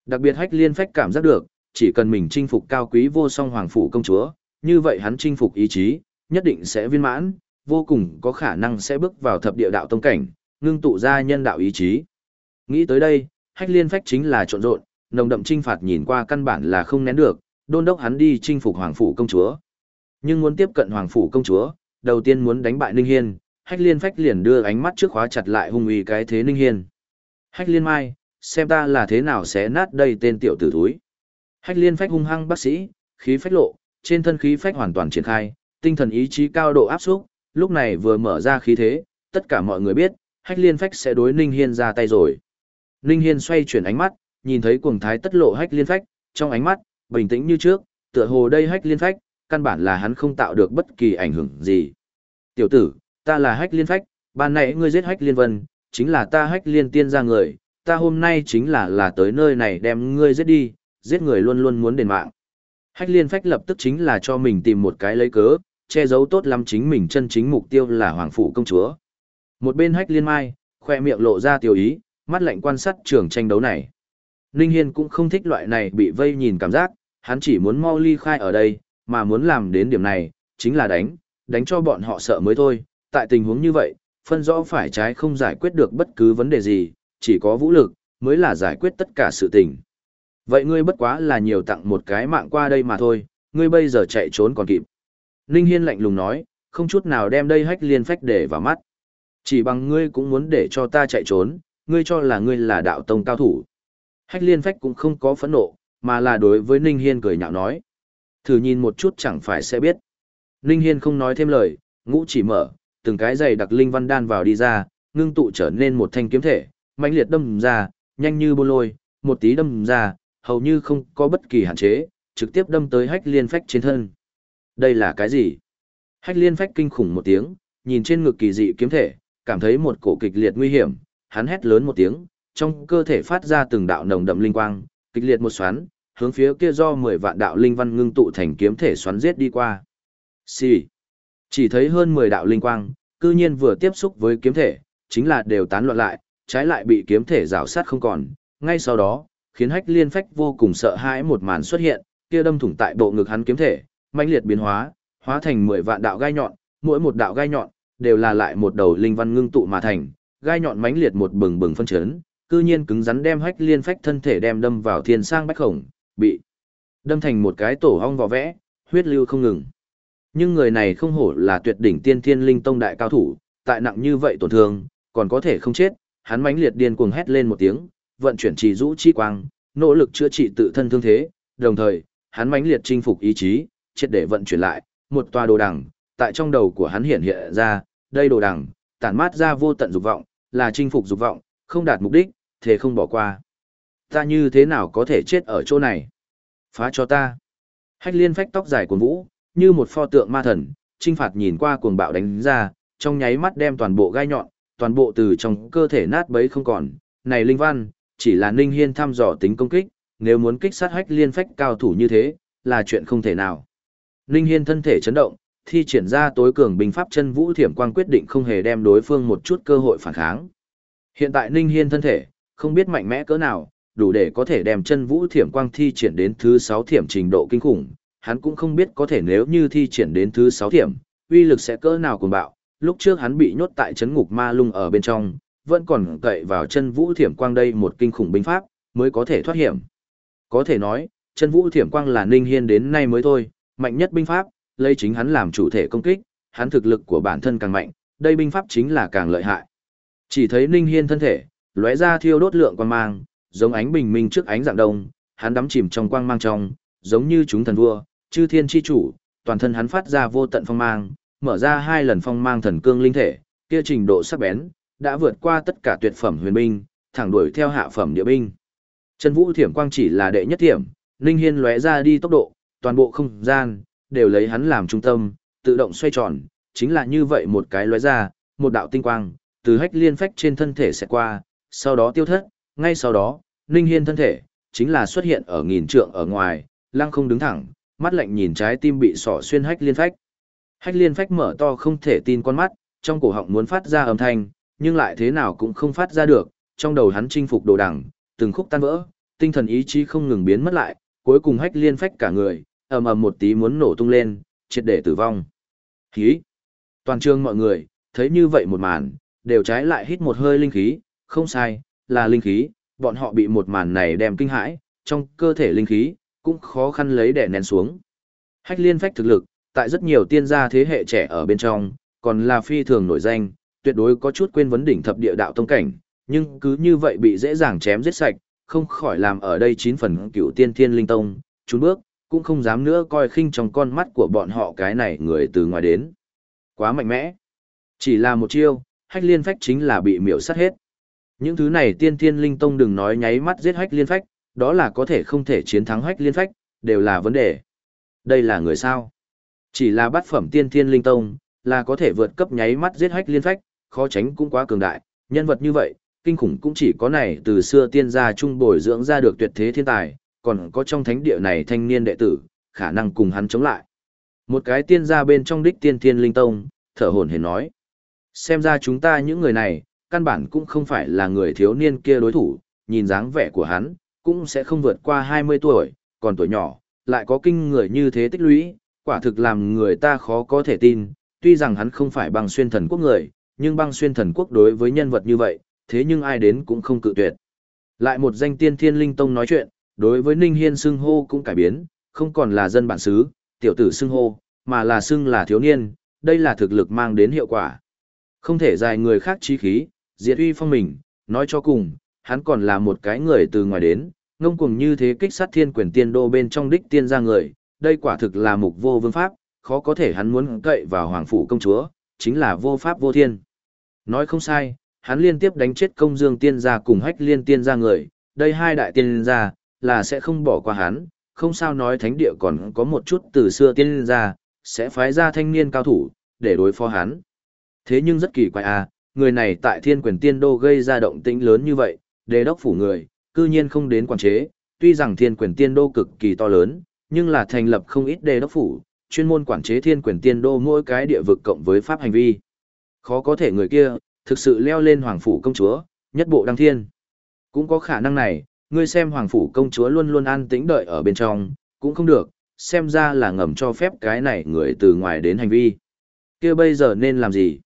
Đặc biệt hách liên phách cảm giác được, chỉ cần mình chinh phục cao quý vô song hoàng phủ công chúa, như vậy hắn chinh phục ý chí, nhất định sẽ viên mãn, vô cùng có khả năng sẽ bước vào thập địa đạo tông cảnh, ngưng tụ ra nhân đạo ý chí. Nghĩ tới đây, hách liên phách chính là trộn rộn, nồng đậm trinh phạt nhìn qua căn bản là không nén được, đôn đốc hắn đi chinh phục hoàng phủ công chúa. Nhưng muốn tiếp cận hoàng phủ công chúa, đầu tiên muốn đánh bại Ninh Hiên, hách liên phách liền đưa ánh mắt trước khóa chặt lại hung uy cái thế Ninh Hiên. Hách liên mai, xem ta là thế nào sẽ nát đây tên tiểu tử thúi. Hách liên phách hung hăng bác sĩ, khí phách lộ, trên thân khí phách hoàn toàn triển khai, tinh thần ý chí cao độ áp xúc, lúc này vừa mở ra khí thế, tất cả mọi người biết, hách liên phách sẽ đối Ninh Hiên ra tay rồi. Ninh Hiên xoay chuyển ánh mắt, nhìn thấy cuồng thái tất lộ hách liên phách, trong ánh mắt, bình tĩnh như trước, tựa hồ đây hách liên phách, căn bản là hắn không tạo được bất kỳ ảnh hưởng gì. Tiểu tử, ta là hách liên phách, ban nãy ngươi giết hách liên vân, chính là ta hách liên tiên ra người, ta hôm nay chính là là tới nơi này đem ngươi giết đi, giết người luôn luôn muốn đền mạng. Hách liên phách lập tức chính là cho mình tìm một cái lấy cớ, che giấu tốt lắm chính mình chân chính mục tiêu là hoàng phủ công chúa. Một bên hách liên mai, khoe miệng lộ ra tiểu ý, mắt lạnh quan sát trường tranh đấu này. Ninh Hiên cũng không thích loại này bị vây nhìn cảm giác, hắn chỉ muốn mau ly khai ở đây, mà muốn làm đến điểm này, chính là đánh, đánh cho bọn họ sợ mới thôi. Tại tình huống như vậy, phân rõ phải trái không giải quyết được bất cứ vấn đề gì, chỉ có vũ lực, mới là giải quyết tất cả sự tình. Vậy ngươi bất quá là nhiều tặng một cái mạng qua đây mà thôi, ngươi bây giờ chạy trốn còn kịp. Ninh Hiên lạnh lùng nói, không chút nào đem đây hách liên phách để vào mắt. Chỉ bằng ngươi cũng muốn để cho ta chạy trốn, ngươi cho là ngươi là đạo tông cao thủ. Hách liên phách cũng không có phẫn nộ, mà là đối với Ninh Hiên cười nhạo nói. Thử nhìn một chút chẳng phải sẽ biết. Ninh Hiên không nói thêm lời, ngũ chỉ mở, từng cái giày đặc linh văn đan vào đi ra, ngưng tụ trở nên một thanh kiếm thể, mãnh liệt đâm ra, nhanh như bô lôi, một tí đâm ra, hầu như không có bất kỳ hạn chế, trực tiếp đâm tới hách liên phách trên thân. Đây là cái gì? Hách liên phách kinh khủng một tiếng, nhìn trên ngực kỳ dị kiếm thể, cảm thấy một cổ kịch liệt nguy hiểm, hắn hét lớn một tiếng, trong cơ thể phát ra từng đạo nồng đậm linh quang, kịch liệt một xoắn, hướng phía kia do 10 vạn đạo linh văn ngưng tụ thành kiếm thể xoắn giết đi qua. Xì. Chỉ thấy hơn 10 đạo linh quang, cư nhiên vừa tiếp xúc với kiếm thể, chính là đều tán loạn lại, trái lại bị kiếm thể rào sát không còn. Ngay sau đó, khiến hách liên phách vô cùng sợ hãi một màn xuất hiện, kia đâm thủng tại bộ ngực hắn kiếm thể, mãnh liệt biến hóa, hóa thành 10 vạn đạo gai nhọn, mỗi một đạo gai nhọn đều là lại một đầu linh văn ngưng tụ mà thành, gai nhọn mãnh liệt một bừng bừng phân chấn, cư nhiên cứng rắn đem hách liên phách thân thể đem đâm vào thiên sang bách khổng, bị đâm thành một cái tổ hong vỏ vẽ, huyết lưu không ngừng. Nhưng người này không hổ là tuyệt đỉnh tiên thiên linh tông đại cao thủ, tại nặng như vậy tổn thương, còn có thể không chết, hắn mãnh liệt điên cuồng hét lên một tiếng, vận chuyển trì rũ chi quang, nỗ lực chữa trị tự thân thương thế, đồng thời, hắn mãnh liệt chinh phục ý chí, triệt để vận chuyển lại, một tòa đồ đằng, tại trong đầu của hắn hiện hiện ra, đây đồ đằng, tản mát ra vô tận dục vọng, là chinh phục dục vọng, không đạt mục đích, thế không bỏ qua. Ta như thế nào có thể chết ở chỗ này? Phá cho ta. Hách liên phách tóc dài cuồng vũ, như một pho tượng ma thần, trinh phạt nhìn qua cuồng bạo đánh ra, trong nháy mắt đem toàn bộ gai nhọn, toàn bộ từ trong cơ thể nát bấy không còn. Này Linh Văn, chỉ là Ninh Hiên thăm dò tính công kích, nếu muốn kích sát hách liên phách cao thủ như thế, là chuyện không thể nào. Ninh Hiên thân thể chấn động, thi triển ra tối cường binh pháp chân vũ thiểm quang quyết định không hề đem đối phương một chút cơ hội phản kháng. Hiện tại Ninh Hiên thân thể, không biết mạnh mẽ cỡ nào, đủ để có thể đem chân vũ thiểm quang thi triển đến thứ 6 thiểm trình độ kinh khủng, hắn cũng không biết có thể nếu như thi triển đến thứ 6 thiểm, uy lực sẽ cỡ nào cuồng bạo. Lúc trước hắn bị nhốt tại chấn ngục ma lung ở bên trong, vẫn còn cậy vào chân vũ thiểm quang đây một kinh khủng binh pháp, mới có thể thoát hiểm. Có thể nói, chân vũ thiểm quang là Ninh Hiên đến nay mới thôi, mạnh nhất binh pháp, lấy chính hắn làm chủ thể công kích, hắn thực lực của bản thân càng mạnh, đây binh pháp chính là càng lợi hại. Chỉ thấy Ninh Hiên thân thể, lóe ra thiêu đốt lượng quang mang, giống ánh bình minh trước ánh dạng đông, hắn đắm chìm trong quang mang trong, giống như chúng thần vua, chư thiên chi chủ, toàn thân hắn phát ra vô tận phong mang, mở ra hai lần phong mang thần cương linh thể, kia trình độ sắc bén, đã vượt qua tất cả tuyệt phẩm huyền binh, thẳng đuổi theo hạ phẩm địa binh. Chân vũ thiểm quang chỉ là đệ nhất thiểm, Ninh Hiên lóe ra đi tốc độ, toàn bộ không gian, đều lấy hắn làm trung tâm, tự động xoay tròn, chính là như vậy một cái lóe ra, một đạo tinh quang, từ hách liên phách trên thân thể sẽ qua, sau đó tiêu thất, ngay sau đó, Ninh Hiên thân thể, chính là xuất hiện ở nghìn trượng ở ngoài, lăng không đứng thẳng, mắt lạnh nhìn trái tim bị sỏ xuyên hách liên phách. Hách liên phách mở to không thể tin con mắt, trong cổ họng muốn phát ra âm thanh, nhưng lại thế nào cũng không phát ra được, trong đầu hắn chinh phục đồ đẳng, từng khúc tan vỡ, tinh thần ý chí không ngừng biến mất lại, cuối cùng hách liên phách cả người, ầm ầm một tí muốn nổ tung lên, triệt để tử vong. Khí! Toàn trường mọi người, thấy như vậy một màn, đều trái lại hít một hơi linh khí, không sai, là linh khí, bọn họ bị một màn này đem kinh hãi, trong cơ thể linh khí, cũng khó khăn lấy để nén xuống. Hách liên phách thực lực, tại rất nhiều tiên gia thế hệ trẻ ở bên trong, còn là phi thường nổi danh, tuyệt đối có chút quên vấn đỉnh thập địa đạo tông cảnh, nhưng cứ như vậy bị dễ dàng chém giết sạch, không khỏi làm ở đây chín phần cựu tiên thiên linh tông, trốn bước, cũng không dám nữa coi khinh trong con mắt của bọn họ cái này người từ ngoài đến. Quá mạnh mẽ. Chỉ là một chiêu, hách liên phách chính là bị miểu sát hết. Những thứ này tiên thiên linh tông đừng nói nháy mắt giết hách liên phách, đó là có thể không thể chiến thắng hách liên phách, đều là vấn đề. Đây là người sao? Chỉ là bát phẩm tiên thiên linh tông, là có thể vượt cấp nháy mắt giết hách liên phách, khó tránh cũng quá cường đại, nhân vật như vậy, kinh khủng cũng chỉ có này từ xưa tiên gia trung bồi dưỡng ra được tuyệt thế thiên tài, còn có trong thánh địa này thanh niên đệ tử, khả năng cùng hắn chống lại. Một cái tiên gia bên trong đích tiên thiên linh tông, thở hổn hển nói. Xem ra chúng ta những người này, căn bản cũng không phải là người thiếu niên kia đối thủ, nhìn dáng vẻ của hắn, cũng sẽ không vượt qua 20 tuổi, còn tuổi nhỏ, lại có kinh người như thế tích lũy, quả thực làm người ta khó có thể tin, tuy rằng hắn không phải băng xuyên thần quốc người, nhưng băng xuyên thần quốc đối với nhân vật như vậy, thế nhưng ai đến cũng không cự tuyệt. Lại một danh tiên thiên linh tông nói chuyện, đối với Ninh Hiên xưng hô cũng cải biến, không còn là dân bản xứ, tiểu tử xưng hô, mà là xưng là thiếu niên, đây là thực lực mang đến hiệu quả. Không thể dài người khác trí khí, diệt uy phong mình, nói cho cùng, hắn còn là một cái người từ ngoài đến, ngông cuồng như thế kích sát thiên quyền tiên đô bên trong đích tiên ra người, đây quả thực là mục vô vương pháp, khó có thể hắn muốn cậy vào hoàng phủ công chúa, chính là vô pháp vô thiên. Nói không sai, hắn liên tiếp đánh chết công dương tiên gia cùng hách liên tiên gia người, đây hai đại tiên gia, là sẽ không bỏ qua hắn, không sao nói thánh địa còn có một chút từ xưa tiên ra, sẽ phái ra thanh niên cao thủ, để đối phó hắn. Thế nhưng rất kỳ quái à, người này tại thiên quyền tiên đô gây ra động tĩnh lớn như vậy, đề đốc phủ người, cư nhiên không đến quản chế, tuy rằng thiên quyền tiên đô cực kỳ to lớn, nhưng là thành lập không ít đề đốc phủ, chuyên môn quản chế thiên quyền tiên đô mỗi cái địa vực cộng với pháp hành vi. Khó có thể người kia, thực sự leo lên hoàng phủ công chúa, nhất bộ đăng thiên. Cũng có khả năng này, ngươi xem hoàng phủ công chúa luôn luôn an tĩnh đợi ở bên trong, cũng không được, xem ra là ngầm cho phép cái này người từ ngoài đến hành vi. kia bây giờ nên làm gì?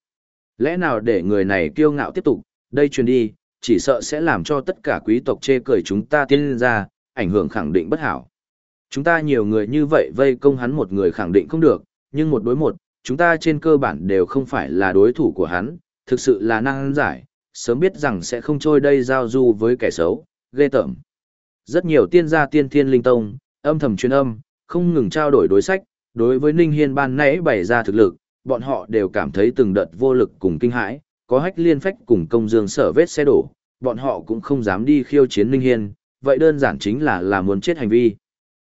Lẽ nào để người này kiêu ngạo tiếp tục, đây truyền đi, chỉ sợ sẽ làm cho tất cả quý tộc chê cười chúng ta tiên ra, ảnh hưởng khẳng định bất hảo. Chúng ta nhiều người như vậy vây công hắn một người khẳng định không được, nhưng một đối một, chúng ta trên cơ bản đều không phải là đối thủ của hắn, thực sự là năng giải, sớm biết rằng sẽ không trôi đây giao du với kẻ xấu, ghê tởm. Rất nhiều tiên gia tiên thiên linh tông, âm thầm truyền âm, không ngừng trao đổi đối sách, đối với Ninh Hiên ban nãy bày ra thực lực, bọn họ đều cảm thấy từng đợt vô lực cùng kinh hãi, có hách liên phách cùng công dương sở vết xe đổ, bọn họ cũng không dám đi khiêu chiến Ninh Hiên, vậy đơn giản chính là là muốn chết hành vi.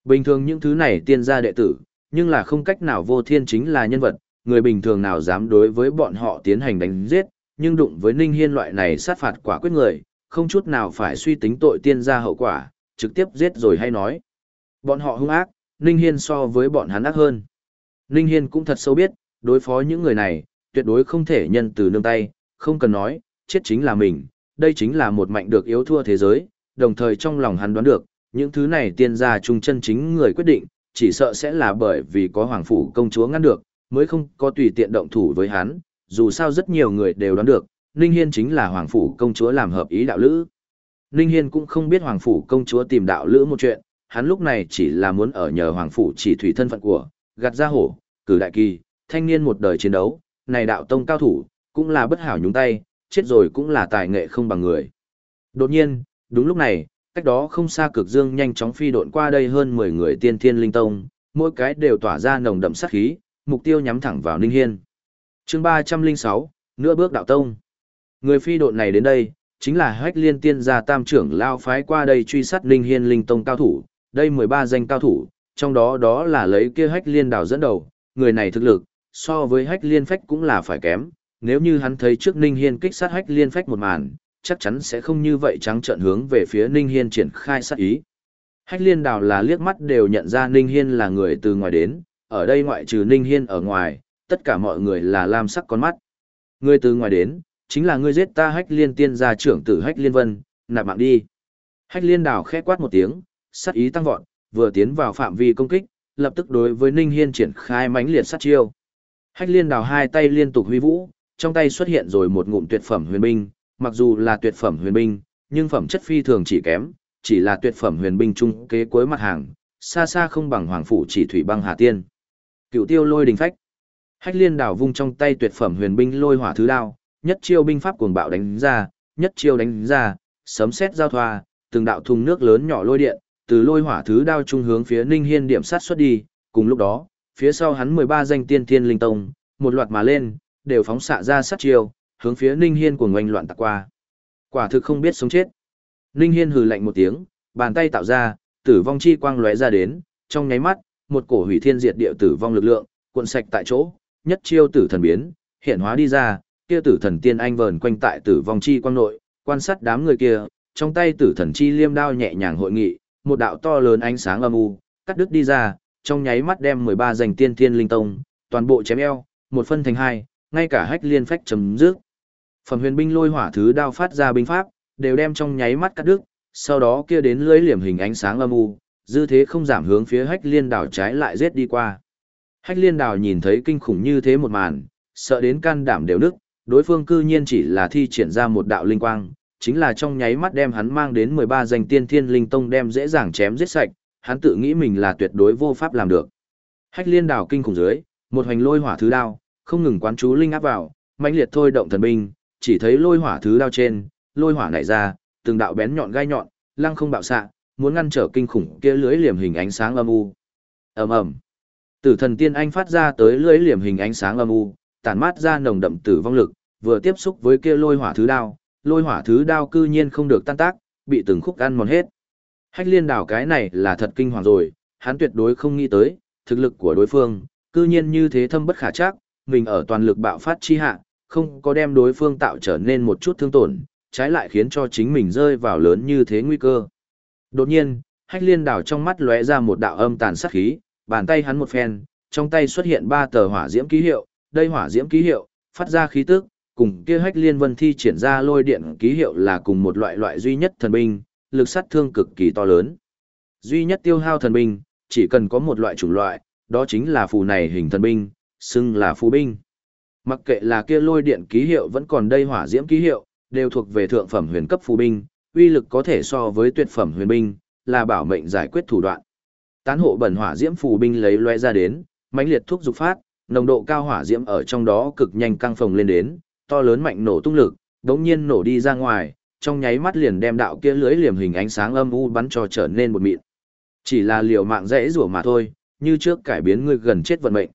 Bình thường những thứ này tiên gia đệ tử, nhưng là không cách nào vô thiên chính là nhân vật, người bình thường nào dám đối với bọn họ tiến hành đánh giết, nhưng đụng với Ninh Hiên loại này sát phạt quả quyết người, không chút nào phải suy tính tội tiên gia hậu quả, trực tiếp giết rồi hay nói. Bọn họ hung ác, Ninh Hiên so với bọn hắn ác hơn. Ninh Hiên cũng thật sâu biết, đối phó những người này, tuyệt đối không thể nhân từ nương tay, không cần nói, chết chính là mình, đây chính là một mạnh được yếu thua thế giới, đồng thời trong lòng hắn đoán được, những thứ này tiên gia trung chân chính người quyết định, chỉ sợ sẽ là bởi vì có hoàng phủ công chúa ngăn được, mới không có tùy tiện động thủ với hắn, dù sao rất nhiều người đều đoán được, Ninh Hiên chính là hoàng phủ công chúa làm hợp ý đạo lữ. Ninh Hiên cũng không biết hoàng phủ công chúa tìm đạo lữ một chuyện, hắn lúc này chỉ là muốn ở nhờ hoàng phủ chỉ thủy thân phận của, gạt ra hổ, cử đại kỳ, thanh niên một đời chiến đấu, này đạo tông cao thủ, cũng là bất hảo nhúng tay, chết rồi cũng là tài nghệ không bằng người. Đột nhiên, đúng lúc này, cách đó không xa cực dương nhanh chóng phi độn qua đây hơn 10 người tiên thiên linh tông, mỗi cái đều tỏa ra nồng đậm sát khí, mục tiêu nhắm thẳng vào Ninh Hiên. Chương 306, nửa bước đạo tông. Người phi độn này đến đây, chính là Hách Liên Tiên gia tam trưởng lao phái qua đây truy sát Ninh Hiên linh tông cao thủ, đây 13 danh cao thủ, trong đó đó là lấy kia Hách Liên đảo dẫn đầu, người này thực lực, so với Hách Liên phách cũng là phải kém, nếu như hắn thấy trước Ninh Hiên kích sát Hách Liên phách một màn, chắc chắn sẽ không như vậy trắng trợn hướng về phía Ninh Hiên triển khai sát ý. Hách liên đảo là liếc mắt đều nhận ra Ninh Hiên là người từ ngoài đến, ở đây ngoại trừ Ninh Hiên ở ngoài, tất cả mọi người là lam sắc con mắt. Người từ ngoài đến, chính là ngươi giết ta hách liên tiên gia trưởng tử hách liên vân, nạp mạng đi. Hách liên đào khẽ quát một tiếng, sát ý tăng vọt, vừa tiến vào phạm vi công kích, lập tức đối với Ninh Hiên triển khai mãnh liệt sát chiêu. Hách liên đào hai tay liên tục huy vũ, trong tay xuất hiện rồi một ngụm tuyệt phẩm huyền binh, mặc dù là tuyệt phẩm huyền binh, nhưng phẩm chất phi thường chỉ kém, chỉ là tuyệt phẩm huyền binh trung kế cuối mặt hàng, xa xa không bằng hoàng phủ chỉ thủy băng hà tiên. Cựu tiêu lôi đình phách. Hách liên đảo vung trong tay tuyệt phẩm huyền binh lôi hỏa thứ đao, nhất chiêu binh pháp cuồng bạo đánh ra, nhất chiêu đánh ra, sấm sét giao thoa, từng đạo thùng nước lớn nhỏ lôi điện, từ lôi hỏa thứ đao trung hướng phía Ninh Hiên điểm sát xuất đi, cùng lúc đó, phía sau hắn 13 danh tiên thiên linh tông, một loạt mà lên, đều phóng xạ ra sát chiêu, hướng phía Ninh Hiên của ngoanh loạn tạc qua. Quả thực không biết sống chết. Ninh Hiên hừ lạnh một tiếng, bàn tay tạo ra, tử vong chi quang lóe ra đến, trong nháy mắt, một cổ hủy thiên diệt địa tử vong lực lượng, cuộn sạch tại chỗ, nhất chiêu tử thần biến, hiện hóa đi ra, kia tử thần tiên anh vờn quanh tại tử vong chi quang nội, quan sát đám người kia, trong tay tử thần chi liêm đao nhẹ nhàng hội nghị, một đạo to lớn ánh sáng âm u, cắt đứt đi ra, trong nháy mắt đem 13 danh tiên thiên linh tông, toàn bộ chém eo, một phân thành hai, ngay cả hách liên phách chấm dứt. Phẩm huyền binh lôi hỏa thứ đao phát ra binh pháp, đều đem trong nháy mắt cắt đứt, sau đó kia đến lưới liềm hình ánh sáng âm u, dư thế không giảm hướng phía hách liên đảo trái lại giết đi qua. Hách liên đảo nhìn thấy kinh khủng như thế một màn, sợ đến can đảm đều nức, đối phương cư nhiên chỉ là thi triển ra một đạo linh quang, chính là trong nháy mắt đem hắn mang đến 13 danh tiên thiên linh tông đem dễ dàng chém giết sạch, hắn tự nghĩ mình là tuyệt đối vô pháp làm được. Hách liên đảo kinh khủng dưới, một hoành lôi hỏa thứ đao, không ngừng quán chú linh áp vào, mãnh liệt thôi động thần binh, chỉ thấy lôi hỏa thứ đao trên, lôi hỏa nảy ra, từng đạo bén nhọn gai nhọn, lăng không bạo xạ, muốn ngăn trở kinh khủng kia lưới liềm hình ánh sáng âm u. Ầm ầm. Tử thần tiên anh phát ra tới lưới liềm hình ánh sáng âm u, tản mát ra nồng đậm tử vong lực, vừa tiếp xúc với kia lôi hỏa thứ đao, lôi hỏa thứ đao cư nhiên không được tan tác, bị từng khúc ăn mòn hết. Hách liên đảo cái này là thật kinh hoàng rồi, hắn tuyệt đối không nghĩ tới, thực lực của đối phương, cư nhiên như thế thâm bất khả chắc, mình ở toàn lực bạo phát chi hạ, không có đem đối phương tạo trở nên một chút thương tổn, trái lại khiến cho chính mình rơi vào lớn như thế nguy cơ. Đột nhiên, hách liên đảo trong mắt lóe ra một đạo âm tàn sát khí, bàn tay hắn một phen, trong tay xuất hiện ba tờ hỏa diễm ký hiệu, đây hỏa diễm ký hiệu, phát ra khí tức, cùng kia hách liên vân thi triển ra lôi điện ký hiệu là cùng một loại loại duy nhất thần binh, lực sát thương cực kỳ to lớn. Duy nhất tiêu hao thần binh, chỉ cần có một loại chủng loại, đó chính là phù này hình thần binh, xưng là phù binh. Mặc kệ là kia lôi điện ký hiệu vẫn còn đây hỏa diễm ký hiệu, đều thuộc về thượng phẩm huyền cấp phù binh, uy lực có thể so với tuyệt phẩm huyền binh, là bảo mệnh giải quyết thủ đoạn. Tán hộ bẩn hỏa diễm phù binh lấy loe ra đến, mãnh liệt thuốc dục phát, nồng độ cao hỏa diễm ở trong đó cực nhanh căng phồng lên đến, to lớn mạnh nổ tung lực, đống nhiên nổ đi ra ngoài, trong nháy mắt liền đem đạo kia lưới liềm hình ánh sáng âm u bắn cho trở nên một mịn. Chỉ là liều mạng dễ rủa mà thôi, như trước cải biến người gần chết vận mệnh.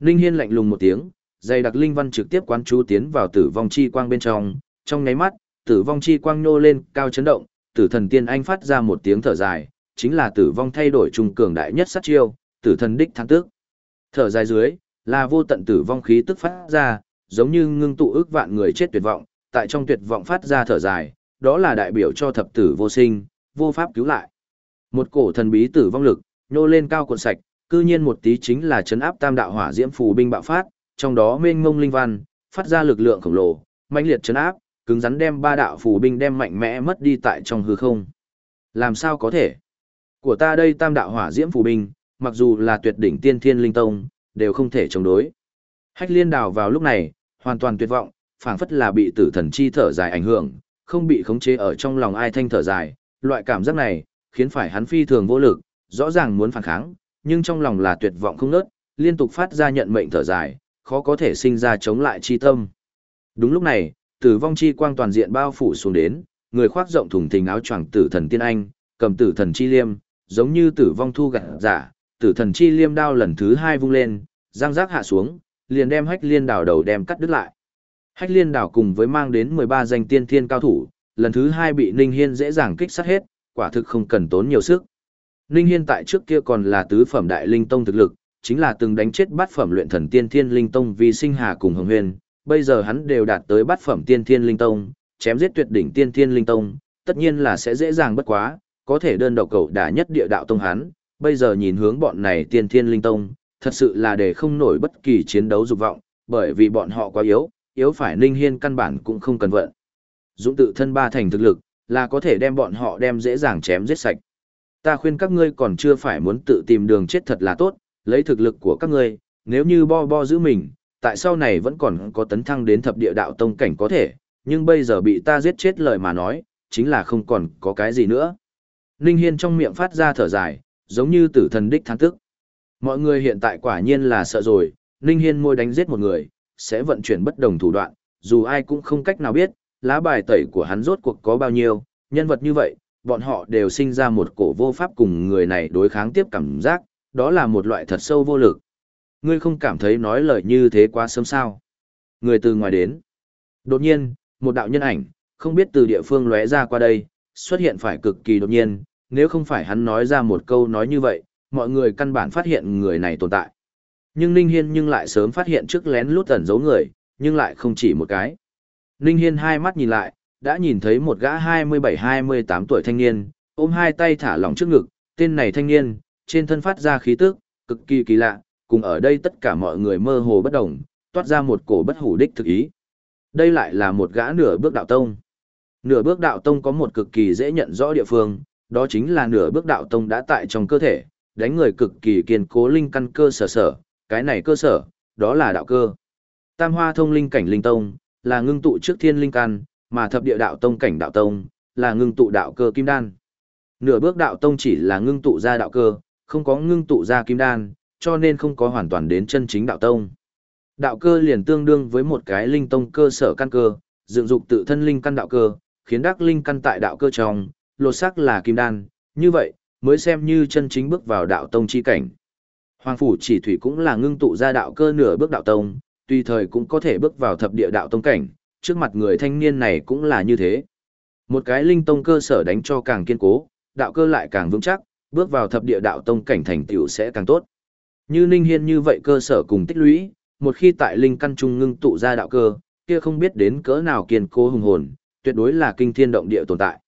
linh Hiên lạnh lùng một tiếng, dây đặc linh văn trực tiếp quán chú tiến vào tử vong chi quang bên trong, trong nháy mắt, tử vong chi quang nô lên, cao chấn động, tử thần tiên anh phát ra một tiếng thở dài, chính là tử vong thay đổi trung cường đại nhất sát chiêu, tử thần đích thắng tức. Thở dài dưới, là vô tận tử vong khí tức phát ra, giống như ngưng tụ ước vạn người chết tuyệt vọng, tại trong tuyệt vọng phát ra thở dài, đó là đại biểu cho thập tử vô sinh, vô pháp cứu lại. Một cổ thần bí tử vong lực, nô lên cao cuộn sạch, cư nhiên một tí chính là chấn áp tam đạo hỏa diễm phù binh bạo phát, trong đó mênh ngông linh văn, phát ra lực lượng khổng lồ, mãnh liệt chấn áp, cứng rắn đem ba đạo phù binh đem mạnh mẽ mất đi tại trong hư không. Làm sao có thể? Của ta đây tam đạo hỏa diễm phù binh, mặc dù là tuyệt đỉnh tiên thiên linh tông, đều không thể chống đối. Hách liên đào vào lúc này, hoàn toàn tuyệt vọng, phảng phất là bị tử thần chi thở dài ảnh hưởng, không bị khống chế ở trong lòng ai thanh thở dài, loại cảm giác này, khiến phải hắn phi thường vô lực, rõ ràng muốn phản kháng, nhưng trong lòng là tuyệt vọng không nớt, liên tục phát ra nhận mệnh thở dài, khó có thể sinh ra chống lại chi tâm. Đúng lúc này, tử vong chi quang toàn diện bao phủ xuống đến, người khoác rộng thùng thình áo choàng tử thần tiên anh, cầm tử thần chi liêm, giống như tử vong thu gặt giả, tử thần chi liêm đao lần thứ hai vung lên, giang giác hạ xuống, liền đem hách liên đảo đầu đem cắt đứt lại. Hách liên đảo cùng với mang đến 13 danh tiên thiên cao thủ, lần thứ hai bị Ninh Hiên dễ dàng kích sát hết, quả thực không cần tốn nhiều sức. Ninh Hiên tại trước kia còn là tứ phẩm đại linh tông thực lực, chính là từng đánh chết bát phẩm luyện thần tiên thiên linh tông vì sinh hà cùng hồng huyền, bây giờ hắn đều đạt tới bát phẩm tiên thiên linh tông, chém giết tuyệt đỉnh tiên thiên linh tông, tất nhiên là sẽ dễ dàng bất quá, có thể đơn độc cầu đả nhất địa đạo tông hắn, bây giờ nhìn hướng bọn này tiên thiên linh tông, thật sự là để không nổi bất kỳ chiến đấu dục vọng, bởi vì bọn họ quá yếu, yếu phải Ninh Hiên căn bản cũng không cần vận. Dũng tự thân ba thành thực lực, là có thể đem bọn họ đem dễ dàng chém giết sạch. Ta khuyên các ngươi còn chưa phải muốn tự tìm đường chết thật là tốt, lấy thực lực của các ngươi, nếu như bo bo giữ mình, tại sau này vẫn còn có tấn thăng đến thập địa đạo tông cảnh có thể, nhưng bây giờ bị ta giết chết lời mà nói, chính là không còn có cái gì nữa. Ninh Hiên trong miệng phát ra thở dài, giống như tử thần đích thán tức. Mọi người hiện tại quả nhiên là sợ rồi, Ninh Hiên môi đánh giết một người, sẽ vận chuyển bất đồng thủ đoạn, dù ai cũng không cách nào biết, lá bài tẩy của hắn rốt cuộc có bao nhiêu, nhân vật như vậy, bọn họ đều sinh ra một cổ vô pháp cùng người này đối kháng tiếp cảm giác, đó là một loại thật sâu vô lực. Ngươi không cảm thấy nói lời như thế quá sớm sao? Người từ ngoài đến. Đột nhiên, một đạo nhân ảnh, không biết từ địa phương lóe ra qua đây, xuất hiện phải cực kỳ đột nhiên, nếu không phải hắn nói ra một câu nói như vậy, mọi người căn bản phát hiện người này tồn tại. Nhưng Ninh Hiên nhưng lại sớm phát hiện trước lén lút ẩn giấu người, nhưng lại không chỉ một cái. Ninh Hiên hai mắt nhìn lại, đã nhìn thấy một gã 27-28 tuổi thanh niên, ôm hai tay thả lỏng trước ngực, tên này thanh niên, trên thân phát ra khí tức, cực kỳ kỳ lạ, cùng ở đây tất cả mọi người mơ hồ bất động, toát ra một cổ bất hủ đích thực ý. Đây lại là một gã nửa bước đạo tông. Nửa bước đạo tông có một cực kỳ dễ nhận rõ địa phương, đó chính là nửa bước đạo tông đã tại trong cơ thể, đánh người cực kỳ kiên cố linh căn cơ sở sở, cái này cơ sở, đó là đạo cơ. Tam hoa thông linh cảnh linh tông, là ngưng tụ trước thiên linh căn, mà thập địa đạo tông cảnh đạo tông, là ngưng tụ đạo cơ kim đan. Nửa bước đạo tông chỉ là ngưng tụ ra đạo cơ, không có ngưng tụ ra kim đan, cho nên không có hoàn toàn đến chân chính đạo tông. Đạo cơ liền tương đương với một cái linh tông cơ sở căn cơ, dựng dục tự thân linh căn đạo cơ, khiến đắc linh căn tại đạo cơ trong, lột sắc là kim đan, như vậy, mới xem như chân chính bước vào đạo tông chi cảnh. Hoàng phủ chỉ thủy cũng là ngưng tụ ra đạo cơ nửa bước đạo tông, tùy thời cũng có thể bước vào thập địa đạo tông cảnh, trước mặt người thanh niên này cũng là như thế. Một cái linh tông cơ sở đánh cho càng kiên cố, đạo cơ lại càng vững chắc, bước vào thập địa đạo tông cảnh thành tựu sẽ càng tốt. Như Ninh Hiên như vậy cơ sở cùng tích lũy, một khi tại linh căn trung ngưng tụ ra đạo cơ, kia không biết đến cỡ nào kiên cố hùng hồn, tuyệt đối là kinh thiên động địa tồn tại.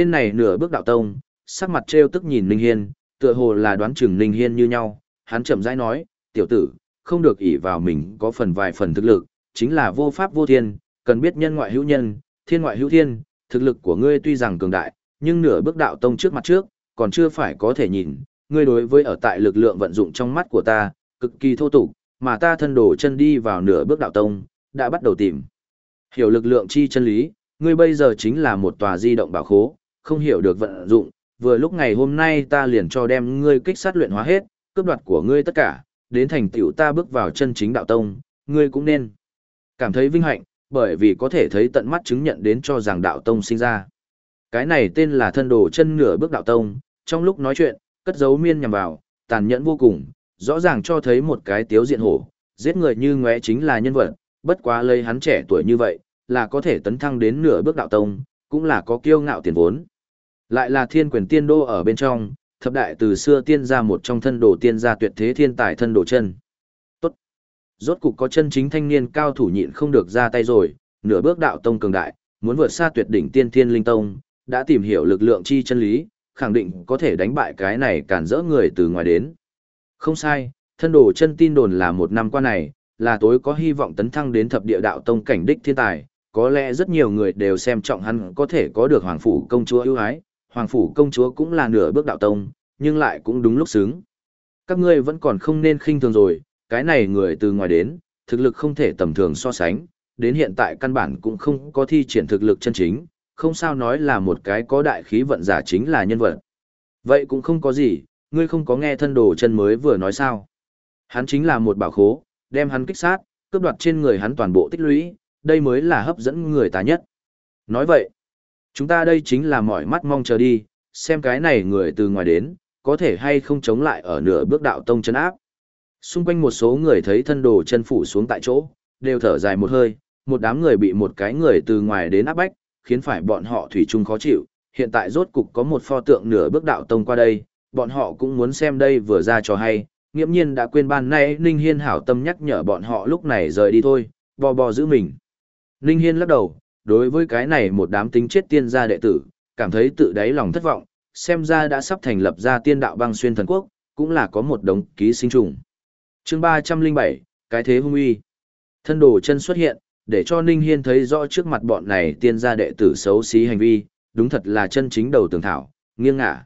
Tên này nửa bước đạo tông, sắc mặt trêu tức nhìn Ninh Hiên, tựa hồ là đoán chừng Ninh Hiên như nhau, hắn chậm rãi nói, tiểu tử, không được ỷ vào mình có phần vài phần thực lực, chính là vô pháp vô thiên, cần biết nhân ngoại hữu nhân, thiên ngoại hữu thiên, thực lực của ngươi tuy rằng cường đại, nhưng nửa bước đạo tông trước mặt trước, còn chưa phải có thể nhìn, ngươi đối với ở tại lực lượng vận dụng trong mắt của ta, cực kỳ thô tục, mà ta thân đổ chân đi vào nửa bước đạo tông, đã bắt đầu tìm. Hiểu lực lượng chi chân lý, ngươi bây giờ chính là một tòa di động bảo khố, không hiểu được vận dụng, vừa lúc ngày hôm nay ta liền cho đem ngươi kích sát luyện hóa hết, cướp đoạt của ngươi tất cả, đến thành tựu ta bước vào chân chính đạo tông, ngươi cũng nên cảm thấy vinh hạnh, bởi vì có thể thấy tận mắt chứng nhận đến cho rằng đạo tông sinh ra. Cái này tên là thân đồ chân nửa bước đạo tông, trong lúc nói chuyện, cất giấu miên nhằm vào, tàn nhẫn vô cùng, rõ ràng cho thấy một cái tiếu diện hổ, giết người như ngóe chính là nhân vật, bất quá lấy hắn trẻ tuổi như vậy, là có thể tấn thăng đến nửa bước đạo tông, cũng là có kiêu ngạo tiền vốn. Lại là thiên quyền tiên đô ở bên trong, thập đại từ xưa tiên ra một trong thân đồ tiên gia tuyệt thế thiên tài thân đồ chân. Tốt. Rốt cục có chân chính thanh niên cao thủ nhịn không được ra tay rồi, nửa bước đạo tông cường đại, muốn vượt xa tuyệt đỉnh tiên thiên linh tông, đã tìm hiểu lực lượng chi chân lý, khẳng định có thể đánh bại cái này cản rỡ người từ ngoài đến. Không sai, thân đồ chân tin đồn là một năm qua này, là tối có hy vọng tấn thăng đến thập địa đạo tông cảnh đích thiên tài, có lẽ rất nhiều người đều xem trọng hắn có thể có được hoàng phủ công chúa ưu ái, hoàng phủ công chúa cũng là nửa bước đạo tông, nhưng lại cũng đúng lúc xứng. Các ngươi vẫn còn không nên khinh thường rồi, cái này người từ ngoài đến, thực lực không thể tầm thường so sánh, đến hiện tại căn bản cũng không có thi triển thực lực chân chính, không sao nói là một cái có đại khí vận giả chính là nhân vật. Vậy cũng không có gì, ngươi không có nghe thân đồ chân mới vừa nói sao. Hắn chính là một bảo khố, đem hắn kích sát, cướp đoạt trên người hắn toàn bộ tích lũy, đây mới là hấp dẫn người ta nhất. Nói vậy, chúng ta đây chính là mỏi mắt mong chờ đi, xem cái này người từ ngoài đến, có thể hay không chống lại ở nửa bước đạo tông chân áp. Xung quanh một số người thấy thân đồ chân phủ xuống tại chỗ, đều thở dài một hơi, một đám người bị một cái người từ ngoài đến áp bách, khiến phải bọn họ thủy chung khó chịu. Hiện tại rốt cục có một pho tượng nửa bước đạo tông qua đây, bọn họ cũng muốn xem đây vừa ra cho hay, nghiễm nhiên đã quên ban nay Ninh Hiên hảo tâm nhắc nhở bọn họ lúc này rời đi thôi, bò bò giữ mình. Ninh Hiên lắc đầu, đối với cái này một đám tính chết tiên gia đệ tử, cảm thấy tự đáy lòng thất vọng, xem ra đã sắp thành lập ra tiên đạo băng xuyên thần quốc, cũng là có một đống ký sinh trùng. Chương 307, cái thế hung uy. Thân đồ chân xuất hiện, để cho Ninh Hiên thấy rõ trước mặt bọn này tiên gia đệ tử xấu xí hành vi, đúng thật là chân chính đầu tường thảo, nghiêng ngả.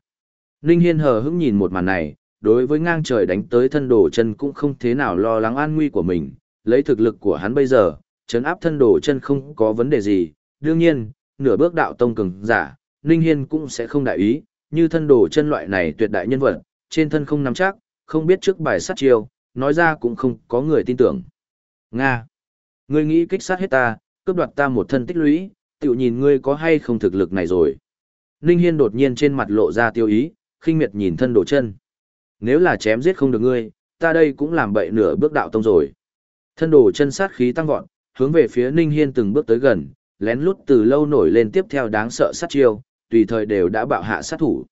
Ninh Hiên hờ hững nhìn một màn này, đối với ngang trời đánh tới thân đồ chân cũng không thế nào lo lắng an nguy của mình, lấy thực lực của hắn bây giờ, chấn áp thân đồ chân không có vấn đề gì, đương nhiên, nửa bước đạo tông cường giả, Ninh Hiên cũng sẽ không đại ý, như thân đồ chân loại này tuyệt đại nhân vật, trên thân không nắm chắc, không biết trước bài sát chiêu, nói ra cũng không có người tin tưởng. Nga! Ngươi nghĩ kích sát hết ta, cướp đoạt ta một thân tích lũy, tiểu nhìn ngươi có hay không thực lực này rồi. Ninh Hiên đột nhiên trên mặt lộ ra tiêu ý, khinh miệt nhìn thân đồ chân. Nếu là chém giết không được ngươi, ta đây cũng làm bậy nửa bước đạo tông rồi. Thân đồ chân sát khí tăng vọt, hướng về phía Ninh Hiên từng bước tới gần, lén lút từ lâu nổi lên tiếp theo đáng sợ sát chiêu, tùy thời đều đã bạo hạ sát thủ.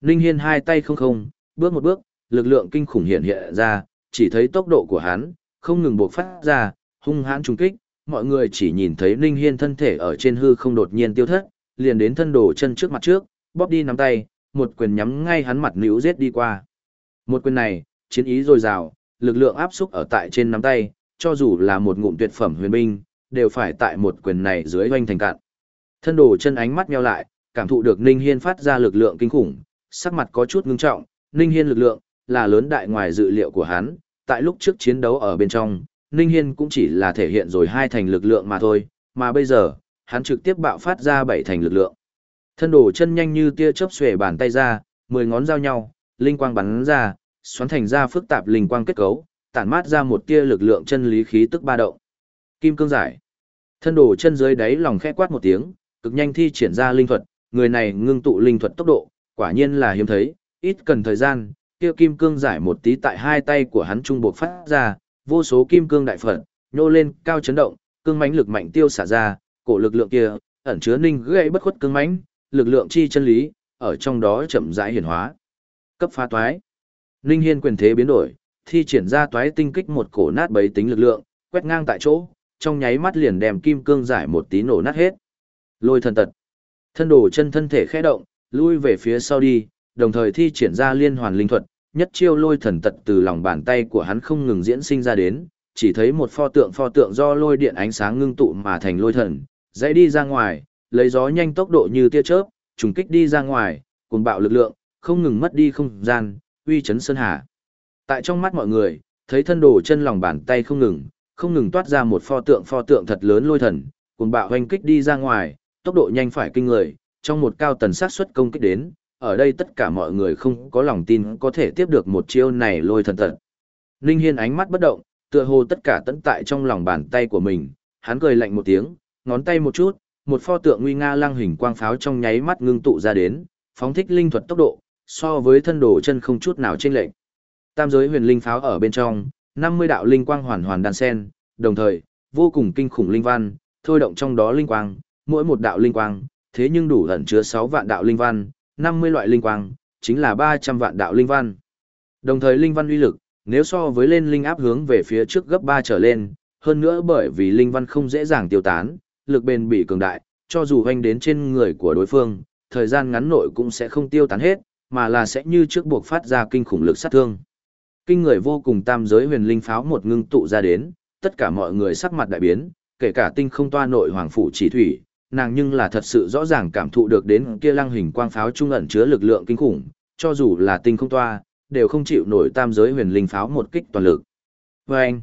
Ninh Hiên hai tay không không, bước một bước, lực lượng kinh khủng hiện hiện ra, chỉ thấy tốc độ của hắn, không ngừng bộc phát ra, hung hãn trùng kích, mọi người chỉ nhìn thấy Ninh Hiên thân thể ở trên hư không đột nhiên tiêu thất, liền đến thân đồ chân trước mặt trước, bóp đi nắm tay, một quyền nhắm ngay hắn mặt níu giết đi qua. Một quyền này, chiến ý dồi dào, lực lượng áp xúc ở tại trên nắm tay, cho dù là một ngụm tuyệt phẩm huyền binh, đều phải tại một quyền này dưới hoành thành cạn. Thân đồ chân ánh mắt nheo lại, cảm thụ được Ninh Hiên phát ra lực lượng kinh khủng, sắc mặt có chút ngưng trọng, Ninh Hiên lực lượng là lớn đại ngoài dự liệu của hắn, tại lúc trước chiến đấu ở bên trong, Ninh Hiên cũng chỉ là thể hiện rồi hai thành lực lượng mà thôi, mà bây giờ, hắn trực tiếp bạo phát ra bảy thành lực lượng. Thân đồ chân nhanh như tia chớp xuề bàn tay ra, mười ngón giao nhau, linh quang bắn ra, xoắn thành ra phức tạp linh quang kết cấu, tản mát ra một tia lực lượng chân lý khí tức ba động. Kim cương giải. Thân đồ chân dưới đáy lòng khẽ quát một tiếng, cực nhanh thi triển ra linh thuật, người này ngưng tụ linh thuật tốc độ, quả nhiên là hiếm thấy, ít cần thời gian, kia kim cương giải một tí tại hai tay của hắn trung bộ phát ra, vô số kim cương đại phật, nhô lên, cao chấn động, cương mãnh lực mạnh tiêu xả ra, cổ lực lượng kia, ẩn chứa ninh gây bất khuất cương mãnh, lực lượng chi chân lý, ở trong đó chậm rãi hiển hóa. Cấp phá toái. Ninh Hiên quyền thế biến đổi, thi triển ra toái tinh kích một cổ nát bấy tính lực lượng, quét ngang tại chỗ, trong nháy mắt liền đem kim cương giải một tí nổ nát hết. Lôi thần tật. Thân đồ chân thân thể khẽ động, lui về phía sau đi, đồng thời thi triển ra liên hoàn linh thuật, nhất chiêu lôi thần tật từ lòng bàn tay của hắn không ngừng diễn sinh ra đến, chỉ thấy một pho tượng pho tượng do lôi điện ánh sáng ngưng tụ mà thành lôi thần, dãy đi ra ngoài, lấy gió nhanh tốc độ như tia chớp, trùng kích đi ra ngoài, cuồng bạo lực lượng, không ngừng mất đi không gian, uy chấn sơn hà. Tại trong mắt mọi người, thấy thân đồ chân lòng bàn tay không ngừng, không ngừng toát ra một pho tượng pho tượng thật lớn lôi thần, cuồng bạo hoành kích đi ra ngoài, tốc độ nhanh phải kinh người, trong một cao tần sát suất công kích đến, ở đây tất cả mọi người không có lòng tin có thể tiếp được một chiêu này lôi thần tật. Ninh Hiên ánh mắt bất động, tựa hồ tất cả tận tại trong lòng bàn tay của mình, hắn cười lạnh một tiếng, ngón tay một chút, một pho tượng nguy nga lăng hình quang pháo trong nháy mắt ngưng tụ ra đến, phóng thích linh thuật tốc độ, so với thân đồ chân không chút nào chênh lệch. Tam giới huyền linh pháo ở bên trong, 50 đạo linh quang hoàn hoàn đan sen, đồng thời, vô cùng kinh khủng linh văn, thôi động trong đó linh quang, mỗi một đạo linh quang, thế nhưng đủ ẩn chứa 6 vạn đạo linh văn, 50 loại linh quang, chính là 300 vạn đạo linh văn. Đồng thời linh văn uy lực, nếu so với lên linh áp hướng về phía trước gấp 3 trở lên, hơn nữa bởi vì linh văn không dễ dàng tiêu tán, lực bền bị cường đại, cho dù hoành đến trên người của đối phương, thời gian ngắn nội cũng sẽ không tiêu tán hết, mà là sẽ như trước buộc phát ra kinh khủng lực sát thương. Kinh người vô cùng tam giới huyền linh pháo một ngưng tụ ra đến, tất cả mọi người sắc mặt đại biến, kể cả tinh không toa nội hoàng phủ chỉ thủy, nàng nhưng là thật sự rõ ràng cảm thụ được đến kia lăng hình quang pháo trung ẩn chứa lực lượng kinh khủng, cho dù là tinh không toa, đều không chịu nổi tam giới huyền linh pháo một kích toàn lực. Và anh,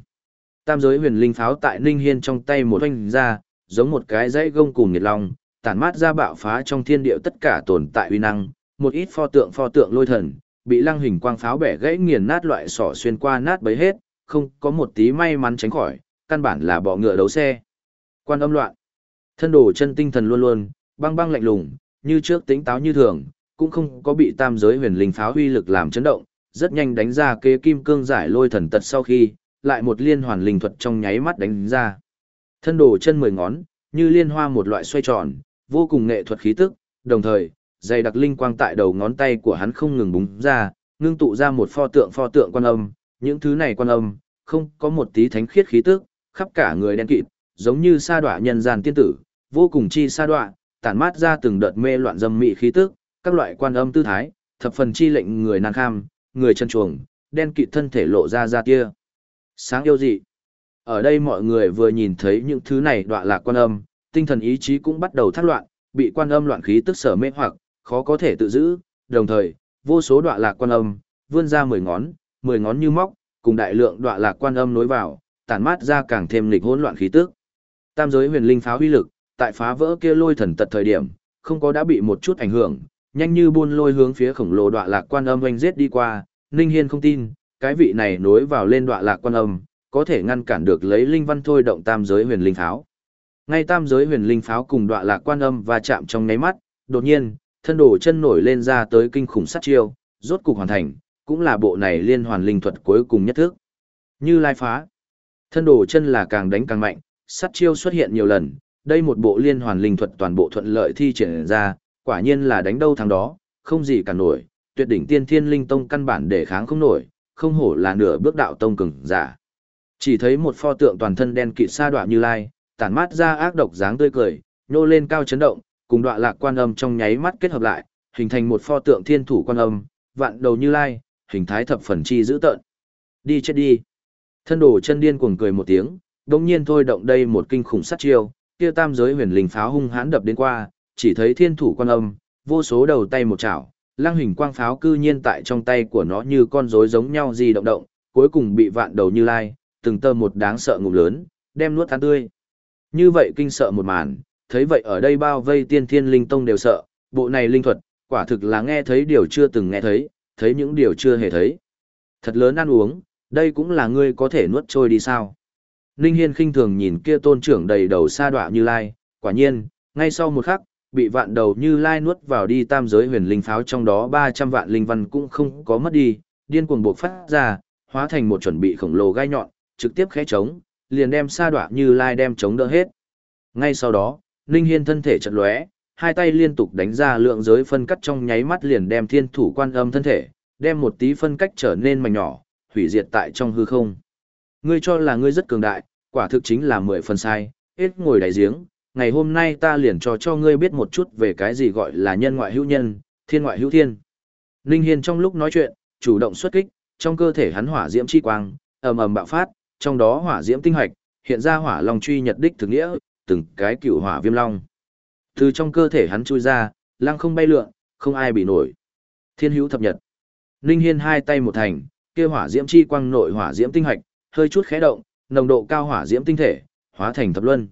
tam giới huyền linh pháo tại Ninh Hiên trong tay một oanh ra, giống một cái dãy gông cùng nhiệt long, tản mát ra bạo phá trong thiên địa tất cả tồn tại uy năng, một ít pho tượng pho tượng lôi thần, bị lăng hình quang pháo bẻ gãy nghiền nát loại sỏ xuyên qua nát bấy hết, không có một tí may mắn tránh khỏi, căn bản là bỏ ngựa đấu xe. Quan âm loạn. Thân đồ chân tinh thần luôn luôn, băng băng lạnh lùng, như trước tính táo như thường, cũng không có bị tam giới huyền linh pháo huy lực làm chấn động, rất nhanh đánh ra kế kim cương giải lôi thần tật sau khi, lại một liên hoàn linh thuật trong nháy mắt đánh ra. Thân đồ chân mười ngón, như liên hoa một loại xoay tròn, vô cùng nghệ thuật khí tức, đồng thời, dày đặc linh quang tại đầu ngón tay của hắn không ngừng búng ra, ngưng tụ ra một pho tượng pho tượng quan âm, những thứ này quan âm, không có một tí thánh khiết khí tức, khắp cả người đen kịt, giống như sa đọa nhân gian tiên tử, vô cùng chi sa đọa, tản mát ra từng đợt mê loạn dâm mị khí tức, các loại quan âm tư thái, thập phần chi lệnh người nan kham, người chân chuồng, đen kịt thân thể lộ ra ra tia. Sáng yêu dị. Ở đây mọi người vừa nhìn thấy những thứ này đọa lạc quan âm, tinh thần ý chí cũng bắt đầu thác loạn, bị quan âm loạn khí tức sở mê hoặc, khó có thể tự giữ, đồng thời, vô số đọa lạc quan âm, vươn ra mười ngón, mười ngón như móc, cùng đại lượng đọa lạc quan âm nối vào, tản mát ra càng thêm lịch hỗn loạn khí tức. Tam giới huyền linh pháo huy lực, tại phá vỡ kia lôi thần tật thời điểm, không có đã bị một chút ảnh hưởng, nhanh như buôn lôi hướng phía khổng lồ đọa lạc quan âm oanh giết đi qua, Ninh Hiên không tin, cái vị này nối vào lên đọa lạc quan âm, có thể ngăn cản được lấy linh văn thôi động tam giới huyền linh pháo. Ngay tam giới huyền linh pháo cùng đọa lạc quan âm và chạm trong nháy mắt, đột nhiên, thân đổ chân nổi lên ra tới kinh khủng sát chiêu, rốt cục hoàn thành, cũng là bộ này liên hoàn linh thuật cuối cùng nhất thức. Như lai phá, thân đổ chân là càng đánh càng mạnh, sát chiêu xuất hiện nhiều lần, đây một bộ liên hoàn linh thuật toàn bộ thuận lợi thi triển ra, quả nhiên là đánh đâu thắng đó, không gì cả nổi, tuyệt đỉnh tiên thiên linh tông căn bản để kháng không nổi, không hổ là nửa bước đạo tông cường giả. Chỉ thấy một pho tượng toàn thân đen kịt sa đoạn như lai, tản mát ra ác độc dáng tươi cười, nhô lên cao chấn động, cùng đoạn lạc quan âm trong nháy mắt kết hợp lại, hình thành một pho tượng thiên thủ quan âm, vạn đầu như lai, hình thái thập phần chi dữ tợn. Đi chết đi. Thân đồ chân điên cuồng cười một tiếng, đồng nhiên thôi động đây một kinh khủng sát chiêu, kia tam giới huyền linh pháo hung hãn đập đến qua, chỉ thấy thiên thủ quan âm, vô số đầu tay một chảo, lang hình quang pháo cư nhiên tại trong tay của nó như con rối giống nhau gì động động, cuối cùng bị vạn đầu như lai, từng tơ một đáng sợ ngụm lớn, đem nuốt tan tươi. Như vậy kinh sợ một màn, thấy vậy ở đây bao vây tiên thiên linh tông đều sợ, bộ này linh thuật, quả thực là nghe thấy điều chưa từng nghe thấy, thấy những điều chưa hề thấy. Thật lớn ăn uống, đây cũng là ngươi có thể nuốt trôi đi sao. Ninh Hiên khinh thường nhìn kia tôn trưởng đầy đầu sa đọa như lai, quả nhiên, ngay sau một khắc, bị vạn đầu như lai nuốt vào đi tam giới huyền linh pháo trong đó 300 vạn linh văn cũng không có mất đi, điên cuồng buộc phát ra, hóa thành một chuẩn bị khổng lồ gai nhọn, trực tiếp khẽ trống, liền đem sa đọa như lai đem chống đỡ hết. Ngay sau đó, Ninh Hiên thân thể chật lóe, hai tay liên tục đánh ra lượng giới phân cắt trong nháy mắt liền đem thiên thủ quan âm thân thể, đem một tí phân cách trở nên mảnh nhỏ, hủy diệt tại trong hư không. Ngươi cho là ngươi rất cường đại, quả thực chính là mười phần sai, ít ngồi đáy giếng, ngày hôm nay ta liền cho cho ngươi biết một chút về cái gì gọi là nhân ngoại hữu nhân, thiên ngoại hữu thiên. Ninh Hiên trong lúc nói chuyện, chủ động xuất kích, trong cơ thể hắn hỏa diễm chi quang, ầm ầm bạo phát, trong đó hỏa diễm tinh hạch, hiện ra hỏa long truy nhật đích thực nghĩa, từng cái cựu hỏa viêm long. Từ trong cơ thể hắn chui ra, lăng không bay lượn, không ai bị nổi. Thiên hữu thập nhật. Ninh Hiên hai tay một thành, kia hỏa diễm chi quang nội hỏa diễm tinh hạch, hơi chút khẽ động, nồng độ cao hỏa diễm tinh thể, hóa thành thập luân.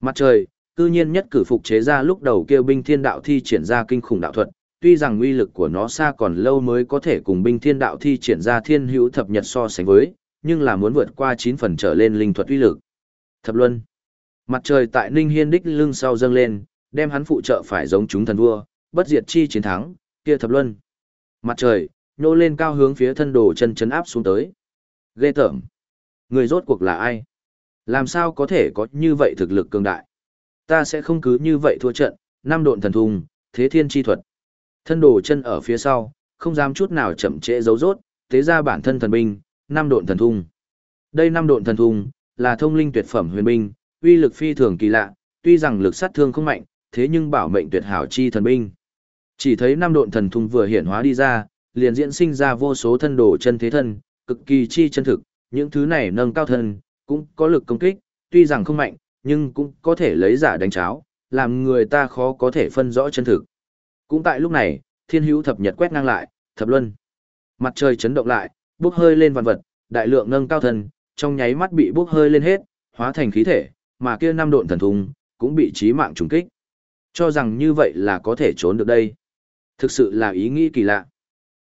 Mặt trời, cư nhiên nhất cử phục chế ra lúc đầu kêu binh thiên đạo thi triển ra kinh khủng đạo thuật, tuy rằng uy lực của nó xa còn lâu mới có thể cùng binh thiên đạo thi triển ra thiên hữu thập nhật so sánh với, nhưng là muốn vượt qua 9 phần trở lên linh thuật uy lực. Thập luân. Mặt trời tại Ninh Hiên đích lưng sau dâng lên, đem hắn phụ trợ phải giống chúng thần vua, bất diệt chi chiến thắng, kia thập luân. Mặt trời, nhô lên cao hướng phía thân đồ chân chấn áp xuống tới. Ghê tởm. Người rốt cuộc là ai? Làm sao có thể có như vậy thực lực cường đại? Ta sẽ không cứ như vậy thua trận, năm độn thần thùng, thế thiên chi thuật. Thân đồ chân ở phía sau, không dám chút nào chậm trễ giấu rốt, tế ra bản thân thần binh, năm độn thần thung. Đây năm độn thần thung, là thông linh tuyệt phẩm huyền binh, uy lực phi thường kỳ lạ, tuy rằng lực sát thương không mạnh, thế nhưng bảo mệnh tuyệt hảo chi thần binh. Chỉ thấy năm độn thần thung vừa hiện hóa đi ra, liền diễn sinh ra vô số thân đồ chân thế thân, cực kỳ chi chân thực, những thứ này nâng cao thân, cũng có lực công kích, tuy rằng không mạnh, nhưng cũng có thể lấy giả đánh cháo, làm người ta khó có thể phân rõ chân thực. Cũng tại lúc này, thiên hữu thập nhật quét ngang lại, thập luân. Mặt trời chấn động lại, bốc hơi lên vạn vật, đại lượng nâng cao thân, trong nháy mắt bị bốc hơi lên hết, hóa thành khí thể, mà kia năm độn thần thùng, cũng bị trí mạng trùng kích. Cho rằng như vậy là có thể trốn được đây. Thực sự là ý nghĩ kỳ lạ.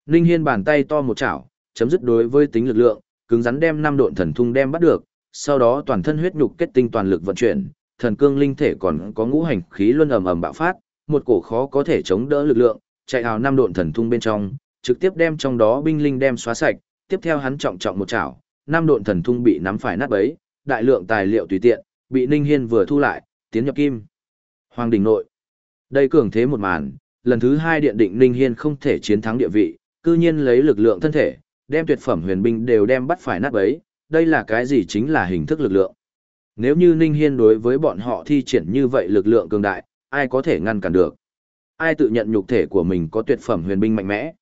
Ninh Hiên bàn tay to một chảo, chấm dứt đối với tính lực lượng, cứng rắn đem năm độn thần thung đem bắt được, sau đó toàn thân huyết nhục kết tinh toàn lực vận chuyển, thần cương linh thể còn có ngũ hành khí luân ầm ầm bạo phát, một cổ khó có thể chống đỡ lực lượng, chạy vào năm độn thần thung bên trong, trực tiếp đem trong đó binh linh đem xóa sạch, tiếp theo hắn trọng trọng một chảo, năm độn thần thung bị nắm phải nát bấy, đại lượng tài liệu tùy tiện, bị Ninh Hiên vừa thu lại, tiến nhập kim. Hoàng đỉnh nội. Đây cường thế một màn, lần thứ hai điện định Ninh Hiên không thể chiến thắng địa vị, cư nhiên lấy lực lượng thân thể, đem tuyệt phẩm huyền binh đều đem bắt phải nát bấy, đây là cái gì chính là hình thức lực lượng. Nếu như Ninh Hiên đối với bọn họ thi triển như vậy lực lượng cường đại, ai có thể ngăn cản được? Ai tự nhận nhục thể của mình có tuyệt phẩm huyền binh mạnh mẽ?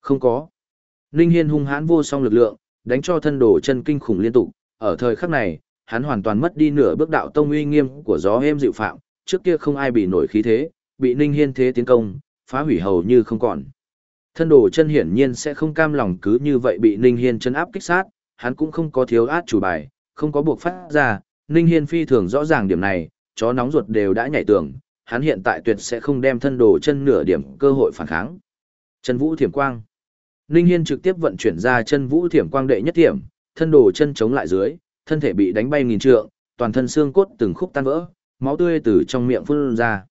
Không có. Ninh Hiên hung hãn vô song lực lượng, đánh cho thân đồ chân kinh khủng liên tục, ở thời khắc này, hắn hoàn toàn mất đi nửa bước đạo tông uy nghiêm của gió êm dịu phạm, trước kia không ai bị nổi khí thế, bị Ninh Hiên thế tiến công, phá hủy hầu như không còn. Thân đồ chân hiển nhiên sẽ không cam lòng cứ như vậy bị Ninh Hiên chân áp kích sát, hắn cũng không có thiếu át chủ bài, không có buộc phát ra, Ninh Hiên phi thường rõ ràng điểm này, chó nóng ruột đều đã nhảy tường, hắn hiện tại tuyệt sẽ không đem thân đồ chân nửa điểm cơ hội phản kháng. Chân vũ thiểm quang. Ninh Hiên trực tiếp vận chuyển ra chân vũ thiểm quang đệ nhất thiểm, thân đồ chân chống lại dưới, thân thể bị đánh bay nghìn trượng, toàn thân xương cốt từng khúc tan vỡ, máu tươi từ trong miệng phun ra.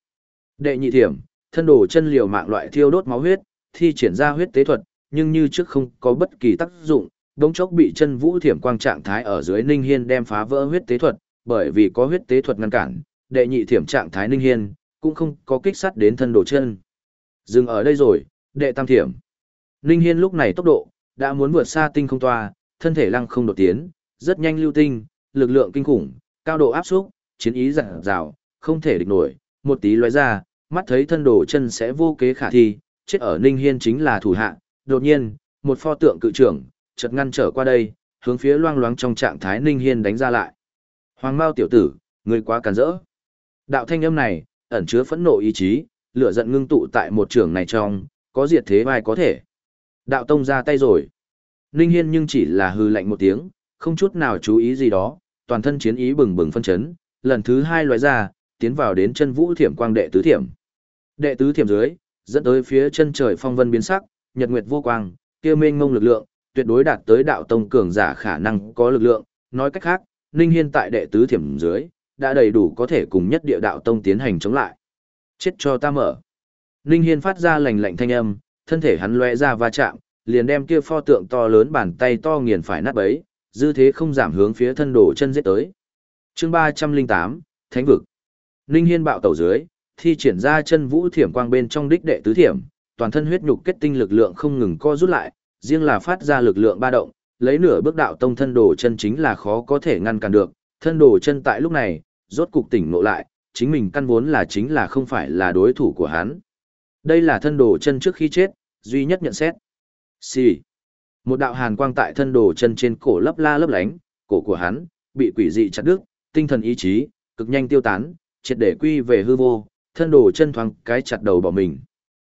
Đệ nhị thiểm, thân đồ chân liều mạng loại thiêu đốt máu huyết, thi triển ra huyết tế thuật, nhưng như trước không có bất kỳ tác dụng, đống chốc bị chân vũ thiểm quang trạng thái ở dưới Ninh Hiên đem phá vỡ huyết tế thuật, bởi vì có huyết tế thuật ngăn cản, đệ nhị thiểm trạng thái Ninh Hiên cũng không có kích sát đến thân đồ chân. Dừng ở đây rồi, đệ tam thiểm. Ninh Hiên lúc này tốc độ đã muốn vượt xa tinh không toa, thân thể lăng không đột tiến, rất nhanh lưu tinh, lực lượng kinh khủng, cao độ áp xúc, chiến ý dặn dào, không thể địch nổi, một tí lóe ra, mắt thấy thân đồ chân sẽ vô kế khả thi, chết ở Ninh Hiên chính là thủ hạ, đột nhiên, một pho tượng cự trưởng, chợt ngăn trở qua đây, hướng phía loang loáng trong trạng thái Ninh Hiên đánh ra lại. Hoàng Mao tiểu tử, ngươi quá càn rỡ. Đạo thanh âm này, ẩn chứa phẫn nộ ý chí, lửa giận ngưng tụ tại một trưởng này trong, có diệt thế vai có thể. Đạo tông ra tay rồi. Ninh Hiên nhưng chỉ là hừ lạnh một tiếng, không chút nào chú ý gì đó, toàn thân chiến ý bừng bừng phân chấn, lần thứ hai loại ra, tiến vào đến chân vũ thiểm quang đệ tứ thiểm. Đệ tứ thiểm dưới, dẫn tới phía chân trời phong vân biến sắc, nhật nguyệt vô quang, kia mênh mông lực lượng, tuyệt đối đạt tới đạo tông cường giả khả năng có lực lượng, nói cách khác, Ninh Hiên tại đệ tứ thiểm dưới, đã đầy đủ có thể cùng nhất địa đạo tông tiến hành chống lại. Chết cho ta mở. Ninh Hiên phát ra lạnh lạnh thanh âm, thân thể hắn lóe ra va chạm, liền đem kia pho tượng to lớn bàn tay to nghiền phải nát bấy, dư thế không giảm hướng phía thân đổ chân giết tới. Chương 308, Thánh vực. Ninh Hiên bạo tẩu dưới, thi triển ra chân vũ thiểm quang bên trong đích đệ tứ thiểm, toàn thân huyết nhục kết tinh lực lượng không ngừng co rút lại, riêng là phát ra lực lượng ba động, lấy nửa bước đạo tông thân đồ chân chính là khó có thể ngăn cản được, thân đồ chân tại lúc này, rốt cục tỉnh ngộ lại, chính mình căn vốn là chính là không phải là đối thủ của hắn. Đây là thân đồ chân trước khi chết, duy nhất nhận xét. Xì. Một đạo hàn quang tại thân đồ chân trên cổ lấp la lấp lánh, cổ của hắn, bị quỷ dị chặt đứt, tinh thần ý chí, cực nhanh tiêu tán, triệt để quy về hư vô, thân đồ chân thoáng cái chặt đầu bỏ mình.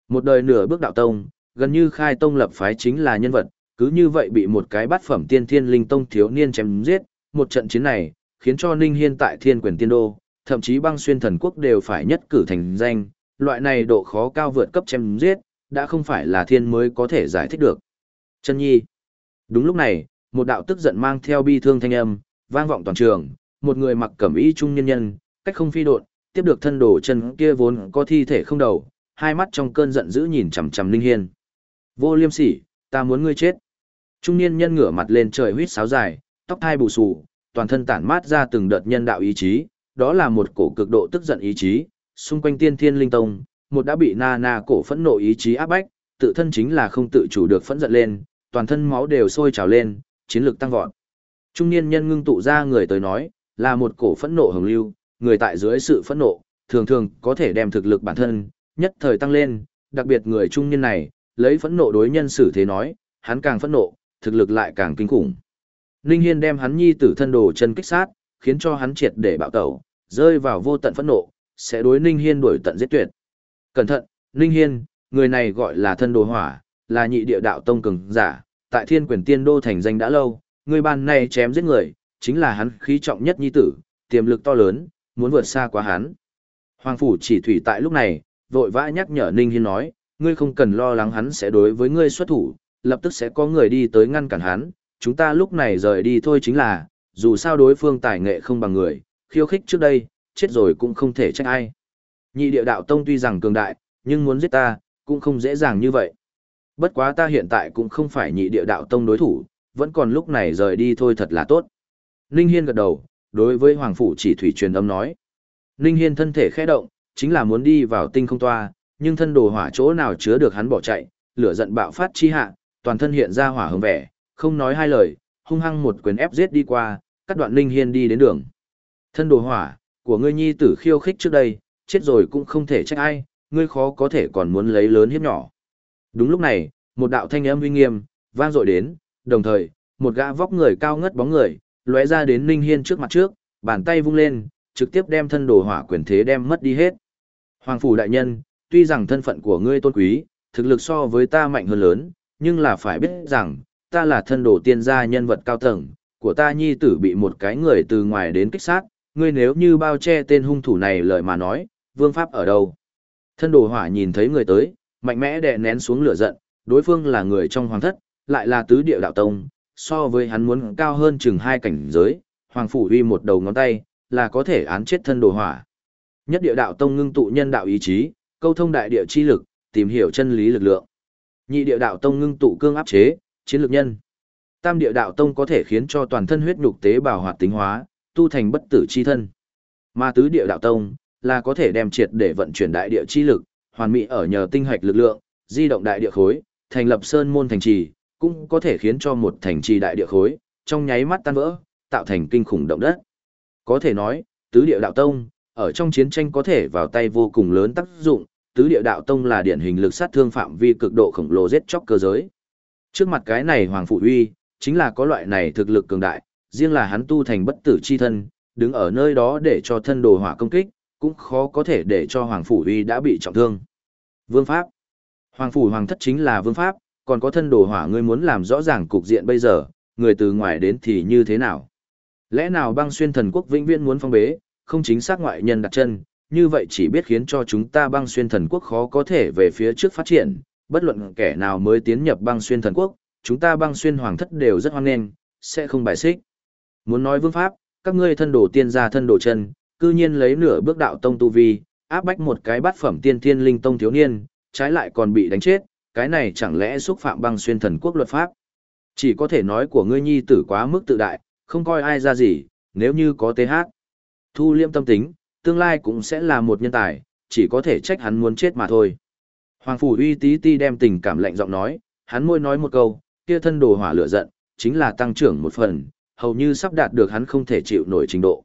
Một đời nửa bước đạo tông, gần như khai tông lập phái chính là nhân vật, cứ như vậy bị một cái bát phẩm tiên thiên linh tông thiếu niên chém giết, một trận chiến này, khiến cho Ninh Hiên tại thiên quyền tiên đô, thậm chí băng xuyên thần quốc đều phải nhất cử thành danh, loại này độ khó cao vượt cấp chém giết, đã không phải là thiên mới có thể giải thích được. Chân nhi. Đúng lúc này, một đạo tức giận mang theo bi thương thanh âm, vang vọng toàn trường, một người mặc cẩm y trung nhân nhân, cách không phi độn, tiếp được thân đồ chân kia vốn có thi thể không đầu, hai mắt trong cơn giận dữ nhìn chằm chằm Linh Hiên. Vô liêm sỉ, ta muốn ngươi chết. Trung niên nhân ngửa mặt lên trời huyết sáo dài, tóc hai bù xù, toàn thân tản mát ra từng đợt nhân đạo ý chí, đó là một cổ cực độ tức giận ý chí, xung quanh tiên thiên linh tông, một đã bị na na cổ phẫn nộ ý chí áp bách, tự thân chính là không tự chủ được phẫn giận lên, toàn thân máu đều sôi trào lên, chiến lực tăng vọt. Trung niên nhân ngưng tụ ra người tới nói, là một cổ phẫn nộ hồng lưu, người tại dưới sự phẫn nộ, thường thường có thể đem thực lực bản thân, nhất thời tăng lên, đặc biệt người trung niên này, lấy phẫn nộ đối nhân xử thế nói, hắn càng phẫn nộ, thực lực lại càng kinh khủng. Ninh Hiên đem hắn nhi tử thân đồ chân kích sát, khiến cho hắn triệt để bạo tẩu, rơi vào vô tận phẫn nộ, sẽ đối Ninh Hiên đuổi tận giết tuyệt. Cẩn thận, Ninh Hiên, người này gọi là thân đồ hỏa, là nhị địa đạo tông cường giả, tại thiên quyền tiên đô thành danh đã lâu, người ban này chém giết người, chính là hắn khí trọng nhất nhi tử, tiềm lực to lớn, muốn vượt xa quá hắn. Hoàng phủ chỉ thủy tại lúc này, vội vã nhắc nhở Ninh Hiên nói, ngươi không cần lo lắng hắn sẽ đối với ngươi xuất thủ, lập tức sẽ có người đi tới ngăn cản hắn, chúng ta lúc này rời đi thôi chính là, dù sao đối phương tài nghệ không bằng người, khiêu khích trước đây, chết rồi cũng không thể trách ai. Nhị địa đạo tông tuy rằng cường đại, nhưng muốn giết ta, cũng không dễ dàng như vậy. Bất quá ta hiện tại cũng không phải nhị địa đạo tông đối thủ, vẫn còn lúc này rời đi thôi thật là tốt. Ninh Hiên gật đầu, đối với Hoàng Phủ chỉ thủy truyền âm nói. Ninh Hiên thân thể khẽ động, chính là muốn đi vào tinh không toa, nhưng thân đồ hỏa chỗ nào chứa được hắn bỏ chạy, lửa giận bạo phát chi hạ, toàn thân hiện ra hỏa hứng vẻ, không nói hai lời, hung hăng một quyền ép giết đi qua, cắt đoạn Ninh Hiên đi đến đường. Thân đồ hỏa, của ngươi nhi tử khiêu khích trước đây, chết rồi cũng không thể trách ai, ngươi khó có thể còn muốn lấy lớn hiếp nhỏ. Đúng lúc này, một đạo thanh âm uy nghiêm, vang dội đến, đồng thời, một gã vóc người cao ngất bóng người, lóe ra đến Ninh Hiên trước mặt trước, bàn tay vung lên, trực tiếp đem thân đồ hỏa quyền thế đem mất đi hết. Hoàng phủ đại nhân, tuy rằng thân phận của ngươi tôn quý, thực lực so với ta mạnh hơn lớn, nhưng là phải biết rằng, ta là thân đồ tiên gia nhân vật cao tầng, của ta nhi tử bị một cái người từ ngoài đến kích sát, ngươi nếu như bao che tên hung thủ này lời mà nói, vương pháp ở đâu? Thân đồ hỏa nhìn thấy người tới, mạnh mẽ đè nén xuống lửa giận, đối phương là người trong hoàng thất, lại là tứ địa đạo tông, so với hắn muốn cao hơn chừng hai cảnh giới, hoàng phủ uy một đầu ngón tay, là có thể án chết thân đồ hỏa. Nhất địa đạo tông ngưng tụ nhân đạo ý chí, câu thông đại địa chi lực, tìm hiểu chân lý lực lượng. Nhị địa đạo tông ngưng tụ cương áp chế, chiến lược nhân. Tam địa đạo tông có thể khiến cho toàn thân huyết nhục tế bào hoạt tính hóa, tu thành bất tử chi thân. Mà tứ địa đạo tông là có thể đem triệt để vận chuyển đại địa chi lực, hoàn mỹ ở nhờ tinh hạch lực lượng, di động đại địa khối, thành lập sơn môn thành trì, cũng có thể khiến cho một thành trì đại địa khối, trong nháy mắt tan vỡ, tạo thành kinh khủng động đất. Có thể nói, tứ địa đạo tông, ở trong chiến tranh có thể vào tay vô cùng lớn tác dụng, tứ địa đạo tông là điển hình lực sát thương phạm vi cực độ khổng lồ giết chóc cơ giới. Trước mặt cái này Hoàng Phụ Uy, chính là có loại này thực lực cường đại, riêng là hắn tu thành bất tử chi thân, đứng ở nơi đó để cho thân đồ hỏa công kích, cũng khó có thể để cho Hoàng Phủ Uy đã bị trọng thương. Vương Pháp Hoàng Phủ Hoàng Thất chính là Vương Pháp, còn có thân đồ hỏa ngươi muốn làm rõ ràng cục diện bây giờ, người từ ngoài đến thì như thế nào? Lẽ nào băng xuyên thần quốc vĩnh viễn muốn phong bế, không chính xác ngoại nhân đặt chân, như vậy chỉ biết khiến cho chúng ta băng xuyên thần quốc khó có thể về phía trước phát triển, bất luận kẻ nào mới tiến nhập băng xuyên thần quốc, chúng ta băng xuyên hoàng thất đều rất hoan nghênh, sẽ không bài xích. Muốn nói vương pháp, các ngươi thân đồ tiên gia thân đồ chân, cư nhiên lấy nửa bước đạo tông tu vi, áp bách một cái bát phẩm tiên thiên linh tông thiếu niên, trái lại còn bị đánh chết, cái này chẳng lẽ xúc phạm băng xuyên thần quốc luật pháp. Chỉ có thể nói của ngươi nhi tử quá mức tự đại, không coi ai ra gì, nếu như có TH. Thu liêm tâm tính, tương lai cũng sẽ là một nhân tài, chỉ có thể trách hắn muốn chết mà thôi. Hoàng Phủ uy tí ti đem tình cảm lạnh giọng nói, hắn môi nói một câu, kia thân đồ hỏa lửa giận, chính là tăng trưởng một phần, hầu như sắp đạt được hắn không thể chịu nổi trình độ.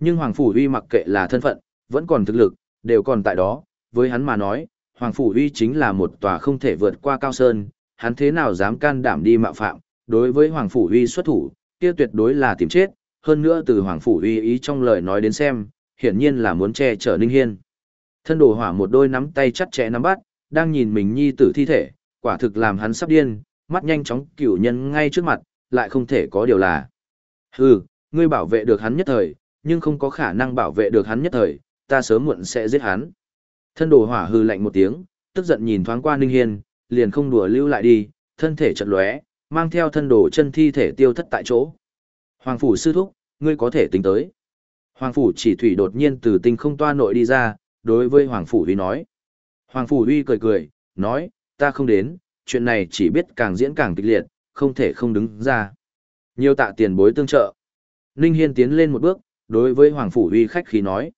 Nhưng Hoàng Phủ uy mặc kệ là thân phận, vẫn còn thực lực, đều còn tại đó, với hắn mà nói, Hoàng Phủ uy chính là một tòa không thể vượt qua cao sơn, hắn thế nào dám can đảm đi mạo phạm, đối với Hoàng Phủ uy xuất thủ, kia tuyệt đối là tìm chết, hơn nữa từ Hoàng Phủ uy ý trong lời nói đến xem, hiển nhiên là muốn che chở Ninh Hiên. Thân đồ hỏa một đôi nắm tay chặt chẽ nắm bắt, đang nhìn mình nhi tử thi thể, quả thực làm hắn sắp điên, mắt nhanh chóng cửu nhân ngay trước mặt, lại không thể có điều là. Hừ, ngươi bảo vệ được hắn nhất thời, nhưng không có khả năng bảo vệ được hắn nhất thời, ta sớm muộn sẽ giết hắn. Thân đồ hỏa hư lạnh một tiếng, tức giận nhìn thoáng qua Ninh Hiên, liền không đùa lưu lại đi, thân thể chật lóe, mang theo thân đồ chân thi thể tiêu thất tại chỗ. Hoàng phủ sư thúc, ngươi có thể tính tới. Hoàng phủ chỉ thủy đột nhiên từ tinh không toa nội đi ra, đối với Hoàng phủ uy nói. Hoàng phủ uy cười cười, nói, ta không đến, chuyện này chỉ biết càng diễn càng kịch liệt, không thể không đứng ra. Nhiều tạ tiền bối tương trợ. Ninh Hiên tiến lên một bước, đối với Hoàng phủ uy khách khí nói.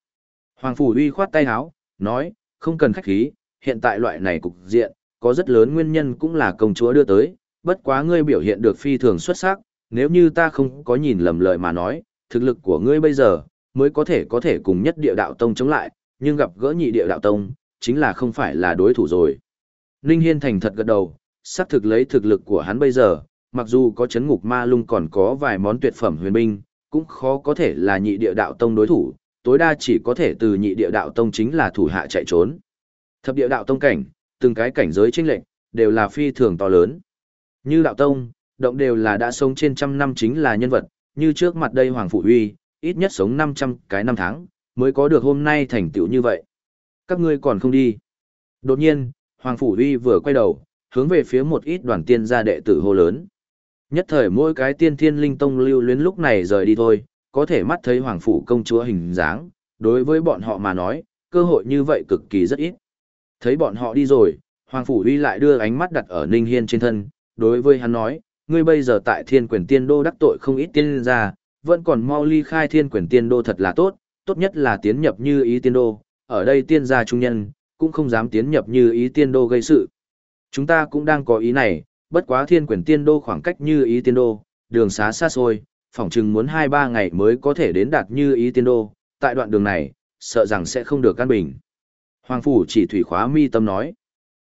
Hoàng phủ uy khoát tay áo, nói, không cần khách khí, hiện tại loại này cục diện, có rất lớn nguyên nhân cũng là công chúa đưa tới, bất quá ngươi biểu hiện được phi thường xuất sắc, nếu như ta không có nhìn lầm lời mà nói, thực lực của ngươi bây giờ, mới có thể có thể cùng nhất địa đạo tông chống lại, nhưng gặp gỡ nhị địa đạo tông, chính là không phải là đối thủ rồi. Ninh Hiên thành thật gật đầu, xác thực lấy thực lực của hắn bây giờ, mặc dù có chấn ngục ma lung còn có vài món tuyệt phẩm huyền binh, cũng khó có thể là nhị địa đạo tông đối thủ, tối đa chỉ có thể từ nhị địa đạo tông chính là thủ hạ chạy trốn. Thập địa đạo tông cảnh, từng cái cảnh giới chênh lệnh, đều là phi thường to lớn. Như đạo tông, động đều là đã sống trên trăm năm chính là nhân vật, như trước mặt đây Hoàng Phủ Huy, ít nhất sống 500 cái năm tháng, mới có được hôm nay thành tựu như vậy. Các ngươi còn không đi. Đột nhiên, Hoàng Phủ Huy vừa quay đầu, hướng về phía một ít đoàn tiên gia đệ tử hô lớn. Nhất thời mỗi cái tiên thiên linh tông lưu luyến lúc này rời đi thôi, có thể mắt thấy Hoàng Phủ công chúa hình dáng, đối với bọn họ mà nói, cơ hội như vậy cực kỳ rất ít. Thấy bọn họ đi rồi, Hoàng Phủ uy lại đưa ánh mắt đặt ở Ninh Hiên trên thân, đối với hắn nói, ngươi bây giờ tại thiên quyền tiên đô đắc tội không ít tiên gia, vẫn còn mau ly khai thiên quyền tiên đô thật là tốt, tốt nhất là tiến nhập như ý tiên đô, ở đây tiên gia trung nhân, cũng không dám tiến nhập như ý tiên đô gây sự. Chúng ta cũng đang có ý này, bất quá thiên quyền tiên đô khoảng cách như ý tiên đô, đường xá xa xôi, phỏng chừng muốn 2-3 ngày mới có thể đến đạt như ý tiên đô, tại đoạn đường này, sợ rằng sẽ không được căn bình. Hoàng Phủ chỉ thủy khóa mi tâm nói.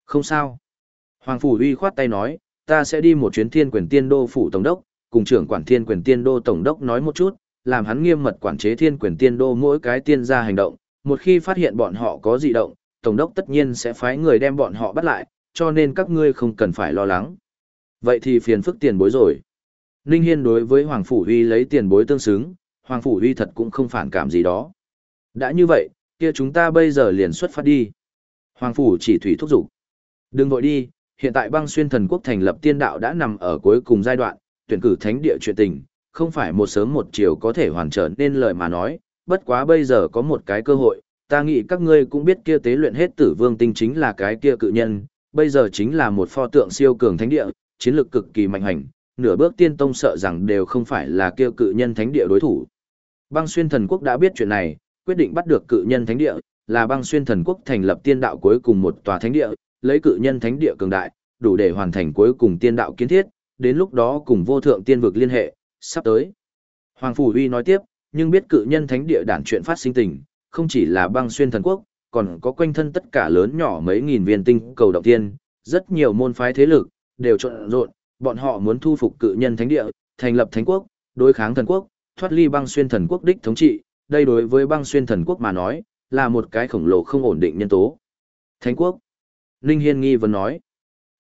Không sao. Hoàng Phủ uy khoát tay nói, ta sẽ đi một chuyến thiên quyền tiên đô phủ tổng đốc, cùng trưởng quản thiên quyền tiên đô tổng đốc nói một chút, làm hắn nghiêm mật quản chế thiên quyền tiên đô mỗi cái tiên gia hành động, một khi phát hiện bọn họ có dị động, tổng đốc tất nhiên sẽ phái người đem bọn họ bắt lại, cho nên các ngươi không cần phải lo lắng. Vậy thì phiền phức tiền bối rồi. Ninh Hiên đối với Hoàng Phủ Huy lấy tiền bối tương xứng, Hoàng Phủ Huy thật cũng không phản cảm gì đó. Đã như vậy, kia chúng ta bây giờ liền xuất phát đi. Hoàng Phủ chỉ thủy thúc giục. Đừng vội đi, hiện tại băng xuyên thần quốc thành lập tiên đạo đã nằm ở cuối cùng giai đoạn, tuyển cử thánh địa chuyện tình, không phải một sớm một chiều có thể hoàn trở nên lời mà nói, bất quá bây giờ có một cái cơ hội, ta nghĩ các ngươi cũng biết kia tế luyện hết tử vương tinh chính là cái kia cự nhân, bây giờ chính là một pho tượng siêu cường thánh địa, chiến lược cực kỳ mạnh hành, nửa bước tiên tông sợ rằng đều không phải là kêu cự nhân thánh địa đối thủ. Băng xuyên thần quốc đã biết chuyện này, quyết định bắt được cự nhân thánh địa, là băng xuyên thần quốc thành lập tiên đạo cuối cùng một tòa thánh địa, lấy cự nhân thánh địa cường đại, đủ để hoàn thành cuối cùng tiên đạo kiến thiết, đến lúc đó cùng vô thượng tiên vực liên hệ, sắp tới. Hoàng Phủ Huy nói tiếp, nhưng biết cự nhân thánh địa đản chuyện phát sinh tình, không chỉ là băng xuyên thần quốc, còn có quanh thân tất cả lớn nhỏ mấy nghìn viên tinh cầu động tiên, rất nhiều môn phái thế lực, đều trộn rộn, bọn họ muốn thu phục cự nhân thánh địa, thành lập thánh quốc, đối kháng thần quốc, thoát ly băng xuyên thần quốc đích thống trị, đây đối với băng xuyên thần quốc mà nói, là một cái khổng lồ không ổn định nhân tố. Thánh quốc. Ninh Hiên nghi vấn nói.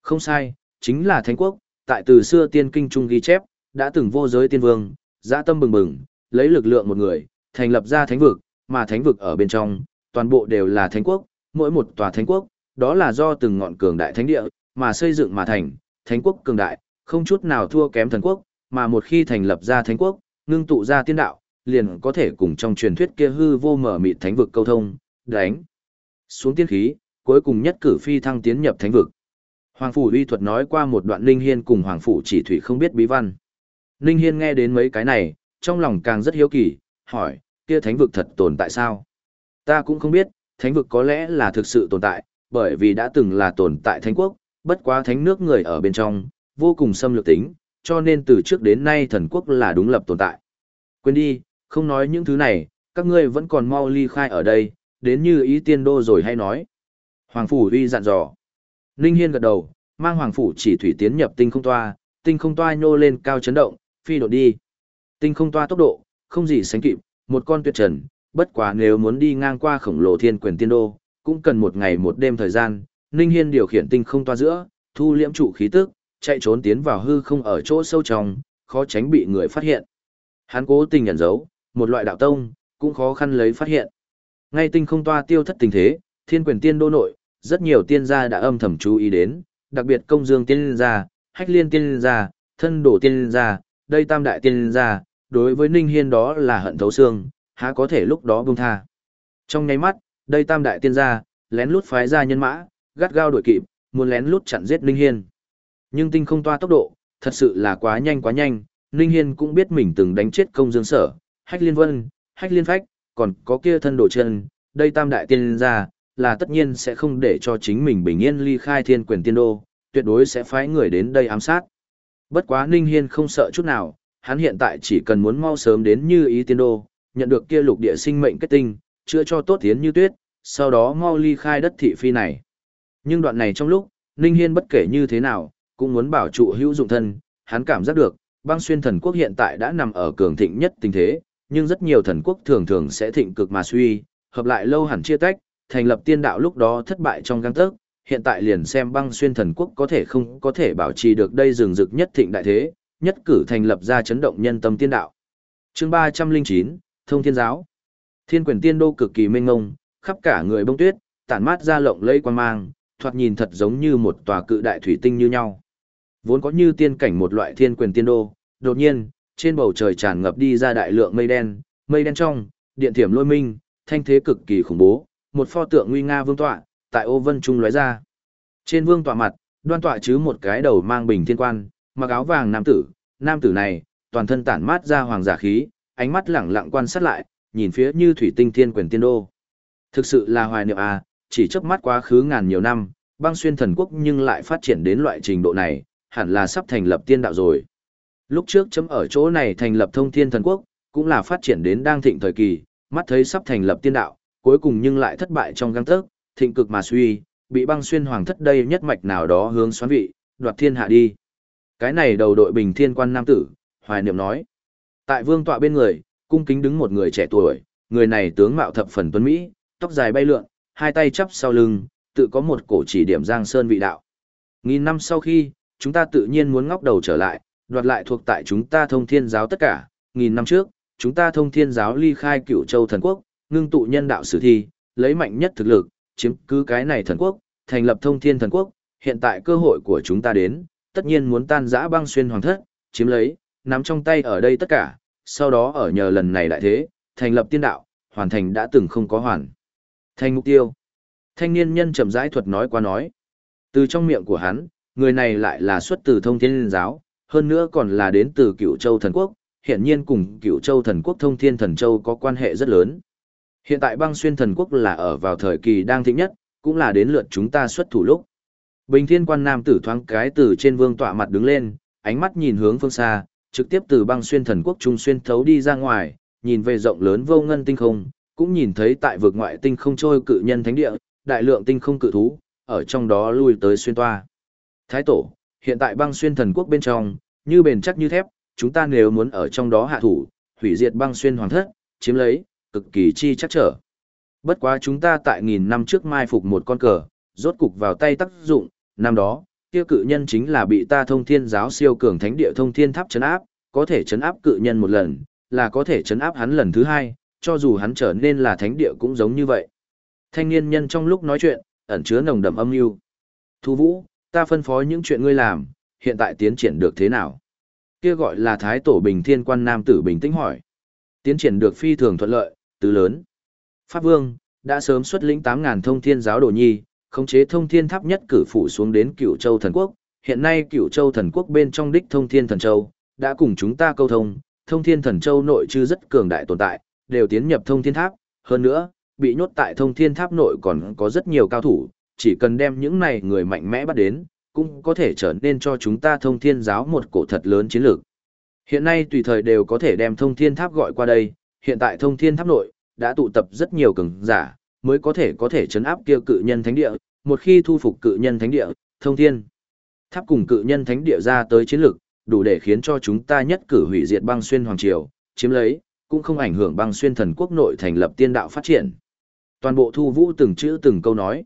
Không sai, chính là thánh quốc, tại từ xưa tiên kinh trung ghi chép, đã từng vô giới tiên vương, dã tâm bừng bừng, lấy lực lượng một người, thành lập ra thánh vực, mà thánh vực ở bên trong, toàn bộ đều là thánh quốc, mỗi một tòa thánh quốc, đó là do từng ngọn cường đại thánh địa, mà xây dựng mà thành, thánh quốc cường đại, không chút nào thua kém thần quốc, mà một khi thành lập ra thánh quốc, ngưng tụ ra tiên đạo, liền có thể cùng trong truyền thuyết kia hư vô mở mịt thánh vực câu thông, đánh xuống tiên khí, cuối cùng nhất cử phi thăng tiến nhập thánh vực. Hoàng phủ uy thuật nói qua một đoạn linh Hiên cùng Hoàng phủ chỉ thủy không biết bí văn. Linh Hiên nghe đến mấy cái này, trong lòng càng rất hiếu kỳ, hỏi, kia thánh vực thật tồn tại sao? Ta cũng không biết, thánh vực có lẽ là thực sự tồn tại, bởi vì đã từng là tồn tại thánh quốc, bất quá thánh nước người ở bên trong, vô cùng xâm lược tính, cho nên từ trước đến nay thần quốc là đúng lập tồn tại. Quên đi, không nói những thứ này, các ngươi vẫn còn mau ly khai ở đây, đến như ý tiên đô rồi hay nói. Hoàng Phủ uy dặn dò. Ninh Hiên gật đầu, mang Hoàng Phủ chỉ thủy tiến nhập tinh không toa, tinh không toa nhô lên cao chấn động, phi đột đi. Tinh không toa tốc độ, không gì sánh kịp, một con tuyệt trần, bất quá nếu muốn đi ngang qua khổng lồ thiên quyền tiên đô, cũng cần một ngày một đêm thời gian. Ninh Hiên điều khiển tinh không toa giữa, thu liễm trụ khí tức, chạy trốn tiến vào hư không ở chỗ sâu trong, khó tránh bị người phát hiện. Hắn cố tình nhận dấu, một loại đạo tông, cũng khó khăn lấy phát hiện. Ngay tinh không toa tiêu thất tình thế, thiên quyền tiên đô nội, rất nhiều tiên gia đã âm thầm chú ý đến, đặc biệt công dương tiên gia, hách liên tiên gia, thân đổ tiên gia, đây tam đại tiên gia, đối với Ninh Hiên đó là hận thấu xương, há có thể lúc đó buông tha. Trong nháy mắt, đây tam đại tiên gia, lén lút phái ra nhân mã, gắt gao đuổi kịp, muốn lén lút chặn giết Ninh Hiên. Nhưng tinh không toa tốc độ, thật sự là quá nhanh quá nhanh, Ninh Hiên cũng biết mình từng đánh chết công dương sở, hách liên vân, hách liên phách, còn có kia thân đồ chân, đây tam đại tiên gia, là tất nhiên sẽ không để cho chính mình bình yên ly khai thiên quyền tiên đô, tuyệt đối sẽ phái người đến đây ám sát. Bất quá Ninh Hiên không sợ chút nào, hắn hiện tại chỉ cần muốn mau sớm đến như ý tiên đô, nhận được kia lục địa sinh mệnh kết tinh, chữa cho tốt tiến như tuyết, sau đó mau ly khai đất thị phi này. Nhưng đoạn này trong lúc, Ninh Hiên bất kể như thế nào, cũng muốn bảo trụ hữu dụng thân, hắn cảm giác được, băng xuyên thần quốc hiện tại đã nằm ở cường thịnh nhất tình thế, nhưng rất nhiều thần quốc thường thường sẽ thịnh cực mà suy, hợp lại lâu hẳn chia tách, thành lập tiên đạo lúc đó thất bại trong găng tấc, hiện tại liền xem băng xuyên thần quốc có thể không có thể bảo trì được đây rừng rực nhất thịnh đại thế, nhất cử thành lập ra chấn động nhân tâm tiên đạo. Chương 309, Thông Thiên Giáo. Thiên quyền tiên đô cực kỳ mênh mông, khắp cả người bông tuyết, tản mát ra lộng lẫy quan mang, thoạt nhìn thật giống như một tòa cự đại thủy tinh như nhau. Vốn có như tiên cảnh một loại thiên quyền tiên đô, đột nhiên, trên bầu trời tràn ngập đi ra đại lượng mây đen, mây đen trong, điện thiểm lôi minh, thanh thế cực kỳ khủng bố, một pho tượng nguy nga vương tọa, tại ô vân trung lóe ra. Trên vương tọa mặt, đoan tọa chứ một cái đầu mang bình thiên quan, mặc áo vàng nam tử, nam tử này, toàn thân tản mát ra hoàng giả khí, ánh mắt lẳng lặng quan sát lại, nhìn phía như thủy tinh thiên quyền tiên đô. Thực sự là hoài niệm à, chỉ chớp mắt quá khứ ngàn nhiều năm, băng xuyên thần quốc nhưng lại phát triển đến loại trình độ này, hẳn là sắp thành lập tiên đạo rồi. Lúc trước chấm ở chỗ này thành lập thông thiên thần quốc, cũng là phát triển đến đang thịnh thời kỳ, mắt thấy sắp thành lập tiên đạo, cuối cùng nhưng lại thất bại trong găng tớc, thịnh cực mà suy, bị băng xuyên hoàng thất đây nhất mạch nào đó hướng xoán vị, đoạt thiên hạ đi. Cái này đầu đội bình thiên quan nam tử, hoài niệm nói. Tại vương tọa bên người, cung kính đứng một người trẻ tuổi, người này tướng mạo thập phần tuấn Mỹ, tóc dài bay lượn, hai tay chắp sau lưng, tự có một cổ chỉ điểm giang sơn vị đạo. Nghìn năm sau khi, chúng ta tự nhiên muốn ngóc đầu trở lại, đoạt lại thuộc tại chúng ta thông thiên giáo tất cả. Nghìn năm trước, chúng ta thông thiên giáo ly khai cựu châu thần quốc, ngưng tụ nhân đạo sử thi, lấy mạnh nhất thực lực, chiếm cứ cái này thần quốc, thành lập thông thiên thần quốc. Hiện tại cơ hội của chúng ta đến, tất nhiên muốn tan giã băng xuyên hoàng thất, chiếm lấy, nắm trong tay ở đây tất cả, sau đó ở nhờ lần này đại thế, thành lập tiên đạo, hoàn thành đã từng không có hoàn. Thành mục tiêu. Thanh niên nhân chậm rãi thuật nói qua nói. Từ trong miệng của hắn, người này lại là xuất từ thông thiên giáo, hơn nữa còn là đến từ cựu châu thần quốc, hiện nhiên cùng cựu châu thần quốc thông thiên thần châu có quan hệ rất lớn. Hiện tại băng xuyên thần quốc là ở vào thời kỳ đang thịnh nhất, cũng là đến lượt chúng ta xuất thủ lúc. Bình thiên quan nam tử thoáng cái từ trên vương tọa mặt đứng lên, ánh mắt nhìn hướng phương xa, trực tiếp từ băng xuyên thần quốc trung xuyên thấu đi ra ngoài, nhìn về rộng lớn vô ngân tinh không, cũng nhìn thấy tại vực ngoại tinh không trôi cự nhân thánh địa, đại lượng tinh không cự thú, ở trong đó lui tới xuyên toa. Thái tổ, hiện tại băng xuyên thần quốc bên trong, như bền chắc như thép, chúng ta nếu muốn ở trong đó hạ thủ, hủy diệt băng xuyên hoàng thất, chiếm lấy, cực kỳ chi chắc trở. Bất quá chúng ta tại nghìn năm trước mai phục một con cờ, rốt cục vào tay tác dụng, năm đó, kia cự nhân chính là bị ta thông thiên giáo siêu cường thánh địa thông thiên tháp chấn áp, có thể chấn áp cự nhân một lần, là có thể chấn áp hắn lần thứ hai, cho dù hắn trở nên là thánh địa cũng giống như vậy. Thanh niên nhân trong lúc nói chuyện, ẩn chứa nồng đậm âm mưu. Thu Vũ, ta phân phó những chuyện ngươi làm, hiện tại tiến triển được thế nào? Kia gọi là Thái Tổ Bình Thiên Quan Nam Tử bình tĩnh hỏi. Tiến triển được phi thường thuận lợi, tứ lớn. Pháp Vương, đã sớm xuất lĩnh 8.000 thông thiên giáo đồ nhi, khống chế thông thiên tháp nhất cử phủ xuống đến cửu châu thần quốc. Hiện nay cửu châu thần quốc bên trong đích thông thiên thần châu, đã cùng chúng ta câu thông, thông thiên thần châu nội chư rất cường đại tồn tại, đều tiến nhập thông thiên tháp. Hơn nữa, bị nhốt tại thông thiên tháp nội còn có rất nhiều cao thủ, chỉ cần đem những này người mạnh mẽ bắt đến, cũng có thể trở nên cho chúng ta thông thiên giáo một cổ thật lớn chiến lược. Hiện nay tùy thời đều có thể đem thông thiên tháp gọi qua đây, hiện tại thông thiên tháp nội, đã tụ tập rất nhiều cường giả, mới có thể có thể chấn áp kia cự nhân thánh địa, một khi thu phục cự nhân thánh địa, thông thiên. Tháp cùng cự nhân thánh địa ra tới chiến lược, đủ để khiến cho chúng ta nhất cử hủy diệt băng xuyên hoàng triều, chiếm lấy, cũng không ảnh hưởng băng xuyên thần quốc nội thành lập tiên đạo phát triển. Toàn bộ thu vũ từng chữ từng câu nói.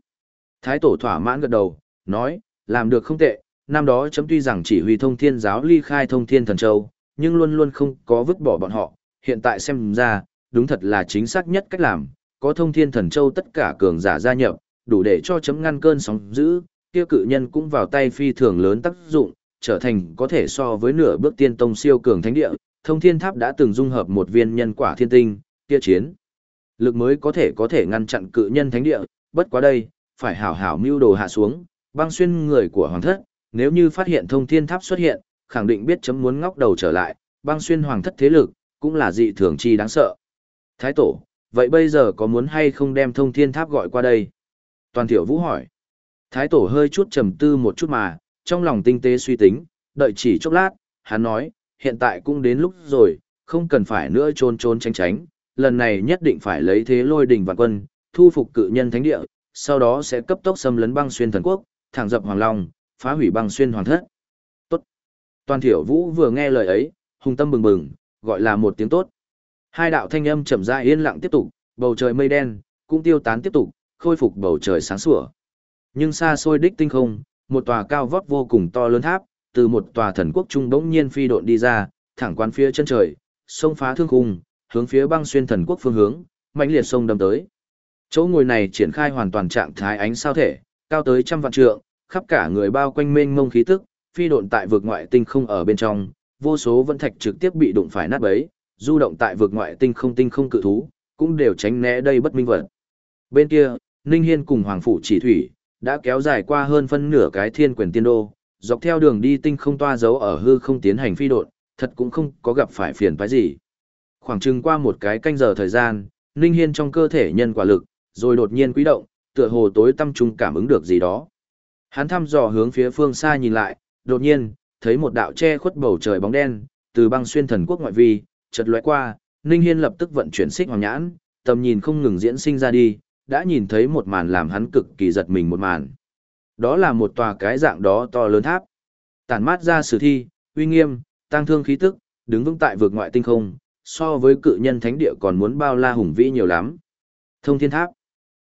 Thái tổ thỏa mãn gật đầu, nói, làm được không tệ, năm đó chấm tuy rằng chỉ huy thông thiên giáo ly khai thông thiên thần châu, nhưng luôn luôn không có vứt bỏ bọn họ, hiện tại xem ra, đúng thật là chính xác nhất cách làm, có thông thiên thần châu tất cả cường giả gia nhập, đủ để cho chấm ngăn cơn sóng dữ, kia cự nhân cũng vào tay phi thường lớn tác dụng, trở thành có thể so với nửa bước tiên tông siêu cường thánh địa, thông thiên tháp đã từng dung hợp một viên nhân quả thiên tinh, kia chiến. Lực mới có thể có thể ngăn chặn cự nhân thánh địa, bất quá đây, phải hảo hảo mưu đồ hạ xuống, băng xuyên người của hoàng thất, nếu như phát hiện thông thiên tháp xuất hiện, khẳng định biết chấm muốn ngóc đầu trở lại, băng xuyên hoàng thất thế lực, cũng là dị thường chi đáng sợ. Thái tổ, vậy bây giờ có muốn hay không đem thông thiên tháp gọi qua đây? Toàn tiểu vũ hỏi. Thái tổ hơi chút trầm tư một chút mà, trong lòng tinh tế suy tính, đợi chỉ chốc lát, hắn nói, hiện tại cũng đến lúc rồi, không cần phải nữa trốn trốn tránh tránh, lần này nhất định phải lấy thế lôi đỉnh vạn quân, thu phục cự nhân thánh địa, sau đó sẽ cấp tốc xâm lấn băng xuyên thần quốc, thẳng dập hoàng long, phá hủy băng xuyên hoàng thất. Tốt. Toàn thiểu vũ vừa nghe lời ấy, hùng tâm bừng bừng, gọi là một tiếng tốt. Hai đạo thanh âm chậm rãi yên lặng tiếp tục, bầu trời mây đen, cũng tiêu tán tiếp tục, khôi phục bầu trời sáng sủa. Nhưng xa xôi đích tinh không, một tòa cao vóc vô cùng to lớn tháp, từ một tòa thần quốc trung bỗng nhiên phi độn đi ra, thẳng quan phía chân trời, sông phá thương khung, hướng phía băng xuyên thần quốc phương hướng, mãnh liệt sông đâm tới. Chỗ ngồi này triển khai hoàn toàn trạng thái ánh sao thể, cao tới trăm vạn trượng, khắp cả người bao quanh mênh mông khí tức, phi độn tại vực ngoại tinh không ở bên trong, vô số vân thạch trực tiếp bị đụng phải nát bấy, du động tại vực ngoại tinh không tinh không cự thú, cũng đều tránh né đây bất minh vật. Bên kia, Ninh Hiên cùng Hoàng phủ Chỉ Thủy đã kéo dài qua hơn phân nửa cái thiên quyền tiên đô, dọc theo đường đi tinh không toa dấu ở hư không tiến hành phi đột, thật cũng không có gặp phải phiền phức gì. Khoảng chừng qua một cái canh giờ thời gian, Ninh Hiên trong cơ thể nhân quả lực, rồi đột nhiên quý động, tựa hồ tối tâm trung cảm ứng được gì đó. Hắn thăm dò hướng phía phương xa nhìn lại, đột nhiên, thấy một đạo che khuất bầu trời bóng đen, từ băng xuyên thần quốc ngoại vi, chợt lóe qua, Ninh Hiên lập tức vận chuyển xích hoàng nhãn, tầm nhìn không ngừng diễn sinh ra đi, đã nhìn thấy một màn làm hắn cực kỳ giật mình một màn. Đó là một tòa cái dạng đó to lớn tháp. Tản mát ra sử thi, uy nghiêm, tăng thương khí tức, đứng vững tại vực ngoại tinh không, so với cự nhân thánh địa còn muốn bao la hùng vĩ nhiều lắm. Thông thiên tháp.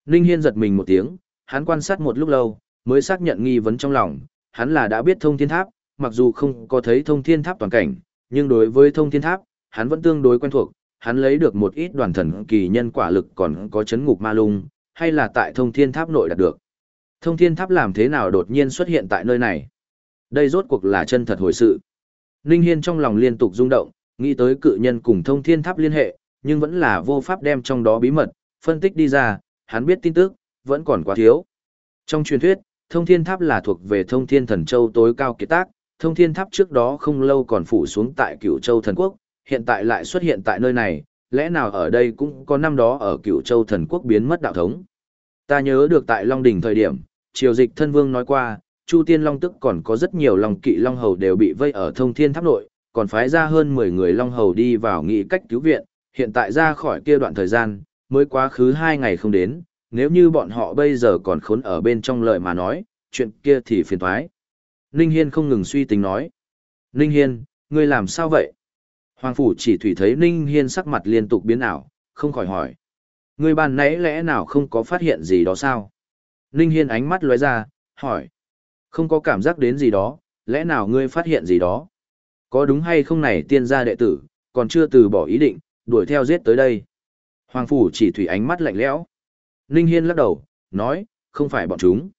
Ninh Hiên giật mình một tiếng, hắn quan sát một lúc lâu, mới xác nhận nghi vấn trong lòng, hắn là đã biết thông thiên tháp, mặc dù không có thấy thông thiên tháp toàn cảnh, nhưng đối với thông thiên tháp, hắn vẫn tương đối quen thuộc, hắn lấy được một ít đoàn thần kỳ nhân quả lực còn có chấn ngục ma lung, hay là tại thông thiên tháp nội đạt được. Thông thiên tháp làm thế nào đột nhiên xuất hiện tại nơi này? Đây rốt cuộc là chân thật hồi sự. Ninh Hiên trong lòng liên tục rung động, nghĩ tới cự nhân cùng thông thiên tháp liên hệ, nhưng vẫn là vô pháp đem trong đó bí mật, phân tích đi ra, hắn biết tin tức, vẫn còn quá thiếu. Trong truyền thuyết, thông thiên tháp là thuộc về thông thiên thần châu tối cao kiệt tác, thông thiên tháp trước đó không lâu còn phủ xuống tại cửu châu thần quốc, hiện tại lại xuất hiện tại nơi này, lẽ nào ở đây cũng có năm đó ở cửu châu thần quốc biến mất đạo thống. Ta nhớ được tại Long Đỉnh thời điểm, triều dịch thân vương nói qua, Chu Tiên Long tức còn có rất nhiều long kỵ long hầu đều bị vây ở thông thiên tháp nội, còn phái ra hơn 10 người long hầu đi vào nghị cách cứu viện, hiện tại ra khỏi kia đoạn thời gian, mới quá khứ 2 ngày không đến, nếu như bọn họ bây giờ còn khốn ở bên trong lời mà nói, chuyện kia thì phiền toái. Ninh Hiên không ngừng suy tính nói. Ninh Hiên, ngươi làm sao vậy? Hoàng Phủ chỉ thủy thấy Ninh Hiên sắc mặt liên tục biến ảo, không khỏi hỏi. Ngươi ban nãy lẽ nào không có phát hiện gì đó sao? Ninh Hiên ánh mắt lóe ra, hỏi. Không có cảm giác đến gì đó, lẽ nào ngươi phát hiện gì đó? Có đúng hay không này tiên gia đệ tử, còn chưa từ bỏ ý định, đuổi theo giết tới đây. Hoàng Phủ chỉ thủy ánh mắt lạnh lẽo. Ninh Hiên lắc đầu, nói, không phải bọn chúng.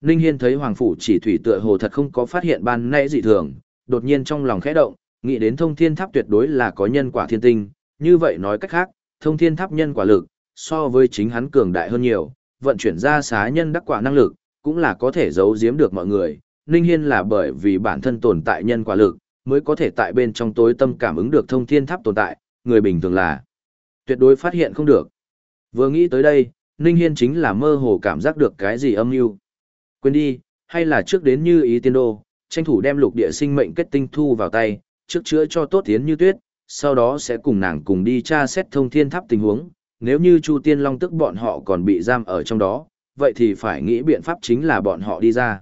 Ninh Hiên thấy Hoàng Phủ chỉ thủy tựa hồ thật không có phát hiện ban nãy dị thường, đột nhiên trong lòng khẽ động, nghĩ đến thông thiên tháp tuyệt đối là có nhân quả thiên tinh, như vậy nói cách khác, thông thiên tháp nhân quả lực, so với chính hắn cường đại hơn nhiều, vận chuyển ra xá nhân đắc quả năng lực, cũng là có thể giấu giếm được mọi người. Ninh Hiên là bởi vì bản thân tồn tại nhân quả lực, mới có thể tại bên trong tối tâm cảm ứng được thông thiên tháp tồn tại, người bình thường là tuyệt đối phát hiện không được. Vừa nghĩ tới đây, Ninh Hiên chính là mơ hồ cảm giác được cái gì âm mưu. Quên đi, hay là trước đến như ý tiên đô, tranh thủ đem lục địa sinh mệnh kết tinh thu vào tay, trước chữa cho tốt tiến như tuyết, sau đó sẽ cùng nàng cùng đi tra xét thông thiên tháp tình huống, nếu như Chu Tiên Long tức bọn họ còn bị giam ở trong đó, vậy thì phải nghĩ biện pháp chính là bọn họ đi ra.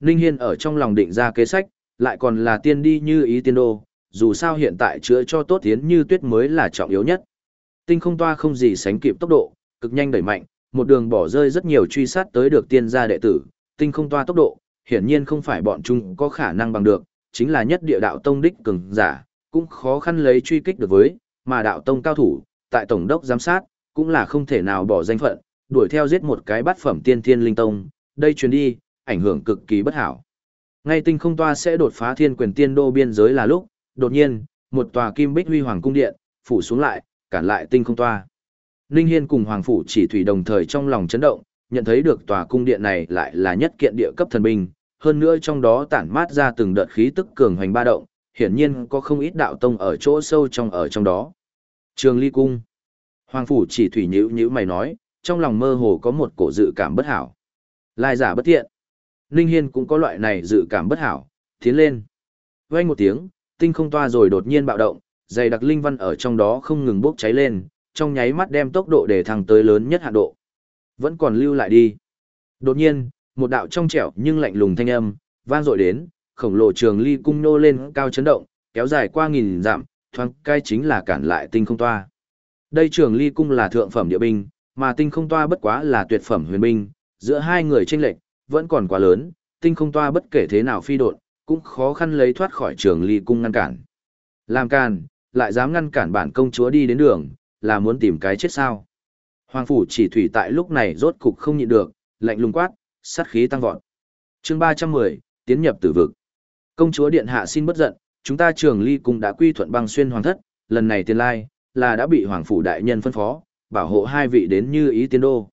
Ninh Hiên ở trong lòng định ra kế sách, lại còn là tiên đi như ý tiên đô, dù sao hiện tại chữa cho tốt tiến như tuyết mới là trọng yếu nhất. Tinh không toa không gì sánh kịp tốc độ, cực nhanh đẩy mạnh, một đường bỏ rơi rất nhiều truy sát tới được tiên gia đệ tử, tinh không toa tốc độ, hiển nhiên không phải bọn chúng có khả năng bằng được, chính là nhất địa đạo tông đích cường giả, cũng khó khăn lấy truy kích được với, mà đạo tông cao thủ, tại tổng đốc giám sát, cũng là không thể nào bỏ danh phận, đuổi theo giết một cái bát phẩm tiên thiên linh tông, đây chuyến đi, ảnh hưởng cực kỳ bất hảo. Ngay tinh không toa sẽ đột phá thiên quyền tiên đô biên giới là lúc, đột nhiên, một tòa kim bích huy hoàng cung điện, phủ xuống lại, cản lại tinh không toa. Ninh Hiên cùng Hoàng Phủ chỉ thủy đồng thời trong lòng chấn động, nhận thấy được tòa cung điện này lại là nhất kiện địa cấp thần binh, hơn nữa trong đó tản mát ra từng đợt khí tức cường hoành ba động, hiển nhiên có không ít đạo tông ở chỗ sâu trong ở trong đó. Trường Ly Cung Hoàng Phủ chỉ thủy nhữ nhữ mày nói, trong lòng mơ hồ có một cổ dự cảm bất hảo. Lai giả bất thiện. Ninh Hiên cũng có loại này dự cảm bất hảo, tiến lên. Vang một tiếng, tinh không toa rồi đột nhiên bạo động, dày đặc linh văn ở trong đó không ngừng bốc cháy lên, trong nháy mắt đem tốc độ để thẳng tới lớn nhất hạn độ. Vẫn còn lưu lại đi. Đột nhiên, một đạo trong trẻo nhưng lạnh lùng thanh âm, vang dội đến, khổng lồ trường ly cung nô lên cao chấn động, kéo dài qua nghìn dặm, thoáng cai chính là cản lại tinh không toa. Đây trường ly cung là thượng phẩm địa binh, mà tinh không toa bất quá là tuyệt phẩm huyền binh, giữa hai người tranh lệch vẫn còn quá lớn, tinh không toa bất kể thế nào phi độn, cũng khó khăn lấy thoát khỏi trường ly cung ngăn cản. Làm càn, lại dám ngăn cản bản công chúa đi đến đường, là muốn tìm cái chết sao. Hoàng phủ chỉ thủy tại lúc này rốt cục không nhịn được, lạnh lùng quát, sát khí tăng vọt. chương 310, tiến nhập tử vực. Công chúa điện hạ xin bất giận, chúng ta trường ly cũng đã quy thuận băng xuyên hoàng thất, lần này tiền lai, là đã bị hoàng phủ đại nhân phân phó, bảo hộ hai vị đến như ý tiên đô.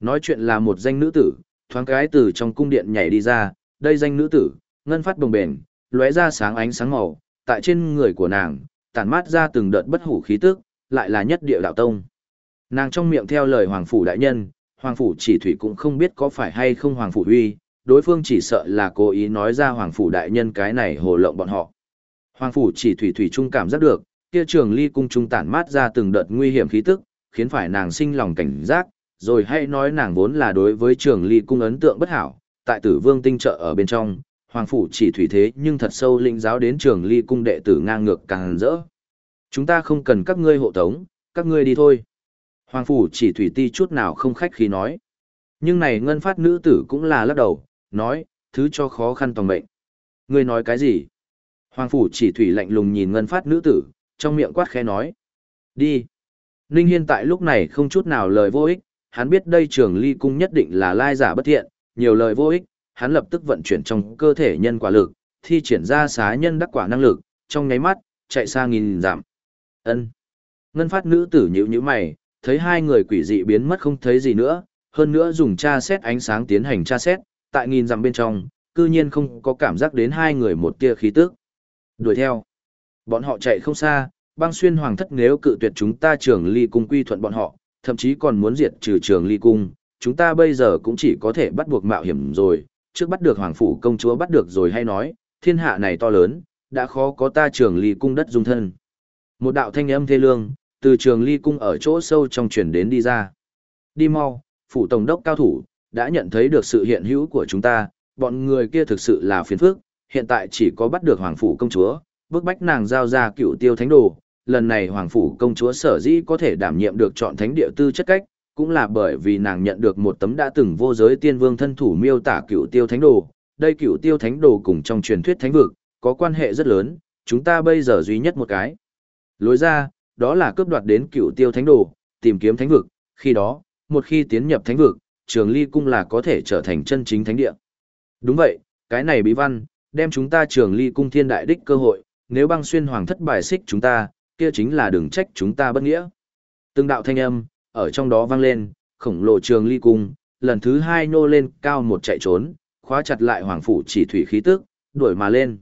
Nói chuyện là một danh nữ tử, thoáng cái từ trong cung điện nhảy đi ra, đây danh nữ tử, ngân phát bồng bền, lóe ra sáng ánh sáng màu, tại trên người của nàng, tản mát ra từng đợt bất hủ khí tức, lại là nhất địa đạo tông. Nàng trong miệng theo lời hoàng phủ đại nhân, hoàng phủ chỉ thủy cũng không biết có phải hay không hoàng phủ huy, đối phương chỉ sợ là cố ý nói ra hoàng phủ đại nhân cái này hồ lộng bọn họ. Hoàng phủ chỉ thủy thủy trung cảm giác được, kia trường ly cung trung tản mát ra từng đợt nguy hiểm khí tức, khiến phải nàng sinh lòng cảnh giác, rồi hãy nói nàng vốn là đối với trường ly cung ấn tượng bất hảo, tại tử vương tinh trợ ở bên trong, hoàng phủ chỉ thủy thế nhưng thật sâu linh giáo đến trường ly cung đệ tử ngang ngược càng rỡ. Chúng ta không cần các ngươi hộ tống, các ngươi đi thôi. Hoàng phủ chỉ thủy ti chút nào không khách khí nói. Nhưng này ngân phát nữ tử cũng là lắc đầu, nói, thứ cho khó khăn toàn mệnh. Ngươi nói cái gì? Hoàng phủ chỉ thủy lạnh lùng nhìn ngân phát nữ tử, trong miệng quát khẽ nói. Đi. Ninh Hiên tại lúc này không chút nào lời vô ích, hắn biết đây trường ly cung nhất định là lai giả bất thiện, nhiều lời vô ích, hắn lập tức vận chuyển trong cơ thể nhân quả lực, thi triển ra xá nhân đắc quả năng lực, trong nháy mắt, chạy xa nghìn giảm. Ân. Ngân phát nữ tử nhíu nhíu mày, thấy hai người quỷ dị biến mất không thấy gì nữa, hơn nữa dùng tra xét ánh sáng tiến hành tra xét, tại nghìn dặm bên trong, cư nhiên không có cảm giác đến hai người một tia khí tức. Đuổi theo. Bọn họ chạy không xa, băng xuyên hoàng thất nếu cự tuyệt chúng ta trường ly cung quy thuận bọn họ, thậm chí còn muốn diệt trừ trường ly cung, chúng ta bây giờ cũng chỉ có thể bắt buộc mạo hiểm rồi, trước bắt được hoàng phủ công chúa bắt được rồi hay nói, thiên hạ này to lớn, đã khó có ta trường ly cung đất dung thân. Một đạo thanh âm thê lương, từ trường ly cung ở chỗ sâu trong truyền đến đi ra. Đi mau, phủ tổng đốc cao thủ, đã nhận thấy được sự hiện hữu của chúng ta, bọn người kia thực sự là phiền phức, hiện tại chỉ có bắt được hoàng phủ công chúa, bức bách nàng giao ra cựu tiêu thánh đồ. Lần này hoàng phủ công chúa sở dĩ có thể đảm nhiệm được chọn thánh địa tư chất cách, cũng là bởi vì nàng nhận được một tấm đã từng vô giới tiên vương thân thủ miêu tả cựu tiêu thánh đồ. Đây cựu tiêu thánh đồ cùng trong truyền thuyết thánh vực, có quan hệ rất lớn, chúng ta bây giờ duy nhất một cái. Lối ra, đó là cướp đoạt đến cựu tiêu thánh đồ, tìm kiếm thánh vực, khi đó, một khi tiến nhập thánh vực, trường ly cung là có thể trở thành chân chính thánh địa. Đúng vậy, cái này bí văn, đem chúng ta trường ly cung thiên đại đích cơ hội, nếu băng xuyên hoàng thất bài xích chúng ta, kia chính là đừng trách chúng ta bất nghĩa. Từng đạo thanh âm, ở trong đó vang lên, khổng lồ trường ly cung, lần thứ hai nô lên cao một chạy trốn, khóa chặt lại hoàng phủ chỉ thủy khí tức, đuổi mà lên.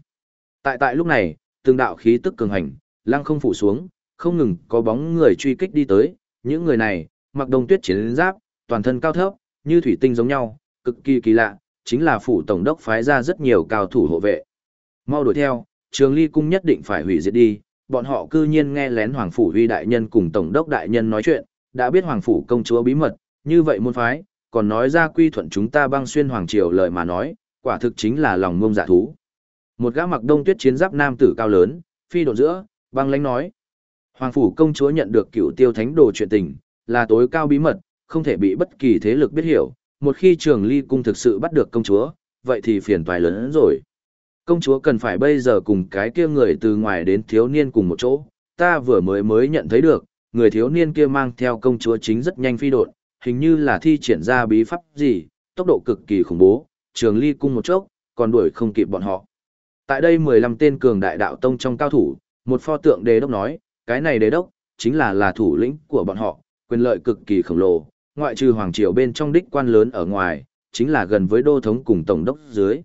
Tại tại lúc này, từng đạo khí tức cường hành, lăng không phủ xuống, không ngừng có bóng người truy kích đi tới, những người này, mặc đông tuyết chiến giáp, toàn thân cao thấp, như thủy tinh giống nhau, cực kỳ kỳ lạ, chính là phủ tổng đốc phái ra rất nhiều cao thủ hộ vệ. Mau đuổi theo, trường ly cung nhất định phải hủy diệt đi, bọn họ cư nhiên nghe lén hoàng phủ huy đại nhân cùng tổng đốc đại nhân nói chuyện, đã biết hoàng phủ công chúa bí mật, như vậy môn phái, còn nói ra quy thuận chúng ta băng xuyên hoàng triều lời mà nói, quả thực chính là lòng ngông dạ thú. Một gã mặc đông tuyết chiến giáp nam tử cao lớn, phi độ giữa, băng lãnh nói. Hoàng phủ công chúa nhận được cựu tiêu thánh đồ chuyện tình, là tối cao bí mật, không thể bị bất kỳ thế lực biết hiểu. Một khi trường ly cung thực sự bắt được công chúa, vậy thì phiền toái lớn hơn rồi. Công chúa cần phải bây giờ cùng cái kia người từ ngoài đến thiếu niên cùng một chỗ. Ta vừa mới mới nhận thấy được, người thiếu niên kia mang theo công chúa chính rất nhanh phi độn, hình như là thi triển ra bí pháp gì, tốc độ cực kỳ khủng bố, trường ly cung một chốc, còn đuổi không kịp bọn họ. Tại đây 15 tên cường đại đạo tông trong cao thủ, một pho tượng đế đốc nói, cái này đế đốc, chính là là thủ lĩnh của bọn họ, quyền lợi cực kỳ khổng lồ, ngoại trừ hoàng triều bên trong đích quan lớn ở ngoài, chính là gần với đô thống cùng tổng đốc dưới.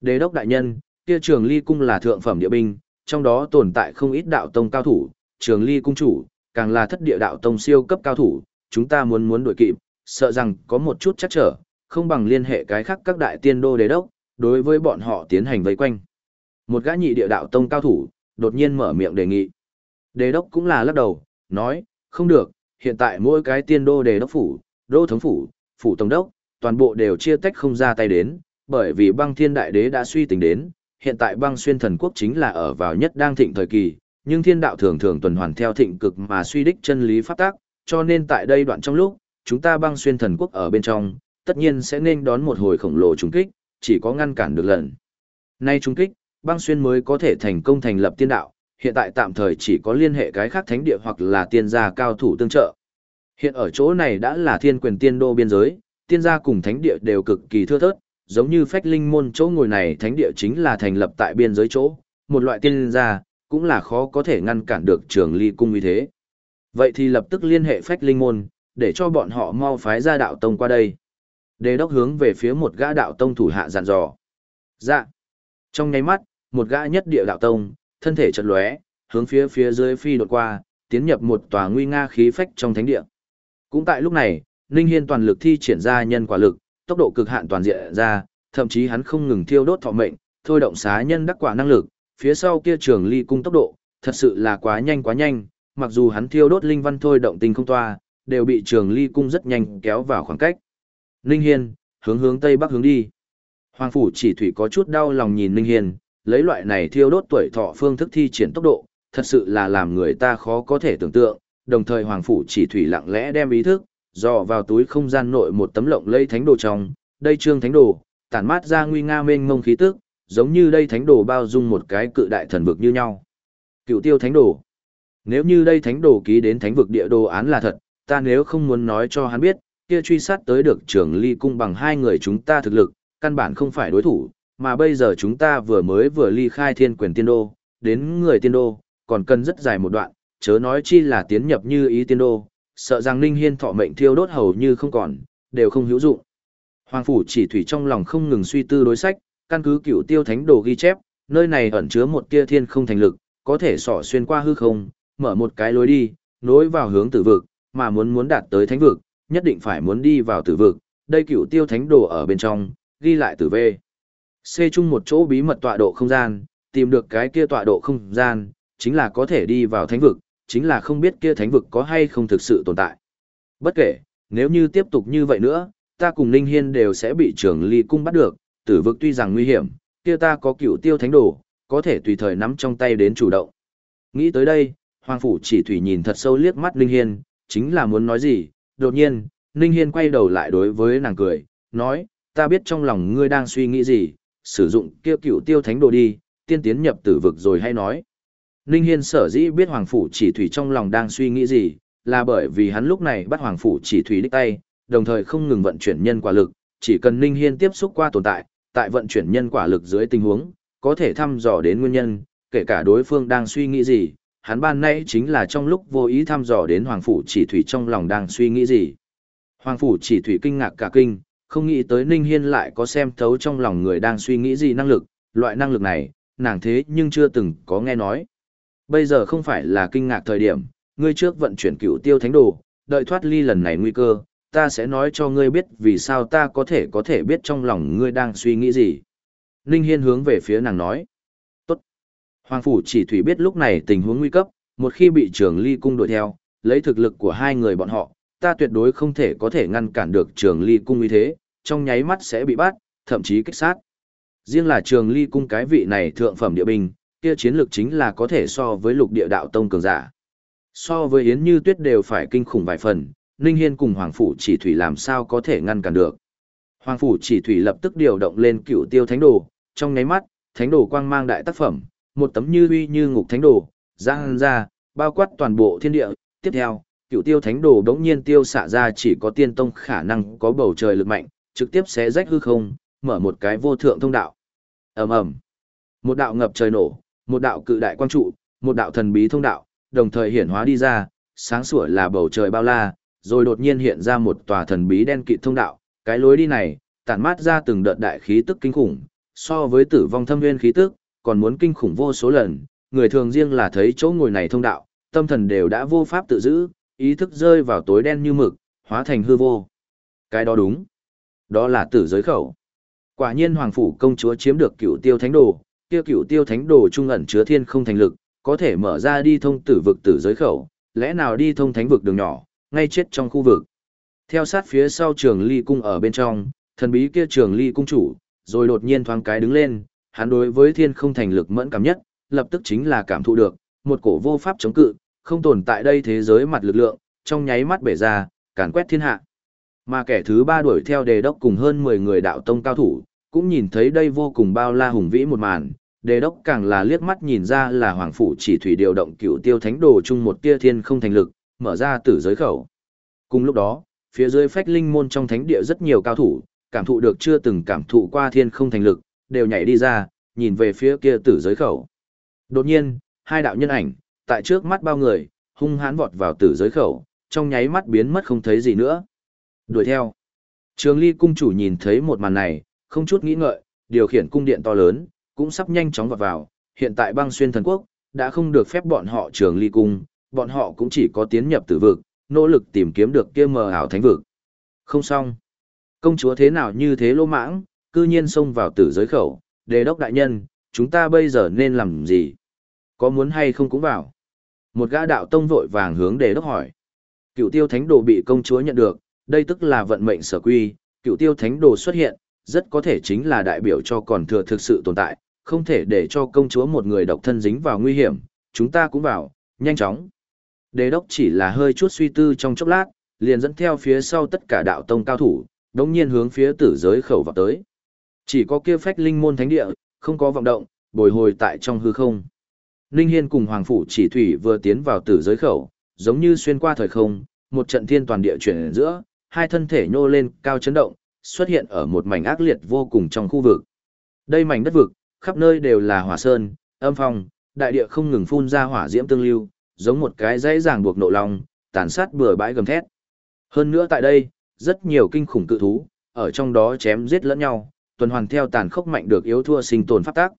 Đế đốc đại nhân, kia trường ly cung là thượng phẩm địa binh, trong đó tồn tại không ít đạo tông cao thủ, trường ly cung chủ, càng là thất địa đạo tông siêu cấp cao thủ, chúng ta muốn muốn đuổi kịp, sợ rằng có một chút chắc trở, không bằng liên hệ cái khác các đại tiên đô đế đốc, đối với bọn họ tiến hành vây quanh. Một gã nhị địa đạo tông cao thủ, đột nhiên mở miệng đề nghị. Đế đốc cũng là lắc đầu, nói, không được, hiện tại mỗi cái tiên đô đề đốc phủ, đô thống phủ, phủ tổng đốc, toàn bộ đều chia tách không ra tay đến, bởi vì băng thiên đại đế đã suy tính đến, hiện tại băng xuyên thần quốc chính là ở vào nhất đang thịnh thời kỳ, nhưng thiên đạo thường thường tuần hoàn theo thịnh cực mà suy đích chân lý pháp tác, cho nên tại đây đoạn trong lúc, chúng ta băng xuyên thần quốc ở bên trong, tất nhiên sẽ nên đón một hồi khổng lồ trùng kích, chỉ có ngăn cản được lần. Nay trùng kích, băng xuyên mới có thể thành công thành lập tiên đạo, hiện tại tạm thời chỉ có liên hệ cái khác thánh địa hoặc là tiên gia cao thủ tương trợ. Hiện ở chỗ này đã là thiên quyền tiên đô biên giới, tiên gia cùng thánh địa đều cực kỳ thưa thớt, giống như phách linh môn chỗ ngồi này thánh địa chính là thành lập tại biên giới chỗ, một loại tiên gia, cũng là khó có thể ngăn cản được trường ly cung như thế. Vậy thì lập tức liên hệ phách linh môn, để cho bọn họ mau phái ra đạo tông qua đây. Đề đốc hướng về phía một gã đạo tông thủ hạ dặn dò. Dạ. Trong nháy mắt, một gã nhất địa đạo tông, thân thể chật lóe, hướng phía phía dưới phi đột qua, tiến nhập một tòa nguy nga khí phách trong thánh địa. Cũng tại lúc này, Ninh Hiên toàn lực thi triển ra nhân quả lực, tốc độ cực hạn toàn diện ra, thậm chí hắn không ngừng thiêu đốt thọ mệnh, thôi động xá nhân đắc quả năng lực, phía sau kia trường ly cung tốc độ, thật sự là quá nhanh quá nhanh, mặc dù hắn thiêu đốt linh văn thôi động tinh không toa, đều bị trường ly cung rất nhanh kéo vào khoảng cách. Ninh Hiên, hướng hướng tây bắc hướng đi. Hoàng phủ chỉ thủy có chút đau lòng nhìn Ninh Hiên, lấy loại này thiêu đốt tuổi thọ phương thức thi triển tốc độ, thật sự là làm người ta khó có thể tưởng tượng, đồng thời Hoàng phủ chỉ thủy lặng lẽ đem ý thức, dò vào túi không gian nội một tấm lộng lây thánh đồ trong, đây trương thánh đồ, tản mát ra nguy nga mênh mông khí tức, giống như đây thánh đồ bao dung một cái cự đại thần vực như nhau. Cựu tiêu thánh đồ. Nếu như đây thánh đồ ký đến thánh vực địa đồ án là thật, ta nếu không muốn nói cho hắn biết, kia truy sát tới được trường ly cung bằng hai người chúng ta thực lực, căn bản không phải đối thủ, mà bây giờ chúng ta vừa mới vừa ly khai thiên quyền tiên đô, đến người tiên đô, còn cần rất dài một đoạn, chớ nói chi là tiến nhập như ý tiên đô, sợ rằng Ninh Hiên thọ mệnh thiêu đốt hầu như không còn, đều không hữu dụng. Hoàng phủ chỉ thủy trong lòng không ngừng suy tư đối sách, căn cứ cựu tiêu thánh đồ ghi chép, nơi này ẩn chứa một tia thiên không thành lực, có thể sỏ xuyên qua hư không, mở một cái lối đi, nối vào hướng tử vực, mà muốn muốn đạt tới thánh vực, nhất định phải muốn đi vào tử vực. Đây cựu tiêu thánh đồ ở bên trong, ghi lại tử về. Xê chung một chỗ bí mật tọa độ không gian, tìm được cái kia tọa độ không gian, chính là có thể đi vào thánh vực, chính là không biết kia thánh vực có hay không thực sự tồn tại. Bất kể, nếu như tiếp tục như vậy nữa, ta cùng Ninh Hiên đều sẽ bị trưởng ly cung bắt được, tử vực tuy rằng nguy hiểm, kia ta có cựu tiêu thánh đồ, có thể tùy thời nắm trong tay đến chủ động. Nghĩ tới đây, Hoàng Phủ chỉ thủy nhìn thật sâu liếc mắt Ninh Hiên, chính là muốn nói gì, đột nhiên, Ninh Hiên quay đầu lại đối với nàng cười, nói, ta biết trong lòng ngươi đang suy nghĩ gì, sử dụng kia cựu tiêu thánh đồ đi, tiên tiến nhập tử vực rồi hay nói. Ninh Hiên sở dĩ biết Hoàng Phủ chỉ thủy trong lòng đang suy nghĩ gì, là bởi vì hắn lúc này bắt Hoàng Phủ chỉ thủy đích tay, đồng thời không ngừng vận chuyển nhân quả lực, chỉ cần Ninh Hiên tiếp xúc qua tồn tại, tại vận chuyển nhân quả lực dưới tình huống, có thể thăm dò đến nguyên nhân, kể cả đối phương đang suy nghĩ gì, hắn ban nãy chính là trong lúc vô ý thăm dò đến Hoàng Phủ chỉ thủy trong lòng đang suy nghĩ gì. Hoàng Phủ chỉ thủy kinh ngạc cả kinh, không nghĩ tới Ninh Hiên lại có xem thấu trong lòng người đang suy nghĩ gì năng lực, loại năng lực này, nàng thế nhưng chưa từng có nghe nói. Bây giờ không phải là kinh ngạc thời điểm, ngươi trước vận chuyển cựu tiêu thánh đồ, đợi thoát ly lần này nguy cơ, ta sẽ nói cho ngươi biết vì sao ta có thể có thể biết trong lòng ngươi đang suy nghĩ gì. Ninh Hiên hướng về phía nàng nói. Tốt. Hoàng Phủ chỉ thủy biết lúc này tình huống nguy cấp, một khi bị trường ly cung đuổi theo, lấy thực lực của hai người bọn họ, ta tuyệt đối không thể có thể ngăn cản được trường ly cung như thế, trong nháy mắt sẽ bị bắt, thậm chí kích sát. Riêng là trường ly cung cái vị này thượng phẩm địa binh, kia chiến lược chính là có thể so với lục địa đạo tông cường giả. So với Yến Như Tuyết đều phải kinh khủng vài phần, Ninh Hiên cùng Hoàng Phủ chỉ thủy làm sao có thể ngăn cản được. Hoàng Phủ chỉ thủy lập tức điều động lên cựu tiêu thánh đồ, trong nháy mắt, thánh đồ quang mang đại tác phẩm, một tấm như uy như ngục thánh đồ, giang ra, bao quát toàn bộ thiên địa. Tiếp theo, cựu tiêu thánh đồ đống nhiên tiêu xạ ra chỉ có tiên tông khả năng có bầu trời lực mạnh, trực tiếp xé rách hư không, mở một cái vô thượng thông đạo. ầm ầm, một đạo ngập trời nổ, một đạo cự đại quang trụ, một đạo thần bí thông đạo, đồng thời hiển hóa đi ra, sáng sủa là bầu trời bao la, rồi đột nhiên hiện ra một tòa thần bí đen kịt thông đạo, cái lối đi này, tản mát ra từng đợt đại khí tức kinh khủng, so với tử vong thâm nguyên khí tức, còn muốn kinh khủng vô số lần, người thường riêng là thấy chỗ ngồi này thông đạo, tâm thần đều đã vô pháp tự giữ, ý thức rơi vào tối đen như mực, hóa thành hư vô. Cái đó đúng. Đó là tử giới khẩu. Quả nhiên hoàng phủ công chúa chiếm được cựu tiêu thánh đồ, kia cựu tiêu thánh đồ trung ẩn chứa thiên không thành lực, có thể mở ra đi thông tử vực tử giới khẩu, lẽ nào đi thông thánh vực đường nhỏ, ngay chết trong khu vực. Theo sát phía sau trường ly cung ở bên trong, thần bí kia trường ly cung chủ, rồi đột nhiên thoáng cái đứng lên, hắn đối với thiên không thành lực mẫn cảm nhất, lập tức chính là cảm thụ được, một cổ vô pháp chống cự, không tồn tại đây thế giới mặt lực lượng, trong nháy mắt bể ra, càn quét thiên hạ. Mà kẻ thứ ba đuổi theo đề đốc cùng hơn 10 người đạo tông cao thủ, cũng nhìn thấy đây vô cùng bao la hùng vĩ một màn, đề đốc càng là liếc mắt nhìn ra là hoàng phủ chỉ thủy điều động cựu tiêu thánh đồ chung một tia thiên không thành lực, mở ra tử giới khẩu. Cùng lúc đó, phía dưới phách linh môn trong thánh địa rất nhiều cao thủ, cảm thụ được chưa từng cảm thụ qua thiên không thành lực, đều nhảy đi ra, nhìn về phía kia tử giới khẩu. Đột nhiên, hai đạo nhân ảnh, tại trước mắt bao người, hung hãn vọt vào tử giới khẩu, trong nháy mắt biến mất không thấy gì nữa. Đuổi theo. Trường ly cung chủ nhìn thấy một màn này, không chút nghĩ ngợi, điều khiển cung điện to lớn, cũng sắp nhanh chóng vọt vào, hiện tại băng xuyên thần quốc, đã không được phép bọn họ trường ly cung, bọn họ cũng chỉ có tiến nhập tử vực, nỗ lực tìm kiếm được kia mờ ảo thánh vực. Không xong. Công chúa thế nào như thế lô mãng, cư nhiên xông vào tử giới khẩu, đề đốc đại nhân, chúng ta bây giờ nên làm gì? Có muốn hay không cũng vào. Một gã đạo tông vội vàng hướng đề đốc hỏi. Cựu tiêu thánh đồ bị công chúa nhận được, đây tức là vận mệnh sở quy, cựu tiêu thánh đồ xuất hiện, rất có thể chính là đại biểu cho còn thừa thực sự tồn tại, không thể để cho công chúa một người độc thân dính vào nguy hiểm, chúng ta cũng vào, nhanh chóng. Đề đốc chỉ là hơi chút suy tư trong chốc lát, liền dẫn theo phía sau tất cả đạo tông cao thủ, đồng nhiên hướng phía tử giới khẩu vào tới. Chỉ có kia phách linh môn thánh địa, không có vọng động, bồi hồi tại trong hư không. Ninh Hiên cùng Hoàng Phủ chỉ thủy vừa tiến vào tử giới khẩu, giống như xuyên qua thời không, một trận thiên toàn địa chuyển giữa, hai thân thể nhô lên cao chấn động, xuất hiện ở một mảnh ác liệt vô cùng trong khu vực. Đây mảnh đất vực, khắp nơi đều là hỏa sơn, âm phong, đại địa không ngừng phun ra hỏa diễm tương lưu, giống một cái dãy ràng buộc nộ lòng, tàn sát bừa bãi gầm thét. Hơn nữa tại đây, rất nhiều kinh khủng cự thú, ở trong đó chém giết lẫn nhau, tuần hoàn theo tàn khốc mạnh được yếu thua sinh tồn pháp tác.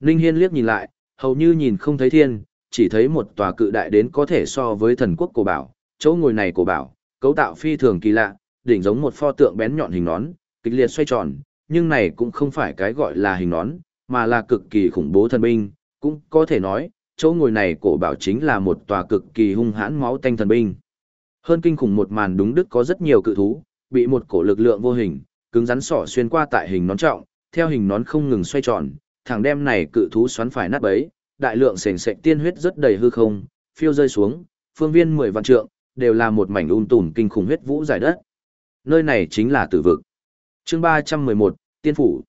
Ninh Hiên liếc nhìn lại, hầu như nhìn không thấy thiên, chỉ thấy một tòa cự đại đến có thể so với thần quốc cổ bảo, chỗ ngồi này cổ bảo, cấu tạo phi thường kỳ lạ, đỉnh giống một pho tượng bén nhọn hình nón, kịch liệt xoay tròn, nhưng này cũng không phải cái gọi là hình nón, mà là cực kỳ khủng bố thần binh, cũng có thể nói, chỗ ngồi này cổ bảo chính là một tòa cực kỳ hung hãn máu tanh thần binh. Hơn kinh khủng một màn đúng đức có rất nhiều cự thú, bị một cổ lực lượng vô hình, cứng rắn sỏ xuyên qua tại hình nón trọng, theo hình nón không ngừng xoay tròn, thằng đem này cự thú xoắn phải nát bấy, đại lượng sền sệt tiên huyết rất đầy hư không, phiêu rơi xuống, phương viên mười vạn trượng, đều là một mảnh um tùm kinh khủng huyết vũ giải đất. Nơi này chính là tử vực. Chương ba trăm mười một Tiên phủ.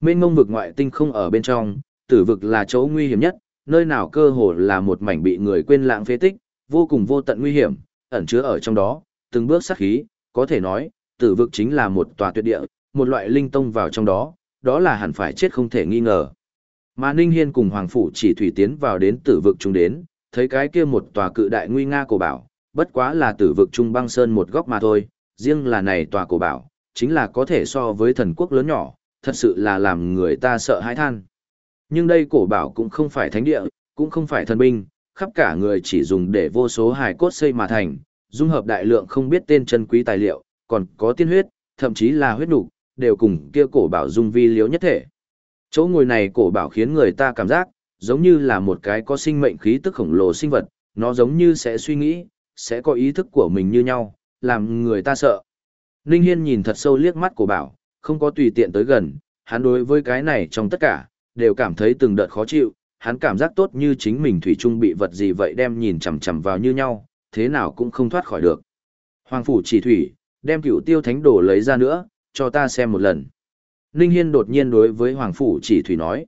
Mênh mông vực ngoại tinh không ở bên trong, tử vực là chỗ nguy hiểm nhất, nơi nào cơ hồ là một mảnh bị người quên lãng phế tích, vô cùng vô tận nguy hiểm, ẩn chứa ở trong đó, từng bước sát khí, có thể nói, tử vực chính là một tòa tuyệt địa, một loại linh tông vào trong đó, đó là hẳn phải chết không thể nghi ngờ. Mà Ninh Hiên cùng Hoàng Phủ chỉ thủy tiến vào đến tử vực Trung đến, thấy cái kia một tòa cự đại nguy nga cổ bảo, bất quá là tử vực trung băng sơn một góc mà thôi, riêng là này tòa cổ bảo, chính là có thể so với thần quốc lớn nhỏ, thật sự là làm người ta sợ hãi than. Nhưng đây cổ bảo cũng không phải thánh địa, cũng không phải thần binh, khắp cả người chỉ dùng để vô số hài cốt xây mà thành, dung hợp đại lượng không biết tên chân quý tài liệu, còn có tiên huyết, thậm chí là huyết nục, đều cùng kia cổ bảo dung vi liếu nhất thể. Chỗ ngồi này cổ bảo khiến người ta cảm giác, giống như là một cái có sinh mệnh khí tức khổng lồ sinh vật, nó giống như sẽ suy nghĩ, sẽ có ý thức của mình như nhau, làm người ta sợ. Ninh Hiên nhìn thật sâu liếc mắt cổ bảo, không có tùy tiện tới gần, hắn đối với cái này trong tất cả, đều cảm thấy từng đợt khó chịu, hắn cảm giác tốt như chính mình thủy chung bị vật gì vậy đem nhìn chằm chằm vào như nhau, thế nào cũng không thoát khỏi được. Hoàng phủ chỉ thủy, đem cựu tiêu thánh đồ lấy ra nữa, cho ta xem một lần. Ninh Hiên đột nhiên đối với Hoàng phủ chỉ thủy nói.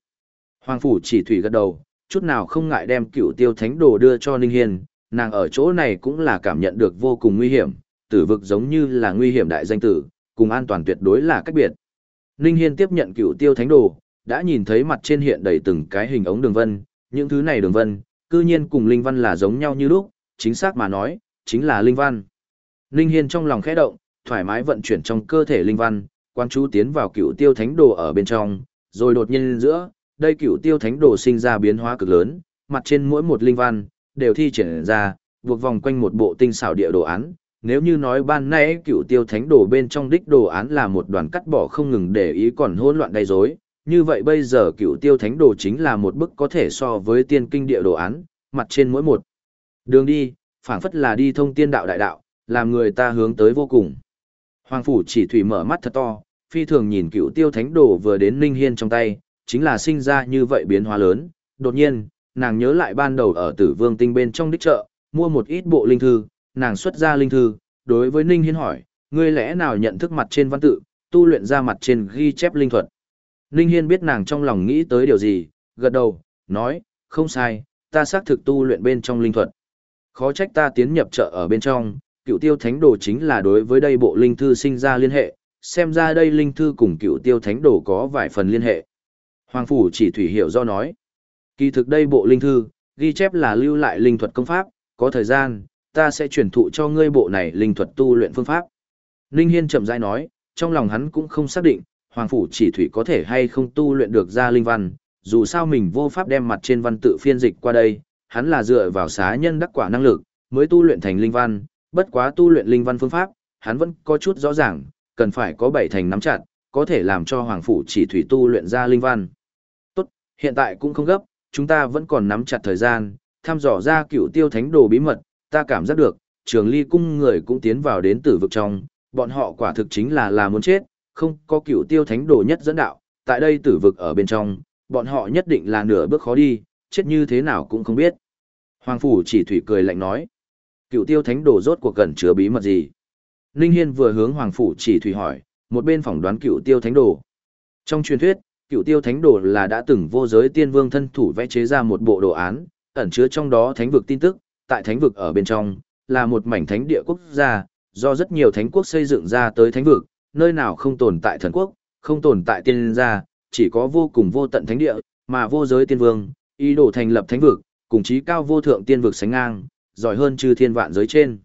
Hoàng phủ chỉ thủy gật đầu, chút nào không ngại đem cựu tiêu thánh đồ đưa cho Ninh Hiên, nàng ở chỗ này cũng là cảm nhận được vô cùng nguy hiểm, tử vực giống như là nguy hiểm đại danh tử, cùng an toàn tuyệt đối là cách biệt. Ninh Hiên tiếp nhận cựu tiêu thánh đồ, đã nhìn thấy mặt trên hiện đầy từng cái hình ống đường vân, những thứ này đường vân, cư nhiên cùng linh văn là giống nhau như lúc, chính xác mà nói, chính là linh văn. Ninh Hiên trong lòng khẽ động, thoải mái vận chuyển trong cơ thể linh văn, quan chú tiến vào cựu tiêu thánh đồ ở bên trong, rồi đột nhiên giữa, đây cựu tiêu thánh đồ sinh ra biến hóa cực lớn, mặt trên mỗi một linh văn, đều thi triển ra, buộc vòng quanh một bộ tinh xảo địa đồ án, nếu như nói ban nãy cựu tiêu thánh đồ bên trong đích đồ án là một đoàn cắt bỏ không ngừng để ý còn hỗn loạn gây rối như vậy bây giờ cựu tiêu thánh đồ chính là một bức có thể so với tiên kinh địa đồ án mặt trên mỗi một đường đi phảng phất là đi thông tiên đạo đại đạo làm người ta hướng tới vô cùng hoàng phủ chỉ thủy mở mắt thật to phi thường nhìn cựu tiêu thánh đồ vừa đến ninh hiên trong tay chính là sinh ra như vậy biến hóa lớn đột nhiên nàng nhớ lại ban đầu ở tử vương tinh bên trong đích chợ mua một ít bộ linh thư nàng xuất ra linh thư, đối với Ninh Hiên hỏi, ngươi lẽ nào nhận thức mặt trên văn tự, tu luyện ra mặt trên ghi chép linh thuật. Ninh Hiên biết nàng trong lòng nghĩ tới điều gì, gật đầu, nói, không sai, ta xác thực tu luyện bên trong linh thuật. Khó trách ta tiến nhập chợ ở bên trong, cựu tiêu thánh đồ chính là đối với đây bộ linh thư sinh ra liên hệ, xem ra đây linh thư cùng cựu tiêu thánh đồ có vài phần liên hệ. Hoàng Phủ chỉ thủy hiểu do nói, kỳ thực đây bộ linh thư, ghi chép là lưu lại linh thuật công pháp, có thời gian, ta sẽ truyền thụ cho ngươi bộ này linh thuật tu luyện phương pháp. Ninh Hiên chậm rãi nói, trong lòng hắn cũng không xác định, Hoàng Phủ chỉ thủy có thể hay không tu luyện được ra linh văn, dù sao mình vô pháp đem mặt trên văn tự phiên dịch qua đây, hắn là dựa vào xá nhân đắc quả năng lực, mới tu luyện thành linh văn, bất quá tu luyện linh văn phương pháp, hắn vẫn có chút rõ ràng, cần phải có bảy thành nắm chặt, có thể làm cho Hoàng Phủ chỉ thủy tu luyện ra linh văn. Tốt, hiện tại cũng không gấp, chúng ta vẫn còn nắm chặt thời gian, thăm dò ra cựu tiêu thánh đồ bí mật, ta cảm giác được, trường ly cung người cũng tiến vào đến tử vực trong, bọn họ quả thực chính là là muốn chết, không có cựu tiêu thánh đồ nhất dẫn đạo, tại đây tử vực ở bên trong, bọn họ nhất định là nửa bước khó đi, chết như thế nào cũng không biết. Hoàng Phủ chỉ thủy cười lạnh nói, cựu tiêu thánh đồ rốt cuộc gần chứa bí mật gì? Ninh Hiên vừa hướng Hoàng Phủ chỉ thủy hỏi, một bên phỏng đoán cựu tiêu thánh đồ. Trong truyền thuyết, cựu tiêu thánh đồ là đã từng vô giới tiên vương thân thủ vẽ chế ra một bộ đồ án, ẩn chứa trong đó thánh vực tin tức, tại thánh vực ở bên trong, là một mảnh thánh địa quốc gia, do rất nhiều thánh quốc xây dựng ra tới thánh vực, nơi nào không tồn tại thần quốc, không tồn tại tiên gia, chỉ có vô cùng vô tận thánh địa, mà vô giới tiên vương, ý đồ thành lập thánh vực, cùng chí cao vô thượng tiên vực sánh ngang, giỏi hơn chư thiên vạn giới trên.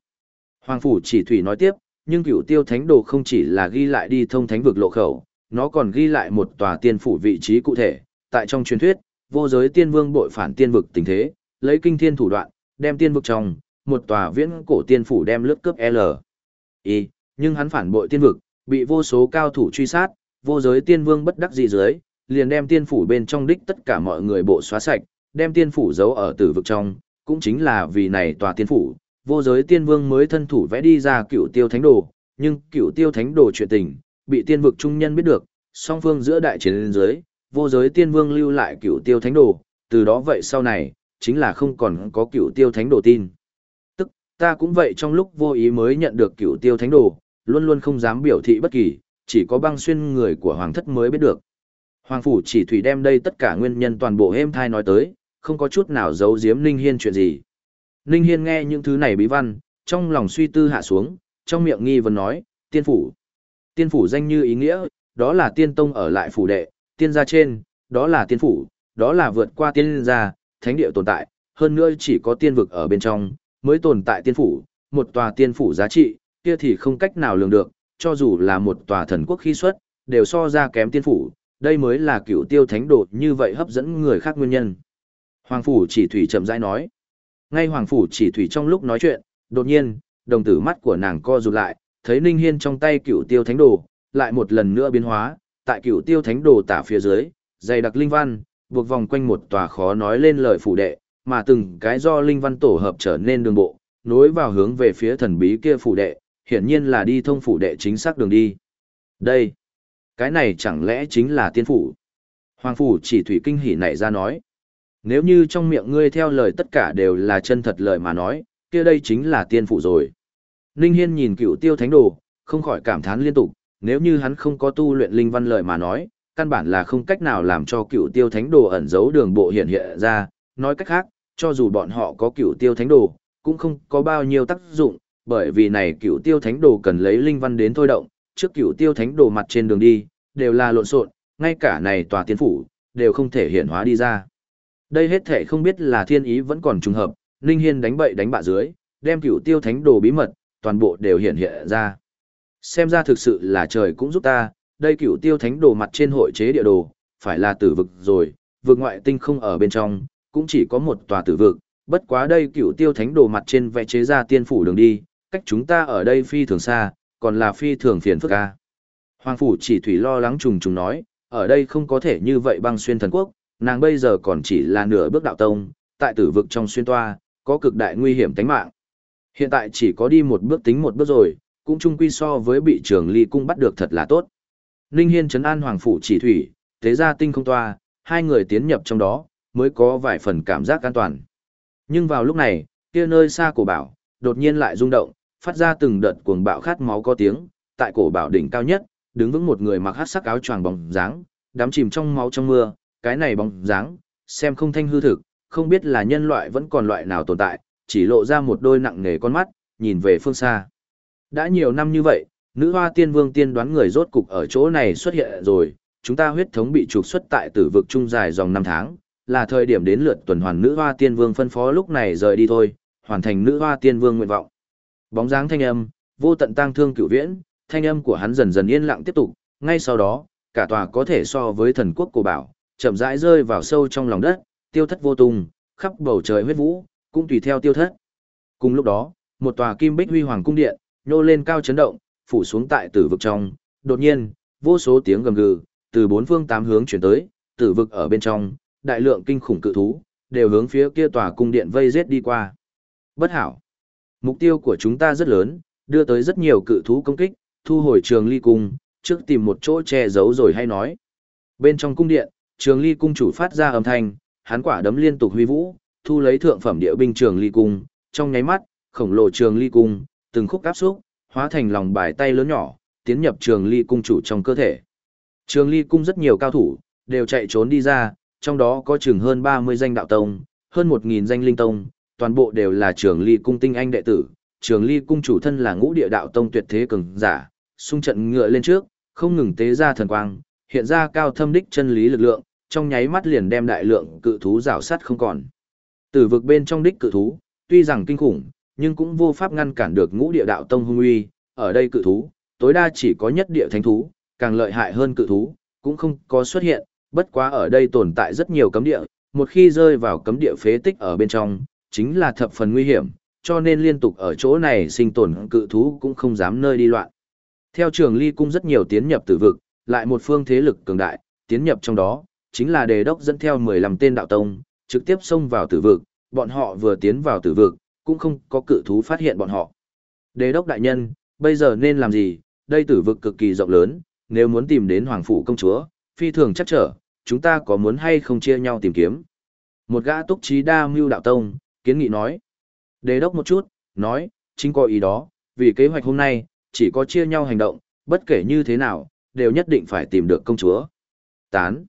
Hoàng phủ chỉ thủy nói tiếp, nhưng cửu tiêu thánh đồ không chỉ là ghi lại đi thông thánh vực lộ khẩu, nó còn ghi lại một tòa tiên phủ vị trí cụ thể, tại trong truyền thuyết, vô giới tiên vương bội phản tiên vực tình thế, lấy kinh thiên thủ đoạn, đem tiên vực trong, một tòa viễn cổ tiên phủ đem lướt cướp L. Y, nhưng hắn phản bội tiên vực, bị vô số cao thủ truy sát, vô giới tiên vương bất đắc dĩ dưới, liền đem tiên phủ bên trong đích tất cả mọi người bộ xóa sạch, đem tiên phủ giấu ở tử vực trong, cũng chính là vì này tòa tiên phủ, vô giới tiên vương mới thân thủ vẽ đi ra cựu tiêu thánh đồ, nhưng cựu tiêu thánh đồ chuyện tình, bị tiên vực trung nhân biết được, song phương giữa đại chiến lên dưới, vô giới tiên vương lưu lại cựu tiêu thánh đồ, từ đó vậy sau này, chính là không còn có cựu tiêu thánh đồ tin. Tức, ta cũng vậy trong lúc vô ý mới nhận được cựu tiêu thánh đồ, luôn luôn không dám biểu thị bất kỳ, chỉ có băng xuyên người của hoàng thất mới biết được. Hoàng phủ chỉ thủy đem đây tất cả nguyên nhân toàn bộ êm thai nói tới, không có chút nào giấu giếm Ninh Hiên chuyện gì. Ninh Hiên nghe những thứ này bí văn, trong lòng suy tư hạ xuống, trong miệng nghi vấn nói, tiên phủ. Tiên phủ danh như ý nghĩa, đó là tiên tông ở lại phủ đệ, tiên gia trên, đó là tiên phủ, đó là vượt qua tiên gia, thánh địa tồn tại, hơn nữa chỉ có tiên vực ở bên trong, mới tồn tại tiên phủ, một tòa tiên phủ giá trị, kia thì không cách nào lường được, cho dù là một tòa thần quốc khi xuất, đều so ra kém tiên phủ, đây mới là cựu tiêu thánh đột như vậy hấp dẫn người khác nguyên nhân. Hoàng phủ chỉ thủy chậm rãi nói. Ngay hoàng phủ chỉ thủy trong lúc nói chuyện, đột nhiên, đồng tử mắt của nàng co rụt lại, thấy Ninh Hiên trong tay cựu tiêu thánh đồ, lại một lần nữa biến hóa, tại cựu tiêu thánh đồ tả phía dưới, dày đặc linh văn, buộc vòng quanh một tòa khó nói lên lời phủ đệ, mà từng cái do linh văn tổ hợp trở nên đường bộ, nối vào hướng về phía thần bí kia phủ đệ, hiển nhiên là đi thông phủ đệ chính xác đường đi. Đây, cái này chẳng lẽ chính là tiên phủ? Hoàng phủ chỉ thủy kinh hỉ nảy ra nói. Nếu như trong miệng ngươi theo lời tất cả đều là chân thật lời mà nói, kia đây chính là tiên phụ rồi. Ninh Hiên nhìn cựu tiêu thánh đồ, không khỏi cảm thán liên tục, nếu như hắn không có tu luyện linh văn lời mà nói, căn bản là không cách nào làm cho cựu tiêu thánh đồ ẩn giấu đường bộ hiện hiện ra, nói cách khác, cho dù bọn họ có cựu tiêu thánh đồ, cũng không có bao nhiêu tác dụng, bởi vì này cựu tiêu thánh đồ cần lấy linh văn đến thôi động, trước cựu tiêu thánh đồ mặt trên đường đi, đều là lộn xộn, ngay cả này tòa tiên phủ, đều không thể hiện hóa đi ra. Đây hết thể không biết là thiên ý vẫn còn trùng hợp, Ninh Hiên đánh bậy đánh bạ dưới, đem cửu tiêu thánh đồ bí mật, toàn bộ đều hiện hiện ra. Xem ra thực sự là trời cũng giúp ta, đây cửu tiêu thánh đồ mặt trên hội chế địa đồ, phải là tử vực rồi, vực ngoại tinh không ở bên trong, cũng chỉ có một tòa tử vực, bất quá đây cửu tiêu thánh đồ mặt trên vẽ chế ra tiên phủ đường đi, cách chúng ta ở đây phi thường xa, còn là phi thường phiền phức a. Hoàng phủ chỉ thủy lo lắng trùng trùng nói, ở đây không có thể như vậy băng xuyên thần quốc, nàng bây giờ còn chỉ là nửa bước đạo tông, tại tử vực trong xuyên toa, có cực đại nguy hiểm tính mạng. Hiện tại chỉ có đi một bước tính một bước rồi, cũng chung quy so với bị trường ly cung bắt được thật là tốt. Ninh Hiên trấn an hoàng phủ chỉ thủy, thế ra tinh không toa, hai người tiến nhập trong đó, mới có vài phần cảm giác an toàn. Nhưng vào lúc này, kia nơi xa cổ bảo, đột nhiên lại rung động, phát ra từng đợt cuồng bạo khát máu có tiếng, tại cổ bảo đỉnh cao nhất, đứng vững một người mặc hắc sắc áo choàng bóng dáng, đắm chìm trong máu trong mưa, cái này bóng dáng, xem không thanh hư thực, không biết là nhân loại vẫn còn loại nào tồn tại, chỉ lộ ra một đôi nặng nề con mắt, nhìn về phương xa. Đã nhiều năm như vậy, nữ hoa tiên vương tiên đoán người rốt cục ở chỗ này xuất hiện rồi, chúng ta huyết thống bị trục xuất tại tử vực trung dài dòng năm tháng, là thời điểm đến lượt tuần hoàn nữ hoa tiên vương phân phó lúc này rời đi thôi, hoàn thành nữ hoa tiên vương nguyện vọng. Bóng dáng thanh âm, vô tận tang thương cửu viễn, thanh âm của hắn dần dần yên lặng tiếp tục, ngay sau đó, cả tòa có thể so với thần quốc cổ bảo, chậm rãi rơi vào sâu trong lòng đất, tiêu thất vô tung, khắp bầu trời huyết vũ, cũng tùy theo tiêu thất. Cùng lúc đó, một tòa kim bích huy hoàng cung điện, nhô lên cao chấn động, phủ xuống tại tử vực trong, đột nhiên, vô số tiếng gầm gừ, từ bốn phương tám hướng chuyển tới, tử vực ở bên trong, đại lượng kinh khủng cự thú, đều hướng phía kia tòa cung điện vây giết đi qua. Bất hảo. Mục tiêu của chúng ta rất lớn, đưa tới rất nhiều cự thú công kích, thu hồi trường ly cung, trước tìm một chỗ che giấu rồi hay nói. Bên trong cung điện, trường ly cung chủ phát ra âm thanh, hắn quả đấm liên tục huy vũ, thu lấy thượng phẩm địa binh trường ly cung, trong nháy mắt, khổng lồ trường ly cung, từng khúc áp xúc, hóa thành lòng bài tay lớn nhỏ, tiến nhập trường ly cung chủ trong cơ thể. Trường ly cung rất nhiều cao thủ, đều chạy trốn đi ra, trong đó có chừng hơn 30 danh đạo tông, hơn 1.000 danh linh tông, toàn bộ đều là trường ly cung tinh anh đệ tử. Trường ly cung chủ thân là ngũ địa đạo tông tuyệt thế cường giả, xung trận ngựa lên trước, không ngừng tế ra thần quang, hiện ra cao thâm đích chân lý lực lượng, trong nháy mắt liền đem đại lượng cự thú rào sắt không còn. từ vực bên trong đích cự thú, tuy rằng kinh khủng, nhưng cũng vô pháp ngăn cản được ngũ địa đạo tông hung uy, ở đây cự thú, tối đa chỉ có nhất địa thánh thú, càng lợi hại hơn cự thú, cũng không có xuất hiện, bất quá ở đây tồn tại rất nhiều cấm địa, một khi rơi vào cấm địa phế tích ở bên trong, chính là thập phần nguy hiểm, cho nên liên tục ở chỗ này sinh tồn cự thú cũng không dám nơi đi loạn. Theo trường ly cung rất nhiều tiến nhập tử vực, lại một phương thế lực cường đại, tiến nhập trong đó, chính là đề đốc dẫn theo 15 tên đạo tông, trực tiếp xông vào tử vực, bọn họ vừa tiến vào tử vực, cũng không có cự thú phát hiện bọn họ. Đề đốc đại nhân, bây giờ nên làm gì, đây tử vực cực kỳ rộng lớn, nếu muốn tìm đến Hoàng Phủ công chúa, phi thường chắc trở, chúng ta có muốn hay không chia nhau tìm kiếm. Một gã túc trí đa mưu đạo tông, kiến nghị nói. Đề đốc một chút, nói, chính có ý đó, vì kế hoạch hôm nay, chỉ có chia nhau hành động, bất kể như thế nào, đều nhất định phải tìm được công chúa. Tán.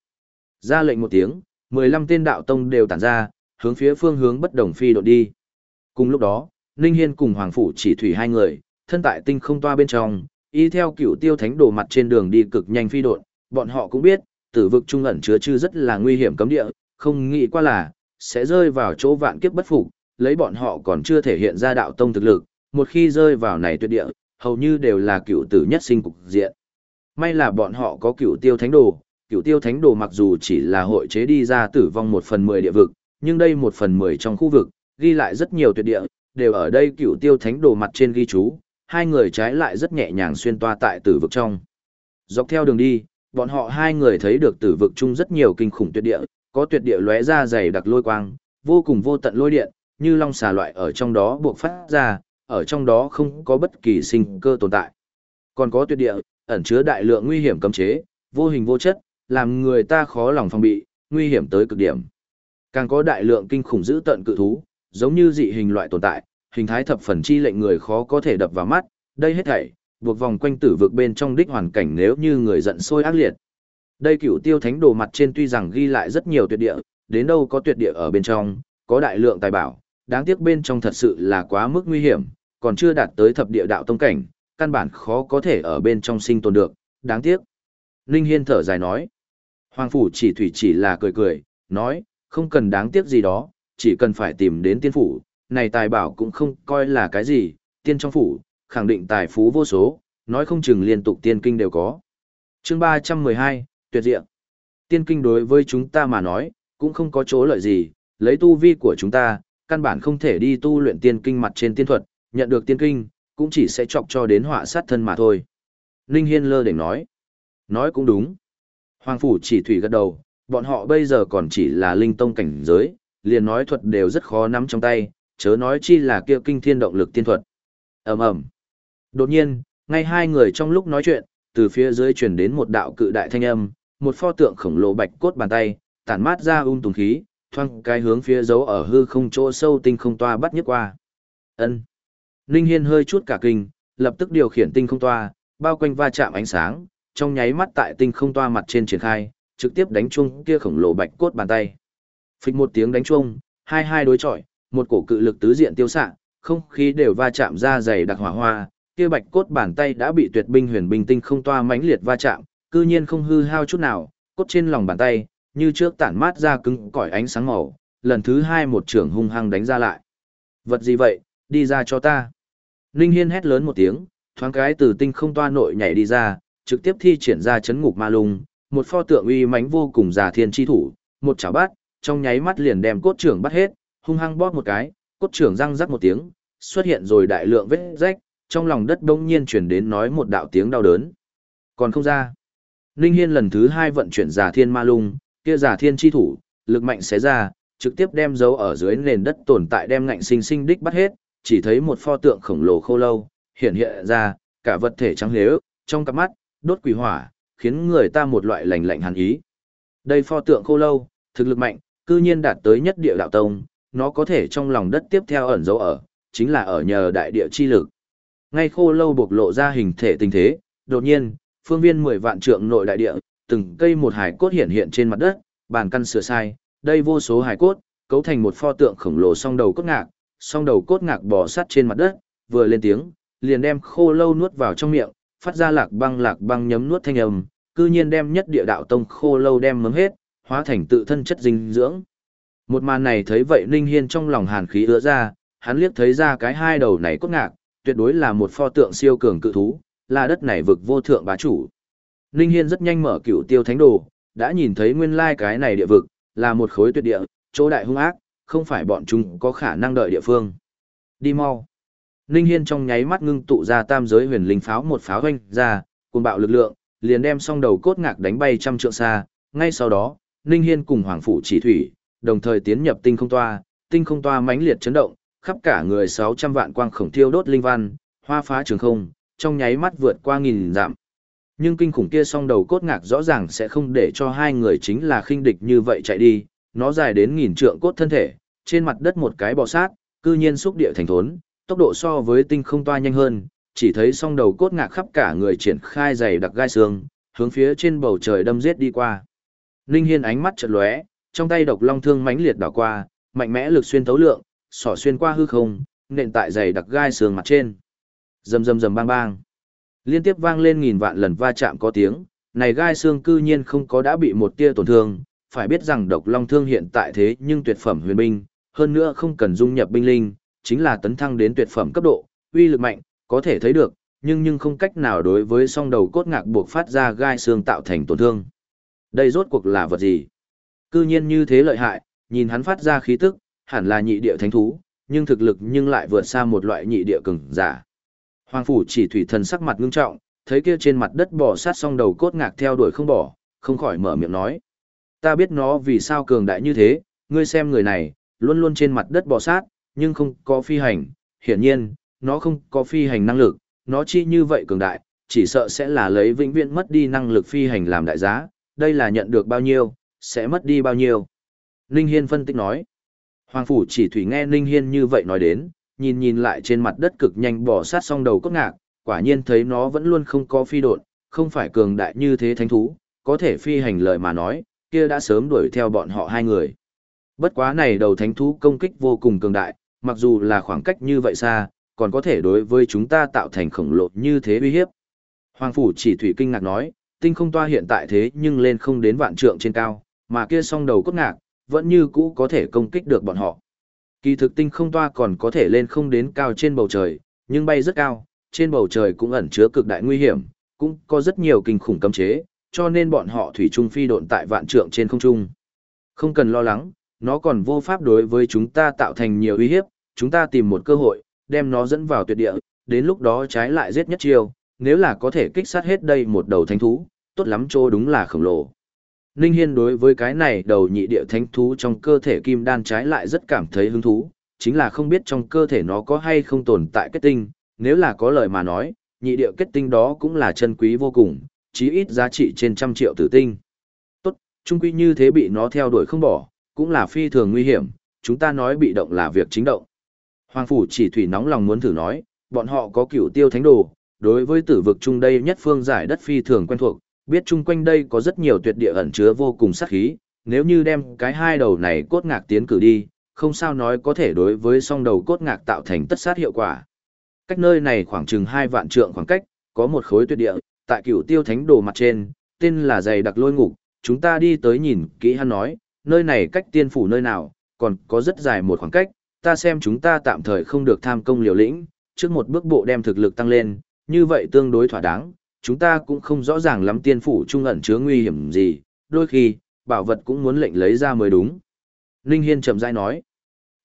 Ra lệnh một tiếng, 15 tên đạo tông đều tản ra, hướng phía phương hướng bất đồng phi độn đi. Cùng lúc đó, Ninh Hiên cùng Hoàng Phủ chỉ thủy hai người, thân tại tinh không toa bên trong, y theo cựu tiêu thánh đồ mặt trên đường đi cực nhanh phi độn, bọn họ cũng biết, tử vực trung ẩn chứa chư rất là nguy hiểm cấm địa, không nghĩ qua là, sẽ rơi vào chỗ vạn kiếp bất phục, lấy bọn họ còn chưa thể hiện ra đạo tông thực lực, một khi rơi vào này tuyệt địa, hầu như đều là cựu tử nhất sinh cục diện. May là bọn họ có cựu tiêu thánh đồ, cựu tiêu thánh đồ mặc dù chỉ là hội chế đi ra tử vong một phần mười địa vực, nhưng đây một phần mười trong khu vực, ghi lại rất nhiều tuyệt địa, đều ở đây cựu tiêu thánh đồ mặt trên ghi chú, hai người trái lại rất nhẹ nhàng xuyên toa tại tử vực trong. Dọc theo đường đi, bọn họ hai người thấy được tử vực chung rất nhiều kinh khủng tuyệt địa, có tuyệt địa lóe ra dày đặc lôi quang, vô cùng vô tận lôi điện, như long xà loại ở trong đó buộc phát ra, ở trong đó không có bất kỳ sinh cơ tồn tại. Còn có tuyệt địa, ẩn chứa đại lượng nguy hiểm cấm chế, vô hình vô chất, làm người ta khó lòng phòng bị, nguy hiểm tới cực điểm. Càng có đại lượng kinh khủng dữ tận cự thú, giống như dị hình loại tồn tại, hình thái thập phần chi lệnh người khó có thể đập vào mắt, đây hết thảy, buộc vòng quanh tử vực bên trong đích hoàn cảnh nếu như người giận sôi ác liệt. Đây cửu tiêu thánh đồ mặt trên tuy rằng ghi lại rất nhiều tuyệt địa, đến đâu có tuyệt địa ở bên trong, có đại lượng tài bảo, đáng tiếc bên trong thật sự là quá mức nguy hiểm, còn chưa đạt tới thập địa đạo tông cảnh, căn bản khó có thể ở bên trong sinh tồn được, đáng tiếc. Linh Hiên thở dài nói. Hoàng phủ chỉ thủy chỉ là cười cười, nói, không cần đáng tiếc gì đó, chỉ cần phải tìm đến tiên phủ, này tài bảo cũng không coi là cái gì, tiên trong phủ, khẳng định tài phú vô số, nói không chừng liên tục tiên kinh đều có. chương 312, tuyệt diệu. Tiên kinh đối với chúng ta mà nói, cũng không có chỗ lợi gì, lấy tu vi của chúng ta, căn bản không thể đi tu luyện tiên kinh mặt trên tiên thuật, nhận được tiên kinh, cũng chỉ sẽ chọc cho đến họa sát thân mà thôi. Ninh Hiên lơ đỉnh nói. Nói cũng đúng. Hoàng Phủ chỉ thủy gật đầu, bọn họ bây giờ còn chỉ là linh tông cảnh giới, liền nói thuật đều rất khó nắm trong tay, chớ nói chi là kia kinh thiên động lực tiên thuật. ầm ầm. Đột nhiên, ngay hai người trong lúc nói chuyện, từ phía dưới truyền đến một đạo cự đại thanh âm, một pho tượng khổng lồ bạch cốt bàn tay, tản mát ra ung tùng khí, thoang cái hướng phía dấu ở hư không chỗ sâu tinh không toa bắt nhất qua. Ân. Ninh Hiên hơi chút cả kinh, lập tức điều khiển tinh không toa, bao quanh va chạm ánh sáng, trong nháy mắt tại tinh không toa mặt trên triển khai, trực tiếp đánh chung kia khổng lồ bạch cốt bàn tay. Phịch một tiếng đánh chung, hai hai đối chọi, một cổ cự lực tứ diện tiêu xạ, không khí đều va chạm ra dày đặc hỏa hoa, kia bạch cốt bàn tay đã bị tuyệt binh huyền binh tinh không toa mãnh liệt va chạm, cư nhiên không hư hao chút nào, cốt trên lòng bàn tay, như trước tản mát ra cứng cỏi ánh sáng màu, lần thứ hai một trưởng hung hăng đánh ra lại. Vật gì vậy, đi ra cho ta. Ninh Hiên hét lớn một tiếng, thoáng cái từ tinh không toa nội nhảy đi ra, trực tiếp thi triển ra chấn ngục ma lung, một pho tượng uy mãnh vô cùng già thiên chi thủ, một chảo bát, trong nháy mắt liền đem cốt trưởng bắt hết, hung hăng bóp một cái, cốt trưởng răng rắc một tiếng, xuất hiện rồi đại lượng vết rách, trong lòng đất đông nhiên chuyển đến nói một đạo tiếng đau đớn. Còn không ra. Ninh Hiên lần thứ hai vận chuyển giả thiên ma lung, kia giả thiên chi thủ, lực mạnh xé ra, trực tiếp đem dấu ở dưới nền đất tồn tại đem ngạnh sinh sinh đích bắt hết, chỉ thấy một pho tượng khổng lồ khô lâu, hiện hiện ra, cả vật thể trắng lếu, trong cặp mắt, đốt quỷ hỏa, khiến người ta một loại lạnh lạnh hàn ý. Đây pho tượng khô lâu, thực lực mạnh, cư nhiên đạt tới nhất địa đạo tông, nó có thể trong lòng đất tiếp theo ẩn dấu ở, chính là ở nhờ đại địa chi lực. Ngay khô lâu bộc lộ ra hình thể tình thế, đột nhiên, phương viên 10 vạn trượng nội đại địa, từng cây một hải cốt hiện hiện trên mặt đất, bàn căn sửa sai, đây vô số hải cốt, cấu thành một pho tượng khổng lồ song đầu cốt ngạc, song đầu cốt ngạc bò sát trên mặt đất, vừa lên tiếng, liền đem khô lâu nuốt vào trong miệng, phát ra lạc băng lạc băng nhấm nuốt thanh âm, cư nhiên đem nhất địa đạo tông khô lâu đem mấm hết, hóa thành tự thân chất dinh dưỡng. Một màn này thấy vậy Ninh Hiên trong lòng hàn khí ứa ra, hắn liếc thấy ra cái hai đầu này cốt ngạc, tuyệt đối là một pho tượng siêu cường cự thú, là đất này vực vô thượng bá chủ. Ninh Hiên rất nhanh mở cửu tiêu thánh đồ, đã nhìn thấy nguyên lai cái này địa vực, là một khối tuyệt địa, chỗ đại hung ác, không phải bọn chúng có khả năng đợi địa phương. Đi mau. Ninh Hiên trong nháy mắt ngưng tụ ra tam giới huyền linh pháo một pháo hoanh ra, cuồng bạo lực lượng, liền đem song đầu cốt ngạc đánh bay trăm trượng xa, ngay sau đó, Ninh Hiên cùng Hoàng Phủ chỉ thủy, đồng thời tiến nhập tinh không toa, tinh không toa mãnh liệt chấn động, khắp cả người 600 vạn quang khổng thiêu đốt linh văn, hoa phá trường không, trong nháy mắt vượt qua nghìn dặm. Nhưng kinh khủng kia song đầu cốt ngạc rõ ràng sẽ không để cho hai người chính là khinh địch như vậy chạy đi, nó dài đến nghìn trượng cốt thân thể, trên mặt đất một cái bò sát, cư nhiên xúc địa thành thốn, tốc độ so với tinh không toa nhanh hơn, chỉ thấy song đầu cốt ngạc khắp cả người triển khai dày đặc gai xương, hướng phía trên bầu trời đâm giết đi qua. Ninh Hiên ánh mắt chợt lóe, trong tay độc long thương mãnh liệt đảo qua, mạnh mẽ lực xuyên tấu lượng, xỏ xuyên qua hư không, nện tại dày đặc gai xương mặt trên. Rầm rầm rầm bang bang. Liên tiếp vang lên nghìn vạn lần va chạm có tiếng, này gai xương cư nhiên không có đã bị một tia tổn thương, phải biết rằng độc long thương hiện tại thế nhưng tuyệt phẩm huyền binh, hơn nữa không cần dung nhập binh linh, chính là tấn thăng đến tuyệt phẩm cấp độ, uy lực mạnh, có thể thấy được, nhưng nhưng không cách nào đối với song đầu cốt ngạc buộc phát ra gai xương tạo thành tổn thương. Đây rốt cuộc là vật gì? Cư nhiên như thế lợi hại, nhìn hắn phát ra khí tức, hẳn là nhị địa thánh thú, nhưng thực lực nhưng lại vượt xa một loại nhị địa cường giả. Hoàng phủ chỉ thủy thần sắc mặt ngưng trọng, thấy kia trên mặt đất bò sát song đầu cốt ngạc theo đuổi không bỏ, không khỏi mở miệng nói. Ta biết nó vì sao cường đại như thế, ngươi xem người này, luôn luôn trên mặt đất bò sát, nhưng không có phi hành, hiển nhiên, nó không có phi hành năng lực, nó chi như vậy cường đại, chỉ sợ sẽ là lấy vĩnh viễn mất đi năng lực phi hành làm đại giá, đây là nhận được bao nhiêu, sẽ mất đi bao nhiêu. Ninh Hiên phân tích nói. Hoàng Phủ chỉ thủy nghe Ninh Hiên như vậy nói đến, nhìn nhìn lại trên mặt đất cực nhanh bỏ sát song đầu cốt ngạc, quả nhiên thấy nó vẫn luôn không có phi độn, không phải cường đại như thế thánh thú, có thể phi hành lời mà nói, kia đã sớm đuổi theo bọn họ hai người. Bất quá này đầu thánh thú công kích vô cùng cường đại, mặc dù là khoảng cách như vậy xa, còn có thể đối với chúng ta tạo thành khổng lồ như thế uy hiếp. Hoàng Phủ chỉ thủy kinh ngạc nói, tinh không toa hiện tại thế nhưng lên không đến vạn trượng trên cao, mà kia song đầu cốt ngạc, vẫn như cũ có thể công kích được bọn họ. Kỳ thực tinh không toa còn có thể lên không đến cao trên bầu trời, nhưng bay rất cao, trên bầu trời cũng ẩn chứa cực đại nguy hiểm, cũng có rất nhiều kinh khủng cấm chế, cho nên bọn họ thủy trung phi độn tại vạn trượng trên không trung. Không cần lo lắng, nó còn vô pháp đối với chúng ta tạo thành nhiều uy hiếp, chúng ta tìm một cơ hội, đem nó dẫn vào tuyệt địa, đến lúc đó trái lại giết nhất chiêu, nếu là có thể kích sát hết đây một đầu thánh thú, tốt lắm trô đúng là khổng lồ. Ninh Hiên đối với cái này đầu nhị địa thánh thú trong cơ thể kim đan trái lại rất cảm thấy hứng thú, chính là không biết trong cơ thể nó có hay không tồn tại kết tinh, nếu là có lời mà nói, nhị địa kết tinh đó cũng là chân quý vô cùng, chí ít giá trị trên trăm triệu tử tinh. Tốt, chung quy như thế bị nó theo đuổi không bỏ, cũng là phi thường nguy hiểm, chúng ta nói bị động là việc chính động. Hoàng phủ chỉ thủy nóng lòng muốn thử nói, bọn họ có cửu tiêu thánh đồ, đối với tử vực trung đây nhất phương giải đất phi thường quen thuộc, biết chung quanh đây có rất nhiều tuyệt địa ẩn chứa vô cùng sát khí, nếu như đem cái hai đầu này cốt ngạc tiến cử đi, không sao nói có thể đối với song đầu cốt ngạc tạo thành tất sát hiệu quả. Cách nơi này khoảng chừng hai vạn trượng khoảng cách, có một khối tuyệt địa, tại cửu tiêu thánh đồ mặt trên, tên là dày đặc lôi ngục, chúng ta đi tới nhìn kỹ hắn nói, nơi này cách tiên phủ nơi nào, còn có rất dài một khoảng cách, ta xem chúng ta tạm thời không được tham công liều lĩnh, trước một bước bộ đem thực lực tăng lên, như vậy tương đối thỏa đáng, chúng ta cũng không rõ ràng lắm tiên phủ trung ẩn chứa nguy hiểm gì, đôi khi, bảo vật cũng muốn lệnh lấy ra mới đúng. Ninh Hiên chậm rãi nói,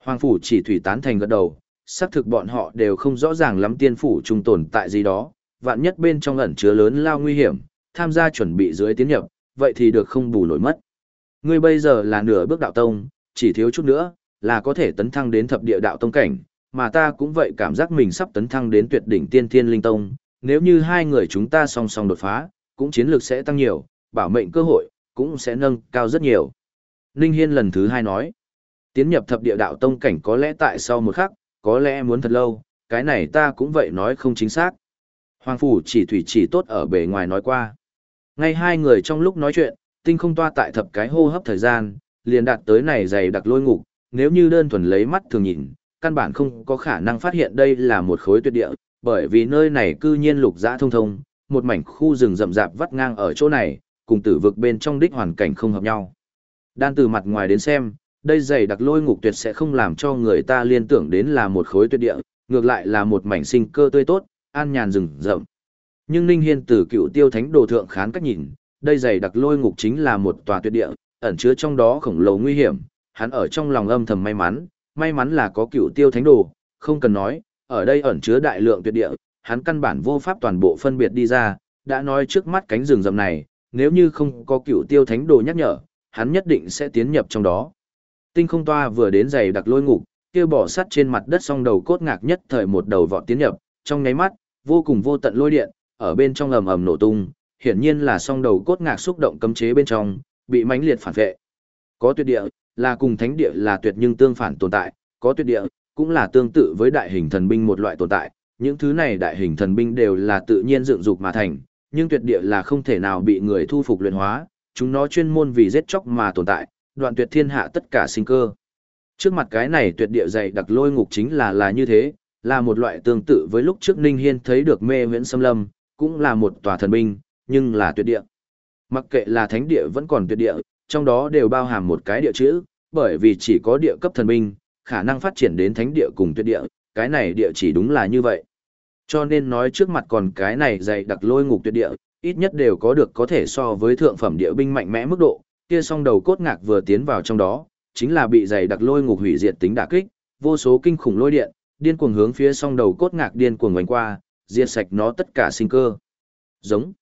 Hoàng phủ chỉ thủy tán thành gật đầu, xác thực bọn họ đều không rõ ràng lắm tiên phủ trung tồn tại gì đó, vạn nhất bên trong ẩn chứa lớn lao nguy hiểm, tham gia chuẩn bị dưới tiến nhập, vậy thì được không bù nổi mất. Ngươi bây giờ là nửa bước đạo tông, chỉ thiếu chút nữa, là có thể tấn thăng đến thập địa đạo tông cảnh, mà ta cũng vậy cảm giác mình sắp tấn thăng đến tuyệt đỉnh tiên thiên linh tông, nếu như hai người chúng ta song song đột phá, cũng chiến lược sẽ tăng nhiều, bảo mệnh cơ hội, cũng sẽ nâng cao rất nhiều. Ninh Hiên lần thứ hai nói, tiến nhập thập địa đạo tông cảnh có lẽ tại sau một khắc, có lẽ muốn thật lâu, cái này ta cũng vậy nói không chính xác. Hoàng Phủ chỉ thủy chỉ tốt ở bề ngoài nói qua. Ngay hai người trong lúc nói chuyện, tinh không toa tại thập cái hô hấp thời gian, liền đạt tới này dày đặc lôi ngục, nếu như đơn thuần lấy mắt thường nhìn, căn bản không có khả năng phát hiện đây là một khối tuyệt địa, bởi vì nơi này cư nhiên lục dã thông thông, một mảnh khu rừng rậm rạp vắt ngang ở chỗ này, cùng tử vực bên trong đích hoàn cảnh không hợp nhau. Đan từ mặt ngoài đến xem, đây dày đặc lôi ngục tuyệt sẽ không làm cho người ta liên tưởng đến là một khối tuyệt địa, ngược lại là một mảnh sinh cơ tươi tốt, an nhàn rừng rậm. Nhưng Ninh Hiên từ cựu tiêu thánh đồ thượng khán cách nhìn, đây dày đặc lôi ngục chính là một tòa tuyệt địa, ẩn chứa trong đó khổng lồ nguy hiểm, hắn ở trong lòng âm thầm may mắn, may mắn là có cựu tiêu thánh đồ, không cần nói, ở đây ẩn chứa đại lượng tuyệt địa, hắn căn bản vô pháp toàn bộ phân biệt đi ra, đã nói trước mắt cánh rừng rậm này, nếu như không có cựu tiêu thánh đồ nhắc nhở, hắn nhất định sẽ tiến nhập trong đó. Tinh không toa vừa đến giày đặc lôi ngục, kia bỏ sắt trên mặt đất song đầu cốt ngạc nhất thời một đầu vọt tiến nhập, trong nháy mắt, vô cùng vô tận lôi điện, ở bên trong ầm ầm nổ tung, hiển nhiên là song đầu cốt ngạc xúc động cấm chế bên trong, bị mãnh liệt phản vệ. Có tuyệt địa, là cùng thánh địa là tuyệt nhưng tương phản tồn tại, có tuyệt địa, cũng là tương tự với đại hình thần binh một loại tồn tại, những thứ này đại hình thần binh đều là tự nhiên dựng dục mà thành, nhưng tuyệt địa là không thể nào bị người thu phục luyện hóa, chúng nó chuyên môn vì giết chóc mà tồn tại, đoạn tuyệt thiên hạ tất cả sinh cơ. Trước mặt cái này tuyệt địa dày đặc lôi ngục chính là là như thế, là một loại tương tự với lúc trước Ninh Hiên thấy được mê huyễn xâm lâm, cũng là một tòa thần binh, nhưng là tuyệt địa. Mặc kệ là thánh địa vẫn còn tuyệt địa, trong đó đều bao hàm một cái địa chữ, bởi vì chỉ có địa cấp thần binh, khả năng phát triển đến thánh địa cùng tuyệt địa, cái này địa chỉ đúng là như vậy. Cho nên nói trước mặt còn cái này dày đặc lôi ngục tuyệt địa, ít nhất đều có được có thể so với thượng phẩm địa binh mạnh mẽ mức độ, kia song đầu cốt ngạc vừa tiến vào trong đó, chính là bị dày đặc lôi ngục hủy diệt tính đả kích, vô số kinh khủng lôi điện, điên cuồng hướng phía song đầu cốt ngạc điên cuồng ngoảnh qua, diệt sạch nó tất cả sinh cơ. Giống.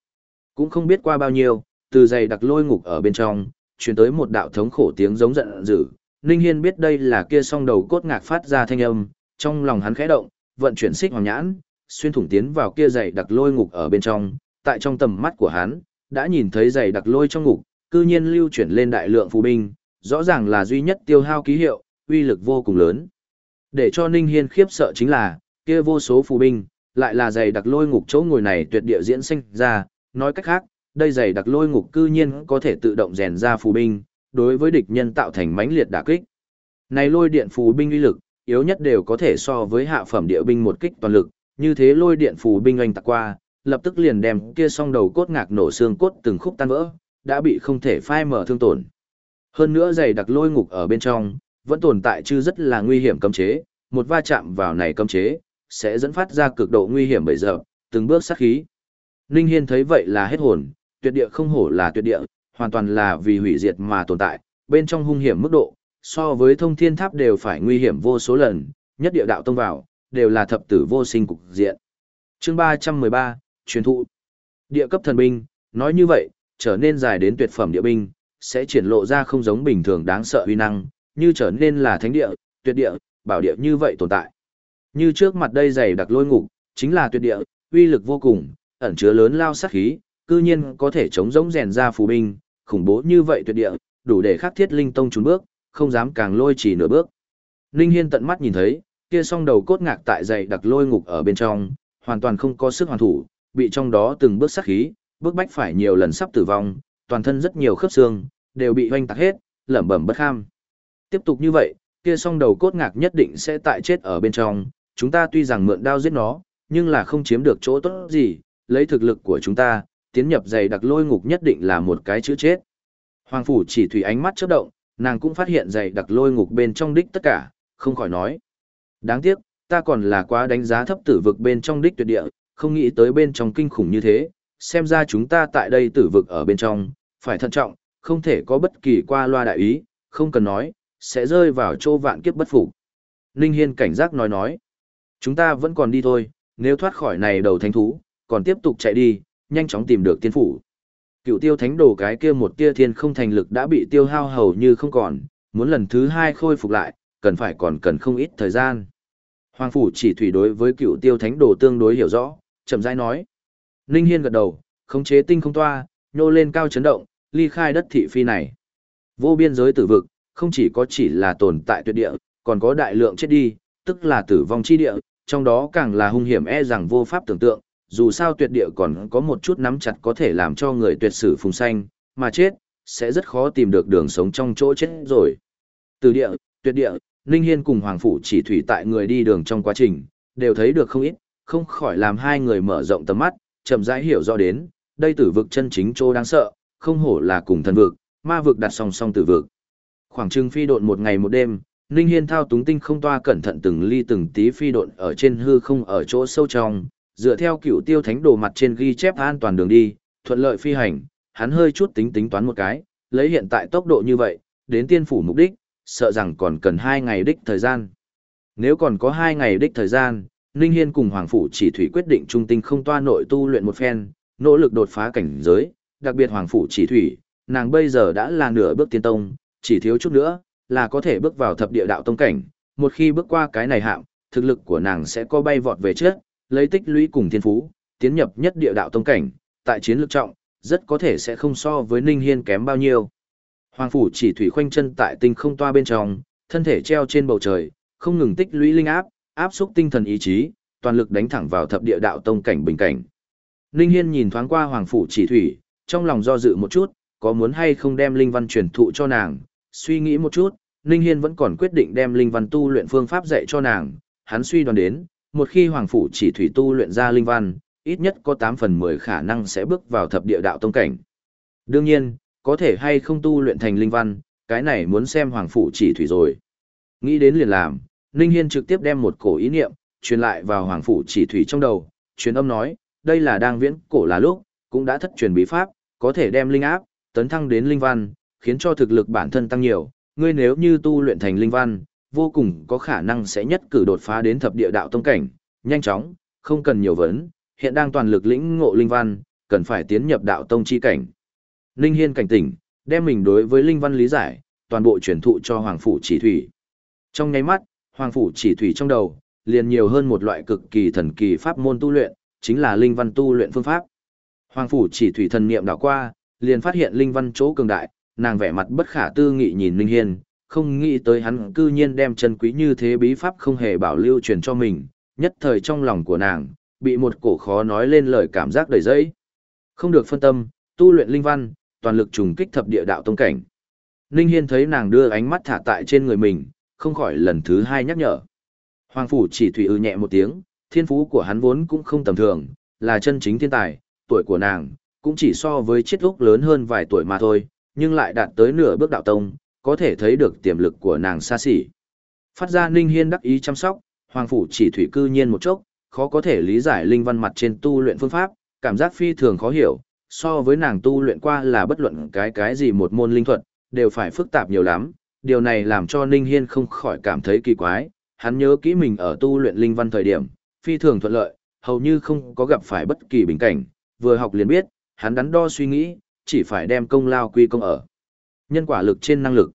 Cũng không biết qua bao nhiêu, từ dày đặc lôi ngục ở bên trong, truyền tới một đạo thống khổ tiếng giống giận dữ. Ninh Hiên biết đây là kia song đầu cốt ngạc phát ra thanh âm, trong lòng hắn khẽ động, vận chuyển xích hoàng nhãn, xuyên thủng tiến vào kia dày đặc lôi ngục ở bên trong, tại trong tầm mắt của hắn, đã nhìn thấy dày đặc lôi trong ngục, cư nhiên lưu chuyển lên đại lượng phù binh, rõ ràng là duy nhất tiêu hao ký hiệu, uy lực vô cùng lớn. Để cho Ninh Hiên khiếp sợ chính là, kia vô số phù binh, lại là dày đặc lôi ngục chỗ ngồi này tuyệt địa diễn sinh ra, nói cách khác, đây dày đặc lôi ngục cư nhiên có thể tự động rèn ra phù binh, đối với địch nhân tạo thành mãnh liệt đả kích. Này lôi điện phù binh uy lực, yếu nhất đều có thể so với hạ phẩm địa binh một kích toàn lực, như thế lôi điện phù binh oanh tạc qua, lập tức liền đem kia song đầu cốt ngạc nổ xương cốt từng khúc tan vỡ, đã bị không thể phai mở thương tổn. Hơn nữa dày đặc lôi ngục ở bên trong, vẫn tồn tại chứ rất là nguy hiểm cấm chế, một va chạm vào này cấm chế, sẽ dẫn phát ra cực độ nguy hiểm bây giờ, từng bước sát khí. Ninh Hiên thấy vậy là hết hồn, tuyệt địa không hổ là tuyệt địa, hoàn toàn là vì hủy diệt mà tồn tại, bên trong hung hiểm mức độ, so với thông thiên tháp đều phải nguy hiểm vô số lần, nhất địa đạo tông vào, đều là thập tử vô sinh cục diện. Chương 313, truyền thụ. Địa cấp thần binh, nói như vậy, trở nên dài đến tuyệt phẩm địa binh, sẽ triển lộ ra không giống bình thường đáng sợ uy năng, như trở nên là thánh địa, tuyệt địa, bảo địa như vậy tồn tại. Như trước mặt đây dày đặc lôi ngục, chính là tuyệt địa, uy lực vô cùng, ẩn chứa lớn lao sát khí, cư nhiên có thể chống giống rèn ra phù binh, khủng bố như vậy tuyệt địa, đủ để khắc thiết linh tông trốn bước, không dám càng lôi chỉ nửa bước. Linh Hiên tận mắt nhìn thấy, kia song đầu cốt ngạc tại dày đặc lôi ngục ở bên trong, hoàn toàn không có sức hoàn thủ, bị trong đó từng bước sát khí, bước bách phải nhiều lần sắp tử vong, toàn thân rất nhiều khớp xương, đều bị hoanh tạc hết, lẩm bẩm bất kham. Tiếp tục như vậy, kia song đầu cốt ngạc nhất định sẽ tại chết ở bên trong, chúng ta tuy rằng mượn đao giết nó, nhưng là không chiếm được chỗ tốt gì, lấy thực lực của chúng ta, tiến nhập dày đặc lôi ngục nhất định là một cái chữ chết. Hoàng phủ chỉ thủy ánh mắt chớp động, nàng cũng phát hiện dày đặc lôi ngục bên trong đích tất cả, không khỏi nói. Đáng tiếc, ta còn là quá đánh giá thấp tử vực bên trong đích tuyệt địa, không nghĩ tới bên trong kinh khủng như thế, xem ra chúng ta tại đây tử vực ở bên trong, phải thận trọng, không thể có bất kỳ qua loa đại ý, không cần nói, sẽ rơi vào chỗ vạn kiếp bất phục. Ninh Hiên cảnh giác nói nói, chúng ta vẫn còn đi thôi, nếu thoát khỏi này đầu thánh thú, còn tiếp tục chạy đi, nhanh chóng tìm được tiên phủ. Cựu tiêu thánh đồ cái kia một tia thiên không thành lực đã bị tiêu hao hầu như không còn, muốn lần thứ hai khôi phục lại, cần phải còn cần không ít thời gian. Hoàng phủ chỉ thủy đối với cựu tiêu thánh đồ tương đối hiểu rõ, chậm rãi nói. Ninh Hiên gật đầu, khống chế tinh không toa, nhô lên cao chấn động, ly khai đất thị phi này. Vô biên giới tử vực, không chỉ có chỉ là tồn tại tuyệt địa, còn có đại lượng chết đi, tức là tử vong chi địa, trong đó càng là hung hiểm e rằng vô pháp tưởng tượng, dù sao tuyệt địa còn có một chút nắm chặt có thể làm cho người tuyệt sử phùng xanh, mà chết, sẽ rất khó tìm được đường sống trong chỗ chết rồi. Từ địa, tuyệt địa, Ninh Hiên cùng Hoàng Phủ chỉ thủy tại người đi đường trong quá trình, đều thấy được không ít, không khỏi làm hai người mở rộng tầm mắt, chậm rãi hiểu rõ đến, đây tử vực chân chính chỗ đáng sợ, không hổ là cùng thần vực, ma vực đặt song song tử vực. Khoảng trưng phi độn một ngày một đêm, Ninh Hiên thao túng tinh không toa cẩn thận từng ly từng tí phi độn ở trên hư không ở chỗ sâu trong, dựa theo cựu tiêu thánh đồ mặt trên ghi chép an toàn đường đi, thuận lợi phi hành, hắn hơi chút tính tính toán một cái, lấy hiện tại tốc độ như vậy, đến tiên phủ mục đích, sợ rằng còn cần hai ngày đích thời gian. Nếu còn có hai ngày đích thời gian, Ninh Hiên cùng Hoàng Phủ chỉ thủy quyết định trung tinh không toa nội tu luyện một phen, nỗ lực đột phá cảnh giới, đặc biệt Hoàng Phủ Chỉ Thủy, nàng bây giờ đã là nửa bước tiên tông, chỉ thiếu chút nữa, là có thể bước vào thập địa đạo tông cảnh, một khi bước qua cái này hạm, thực lực của nàng sẽ có bay vọt về trước, lấy tích lũy cùng thiên phú, tiến nhập nhất địa đạo tông cảnh, tại chiến lược trọng, rất có thể sẽ không so với Ninh Hiên kém bao nhiêu. Hoàng phủ chỉ thủy khoanh chân tại tinh không toa bên trong, thân thể treo trên bầu trời, không ngừng tích lũy linh áp, áp xúc tinh thần ý chí, toàn lực đánh thẳng vào thập địa đạo tông cảnh bình cảnh. Ninh Hiên nhìn thoáng qua Hoàng phủ chỉ thủy, trong lòng do dự một chút, có muốn hay không đem linh văn truyền thụ cho nàng, suy nghĩ một chút, Ninh Hiên vẫn còn quyết định đem linh văn tu luyện phương pháp dạy cho nàng, hắn suy đoán đến, một khi Hoàng phủ chỉ thủy tu luyện ra linh văn, ít nhất có 8 phần 10 khả năng sẽ bước vào thập địa đạo tông cảnh. Đương nhiên, có thể hay không tu luyện thành linh văn, cái này muốn xem Hoàng phủ chỉ thủy rồi. Nghĩ đến liền làm, Ninh Hiên trực tiếp đem một cổ ý niệm, truyền lại vào Hoàng phủ chỉ thủy trong đầu, truyền âm nói, đây là đang viễn cổ là lúc, cũng đã thất truyền bí pháp, có thể đem linh áp, tấn thăng đến linh văn, khiến cho thực lực bản thân tăng nhiều, ngươi nếu như tu luyện thành linh văn, vô cùng có khả năng sẽ nhất cử đột phá đến thập địa đạo tông cảnh, nhanh chóng, không cần nhiều vấn, hiện đang toàn lực lĩnh ngộ linh văn, cần phải tiến nhập đạo tông chi cảnh. Linh Hiên cảnh tỉnh, đem mình đối với linh văn lý giải, toàn bộ truyền thụ cho Hoàng phủ Chỉ Thủy. Trong nháy mắt, Hoàng phủ Chỉ Thủy trong đầu, liền nhiều hơn một loại cực kỳ thần kỳ pháp môn tu luyện, chính là linh văn tu luyện phương pháp. Hoàng phủ Chỉ Thủy thần niệm đảo qua, liền phát hiện linh văn chỗ cường đại, nàng vẻ mặt bất khả tư nghị nhìn Linh Hiên, không nghĩ tới hắn cư nhiên đem chân quý như thế bí pháp không hề bảo lưu truyền cho mình, nhất thời trong lòng của nàng, bị một cổ khó nói lên lời cảm giác đầy dẫy. Không được phân tâm, tu luyện linh văn, toàn lực trùng kích thập địa đạo tông cảnh. Ninh Hiên thấy nàng đưa ánh mắt thả tại trên người mình, không khỏi lần thứ hai nhắc nhở. Hoàng phủ chỉ thủy ư nhẹ một tiếng, thiên phú của hắn vốn cũng không tầm thường, là chân chính thiên tài, tuổi của nàng cũng chỉ so với chiếc lúc lớn hơn vài tuổi mà thôi, nhưng lại đạt tới nửa bước đạo tông, có thể thấy được tiềm lực của nàng xa xỉ. Phát ra Ninh Hiên đắc ý chăm sóc, Hoàng phủ chỉ thủy cư nhiên một chốc, khó có thể lý giải linh văn mặt trên tu luyện phương pháp, cảm giác phi thường khó hiểu, so với nàng tu luyện qua là bất luận cái cái gì một môn linh thuật, đều phải phức tạp nhiều lắm, điều này làm cho Ninh Hiên không khỏi cảm thấy kỳ quái, hắn nhớ kỹ mình ở tu luyện linh văn thời điểm, phi thường thuận lợi, hầu như không có gặp phải bất kỳ bình cảnh, vừa học liền biết, hắn đắn đo suy nghĩ, chỉ phải đem công lao quy công ở. Nhân quả lực trên năng lực.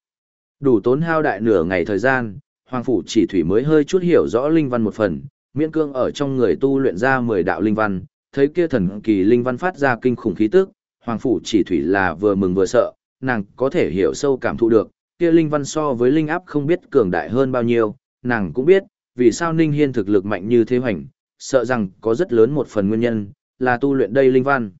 Đủ tốn hao đại nửa ngày thời gian, Hoàng Phủ chỉ thủy mới hơi chút hiểu rõ linh văn một phần, miễn cương ở trong người tu luyện ra 10 đạo linh văn, thấy kia thần kỳ linh văn phát ra kinh khủng khí tức, Hoàng Phủ chỉ thủy là vừa mừng vừa sợ, nàng có thể hiểu sâu cảm thụ được, kia linh văn so với linh áp không biết cường đại hơn bao nhiêu, nàng cũng biết, vì sao Ninh Hiên thực lực mạnh như thế hoành, sợ rằng có rất lớn một phần nguyên nhân, là tu luyện đây linh văn.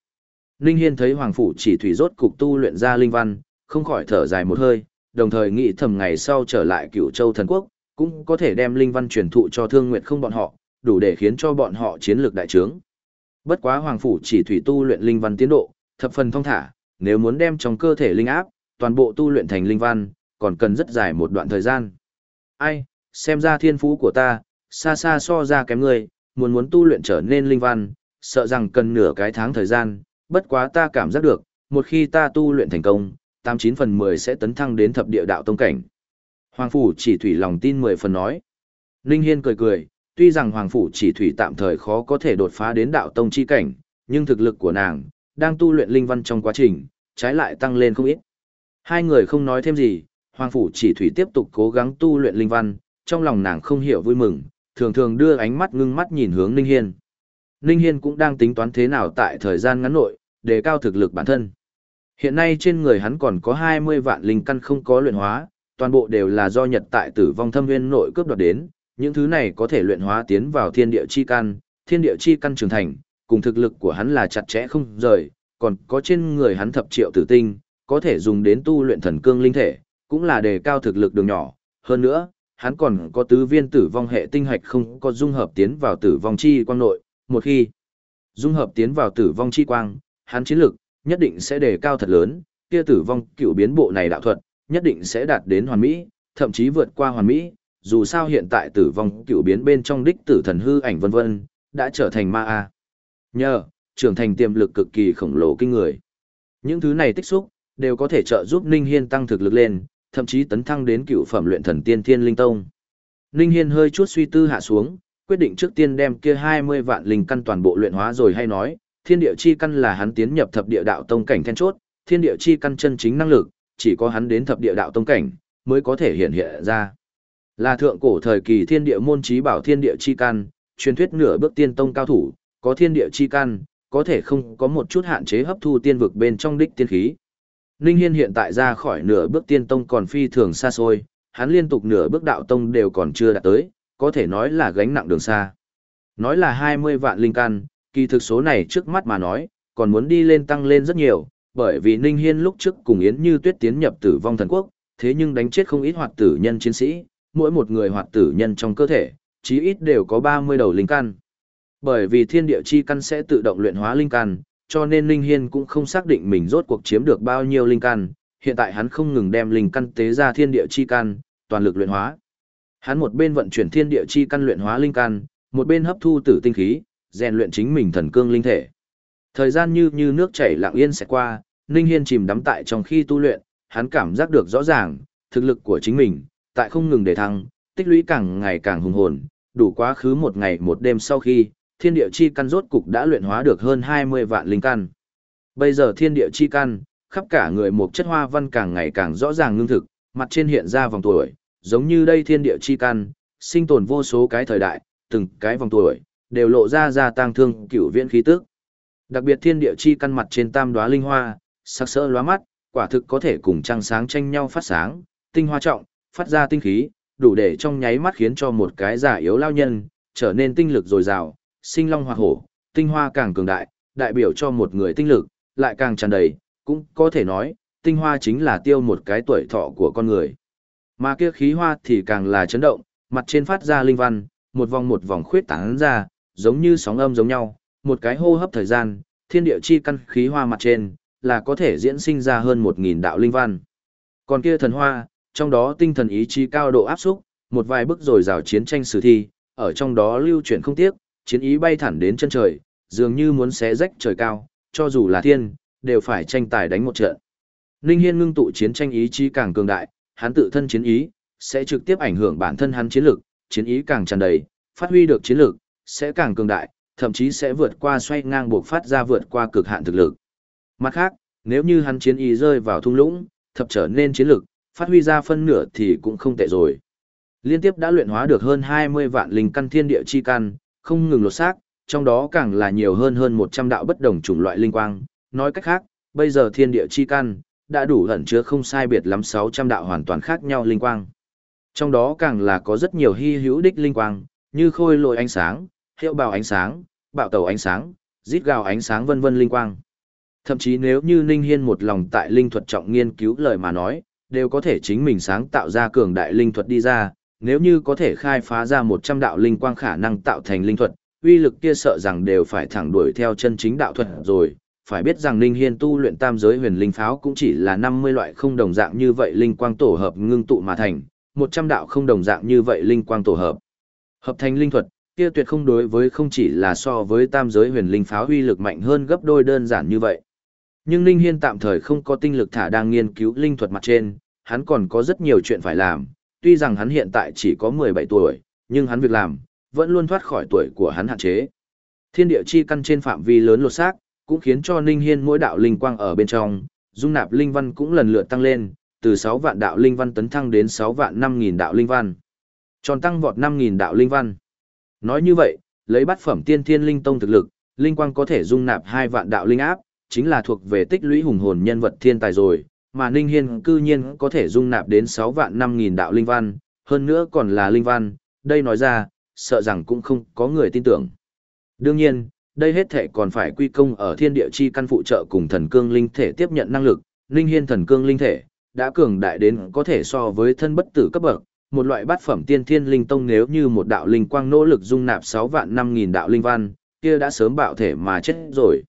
Ninh Hiên thấy Hoàng Phủ chỉ thủy rốt cục tu luyện ra linh văn, không khỏi thở dài một hơi, đồng thời nghĩ thầm ngày sau trở lại cựu châu thần quốc, cũng có thể đem linh văn truyền thụ cho thương nguyện không bọn họ, đủ để khiến cho bọn họ chiến lược đại trướng. Bất quá Hoàng Phủ chỉ thủy tu luyện linh văn tiến độ, thập phần thông thả, nếu muốn đem trong cơ thể linh áp, toàn bộ tu luyện thành linh văn, còn cần rất dài một đoạn thời gian. Ai, xem ra thiên phú của ta, xa xa so ra kém người, muốn muốn tu luyện trở nên linh văn, sợ rằng cần nửa cái tháng thời gian, bất quá ta cảm giác được, một khi ta tu luyện thành công, 89 phần 10 sẽ tấn thăng đến thập địa đạo tông cảnh. Hoàng Phủ chỉ thủy lòng tin 10 phần nói. Ninh Hiên cười cười, tuy rằng Hoàng Phủ chỉ thủy tạm thời khó có thể đột phá đến đạo tông chi cảnh, nhưng thực lực của nàng, đang tu luyện linh văn trong quá trình, trái lại tăng lên không ít. Hai người không nói thêm gì, Hoàng Phủ chỉ thủy tiếp tục cố gắng tu luyện linh văn, trong lòng nàng không hiểu vui mừng, thường thường đưa ánh mắt ngưng mắt nhìn hướng Ninh Hiên. Ninh Hiên cũng đang tính toán thế nào tại thời gian ngắn nội, để cao thực lực bản thân. Hiện nay trên người hắn còn có 20 vạn linh căn không có luyện hóa, toàn bộ đều là do Nhật tại tử vong thâm nguyên nội cướp đoạt đến, những thứ này có thể luyện hóa tiến vào thiên địa chi căn, thiên địa chi căn trưởng thành, cùng thực lực của hắn là chặt chẽ không rời, còn có trên người hắn thập triệu tử tinh, có thể dùng đến tu luyện thần cương linh thể, cũng là đề cao thực lực đường nhỏ, hơn nữa, hắn còn có tứ viên tử vong hệ tinh hạch không có dung hợp tiến vào tử vong chi quang nội, một khi dung hợp tiến vào tử vong chi quang, hắn chiến lực nhất định sẽ đề cao thật lớn, kia tử vong cựu biến bộ này đạo thuật, nhất định sẽ đạt đến hoàn mỹ, thậm chí vượt qua hoàn mỹ, dù sao hiện tại tử vong cựu biến bên trong đích tử thần hư ảnh vân vân, đã trở thành ma a. Nhờ, trưởng thành tiềm lực cực kỳ khổng lồ kinh người. Những thứ này tích xúc, đều có thể trợ giúp Ninh Hiên tăng thực lực lên, thậm chí tấn thăng đến cựu phẩm luyện thần tiên thiên linh tông. Ninh Hiên hơi chút suy tư hạ xuống, quyết định trước tiên đem kia 20 vạn linh căn toàn bộ luyện hóa rồi hay nói, thiên địa chi căn là hắn tiến nhập thập địa đạo tông cảnh then chốt, thiên địa chi căn chân chính năng lực, chỉ có hắn đến thập địa đạo tông cảnh, mới có thể hiện hiện ra. Là thượng cổ thời kỳ thiên địa môn trí bảo thiên địa chi căn, truyền thuyết nửa bước tiên tông cao thủ, có thiên địa chi căn, có thể không có một chút hạn chế hấp thu tiên vực bên trong đích tiên khí. Ninh Hiên hiện tại ra khỏi nửa bước tiên tông còn phi thường xa xôi, hắn liên tục nửa bước đạo tông đều còn chưa đạt tới, có thể nói là gánh nặng đường xa. Nói là 20 vạn linh căn, kỳ thực số này trước mắt mà nói, còn muốn đi lên tăng lên rất nhiều, bởi vì Ninh Hiên lúc trước cùng Yến Như Tuyết tiến nhập tử vong thần quốc, thế nhưng đánh chết không ít hoạt tử nhân chiến sĩ, mỗi một người hoạt tử nhân trong cơ thể, chí ít đều có 30 đầu linh căn. Bởi vì thiên địa chi căn sẽ tự động luyện hóa linh căn, cho nên Ninh Hiên cũng không xác định mình rốt cuộc chiếm được bao nhiêu linh căn, hiện tại hắn không ngừng đem linh căn tế ra thiên địa chi căn, toàn lực luyện hóa. Hắn một bên vận chuyển thiên địa chi căn luyện hóa linh căn, một bên hấp thu tử tinh khí, rèn luyện chính mình thần cương linh thể. Thời gian như như nước chảy lặng yên sẽ qua, Ninh Hiên chìm đắm tại trong khi tu luyện, hắn cảm giác được rõ ràng, thực lực của chính mình, tại không ngừng để thăng, tích lũy càng ngày càng hùng hồn, đủ quá khứ một ngày một đêm sau khi, thiên địa chi căn rốt cục đã luyện hóa được hơn 20 vạn linh căn. Bây giờ thiên địa chi căn, khắp cả người một chất hoa văn càng ngày càng rõ ràng ngưng thực, mặt trên hiện ra vòng tuổi, giống như đây thiên địa chi căn, sinh tồn vô số cái thời đại, từng cái vòng tuổi, đều lộ ra ra tăng thương cửu viễn khí tức. Đặc biệt thiên địa chi căn mặt trên tam đóa linh hoa, sắc sỡ lóa mắt, quả thực có thể cùng trăng sáng tranh nhau phát sáng, tinh hoa trọng, phát ra tinh khí, đủ để trong nháy mắt khiến cho một cái giả yếu lao nhân, trở nên tinh lực dồi dào, sinh long hoa hổ, tinh hoa càng cường đại, đại biểu cho một người tinh lực, lại càng tràn đầy, cũng có thể nói, tinh hoa chính là tiêu một cái tuổi thọ của con người. Mà kia khí hoa thì càng là chấn động, mặt trên phát ra linh văn, một vòng một vòng khuyết tán ra, giống như sóng âm giống nhau, một cái hô hấp thời gian, thiên địa chi căn khí hoa mặt trên, là có thể diễn sinh ra hơn một nghìn đạo linh văn. Còn kia thần hoa, trong đó tinh thần ý chí cao độ áp xúc, một vài bức rồi rào chiến tranh sử thi, ở trong đó lưu chuyển không tiếc, chiến ý bay thẳng đến chân trời, dường như muốn xé rách trời cao, cho dù là thiên, đều phải tranh tài đánh một trận. Ninh Hiên ngưng tụ chiến tranh ý chí càng cường đại, hắn tự thân chiến ý, sẽ trực tiếp ảnh hưởng bản thân hắn chiến lực, chiến ý càng tràn đầy, phát huy được chiến lực, sẽ càng cường đại, thậm chí sẽ vượt qua xoay ngang buộc phát ra vượt qua cực hạn thực lực. Mặt khác, nếu như hắn chiến ý rơi vào thung lũng, thập trở nên chiến lực, phát huy ra phân nửa thì cũng không tệ rồi. Liên tiếp đã luyện hóa được hơn 20 vạn linh căn thiên địa chi căn, không ngừng lột xác, trong đó càng là nhiều hơn hơn 100 đạo bất đồng chủng loại linh quang. Nói cách khác, bây giờ thiên địa chi căn, đã đủ ẩn chứa không sai biệt lắm 600 đạo hoàn toàn khác nhau linh quang. Trong đó càng là có rất nhiều hy hữu đích linh quang, như khôi lội ánh sáng, hiệu bào ánh sáng, bạo tàu ánh sáng, rít gào ánh sáng vân vân linh quang. Thậm chí nếu như Ninh Hiên một lòng tại linh thuật trọng nghiên cứu lời mà nói, đều có thể chính mình sáng tạo ra cường đại linh thuật đi ra, nếu như có thể khai phá ra 100 đạo linh quang khả năng tạo thành linh thuật, uy lực kia sợ rằng đều phải thẳng đuổi theo chân chính đạo thuật rồi. Phải biết rằng ninh Hiên tu luyện tam giới huyền linh pháo cũng chỉ là 50 loại không đồng dạng như vậy linh quang tổ hợp ngưng tụ mà thành, 100 đạo không đồng dạng như vậy linh quang tổ hợp. Hợp thành linh thuật, kia tuyệt không đối với không chỉ là so với tam giới huyền linh pháo huy lực mạnh hơn gấp đôi đơn giản như vậy. Nhưng Linh Hiên tạm thời không có tinh lực thả đang nghiên cứu linh thuật mặt trên, hắn còn có rất nhiều chuyện phải làm, tuy rằng hắn hiện tại chỉ có 17 tuổi, nhưng hắn việc làm, vẫn luôn thoát khỏi tuổi của hắn hạn chế. Thiên địa chi căn trên phạm vi lớn lột xác, cũng khiến cho Ninh Hiên mỗi đạo linh quang ở bên trong, dung nạp linh văn cũng lần lượt tăng lên, từ 6 vạn đạo linh văn tấn thăng đến 6 vạn 5000 đạo linh văn. Tròn tăng vọt 5000 đạo linh văn. Nói như vậy, lấy bát phẩm tiên thiên linh tông thực lực, linh quang có thể dung nạp 2 vạn đạo linh áp, chính là thuộc về tích lũy hùng hồn nhân vật thiên tài rồi, mà Ninh Hiên cư nhiên có thể dung nạp đến 6 vạn 5 nghìn đạo linh văn, hơn nữa còn là linh văn, đây nói ra, sợ rằng cũng không có người tin tưởng. Đương nhiên, đây hết thể còn phải quy công ở thiên địa chi căn phụ trợ cùng thần cương linh thể tiếp nhận năng lực, Ninh Hiên thần cương linh thể, đã cường đại đến có thể so với thân bất tử cấp bậc, một loại bát phẩm tiên thiên linh tông nếu như một đạo linh quang nỗ lực dung nạp 6 vạn 5 nghìn đạo linh văn, kia đã sớm bạo thể mà chết rồi.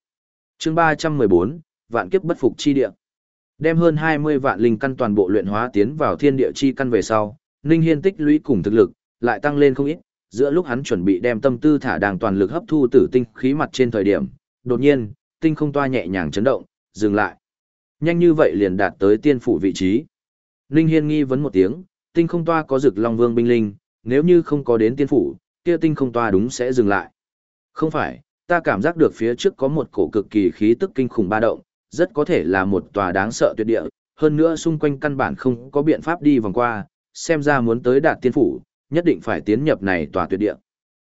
Chương 314, vạn kiếp bất phục chi địa. Đem hơn 20 vạn linh căn toàn bộ luyện hóa tiến vào thiên địa chi căn về sau, Ninh Hiên tích lũy cùng thực lực, lại tăng lên không ít, giữa lúc hắn chuẩn bị đem tâm tư thả đàng toàn lực hấp thu tử tinh khí mặt trên thời điểm, đột nhiên, tinh không toa nhẹ nhàng chấn động, dừng lại. Nhanh như vậy liền đạt tới tiên phủ vị trí. Ninh Hiên nghi vấn một tiếng, tinh không toa có rực long vương binh linh, nếu như không có đến tiên phủ, kia tinh không toa đúng sẽ dừng lại. Không phải, ta cảm giác được phía trước có một cổ cực kỳ khí tức kinh khủng ba động, rất có thể là một tòa đáng sợ tuyệt địa, hơn nữa xung quanh căn bản không có biện pháp đi vòng qua, xem ra muốn tới đạt tiên phủ, nhất định phải tiến nhập này tòa tuyệt địa.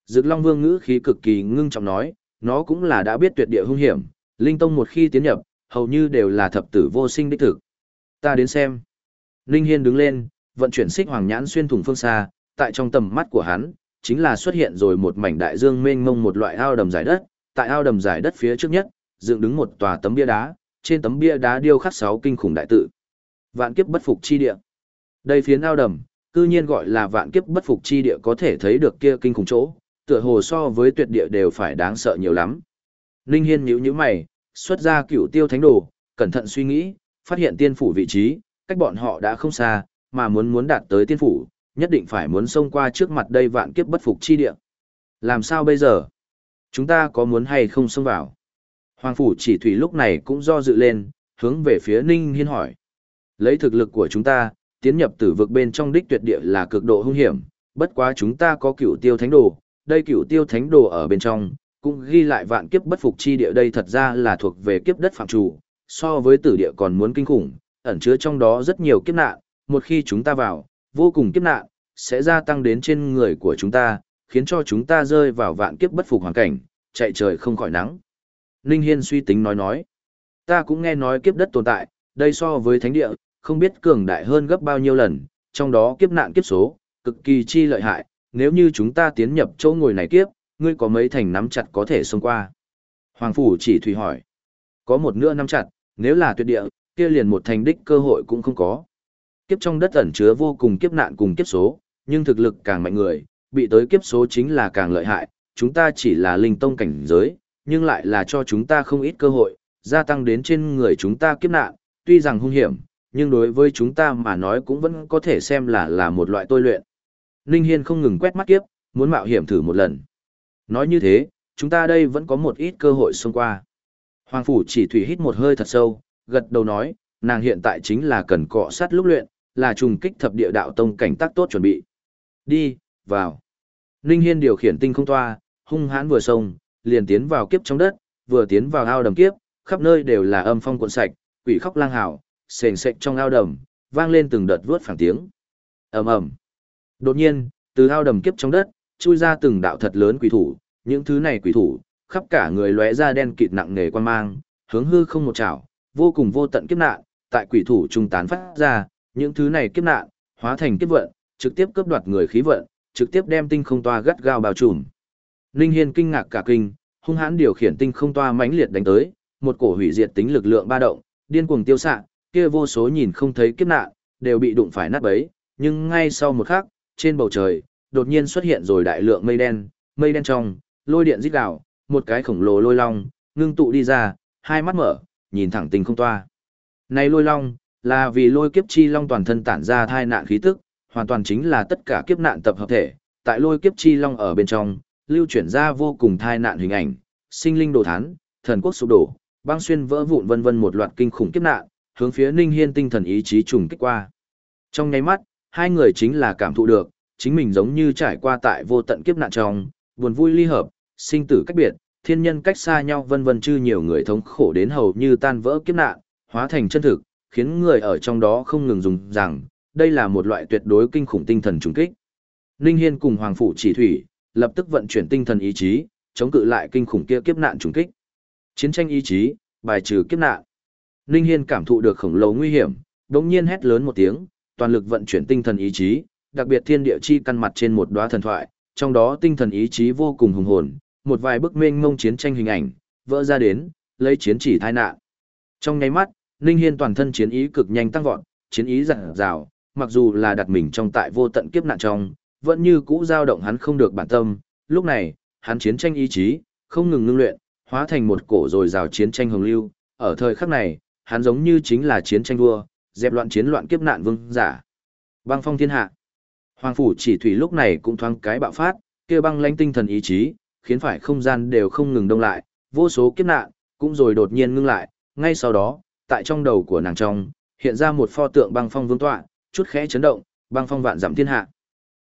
Dực Long Vương ngữ khí cực kỳ ngưng trọng nói, nó cũng là đã biết tuyệt địa hung hiểm, Linh Tông một khi tiến nhập, hầu như đều là thập tử vô sinh đích thực. Ta đến xem. Linh Hiên đứng lên, vận chuyển xích hoàng nhãn xuyên thủng phương xa, tại trong tầm mắt của hắn, chính là xuất hiện rồi một mảnh đại dương mênh mông một loại ao đầm giải đất, tại ao đầm giải đất phía trước nhất, dựng đứng một tòa tấm bia đá, trên tấm bia đá điêu khắc sáu kinh khủng đại tự. Vạn kiếp bất phục chi địa. Đây phiến ao đầm, cư nhiên gọi là vạn kiếp bất phục chi địa có thể thấy được kia kinh khủng chỗ, tựa hồ so với tuyệt địa đều phải đáng sợ nhiều lắm. Linh Hiên nhíu nhíu mày, xuất ra cửu tiêu thánh đồ, cẩn thận suy nghĩ, phát hiện tiên phủ vị trí, cách bọn họ đã không xa, mà muốn muốn đạt tới tiên phủ, nhất định phải muốn xông qua trước mặt đây vạn kiếp bất phục chi địa. Làm sao bây giờ? Chúng ta có muốn hay không xông vào? Hoàng phủ chỉ thủy lúc này cũng do dự lên, hướng về phía Ninh Hiên hỏi. Lấy thực lực của chúng ta, tiến nhập tử vực bên trong đích tuyệt địa là cực độ hung hiểm, bất quá chúng ta có cửu tiêu thánh đồ, đây cửu tiêu thánh đồ ở bên trong, cũng ghi lại vạn kiếp bất phục chi địa đây thật ra là thuộc về kiếp đất phạm chủ, so với tử địa còn muốn kinh khủng, ẩn chứa trong đó rất nhiều kiếp nạn, một khi chúng ta vào, vô cùng kiếp nạn, sẽ gia tăng đến trên người của chúng ta, khiến cho chúng ta rơi vào vạn kiếp bất phục hoàn cảnh, chạy trời không khỏi nắng. Ninh Hiên suy tính nói nói, ta cũng nghe nói kiếp đất tồn tại, đây so với thánh địa, không biết cường đại hơn gấp bao nhiêu lần, trong đó kiếp nạn kiếp số, cực kỳ chi lợi hại, nếu như chúng ta tiến nhập chỗ ngồi này kiếp, ngươi có mấy thành nắm chặt có thể xông qua. Hoàng Phủ chỉ thủy hỏi, có một nửa nắm chặt, nếu là tuyệt địa, kia liền một thành đích cơ hội cũng không có. Kiếp trong đất ẩn chứa vô cùng kiếp nạn cùng kiếp số, nhưng thực lực càng mạnh người, bị tới kiếp số chính là càng lợi hại, chúng ta chỉ là linh tông cảnh giới, nhưng lại là cho chúng ta không ít cơ hội, gia tăng đến trên người chúng ta kiếp nạn, tuy rằng hung hiểm, nhưng đối với chúng ta mà nói cũng vẫn có thể xem là là một loại tôi luyện. Ninh Hiên không ngừng quét mắt kiếp, muốn mạo hiểm thử một lần. Nói như thế, chúng ta đây vẫn có một ít cơ hội xông qua. Hoàng Phủ chỉ thủy hít một hơi thật sâu, gật đầu nói, nàng hiện tại chính là cần cọ sát lúc luyện, là trùng kích thập địa đạo tông cảnh tác tốt chuẩn bị. Đi, vào. Ninh Hiên điều khiển tinh không toa, hung hãn vừa sông, liền tiến vào kiếp trong đất, vừa tiến vào ao đầm kiếp, khắp nơi đều là âm phong cuộn sạch, quỷ khóc lang hào, sền sệt trong ao đầm, vang lên từng đợt vướt phẳng tiếng. ầm ầm. Đột nhiên, từ ao đầm kiếp trong đất, chui ra từng đạo thật lớn quỷ thủ, những thứ này quỷ thủ, khắp cả người lóe ra đen kịt nặng nề quan mang, hướng hư không một chảo, vô cùng vô tận kiếp nạn, tại quỷ thủ trung tán phát ra, những thứ này kiếp nạn, hóa thành kiếp vận, trực tiếp cướp đoạt người khí vận, trực tiếp đem tinh không toa gắt gao bao trùm. Linh Hiên kinh ngạc cả kinh, hung hãn điều khiển tinh không toa mãnh liệt đánh tới, một cổ hủy diệt tính lực lượng ba động, điên cuồng tiêu xạ, kia vô số nhìn không thấy kiếp nạn, đều bị đụng phải nát bấy, nhưng ngay sau một khắc, trên bầu trời, đột nhiên xuất hiện rồi đại lượng mây đen, mây đen trong, lôi điện rít gào, một cái khổng lồ lôi long, ngưng tụ đi ra, hai mắt mở, nhìn thẳng tinh không toa. Này lôi long, là vì lôi kiếp chi long toàn thân tản ra thai nạn khí tức, hoàn toàn chính là tất cả kiếp nạn tập hợp thể, tại lôi kiếp chi long ở bên trong, lưu chuyển ra vô cùng thai nạn hình ảnh, sinh linh đồ thán, thần quốc sụp đổ, băng xuyên vỡ vụn vân vân một loạt kinh khủng kiếp nạn, hướng phía Ninh Hiên tinh thần ý chí trùng kích qua. Trong nháy mắt, hai người chính là cảm thụ được, chính mình giống như trải qua tại vô tận kiếp nạn trong, buồn vui ly hợp, sinh tử cách biệt, thiên nhân cách xa nhau vân vân chư nhiều người thống khổ đến hầu như tan vỡ kiếp nạn, hóa thành chân thực, khiến người ở trong đó không ngừng dùng rằng, đây là một loại tuyệt đối kinh khủng tinh thần trùng kích. Ninh Hiên cùng Hoàng Phủ chỉ thủy, lập tức vận chuyển tinh thần ý chí, chống cự lại kinh khủng kia kiếp nạn trùng kích. Chiến tranh ý chí, bài trừ kiếp nạn. Ninh Hiên cảm thụ được khổng lồ nguy hiểm, đống nhiên hét lớn một tiếng, toàn lực vận chuyển tinh thần ý chí, đặc biệt thiên địa chi căn mặt trên một đóa thần thoại, trong đó tinh thần ý chí vô cùng hùng hồn, một vài bức mênh mông chiến tranh hình ảnh, vỡ ra đến, lấy chiến chỉ thai nạn. Trong nháy mắt, Ninh Hiên toàn thân chiến ý cực nhanh tăng vọt, chiến ý dặn dào, mặc dù là đặt mình trong tại vô tận kiếp nạn trong, vẫn như cũ dao động hắn không được bản tâm, lúc này, hắn chiến tranh ý chí, không ngừng ngưng luyện, hóa thành một cổ rồi rào chiến tranh hồng lưu, ở thời khắc này, hắn giống như chính là chiến tranh vua, dẹp loạn chiến loạn kiếp nạn vương giả. Băng phong thiên hạ. Hoàng phủ chỉ thủy lúc này cũng thoáng cái bạo phát, kia băng lãnh tinh thần ý chí, khiến phải không gian đều không ngừng đông lại, vô số kiếp nạn cũng rồi đột nhiên ngưng lại, ngay sau đó, tại trong đầu của nàng trong, hiện ra một pho tượng băng phong vương tọa, chút khẽ chấn động, băng phong vạn dặm thiên hạ.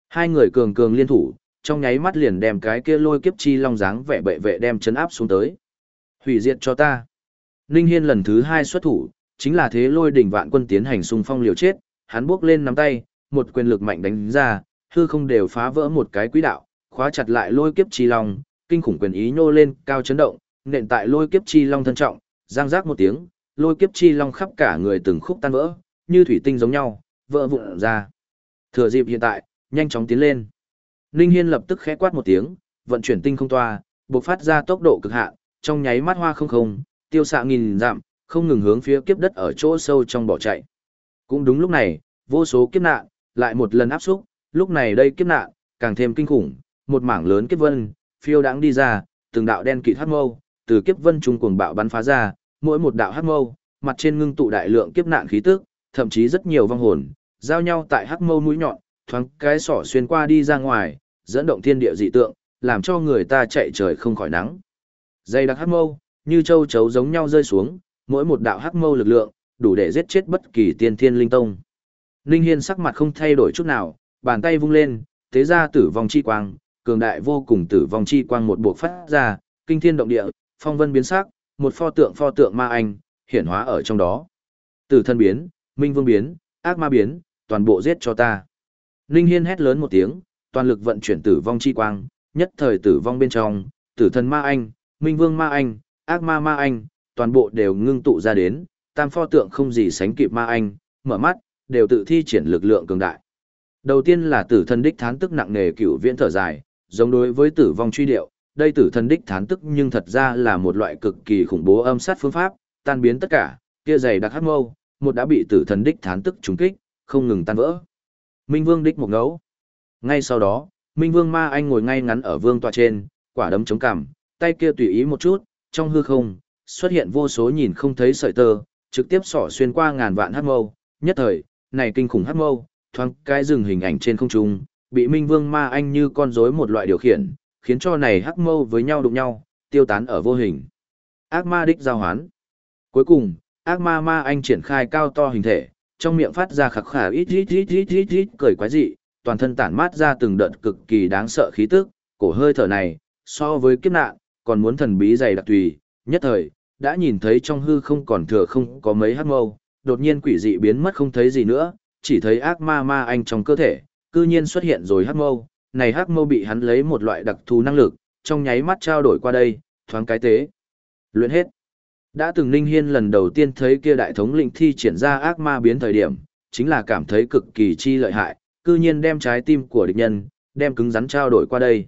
Hai người cường cường liên thủ, trong nháy mắt liền đem cái kia lôi kiếp chi long dáng vẻ bệ vệ đem chấn áp xuống tới. Hủy diệt cho ta. Ninh Hiên lần thứ hai xuất thủ, chính là thế lôi đỉnh vạn quân tiến hành xung phong liều chết, hắn bước lên nắm tay, một quyền lực mạnh đánh ra, hư không đều phá vỡ một cái quỹ đạo, khóa chặt lại lôi kiếp chi long, kinh khủng quyền ý nhô lên, cao chấn động, nện tại lôi kiếp chi long thân trọng, giang giác một tiếng, lôi kiếp chi long khắp cả người từng khúc tan vỡ, như thủy tinh giống nhau, vỡ vụn ra. Thừa dịp hiện tại, nhanh chóng tiến lên. Ninh Hiên lập tức khẽ quát một tiếng, vận chuyển tinh không toa, bộc phát ra tốc độ cực hạn, trong nháy mắt hoa không không, tiêu xạ nghìn dặm, không ngừng hướng phía kiếp đất ở chỗ sâu trong bỏ chạy. Cũng đúng lúc này, vô số kiếp nạn, lại một lần áp xúc, lúc này đây kiếp nạn, càng thêm kinh khủng, một mảng lớn kiếp vân, phiêu đãng đi ra, từng đạo đen kịt hắc mâu, từ kiếp vân trung cuồng bạo bắn phá ra, mỗi một đạo hắc mâu, mặt trên ngưng tụ đại lượng kiếp nạn khí tức, thậm chí rất nhiều vong hồn, giao nhau tại hắc mâu mũi nhọn, thoáng cái sỏ xuyên qua đi ra ngoài, dẫn động thiên địa dị tượng, làm cho người ta chạy trời không khỏi nắng. Dây đặc hắc mâu, như châu chấu giống nhau rơi xuống, mỗi một đạo hắc mâu lực lượng, đủ để giết chết bất kỳ tiên thiên linh tông. Linh Hiên sắc mặt không thay đổi chút nào, bàn tay vung lên, thế ra tử vong chi quang, cường đại vô cùng tử vong chi quang một buộc phát ra, kinh thiên động địa, phong vân biến sắc, một pho tượng pho tượng ma anh, hiển hóa ở trong đó. Tử thân biến, minh vương biến, ác ma biến, toàn bộ giết cho ta. Linh Hiên hét lớn một tiếng, toàn lực vận chuyển tử vong chi quang, nhất thời tử vong bên trong, tử thần ma anh, minh vương ma anh, ác ma ma anh, toàn bộ đều ngưng tụ ra đến, tam pho tượng không gì sánh kịp ma anh, mở mắt, đều tự thi triển lực lượng cường đại. Đầu tiên là tử thần đích thán tức nặng nề cửu viễn thở dài, giống đối với tử vong truy điệu, đây tử thần đích thán tức nhưng thật ra là một loại cực kỳ khủng bố âm sát phương pháp, tan biến tất cả, kia dày đặc hắc mâu, một đã bị tử thần đích thán tức trúng kích, không ngừng tan vỡ. Minh Vương đích một ngấu. Ngay sau đó, Minh Vương Ma Anh ngồi ngay ngắn ở vương tọa trên, quả đấm chống cằm, tay kia tùy ý một chút, trong hư không, xuất hiện vô số nhìn không thấy sợi tơ, trực tiếp xỏ xuyên qua ngàn vạn hắc mâu, nhất thời, này kinh khủng hắc mâu, thoáng cái dừng hình ảnh trên không trung, bị Minh Vương Ma Anh như con rối một loại điều khiển, khiến cho này hắc mâu với nhau đụng nhau, tiêu tán ở vô hình. Ác ma đích giao hoán. Cuối cùng, ác ma Ma Anh triển khai cao to hình thể, trong miệng phát ra khắc khả ít ít ít ít ít ít cười quái dị, toàn thân tản mát ra từng đợt cực kỳ đáng sợ khí tức, cổ hơi thở này, so với kiếp nạn, còn muốn thần bí dày đặc tùy, nhất thời, đã nhìn thấy trong hư không còn thừa không có mấy hắc mâu, đột nhiên quỷ dị biến mất không thấy gì nữa, chỉ thấy ác ma ma anh trong cơ thể, cư nhiên xuất hiện rồi hắc mâu, này hắc mâu bị hắn lấy một loại đặc thù năng lực, trong nháy mắt trao đổi qua đây, thoáng cái tế. Luyện hết. Đã từng Ninh Hiên lần đầu tiên thấy kia đại thống lĩnh thi triển ra ác ma biến thời điểm, chính là cảm thấy cực kỳ chi lợi hại, cư nhiên đem trái tim của địch nhân, đem cứng rắn trao đổi qua đây.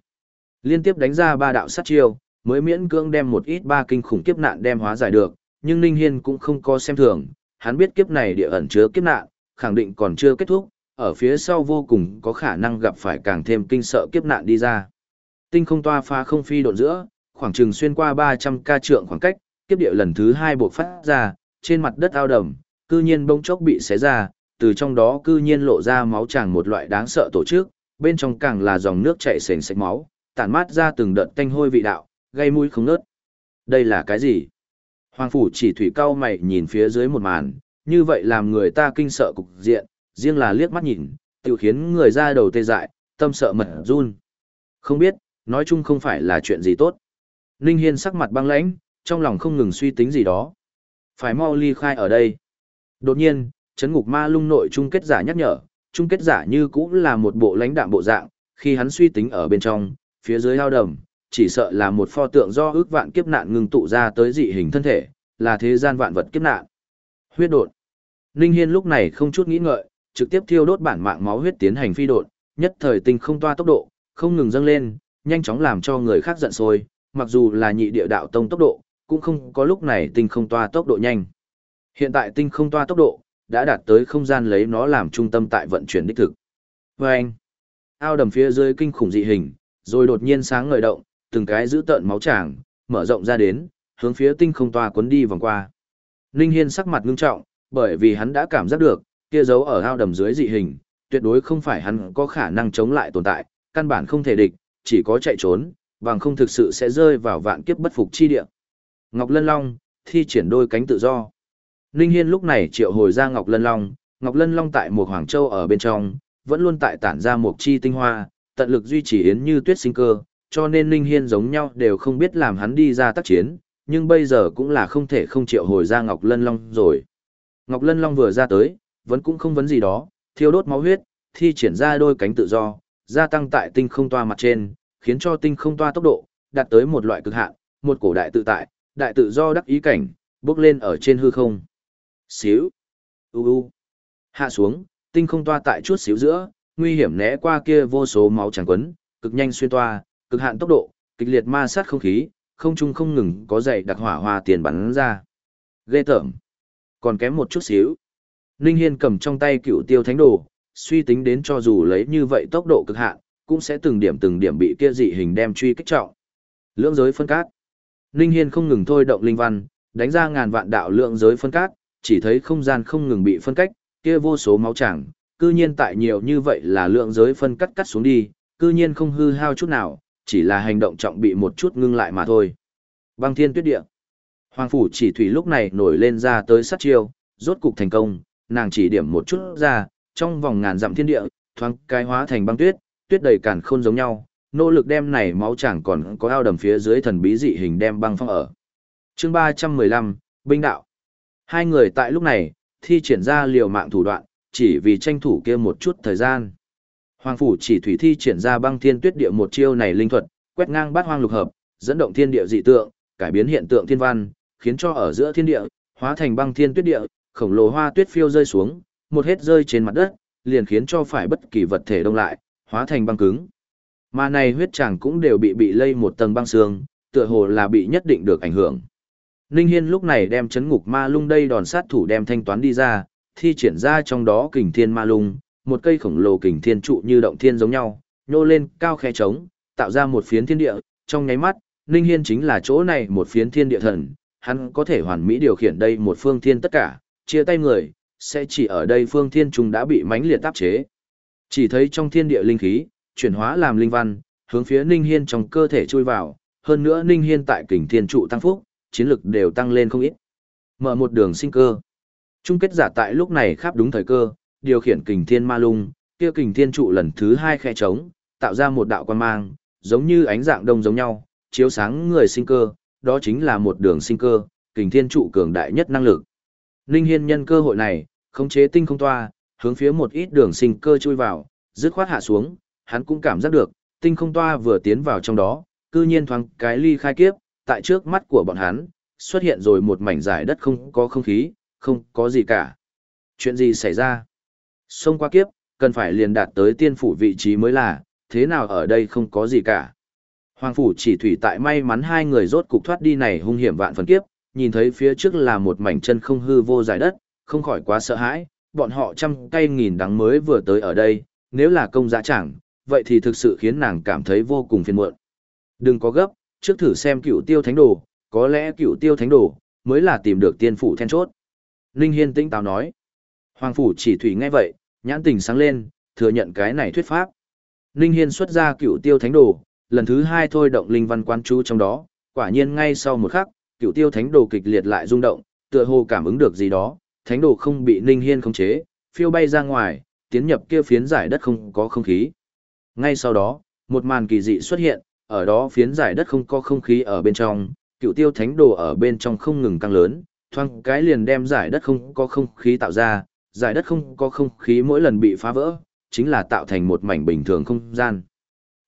Liên tiếp đánh ra ba đạo sát chiêu, mới miễn cưỡng đem một ít ba kinh khủng kiếp nạn đem hóa giải được, nhưng Ninh Hiên cũng không có xem thường, hắn biết kiếp này địa ẩn chứa kiếp nạn, khẳng định còn chưa kết thúc, ở phía sau vô cùng có khả năng gặp phải càng thêm kinh sợ kiếp nạn đi ra. Tinh không toa pha không phi độn giữa, khoảng chừng xuyên qua 300 ca trượng khoảng cách, kiếp địa lần thứ hai buộc phát ra, trên mặt đất ao đầm, cư nhiên bông chốc bị xé ra, từ trong đó cư nhiên lộ ra máu chàng một loại đáng sợ tổ chức, bên trong càng là dòng nước chảy sền sạch máu, tản mát ra từng đợt tanh hôi vị đạo, gây mũi không nớt. Đây là cái gì? Hoàng phủ chỉ thủy cao mày nhìn phía dưới một màn, như vậy làm người ta kinh sợ cục diện, riêng là liếc mắt nhìn, tự khiến người ra đầu tê dại, tâm sợ mật run. Không biết, nói chung không phải là chuyện gì tốt. Ninh Hiên sắc mặt băng lãnh, trong lòng không ngừng suy tính gì đó. Phải mau ly khai ở đây. Đột nhiên, chấn ngục ma lung nội chung kết giả nhắc nhở, chung kết giả như cũng là một bộ lãnh đạm bộ dạng, khi hắn suy tính ở bên trong, phía dưới ao đầm, chỉ sợ là một pho tượng do ước vạn kiếp nạn ngừng tụ ra tới dị hình thân thể, là thế gian vạn vật kiếp nạn. Huyết đột. Ninh Hiên lúc này không chút nghĩ ngợi, trực tiếp thiêu đốt bản mạng máu huyết tiến hành phi đột, nhất thời tinh không toa tốc độ, không ngừng dâng lên, nhanh chóng làm cho người khác giận sôi, mặc dù là nhị địa đạo tông tốc độ, cũng không có lúc này tinh không toa tốc độ nhanh. Hiện tại tinh không toa tốc độ, đã đạt tới không gian lấy nó làm trung tâm tại vận chuyển đích thực. Và anh, ao đầm phía dưới kinh khủng dị hình, rồi đột nhiên sáng ngời động, từng cái giữ tợn máu tràng, mở rộng ra đến, hướng phía tinh không toa cuốn đi vòng qua. Ninh Hiên sắc mặt ngưng trọng, bởi vì hắn đã cảm giác được, kia dấu ở ao đầm dưới dị hình, tuyệt đối không phải hắn có khả năng chống lại tồn tại, căn bản không thể địch, chỉ có chạy trốn, bằng không thực sự sẽ rơi vào vạn kiếp bất phục chi địa. Ngọc Lân Long, thi triển đôi cánh tự do. Ninh Hiên lúc này triệu hồi ra Ngọc Lân Long, Ngọc Lân Long tại một Hoàng Châu ở bên trong, vẫn luôn tại tản ra một chi tinh hoa, tận lực duy trì Yến Như Tuyết sinh cơ, cho nên Ninh Hiên giống nhau đều không biết làm hắn đi ra tác chiến, nhưng bây giờ cũng là không thể không triệu hồi ra Ngọc Lân Long rồi. Ngọc Lân Long vừa ra tới, vẫn cũng không vấn gì đó, thiêu đốt máu huyết, thi triển ra đôi cánh tự do, gia tăng tại tinh không toa mặt trên, khiến cho tinh không toa tốc độ, đạt tới một loại cực hạn, một cổ đại tự tại, đại tự do đắc ý cảnh, bước lên ở trên hư không. Xíu, u u, hạ xuống, tinh không toa tại chút xíu giữa, nguy hiểm né qua kia vô số máu tràn quấn, cực nhanh xuyên toa, cực hạn tốc độ, kịch liệt ma sát không khí, không trung không ngừng có dày đặc hỏa hoa tiền bắn ra. Ghê tởm. Còn kém một chút xíu. Ninh Hiên cầm trong tay cựu tiêu thánh đồ, suy tính đến cho dù lấy như vậy tốc độ cực hạn, cũng sẽ từng điểm từng điểm bị kia dị hình đem truy kích trọng. Lưỡng giới phân cát. Ninh Hiên không ngừng thôi động linh văn, đánh ra ngàn vạn đạo lượng giới phân cát, chỉ thấy không gian không ngừng bị phân cách, kia vô số máu chẳng, cư nhiên tại nhiều như vậy là lượng giới phân cắt cắt xuống đi, cư nhiên không hư hao chút nào, chỉ là hành động trọng bị một chút ngưng lại mà thôi. Băng thiên tuyết địa. Hoàng phủ chỉ thủy lúc này nổi lên ra tới sát chiêu, rốt cục thành công, nàng chỉ điểm một chút ra, trong vòng ngàn dặm thiên địa, thoáng cái hóa thành băng tuyết, tuyết đầy càn khôn giống nhau, nỗ lực đem này máu chẳng còn có ao đầm phía dưới thần bí dị hình đem băng phong ở. Chương 315, Binh đạo. Hai người tại lúc này, thi triển ra liều mạng thủ đoạn, chỉ vì tranh thủ kia một chút thời gian. Hoàng phủ chỉ thủy thi triển ra băng thiên tuyết địa một chiêu này linh thuật, quét ngang bát hoang lục hợp, dẫn động thiên địa dị tượng, cải biến hiện tượng thiên văn, khiến cho ở giữa thiên địa hóa thành băng thiên tuyết địa, khổng lồ hoa tuyết phiêu rơi xuống, một hết rơi trên mặt đất, liền khiến cho phải bất kỳ vật thể đông lại, hóa thành băng cứng. Mà này huyết chàng cũng đều bị bị lây một tầng băng xương, tựa hồ là bị nhất định được ảnh hưởng. Ninh Hiên lúc này đem chấn ngục ma lung đây đòn sát thủ đem thanh toán đi ra, thi triển ra trong đó kình thiên ma lung, một cây khổng lồ kình thiên trụ như động thiên giống nhau, nhô lên cao khe trống, tạo ra một phiến thiên địa, trong nháy mắt, Ninh Hiên chính là chỗ này một phiến thiên địa thần, hắn có thể hoàn mỹ điều khiển đây một phương thiên tất cả, chia tay người, sẽ chỉ ở đây phương thiên trùng đã bị mãnh liệt áp chế. Chỉ thấy trong thiên địa linh khí, chuyển hóa làm linh văn, hướng phía Ninh Hiên trong cơ thể chui vào, hơn nữa Ninh Hiên tại kình thiên trụ tăng phúc, chiến lực đều tăng lên không ít. Mở một đường sinh cơ. Trung kết giả tại lúc này khắp đúng thời cơ, điều khiển kình thiên ma lung, kia kình thiên trụ lần thứ hai khe trống, tạo ra một đạo quan mang, giống như ánh dạng đông giống nhau, chiếu sáng người sinh cơ, đó chính là một đường sinh cơ, kình thiên trụ cường đại nhất năng lực. Ninh Hiên nhân cơ hội này, khống chế tinh không toa, hướng phía một ít đường sinh cơ chui vào, dứt khoát hạ xuống, hắn cũng cảm giác được, tinh không toa vừa tiến vào trong đó, cư nhiên thoáng cái ly khai kiếp, tại trước mắt của bọn hắn, xuất hiện rồi một mảnh giải đất không có không khí, không có gì cả. Chuyện gì xảy ra? Xông qua kiếp, cần phải liền đạt tới tiên phủ vị trí mới là, thế nào ở đây không có gì cả. Hoàng phủ chỉ thủy tại may mắn hai người rốt cục thoát đi này hung hiểm vạn phần kiếp, nhìn thấy phía trước là một mảnh chân không hư vô dài đất, không khỏi quá sợ hãi, bọn họ trăm cây nghìn đắng mới vừa tới ở đây, nếu là công giá chẳng, vậy thì thực sự khiến nàng cảm thấy vô cùng phiền muộn. Đừng có gấp, trước thử xem cựu tiêu thánh đồ, có lẽ cựu tiêu thánh đồ, mới là tìm được tiên phủ then chốt. Ninh Hiên tĩnh táo nói. Hoàng phủ chỉ thủy nghe vậy, nhãn tình sáng lên, thừa nhận cái này thuyết pháp. Ninh Hiên xuất ra cựu tiêu thánh đồ, lần thứ hai thôi động linh văn quan chú trong đó, quả nhiên ngay sau một khắc, cựu tiêu thánh đồ kịch liệt lại rung động, tựa hồ cảm ứng được gì đó, thánh đồ không bị Ninh Hiên khống chế, phiêu bay ra ngoài, tiến nhập kia phiến giải đất không có không khí. Ngay sau đó, một màn kỳ dị xuất hiện, ở đó phiến giải đất không có không khí ở bên trong, cựu tiêu thánh đồ ở bên trong không ngừng tăng lớn, thoang cái liền đem giải đất không có không khí tạo ra, giải đất không có không khí mỗi lần bị phá vỡ, chính là tạo thành một mảnh bình thường không gian.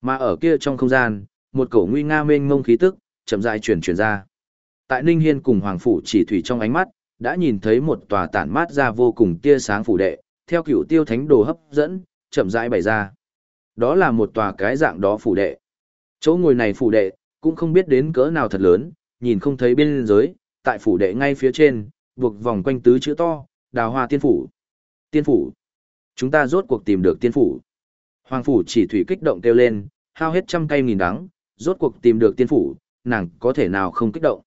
Mà ở kia trong không gian, một cổ nguy nga mênh mông khí tức, chậm rãi chuyển chuyển ra. Tại Ninh Hiên cùng Hoàng Phủ chỉ thủy trong ánh mắt, đã nhìn thấy một tòa tản mát ra vô cùng tia sáng phủ đệ, theo cựu tiêu thánh đồ hấp dẫn, chậm rãi bày ra. Đó là một tòa cái dạng đó phủ đệ. Chỗ ngồi này phủ đệ, cũng không biết đến cỡ nào thật lớn, nhìn không thấy bên dưới, tại phủ đệ ngay phía trên, buộc vòng quanh tứ chữ to, đào hoa tiên phủ. Tiên phủ. Chúng ta rốt cuộc tìm được tiên phủ. Hoàng phủ chỉ thủy kích động kêu lên, hao hết trăm cây nghìn đắng, rốt cuộc tìm được tiên phủ, nàng có thể nào không kích động.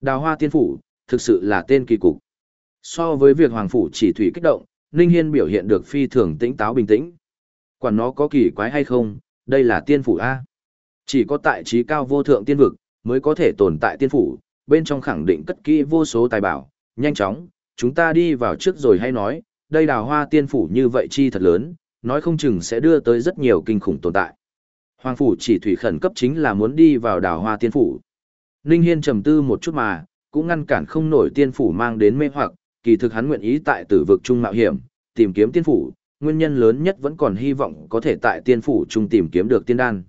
Đào hoa tiên phủ, thực sự là tên kỳ cục. So với việc Hoàng phủ chỉ thủy kích động, Ninh Hiên biểu hiện được phi thường tĩnh táo bình tĩnh. Quản nó có kỳ quái hay không, đây là tiên phủ A. Chỉ có tại trí cao vô thượng tiên vực, mới có thể tồn tại tiên phủ, bên trong khẳng định cất kỹ vô số tài bảo, nhanh chóng, chúng ta đi vào trước rồi hay nói, đây đào hoa tiên phủ như vậy chi thật lớn, nói không chừng sẽ đưa tới rất nhiều kinh khủng tồn tại. Hoàng phủ chỉ thủy khẩn cấp chính là muốn đi vào đảo hoa tiên phủ. Ninh Hiên trầm tư một chút mà, cũng ngăn cản không nổi tiên phủ mang đến mê hoặc, kỳ thực hắn nguyện ý tại tử vực trung mạo hiểm, tìm kiếm tiên phủ, nguyên nhân lớn nhất vẫn còn hy vọng có thể tại tiên phủ trung tìm kiếm được tiên đan.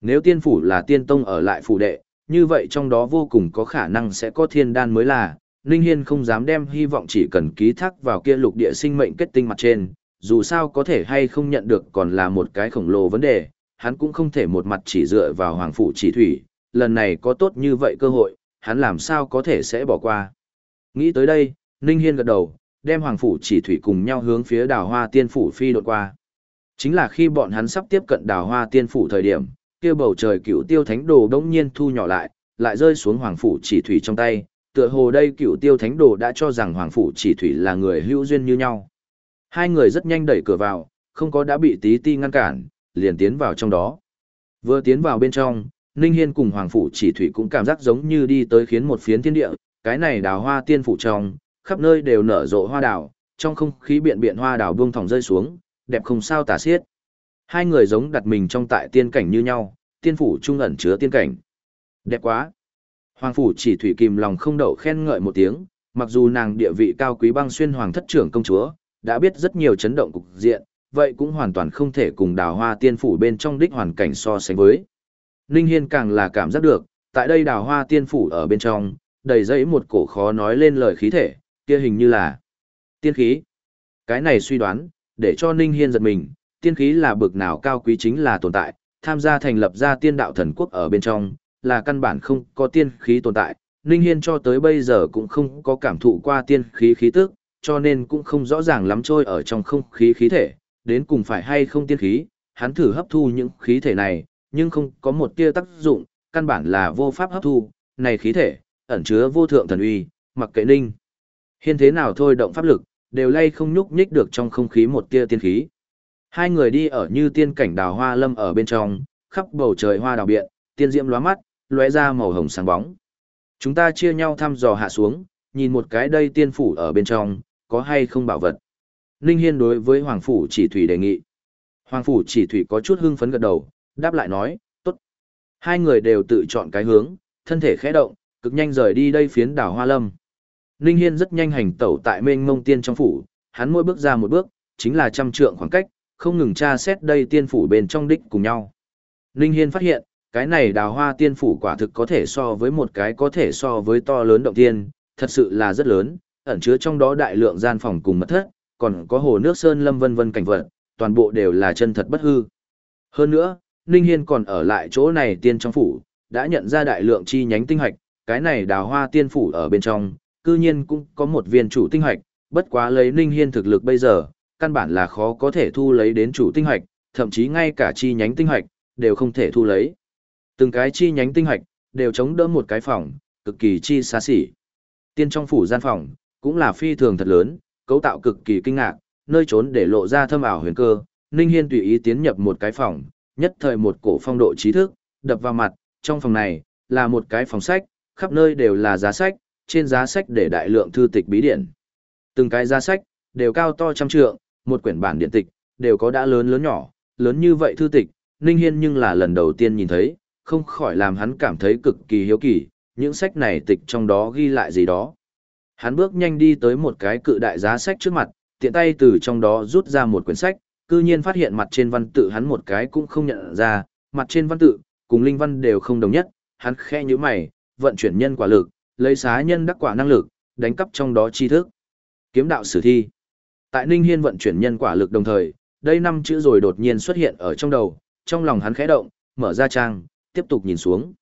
Nếu tiên phủ là tiên tông ở lại phủ đệ, như vậy trong đó vô cùng có khả năng sẽ có thiên đan mới là, Ninh Hiên không dám đem hy vọng chỉ cần ký thác vào kia lục địa sinh mệnh kết tinh mặt trên, dù sao có thể hay không nhận được còn là một cái khổng lồ vấn đề, hắn cũng không thể một mặt chỉ dựa vào hoàng phủ chỉ thủy, lần này có tốt như vậy cơ hội, hắn làm sao có thể sẽ bỏ qua. Nghĩ tới đây, Ninh Hiên gật đầu, đem hoàng phủ chỉ thủy cùng nhau hướng phía đào hoa tiên phủ phi đột qua. Chính là khi bọn hắn sắp tiếp cận đào hoa tiên phủ thời điểm, kia bầu trời cựu tiêu thánh đồ đống nhiên thu nhỏ lại, lại rơi xuống hoàng phủ chỉ thủy trong tay, tựa hồ đây cựu tiêu thánh đồ đã cho rằng hoàng phủ chỉ thủy là người hữu duyên như nhau. Hai người rất nhanh đẩy cửa vào, không có đã bị tí ti ngăn cản, liền tiến vào trong đó. Vừa tiến vào bên trong, Ninh Hiên cùng Hoàng Phủ chỉ thủy cũng cảm giác giống như đi tới khiến một phiến thiên địa, cái này đào hoa tiên phủ trong, khắp nơi đều nở rộ hoa đào, trong không khí biện biện hoa đào buông thòng rơi xuống, đẹp không sao tả xiết. Hai người giống đặt mình trong tại tiên cảnh như nhau, tiên phủ trung ẩn chứa tiên cảnh. Đẹp quá. Hoàng phủ chỉ thủy kìm lòng không đậu khen ngợi một tiếng, mặc dù nàng địa vị cao quý băng xuyên hoàng thất trưởng công chúa, đã biết rất nhiều chấn động cục diện, vậy cũng hoàn toàn không thể cùng đào hoa tiên phủ bên trong đích hoàn cảnh so sánh với. Ninh Hiên càng là cảm giác được, tại đây đào hoa tiên phủ ở bên trong, đầy dẫy một cổ khó nói lên lời khí thể, kia hình như là tiên khí. Cái này suy đoán, để cho Ninh Hiên giật mình, tiên khí là bực nào cao quý chính là tồn tại, tham gia thành lập ra tiên đạo thần quốc ở bên trong, là căn bản không có tiên khí tồn tại. Ninh Hiên cho tới bây giờ cũng không có cảm thụ qua tiên khí khí tức, cho nên cũng không rõ ràng lắm trôi ở trong không khí khí thể, đến cùng phải hay không tiên khí, hắn thử hấp thu những khí thể này, nhưng không có một tia tác dụng, căn bản là vô pháp hấp thu, này khí thể, ẩn chứa vô thượng thần uy, mặc kệ ninh. Hiên thế nào thôi động pháp lực, đều lay không nhúc nhích được trong không khí một tia tiên khí. Hai người đi ở như tiên cảnh đào hoa lâm ở bên trong, khắp bầu trời hoa đào biện, tiên diễm lóa mắt, lóe ra màu hồng sáng bóng. Chúng ta chia nhau thăm dò hạ xuống, nhìn một cái đây tiên phủ ở bên trong, có hay không bảo vật. Ninh Hiên đối với Hoàng Phủ chỉ thủy đề nghị. Hoàng Phủ chỉ thủy có chút hưng phấn gật đầu, đáp lại nói, tốt. Hai người đều tự chọn cái hướng, thân thể khẽ động, cực nhanh rời đi đây phiến đảo Hoa Lâm. Ninh Hiên rất nhanh hành tẩu tại mênh mông tiên trong phủ, hắn mỗi bước ra một bước, chính là trăm trượng khoảng cách, không ngừng tra xét đây tiên phủ bên trong đích cùng nhau. Ninh Hiên phát hiện, cái này đào hoa tiên phủ quả thực có thể so với một cái có thể so với to lớn động tiên, thật sự là rất lớn, ẩn chứa trong đó đại lượng gian phòng cùng mật thất, còn có hồ nước sơn lâm vân vân cảnh vật, toàn bộ đều là chân thật bất hư. Hơn nữa, Ninh Hiên còn ở lại chỗ này tiên trong phủ, đã nhận ra đại lượng chi nhánh tinh hạch, cái này đào hoa tiên phủ ở bên trong, cư nhiên cũng có một viên chủ tinh hạch, bất quá lấy Ninh Hiên thực lực bây giờ, căn bản là khó có thể thu lấy đến chủ tinh hạch, thậm chí ngay cả chi nhánh tinh hạch, đều không thể thu lấy. Từng cái chi nhánh tinh hạch, đều chống đỡ một cái phòng, cực kỳ chi xa xỉ. Tiên trong phủ gian phòng, cũng là phi thường thật lớn, cấu tạo cực kỳ kinh ngạc, nơi trốn để lộ ra thâm ảo huyền cơ, Ninh Hiên tùy ý tiến nhập một cái phòng, nhất thời một cổ phong độ trí thức, đập vào mặt, trong phòng này, là một cái phòng sách, khắp nơi đều là giá sách, trên giá sách để đại lượng thư tịch bí điển. Từng cái giá sách, đều cao to trăm trượng, một quyển bản điện tịch, đều có đã lớn lớn nhỏ, lớn như vậy thư tịch, Ninh Hiên nhưng là lần đầu tiên nhìn thấy, không khỏi làm hắn cảm thấy cực kỳ hiếu kỳ, những sách này tịch trong đó ghi lại gì đó. Hắn bước nhanh đi tới một cái cự đại giá sách trước mặt, tiện tay từ trong đó rút ra một quyển sách, cư nhiên phát hiện mặt trên văn tự hắn một cái cũng không nhận ra, mặt trên văn tự, cùng linh văn đều không đồng nhất, hắn khẽ như mày, vận chuyển nhân quả lực, lấy xá nhân đắc quả năng lực, đánh cắp trong đó tri thức. Kiếm đạo sử thi. Tại Ninh Hiên vận chuyển nhân quả lực đồng thời, đây năm chữ rồi đột nhiên xuất hiện ở trong đầu, trong lòng hắn khẽ động, mở ra trang, tiếp tục nhìn xuống.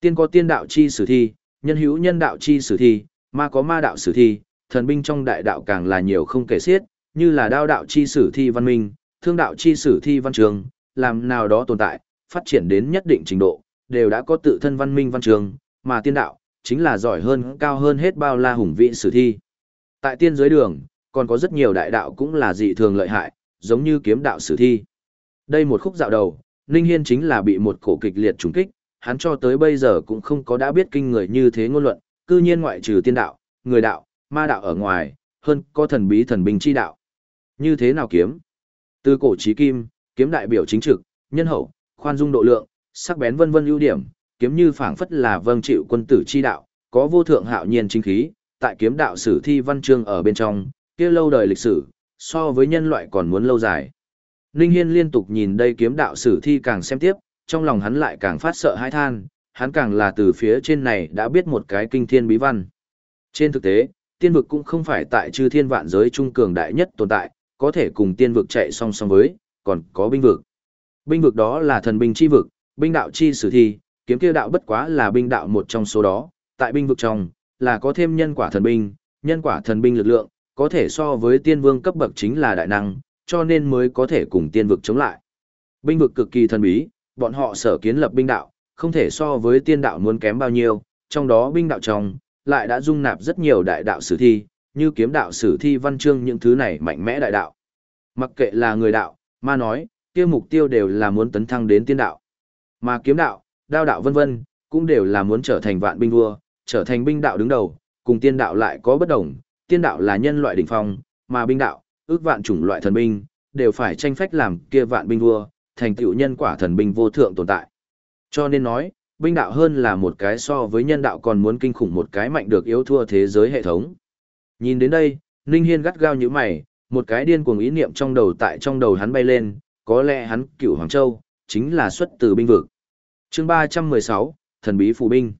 Tiên có tiên đạo chi sử thi, nhân hữu nhân đạo chi sử thi, ma có ma đạo sử thi, thần binh trong đại đạo càng là nhiều không kể xiết, như là đao đạo chi sử thi văn minh, thương đạo chi sử thi văn trường, làm nào đó tồn tại, phát triển đến nhất định trình độ, đều đã có tự thân văn minh văn trường, mà tiên đạo, chính là giỏi hơn, cao hơn hết bao la hùng vị sử thi. Tại tiên giới đường, còn có rất nhiều đại đạo cũng là dị thường lợi hại, giống như kiếm đạo sử thi. Đây một khúc dạo đầu, Ninh Hiên chính là bị một cổ kịch liệt trùng kích, hắn cho tới bây giờ cũng không có đã biết kinh người như thế ngôn luận, cư nhiên ngoại trừ tiên đạo, người đạo, ma đạo ở ngoài, hơn có thần bí thần binh chi đạo. Như thế nào kiếm? Từ cổ chí kim, kiếm đại biểu chính trực, nhân hậu, khoan dung độ lượng, sắc bén vân vân ưu điểm, kiếm như phảng phất là vâng chịu quân tử chi đạo, có vô thượng hạo nhiên chính khí, tại kiếm đạo sử thi văn chương ở bên trong, kia lâu đời lịch sử, so với nhân loại còn muốn lâu dài. Ninh Hiên liên tục nhìn đây kiếm đạo sử thi càng xem tiếp, trong lòng hắn lại càng phát sợ hãi than, hắn càng là từ phía trên này đã biết một cái kinh thiên bí văn. Trên thực tế, tiên vực cũng không phải tại chư thiên vạn giới trung cường đại nhất tồn tại, có thể cùng tiên vực chạy song song với, còn có binh vực. Binh vực đó là thần binh chi vực, binh đạo chi sử thi, kiếm kia đạo bất quá là binh đạo một trong số đó, tại binh vực trong, là có thêm nhân quả thần binh, nhân quả thần binh lực lượng, có thể so với tiên vương cấp bậc chính là đại năng, cho nên mới có thể cùng tiên vực chống lại. Binh vực cực kỳ thần bí, bọn họ sở kiến lập binh đạo, không thể so với tiên đạo muốn kém bao nhiêu, trong đó binh đạo trong, lại đã dung nạp rất nhiều đại đạo sử thi, như kiếm đạo sử thi văn chương những thứ này mạnh mẽ đại đạo. Mặc kệ là người đạo, ma nói, kia mục tiêu đều là muốn tấn thăng đến tiên đạo. Mà kiếm đạo, đao đạo vân vân, cũng đều là muốn trở thành vạn binh vua, trở thành binh đạo đứng đầu, cùng tiên đạo lại có bất đồng, tiên đạo là nhân loại đỉnh phong, mà binh đạo, ước vạn chủng loại thần binh, đều phải tranh phách làm kia vạn binh vua, thành tựu nhân quả thần binh vô thượng tồn tại. Cho nên nói, binh đạo hơn là một cái so với nhân đạo còn muốn kinh khủng một cái mạnh được yếu thua thế giới hệ thống. Nhìn đến đây, Ninh Hiên gắt gao như mày, một cái điên cuồng ý niệm trong đầu tại trong đầu hắn bay lên, có lẽ hắn cửu Hoàng Châu, chính là xuất từ binh vực. chương 316, thần bí phù binh.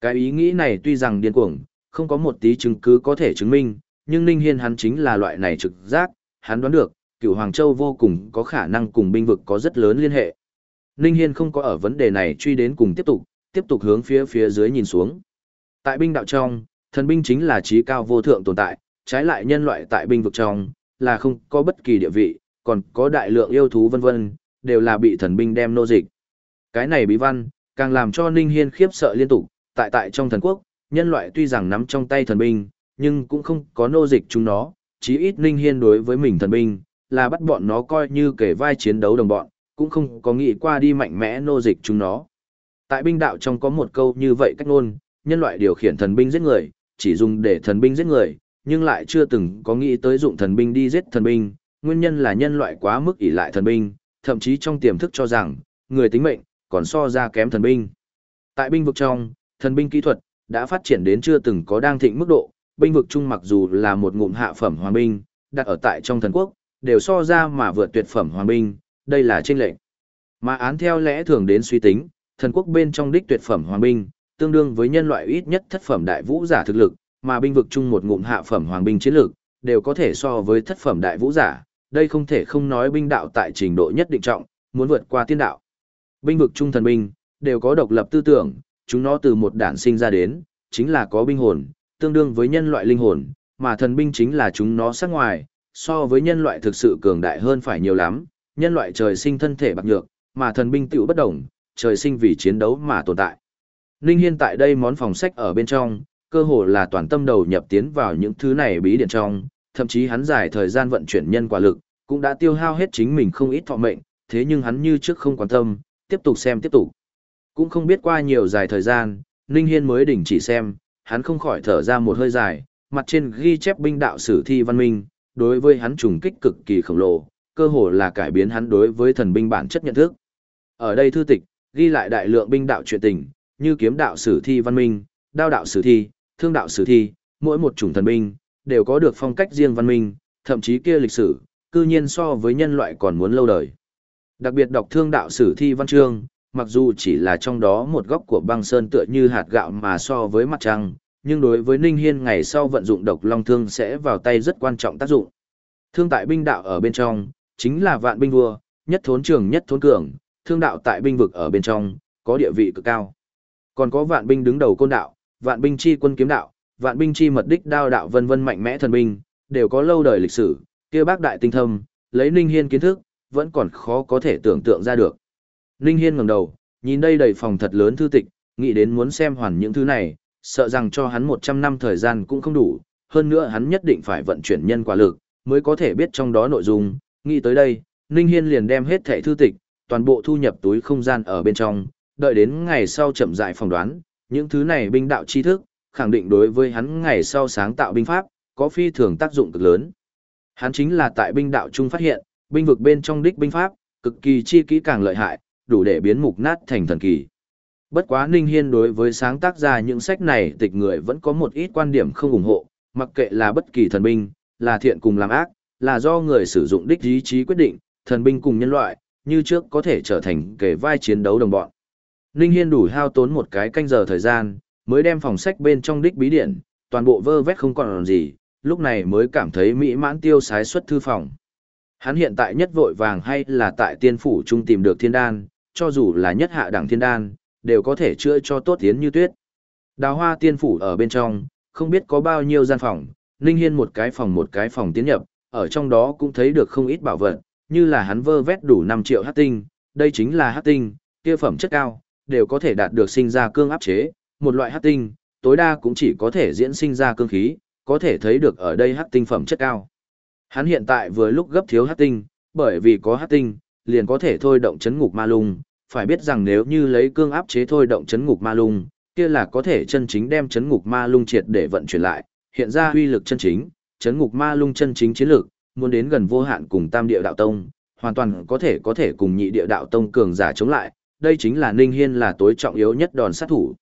Cái ý nghĩ này tuy rằng điên cuồng, không có một tí chứng cứ có thể chứng minh, nhưng Ninh Hiên hắn chính là loại này trực giác, hắn đoán được, cửu Hoàng Châu vô cùng có khả năng cùng binh vực có rất lớn liên hệ. Ninh Hiên không có ở vấn đề này truy đến cùng tiếp tục, tiếp tục hướng phía phía dưới nhìn xuống. Tại binh đạo trong, thần binh chính là trí cao vô thượng tồn tại, trái lại nhân loại tại binh vực trong, là không có bất kỳ địa vị, còn có đại lượng yêu thú vân vân, đều là bị thần binh đem nô dịch. Cái này bí văn, càng làm cho Ninh Hiên khiếp sợ liên tục, tại tại trong thần quốc, nhân loại tuy rằng nắm trong tay thần binh, nhưng cũng không có nô dịch chúng nó, chí ít Ninh Hiên đối với mình thần binh, là bắt bọn nó coi như kể vai chiến đấu đồng bọn, cũng không có nghĩ qua đi mạnh mẽ nô dịch chúng nó. Tại binh đạo trong có một câu như vậy cách ngôn, nhân loại điều khiển thần binh giết người, chỉ dùng để thần binh giết người, nhưng lại chưa từng có nghĩ tới dụng thần binh đi giết thần binh, nguyên nhân là nhân loại quá mức ỷ lại thần binh, thậm chí trong tiềm thức cho rằng, người tính mệnh, còn so ra kém thần binh. Tại binh vực trong, thần binh kỹ thuật, đã phát triển đến chưa từng có đang thịnh mức độ, binh vực chung mặc dù là một ngụm hạ phẩm hoàng binh, đặt ở tại trong thần quốc, đều so ra mà vượt tuyệt phẩm hoàng binh, đây là trên lệnh. Mà án theo lẽ thường đến suy tính, thần quốc bên trong đích tuyệt phẩm hoàng binh, tương đương với nhân loại ít nhất thất phẩm đại vũ giả thực lực, mà binh vực chung một ngụm hạ phẩm hoàng binh chiến lực, đều có thể so với thất phẩm đại vũ giả, đây không thể không nói binh đạo tại trình độ nhất định trọng, muốn vượt qua tiên đạo. Binh vực trung thần binh, đều có độc lập tư tưởng, chúng nó từ một đản sinh ra đến, chính là có binh hồn, tương đương với nhân loại linh hồn, mà thần binh chính là chúng nó sắc ngoài, so với nhân loại thực sự cường đại hơn phải nhiều lắm, nhân loại trời sinh thân thể bạc nhược, mà thần binh tiểu bất đồng, trời sinh vì chiến đấu mà tồn tại. Ninh Hiên tại đây món phòng sách ở bên trong, cơ hồ là toàn tâm đầu nhập tiến vào những thứ này bí điện trong, thậm chí hắn giải thời gian vận chuyển nhân quả lực, cũng đã tiêu hao hết chính mình không ít thọ mệnh, thế nhưng hắn như trước không quan tâm, tiếp tục xem tiếp tục. Cũng không biết qua nhiều dài thời gian, Ninh Hiên mới đỉnh chỉ xem, hắn không khỏi thở ra một hơi dài, mặt trên ghi chép binh đạo sử thi văn minh, đối với hắn trùng kích cực kỳ khổng lồ, cơ hồ là cải biến hắn đối với thần binh bản chất nhận thức. Ở đây thư tịch, ghi lại đại lượng binh đạo chuyện tình, như kiếm đạo sử thi văn minh, đao đạo sử thi, thương đạo sử thi, mỗi một chủng thần binh, đều có được phong cách riêng văn minh, thậm chí kia lịch sử, cư nhiên so với nhân loại còn muốn lâu đời. Đặc biệt đọc thương đạo sử thi văn chương, mặc dù chỉ là trong đó một góc của băng sơn tựa như hạt gạo mà so với mặt trăng, nhưng đối với Ninh Hiên ngày sau vận dụng độc long thương sẽ vào tay rất quan trọng tác dụng. Thương tại binh đạo ở bên trong, chính là vạn binh vua, nhất thốn trường nhất thốn cường, thương đạo tại binh vực ở bên trong, có địa vị cực cao. Còn có vạn binh đứng đầu côn đạo, vạn binh chi quân kiếm đạo, vạn binh chi mật đích đao đạo vân vân mạnh mẽ thần binh, đều có lâu đời lịch sử, kia bác đại tinh thâm, lấy Ninh Hiên kiến thức, vẫn còn khó có thể tưởng tượng ra được. Ninh Hiên ngẩng đầu, nhìn đây đầy phòng thật lớn thư tịch, nghĩ đến muốn xem hoàn những thứ này, sợ rằng cho hắn 100 năm thời gian cũng không đủ, hơn nữa hắn nhất định phải vận chuyển nhân quả lực, mới có thể biết trong đó nội dung, nghĩ tới đây, Ninh Hiên liền đem hết thẻ thư tịch, toàn bộ thu nhập túi không gian ở bên trong, đợi đến ngày sau chậm rãi phỏng đoán, những thứ này binh đạo tri thức, khẳng định đối với hắn ngày sau sáng tạo binh pháp, có phi thường tác dụng cực lớn. Hắn chính là tại binh đạo trung phát hiện, binh vực bên trong đích binh pháp, cực kỳ chi kỹ càng lợi hại, đủ để biến mục nát thành thần kỳ. Bất quá Ninh Hiên đối với sáng tác ra những sách này tịch người vẫn có một ít quan điểm không ủng hộ, mặc kệ là bất kỳ thần binh, là thiện cùng làm ác, là do người sử dụng đích ý chí quyết định, thần binh cùng nhân loại, như trước có thể trở thành kẻ vai chiến đấu đồng bọn. Ninh Hiên đủ hao tốn một cái canh giờ thời gian, mới đem phòng sách bên trong đích bí điển, toàn bộ vơ vét không còn gì, lúc này mới cảm thấy mỹ mãn tiêu sái xuất thư phòng. Hắn hiện tại nhất vội vàng hay là tại tiên phủ trung tìm được thiên đan, cho dù là nhất hạ đẳng thiên đan, đều có thể chữa cho tốt tiến như tuyết. Đào hoa tiên phủ ở bên trong, không biết có bao nhiêu gian phòng, Ninh Hiên một cái phòng một cái phòng tiến nhập, ở trong đó cũng thấy được không ít bảo vật, như là hắn vơ vét đủ 5 triệu hát tinh, đây chính là hát tinh, kia phẩm chất cao, đều có thể đạt được sinh ra cương áp chế, một loại hắc tinh, tối đa cũng chỉ có thể diễn sinh ra cương khí, có thể thấy được ở đây hắc tinh phẩm chất cao. Hắn hiện tại vừa lúc gấp thiếu hắc tinh, bởi vì có hắc tinh, liền có thể thôi động chấn ngục ma lung, phải biết rằng nếu như lấy cương áp chế thôi động chấn ngục ma lung, kia là có thể chân chính đem chấn ngục ma lung triệt để vận chuyển lại, hiện ra uy lực chân chính, chấn ngục ma lung chân chính chiến lược, muốn đến gần vô hạn cùng Tam Địa Đạo Tông, hoàn toàn có thể có thể cùng Nhị Địa Đạo Tông cường giả chống lại, đây chính là Ninh Hiên là tối trọng yếu nhất đòn sát thủ.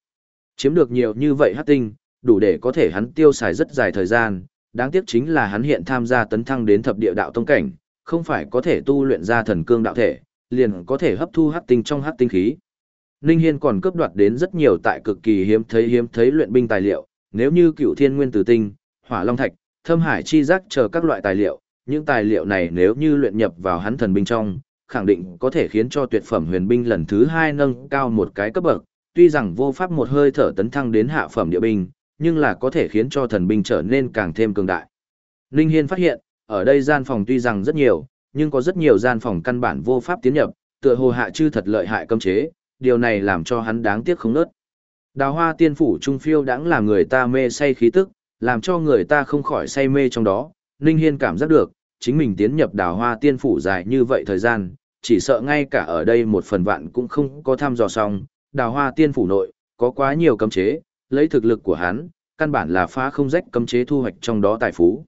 Chiếm được nhiều như vậy hắc tinh, đủ để có thể hắn tiêu xài rất dài thời gian, đáng tiếc chính là hắn hiện tham gia tấn thăng đến thập địa đạo tông cảnh, không phải có thể tu luyện ra thần cương đạo thể, liền có thể hấp thu hắc tinh trong hắc tinh khí. Ninh Hiên còn cướp đoạt đến rất nhiều tại cực kỳ hiếm thấy hiếm thấy luyện binh tài liệu, nếu như cựu thiên nguyên tử tinh, hỏa long thạch, thâm hải chi giác chờ các loại tài liệu, những tài liệu này nếu như luyện nhập vào hắn thần binh trong, khẳng định có thể khiến cho tuyệt phẩm huyền binh lần thứ hai nâng cao một cái cấp bậc, tuy rằng vô pháp một hơi thở tấn thăng đến hạ phẩm địa binh, nhưng là có thể khiến cho thần binh trở nên càng thêm cường đại. Ninh Hiên phát hiện, ở đây gian phòng tuy rằng rất nhiều, nhưng có rất nhiều gian phòng căn bản vô pháp tiến nhập, tựa hồ hạ chư thật lợi hại cấm chế, điều này làm cho hắn đáng tiếc không nớt. Đào hoa tiên phủ trung phiêu đãng làm người ta mê say khí tức, làm cho người ta không khỏi say mê trong đó. Ninh Hiên cảm giác được, chính mình tiến nhập đào hoa tiên phủ dài như vậy thời gian, chỉ sợ ngay cả ở đây một phần vạn cũng không có thăm dò xong. Đào hoa tiên phủ nội, có quá nhiều cấm chế, lấy thực lực của hắn, căn bản là phá không rách cấm chế thu hoạch trong đó tài phú.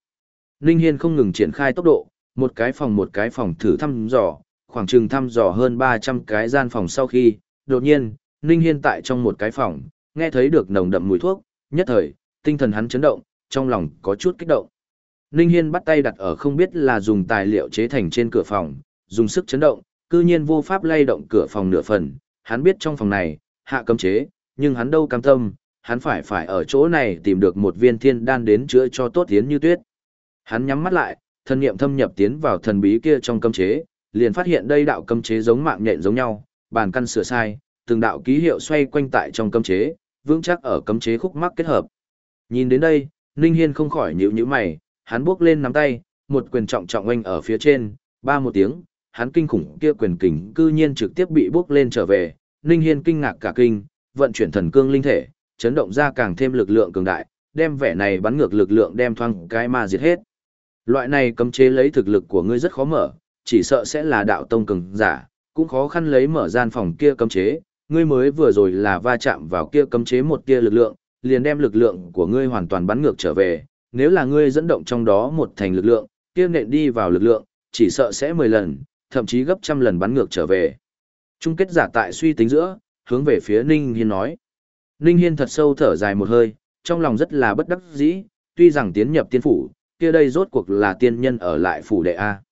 Ninh Hiên không ngừng triển khai tốc độ, một cái phòng một cái phòng thử thăm dò, khoảng chừng thăm dò hơn 300 cái gian phòng sau khi, đột nhiên, Ninh Hiên tại trong một cái phòng, nghe thấy được nồng đậm mùi thuốc, nhất thời, tinh thần hắn chấn động, trong lòng có chút kích động. Ninh Hiên bắt tay đặt ở không biết là dùng tài liệu chế thành trên cửa phòng, dùng sức chấn động, cư nhiên vô pháp lay động cửa phòng nửa phần, hắn biết trong phòng này, hạ cấm chế, nhưng hắn đâu cam tâm, hắn phải phải ở chỗ này tìm được một viên thiên đan đến chữa cho tốt tiến như tuyết. Hắn nhắm mắt lại, thân niệm thâm nhập tiến vào thần bí kia trong cấm chế, liền phát hiện đây đạo cấm chế giống mạng nhện giống nhau, bàn căn sửa sai, từng đạo ký hiệu xoay quanh tại trong cấm chế, vững chắc ở cấm chế khúc mắc kết hợp. Nhìn đến đây, Ninh Hiên không khỏi nhíu nhíu mày, hắn bước lên nắm tay, một quyền trọng trọng oanh ở phía trên, ba một tiếng, hắn kinh khủng kia quyền kình cư nhiên trực tiếp bị bước lên trở về, Ninh Hiên kinh ngạc cả kinh, vận chuyển thần cương linh thể, chấn động ra càng thêm lực lượng cường đại, đem vẻ này bắn ngược lực lượng đem thoang cái ma diệt hết. Loại này cấm chế lấy thực lực của ngươi rất khó mở, chỉ sợ sẽ là đạo tông cường giả, cũng khó khăn lấy mở gian phòng kia cấm chế, ngươi mới vừa rồi là va chạm vào kia cấm chế một kia lực lượng, liền đem lực lượng của ngươi hoàn toàn bắn ngược trở về, nếu là ngươi dẫn động trong đó một thành lực lượng, kia nện đi vào lực lượng, chỉ sợ sẽ 10 lần, thậm chí gấp trăm lần bắn ngược trở về. Trung kết giả tại suy tính giữa, hướng về phía Ninh Hiên nói. Ninh Hiên thật sâu thở dài một hơi, trong lòng rất là bất đắc dĩ, tuy rằng tiến nhập tiên phủ, kia đây rốt cuộc là tiên nhân ở lại phủ đệ A.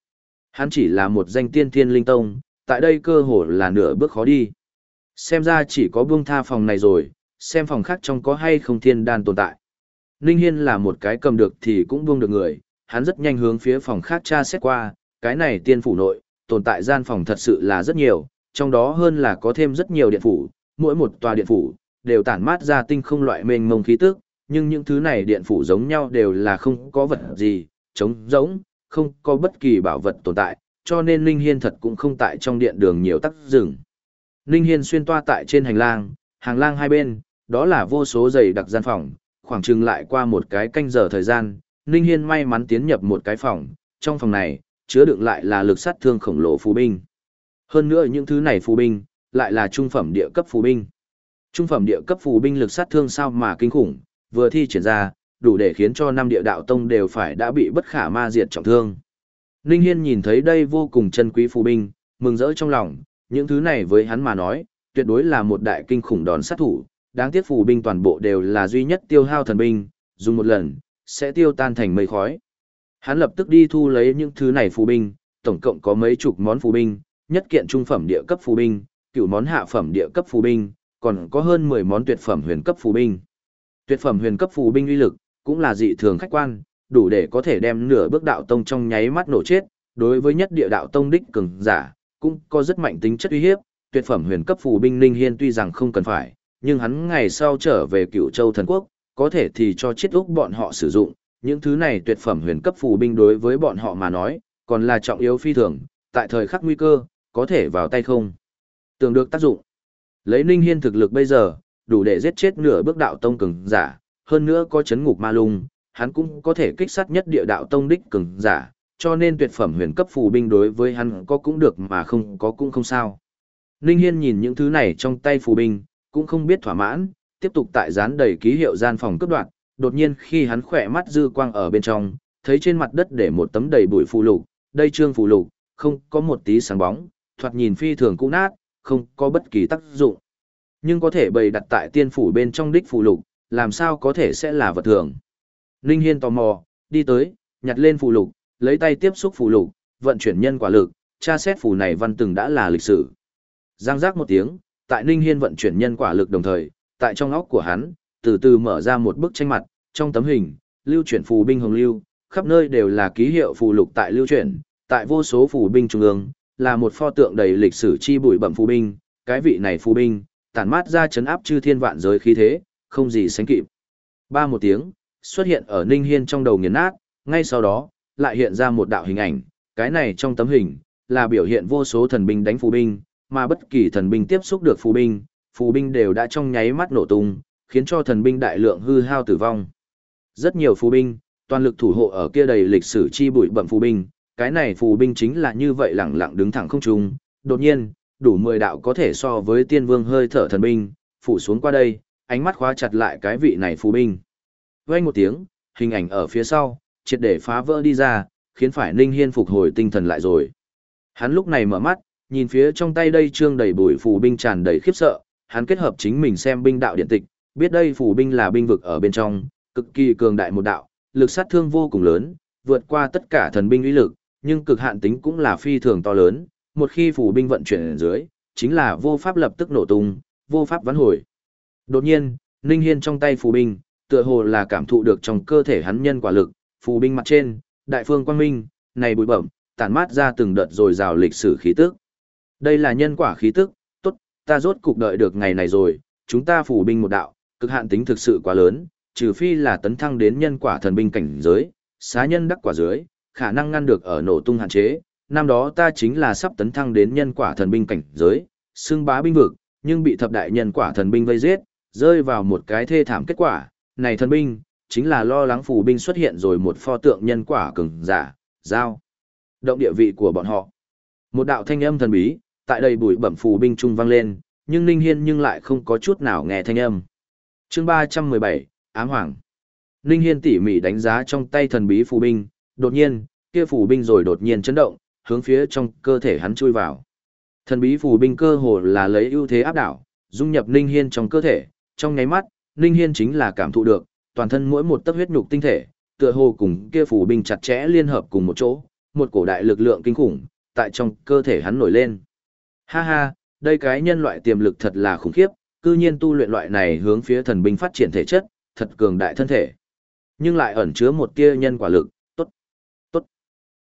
Hắn chỉ là một danh tiên thiên linh tông, tại đây cơ hồ là nửa bước khó đi. Xem ra chỉ có buông tha phòng này rồi, xem phòng khác trong có hay không thiên đan tồn tại. Ninh Hiên là một cái cầm được thì cũng buông được người, hắn rất nhanh hướng phía phòng khác tra xét qua, cái này tiên phủ nội, tồn tại gian phòng thật sự là rất nhiều, trong đó hơn là có thêm rất nhiều điện phủ, mỗi một tòa điện phủ, đều tản mát ra tinh không loại mênh mông khí tức, nhưng những thứ này điện phủ giống nhau đều là không có vật gì, trống rỗng, không có bất kỳ bảo vật tồn tại, cho nên linh Hiên thật cũng không tại trong điện đường nhiều tắc rừng. Linh Hiên xuyên toa tại trên hành lang, hàng lang hai bên, đó là vô số giày đặc gian phòng, khoảng chừng lại qua một cái canh giờ thời gian, linh Hiên may mắn tiến nhập một cái phòng, trong phòng này, chứa đựng lại là lực sát thương khổng lồ phù binh. Hơn nữa những thứ này phù binh, lại là trung phẩm địa cấp phù binh. Trung phẩm địa cấp phù binh lực sát thương sao mà kinh khủng, vừa thi triển ra, đủ để khiến cho năm địa đạo tông đều phải đã bị bất khả ma diệt trọng thương. Ninh Hiên nhìn thấy đây vô cùng chân quý phù binh, mừng rỡ trong lòng, Những thứ này với hắn mà nói, tuyệt đối là một đại kinh khủng đòn sát thủ, đáng tiếc phù binh toàn bộ đều là duy nhất tiêu hao thần binh, dùng một lần, sẽ tiêu tan thành mây khói. Hắn lập tức đi thu lấy những thứ này phù binh, tổng cộng có mấy chục món phù binh, nhất kiện trung phẩm địa cấp phù binh, cửu món hạ phẩm địa cấp phù binh, còn có hơn 10 món tuyệt phẩm huyền cấp phù binh. Tuyệt phẩm huyền cấp phù binh uy lực, cũng là dị thường khách quan, đủ để có thể đem nửa bước đạo tông trong nháy mắt nổ chết, đối với nhất địa đạo tông đích cường giả, cũng có rất mạnh tính chất uy hiếp, tuyệt phẩm huyền cấp phù binh Ninh Hiên tuy rằng không cần phải, nhưng hắn ngày sau trở về Cửu Châu thần quốc, có thể thì cho chiết úc bọn họ sử dụng, những thứ này tuyệt phẩm huyền cấp phù binh đối với bọn họ mà nói, còn là trọng yếu phi thường, tại thời khắc nguy cơ, có thể vào tay không. Tưởng được tác dụng. Lấy Ninh Hiên thực lực bây giờ, đủ để giết chết nửa bước đạo tông cường giả, hơn nữa có chấn ngục ma lung, hắn cũng có thể kích sát nhất địa đạo tông đích cường giả, cho nên tuyệt phẩm huyền cấp phù binh đối với hắn có cũng được mà không có cũng không sao. Ninh Hiên nhìn những thứ này trong tay phù binh, cũng không biết thỏa mãn, tiếp tục tại dán đầy ký hiệu gian phòng cấp đoạn, đột nhiên khi hắn khỏe mắt dư quang ở bên trong, thấy trên mặt đất để một tấm đầy bụi phù lục, đây trương phù lục, không có một tí sáng bóng, thoạt nhìn phi thường cũ nát, không có bất kỳ tác dụng. Nhưng có thể bày đặt tại tiên phủ bên trong đích phù lục, làm sao có thể sẽ là vật thường. Ninh Hiên tò mò, đi tới, nhặt lên phù lục, lấy tay tiếp xúc phù lục, vận chuyển nhân quả lực, tra xét phù này văn từng đã là lịch sử. Giang giác một tiếng, tại Ninh Hiên vận chuyển nhân quả lực đồng thời, tại trong óc của hắn, từ từ mở ra một bức tranh mặt, trong tấm hình, lưu chuyển phù binh hồng lưu, khắp nơi đều là ký hiệu phù lục tại lưu chuyển, tại vô số phù binh trung ương, là một pho tượng đầy lịch sử chi bụi bẩm phù binh, cái vị này phù binh, tản mát ra chấn áp chư thiên vạn giới khí thế, không gì sánh kịp. Ba một tiếng, xuất hiện ở Ninh Hiên trong đầu nghiền nát, ngay sau đó, lại hiện ra một đạo hình ảnh, cái này trong tấm hình, là biểu hiện vô số thần binh đánh phù binh, mà bất kỳ thần binh tiếp xúc được phù binh, phù binh đều đã trong nháy mắt nổ tung, khiến cho thần binh đại lượng hư hao tử vong. Rất nhiều phù binh, toàn lực thủ hộ ở kia đầy lịch sử chi bụi bẩm phù binh, cái này phù binh chính là như vậy lẳng lặng đứng thẳng không trung, đột nhiên, đủ 10 đạo có thể so với tiên vương hơi thở thần binh, phủ xuống qua đây, ánh mắt khóa chặt lại cái vị này phù binh. Vang một tiếng, hình ảnh ở phía sau, triệt để phá vỡ đi ra, khiến phải Ninh Hiên phục hồi tinh thần lại rồi. Hắn lúc này mở mắt, nhìn phía trong tay đây trương đầy bụi phù binh tràn đầy khiếp sợ, hắn kết hợp chính mình xem binh đạo điện tịch, biết đây phủ binh là binh vực ở bên trong, cực kỳ cường đại một đạo, lực sát thương vô cùng lớn, vượt qua tất cả thần binh uy lực, nhưng cực hạn tính cũng là phi thường to lớn, một khi phủ binh vận chuyển ở dưới, chính là vô pháp lập tức nổ tung, vô pháp vãn hồi. Đột nhiên, Ninh Hiên trong tay phù binh, tựa hồ là cảm thụ được trong cơ thể hắn nhân quả lực, phù binh mặt trên, đại phương quang minh, này bụi bẩm, tản mát ra từng đợt rồi rào lịch sử khí tức. Đây là nhân quả khí tức, tốt, ta rốt cục đợi được ngày này rồi, chúng ta phù binh một đạo, cực hạn tính thực sự quá lớn, trừ phi là tấn thăng đến nhân quả thần binh cảnh giới, xá nhân đắc quả dưới, khả năng ngăn được ở nổ tung hạn chế. Năm đó ta chính là sắp tấn thăng đến nhân quả thần binh cảnh giới, xưng bá binh vực, nhưng bị thập đại nhân quả thần binh vây giết, rơi vào một cái thê thảm kết quả. Này thần binh, chính là lo lắng phù binh xuất hiện rồi một pho tượng nhân quả cường giả, giao. Động địa vị của bọn họ. Một đạo thanh âm thần bí, tại đây bụi bẩm phù binh trung vang lên, nhưng Ninh Hiên nhưng lại không có chút nào nghe thanh âm. Chương 317, Ám Hoàng. Ninh Hiên tỉ mỉ đánh giá trong tay thần bí phù binh, đột nhiên, kia phù binh rồi đột nhiên chấn động, hướng phía trong cơ thể hắn chui vào. Thần bí phù binh cơ hồ là lấy ưu thế áp đảo, dung nhập Ninh Hiên trong cơ thể, trong nháy mắt, Ninh Hiên chính là cảm thụ được, toàn thân mỗi một tấc huyết nhục tinh thể, tựa hồ cùng kia phù binh chặt chẽ liên hợp cùng một chỗ, một cổ đại lực lượng kinh khủng, tại trong cơ thể hắn nổi lên. Ha ha, đây cái nhân loại tiềm lực thật là khủng khiếp, cư nhiên tu luyện loại này hướng phía thần binh phát triển thể chất, thật cường đại thân thể. Nhưng lại ẩn chứa một tia nhân quả lực, tốt, tốt,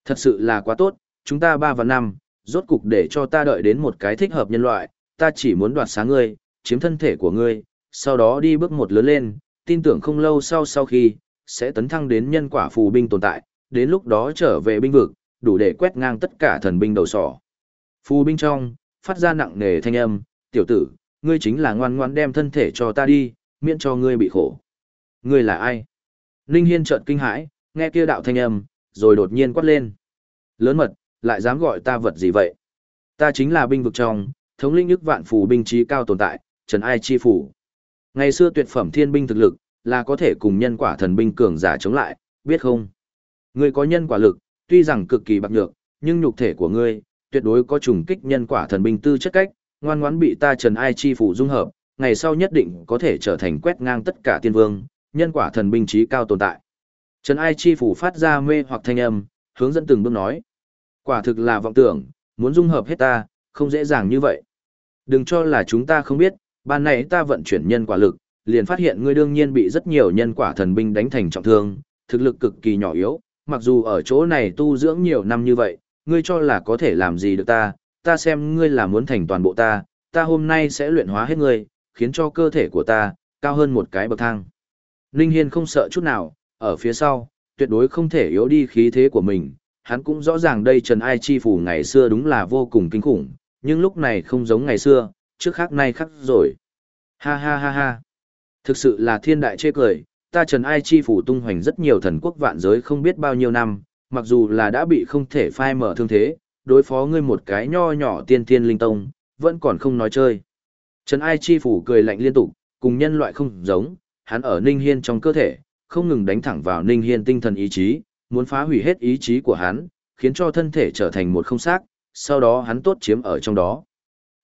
thật sự là quá tốt, chúng ta ba và năm, rốt cục để cho ta đợi đến một cái thích hợp nhân loại, ta chỉ muốn đoạt sáng ngươi, chiếm thân thể của ngươi, sau đó đi bước một lớn lên, tin tưởng không lâu sau sau khi, sẽ tấn thăng đến nhân quả phù binh tồn tại, đến lúc đó trở về binh vực, đủ để quét ngang tất cả thần binh đầu sỏ. Phù binh trong, phát ra nặng nề thanh âm, tiểu tử, ngươi chính là ngoan ngoan đem thân thể cho ta đi, miễn cho ngươi bị khổ. Ngươi là ai? Ninh Hiên chợt kinh hãi, nghe kia đạo thanh âm, rồi đột nhiên quát lên. Lớn mật, lại dám gọi ta vật gì vậy? Ta chính là binh vực trong, thống lĩnh ức vạn phù binh trí cao tồn tại, Trần Ai Chi Phủ. Ngày xưa tuyệt phẩm thiên binh thực lực, là có thể cùng nhân quả thần binh cường giả chống lại, biết không? Ngươi có nhân quả lực, tuy rằng cực kỳ bạc nhược, nhưng nhục thể của ngươi, tuyệt đối có trùng kích nhân quả thần binh tư chất cách, ngoan ngoãn bị ta Trần Ai chi phủ dung hợp, ngày sau nhất định có thể trở thành quét ngang tất cả tiên vương, nhân quả thần binh trí cao tồn tại. Trần Ai chi phủ phát ra mê hoặc thanh âm, hướng dẫn từng bước nói. Quả thực là vọng tưởng, muốn dung hợp hết ta, không dễ dàng như vậy. Đừng cho là chúng ta không biết, ban nãy ta vận chuyển nhân quả lực, liền phát hiện ngươi đương nhiên bị rất nhiều nhân quả thần binh đánh thành trọng thương, thực lực cực kỳ nhỏ yếu, mặc dù ở chỗ này tu dưỡng nhiều năm như vậy, ngươi cho là có thể làm gì được ta, ta xem ngươi là muốn thành toàn bộ ta, ta hôm nay sẽ luyện hóa hết ngươi, khiến cho cơ thể của ta cao hơn một cái bậc thang. Ninh Hiên không sợ chút nào, ở phía sau, tuyệt đối không thể yếu đi khí thế của mình, hắn cũng rõ ràng đây Trần Ai Chi Phủ ngày xưa đúng là vô cùng kinh khủng, nhưng lúc này không giống ngày xưa, trước khác nay khác rồi. Ha ha ha ha. Thực sự là thiên đại chê cười, ta Trần Ai Chi Phủ tung hoành rất nhiều thần quốc vạn giới không biết bao nhiêu năm, mặc dù là đã bị không thể phai mở thương thế, đối phó ngươi một cái nho nhỏ tiên thiên linh tông, vẫn còn không nói chơi. Trần Ai Chi Phủ cười lạnh liên tục, cùng nhân loại không giống, hắn ở Ninh Hiên trong cơ thể, không ngừng đánh thẳng vào Ninh Hiên tinh thần ý chí, muốn phá hủy hết ý chí của hắn, khiến cho thân thể trở thành một không xác, sau đó hắn tốt chiếm ở trong đó.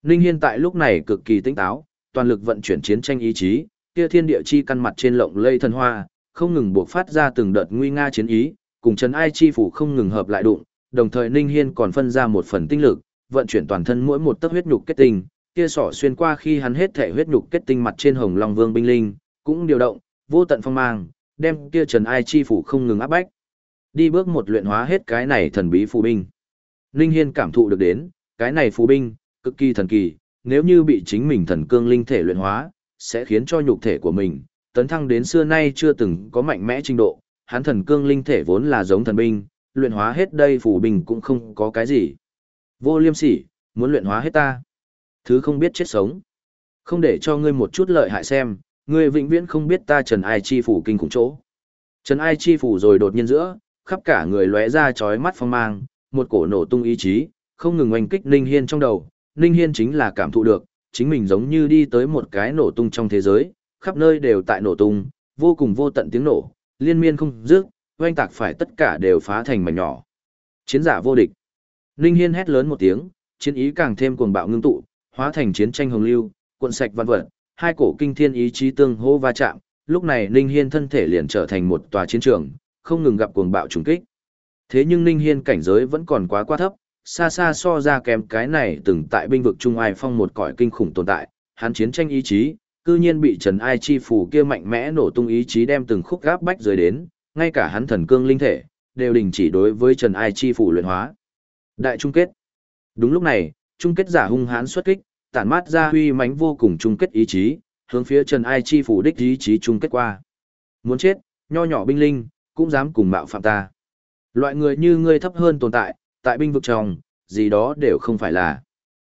Ninh Hiên tại lúc này cực kỳ tinh táo, toàn lực vận chuyển chiến tranh ý chí, kia thiên địa chi căn mặt trên lộng lây thần hoa, không ngừng buộc phát ra từng đợt nguy nga chiến ý, cùng Trần Ai chi phủ không ngừng hợp lại đụng, đồng thời Ninh Hiên còn phân ra một phần tinh lực, vận chuyển toàn thân mỗi một tấc huyết nhục kết tinh, kia sỏ xuyên qua khi hắn hết thể huyết nhục kết tinh mặt trên Hồng Long Vương binh linh, cũng điều động, vô tận phong mang, đem kia Trần Ai chi phủ không ngừng áp bách. Đi bước một luyện hóa hết cái này thần bí phù binh. Ninh Hiên cảm thụ được đến, cái này phù binh, cực kỳ thần kỳ, nếu như bị chính mình thần cương linh thể luyện hóa, sẽ khiến cho nhục thể của mình, tấn thăng đến xưa nay chưa từng có mạnh mẽ trình độ, hắn thần cương linh thể vốn là giống thần binh, luyện hóa hết đây phủ bình cũng không có cái gì. Vô liêm sỉ, muốn luyện hóa hết ta. Thứ không biết chết sống. Không để cho ngươi một chút lợi hại xem, ngươi vĩnh viễn không biết ta Trần Ai Chi phủ kinh khủng chỗ. Trần Ai Chi phủ rồi đột nhiên giữa, khắp cả người lóe ra chói mắt phong mang, một cổ nổ tung ý chí, không ngừng oanh kích Ninh Hiên trong đầu. Ninh Hiên chính là cảm thụ được, chính mình giống như đi tới một cái nổ tung trong thế giới, khắp nơi đều tại nổ tung, vô cùng vô tận tiếng nổ, liên miên không dứt, oanh tạc phải tất cả đều phá thành mảnh nhỏ. Chiến giả vô địch. Ninh Hiên hét lớn một tiếng, chiến ý càng thêm cuồng bạo ngưng tụ, hóa thành chiến tranh hồng lưu, cuộn sạch văn vật, hai cổ kinh thiên ý chí tương hô va chạm, lúc này Ninh Hiên thân thể liền trở thành một tòa chiến trường, không ngừng gặp cuồng bạo trùng kích. Thế nhưng Ninh Hiên cảnh giới vẫn còn quá quá thấp, xa xa so ra kém cái này từng tại binh vực Trung Ai Phong một cõi kinh khủng tồn tại, hắn chiến tranh ý chí, cư nhiên bị Trần Ai chi phủ kia mạnh mẽ nổ tung ý chí đem từng khúc gáp bách rời đến, ngay cả hắn thần cương linh thể, đều đình chỉ đối với Trần Ai chi phủ luyện hóa. Đại chung kết. Đúng lúc này, chung kết giả hung hãn xuất kích, tản mát ra huy mãnh vô cùng chung kết ý chí, hướng phía Trần Ai chi phủ đích ý chí chung kết qua. Muốn chết, nho nhỏ binh linh, cũng dám cùng mạo phạm ta. Loại người như ngươi thấp hơn tồn tại, tại binh vực trong, gì đó đều không phải là.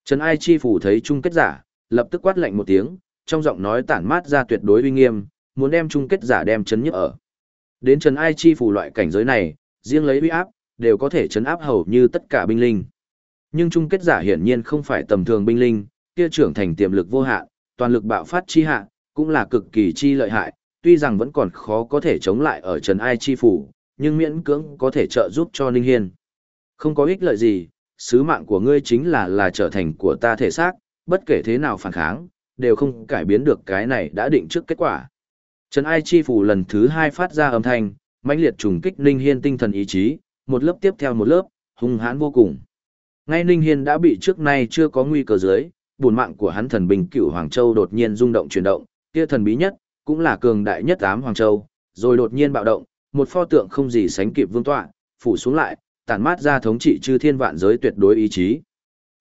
Trần Ai chi phủ thấy chung kết giả, lập tức quát lạnh một tiếng, trong giọng nói tản mát ra tuyệt đối uy nghiêm, muốn đem chung kết giả đem chấn nhức ở. Đến Trần Ai chi phủ loại cảnh giới này, riêng lấy uy áp, đều có thể chấn áp hầu như tất cả binh linh. Nhưng chung kết giả hiển nhiên không phải tầm thường binh linh, kia trưởng thành tiềm lực vô hạn, toàn lực bạo phát chi hạ, cũng là cực kỳ chi lợi hại, tuy rằng vẫn còn khó có thể chống lại ở Trần Ai chi phủ, nhưng miễn cưỡng có thể trợ giúp cho Ninh Hiên. Không có ích lợi gì, sứ mạng của ngươi chính là là trở thành của ta thể xác, bất kể thế nào phản kháng, đều không cải biến được cái này đã định trước kết quả. Trần Ai Chi Phủ lần thứ hai phát ra âm thanh, mãnh liệt trùng kích Ninh Hiên tinh thần ý chí, một lớp tiếp theo một lớp, hung hãn vô cùng. Ngay Ninh Hiên đã bị trước nay chưa có nguy cơ dưới, buồn mạng của hắn thần bình cửu Hoàng Châu đột nhiên rung động chuyển động, kia thần bí nhất, cũng là cường đại nhất ám Hoàng Châu, rồi đột nhiên bạo động, một pho tượng không gì sánh kịp vương tọa, phủ xuống lại, tản mát ra thống trị chư thiên vạn giới tuyệt đối ý chí.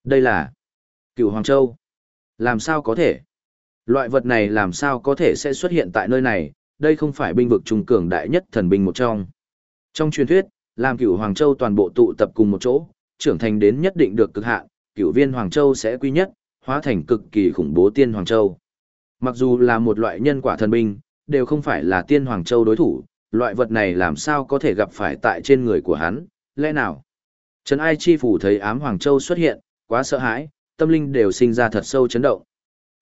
Đây là cửu Hoàng Châu. Làm sao có thể? Loại vật này làm sao có thể sẽ xuất hiện tại nơi này, đây không phải binh vực trung cường đại nhất thần binh một trong. Trong truyền thuyết, làm cửu Hoàng Châu toàn bộ tụ tập cùng một chỗ, trưởng thành đến nhất định được cực hạn, cửu viên Hoàng Châu sẽ quy nhất, hóa thành cực kỳ khủng bố tiên Hoàng Châu. Mặc dù là một loại nhân quả thần binh, đều không phải là tiên Hoàng Châu đối thủ, loại vật này làm sao có thể gặp phải tại trên người của hắn, lẽ nào? Trần Ai Chi phủ thấy ám Hoàng Châu xuất hiện, quá sợ hãi, tâm linh đều sinh ra thật sâu chấn động.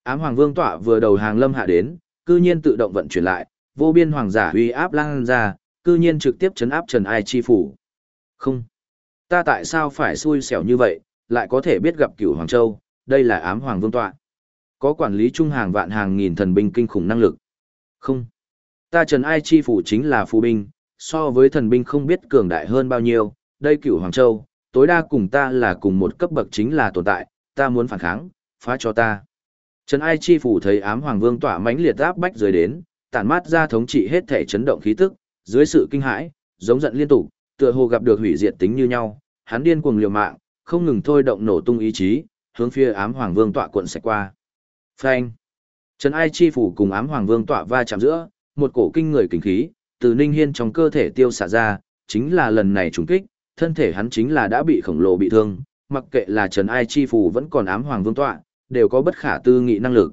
Ám Hoàng Vương tọa vừa đầu hàng lâm hạ đến, cư nhiên tự động vận chuyển lại, vô biên hoàng giả uy áp lan ra, cư nhiên trực tiếp chấn áp Trần Ai Chi phủ. Không, ta tại sao phải xui xẻo như vậy, lại có thể biết gặp cửu Hoàng Châu, đây là ám Hoàng Vương Tọa. Có quản lý trung hàng vạn hàng nghìn thần binh kinh khủng năng lực. Không. Ta Trần Ai Chi phủ chính là phù binh, so với thần binh không biết cường đại hơn bao nhiêu, đây cửu Hoàng Châu, tối đa cùng ta là cùng một cấp bậc chính là tồn tại, ta muốn phản kháng, phá cho ta. Trần Ai Chi phủ thấy ám Hoàng Vương tỏa mãnh liệt áp bách dưới đến, tản mát ra thống trị hết thể chấn động khí tức, dưới sự kinh hãi, giống giận liên tục, tựa hồ gặp được hủy diệt tính như nhau, hắn điên cuồng liều mạng, không ngừng thôi động nổ tung ý chí, hướng phía ám Hoàng Vương tọa cuộn sạch qua. Phanh! Trần Ai Chi phủ cùng ám Hoàng Vương tọa va chạm giữa, một cổ kinh người kinh khí, từ Ninh Hiên trong cơ thể tiêu xả ra, chính là lần này trùng kích, thân thể hắn chính là đã bị khổng lồ bị thương, mặc kệ là Trần Ai Chi phủ vẫn còn ám Hoàng Vương tọa, đều có bất khả tư nghị năng lực.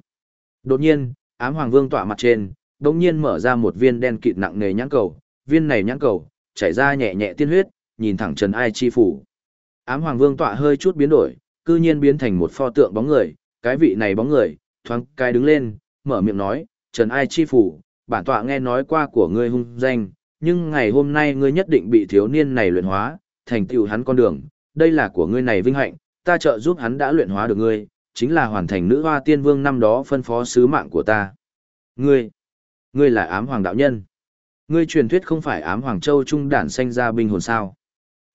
Đột nhiên, ám Hoàng Vương tọa mặt trên, đột nhiên mở ra một viên đen kịt nặng nề nhãn cầu, viên này nhãn cầu, chảy ra nhẹ nhẹ tiên huyết, nhìn thẳng Trần Ai Chi phủ. Ám Hoàng Vương tọa hơi chút biến đổi, cư nhiên biến thành một pho tượng bóng người, cái vị này bóng người, thoáng cái đứng lên, mở miệng nói, Trần Ai Chi phủ, bản tọa nghe nói qua của ngươi hung danh, nhưng ngày hôm nay ngươi nhất định bị thiếu niên này luyện hóa, thành tựu hắn con đường, đây là của ngươi này vinh hạnh, ta trợ giúp hắn đã luyện hóa được ngươi, chính là hoàn thành nữ hoa tiên vương năm đó phân phó sứ mạng của ta. Ngươi, ngươi là ám hoàng đạo nhân. Ngươi truyền thuyết không phải ám hoàng châu trung đản sanh ra binh hồn sao?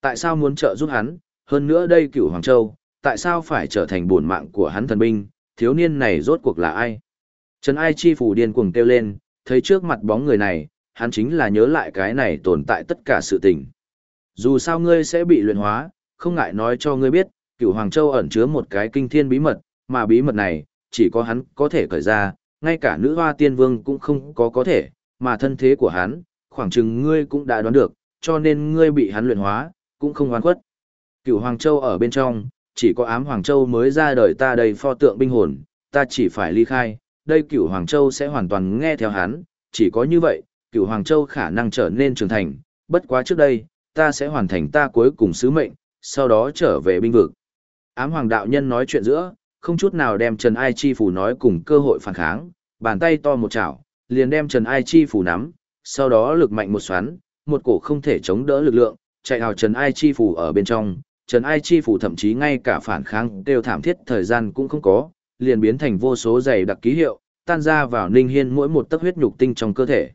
Tại sao muốn trợ giúp hắn, hơn nữa đây cửu hoàng châu, tại sao phải trở thành bổn mạng của hắn thần binh, thiếu niên này rốt cuộc là ai? Trần Ai Chi phủ điên cuồng kêu lên, thấy trước mặt bóng người này, hắn chính là nhớ lại cái này tồn tại tất cả sự tình. Dù sao ngươi sẽ bị luyện hóa, không ngại nói cho ngươi biết, Cựu Hoàng Châu ẩn chứa một cái kinh thiên bí mật, mà bí mật này, chỉ có hắn có thể cởi ra, ngay cả nữ hoa tiên vương cũng không có có thể, mà thân thế của hắn, khoảng chừng ngươi cũng đã đoán được, cho nên ngươi bị hắn luyện hóa, cũng không oan khuất. Cửu Hoàng Châu ở bên trong, chỉ có ám Hoàng Châu mới ra đời ta đầy pho tượng binh hồn, ta chỉ phải ly khai, đây cửu Hoàng Châu sẽ hoàn toàn nghe theo hắn, chỉ có như vậy, cửu Hoàng Châu khả năng trở nên trưởng thành, bất quá trước đây, ta sẽ hoàn thành ta cuối cùng sứ mệnh, sau đó trở về binh vực. Ám Hoàng Đạo Nhân nói chuyện giữa, không chút nào đem Trần Ai Chi Phủ nói cùng cơ hội phản kháng, bàn tay to một chảo, liền đem Trần Ai Chi Phủ nắm, sau đó lực mạnh một xoắn, một cổ không thể chống đỡ lực lượng, chạy hào Trần Ai Chi Phủ ở bên trong, Trần Ai Chi Phủ thậm chí ngay cả phản kháng đều thảm thiết thời gian cũng không có, liền biến thành vô số giày đặc ký hiệu, tan ra vào Ninh Hiên mỗi một tấc huyết nhục tinh trong cơ thể.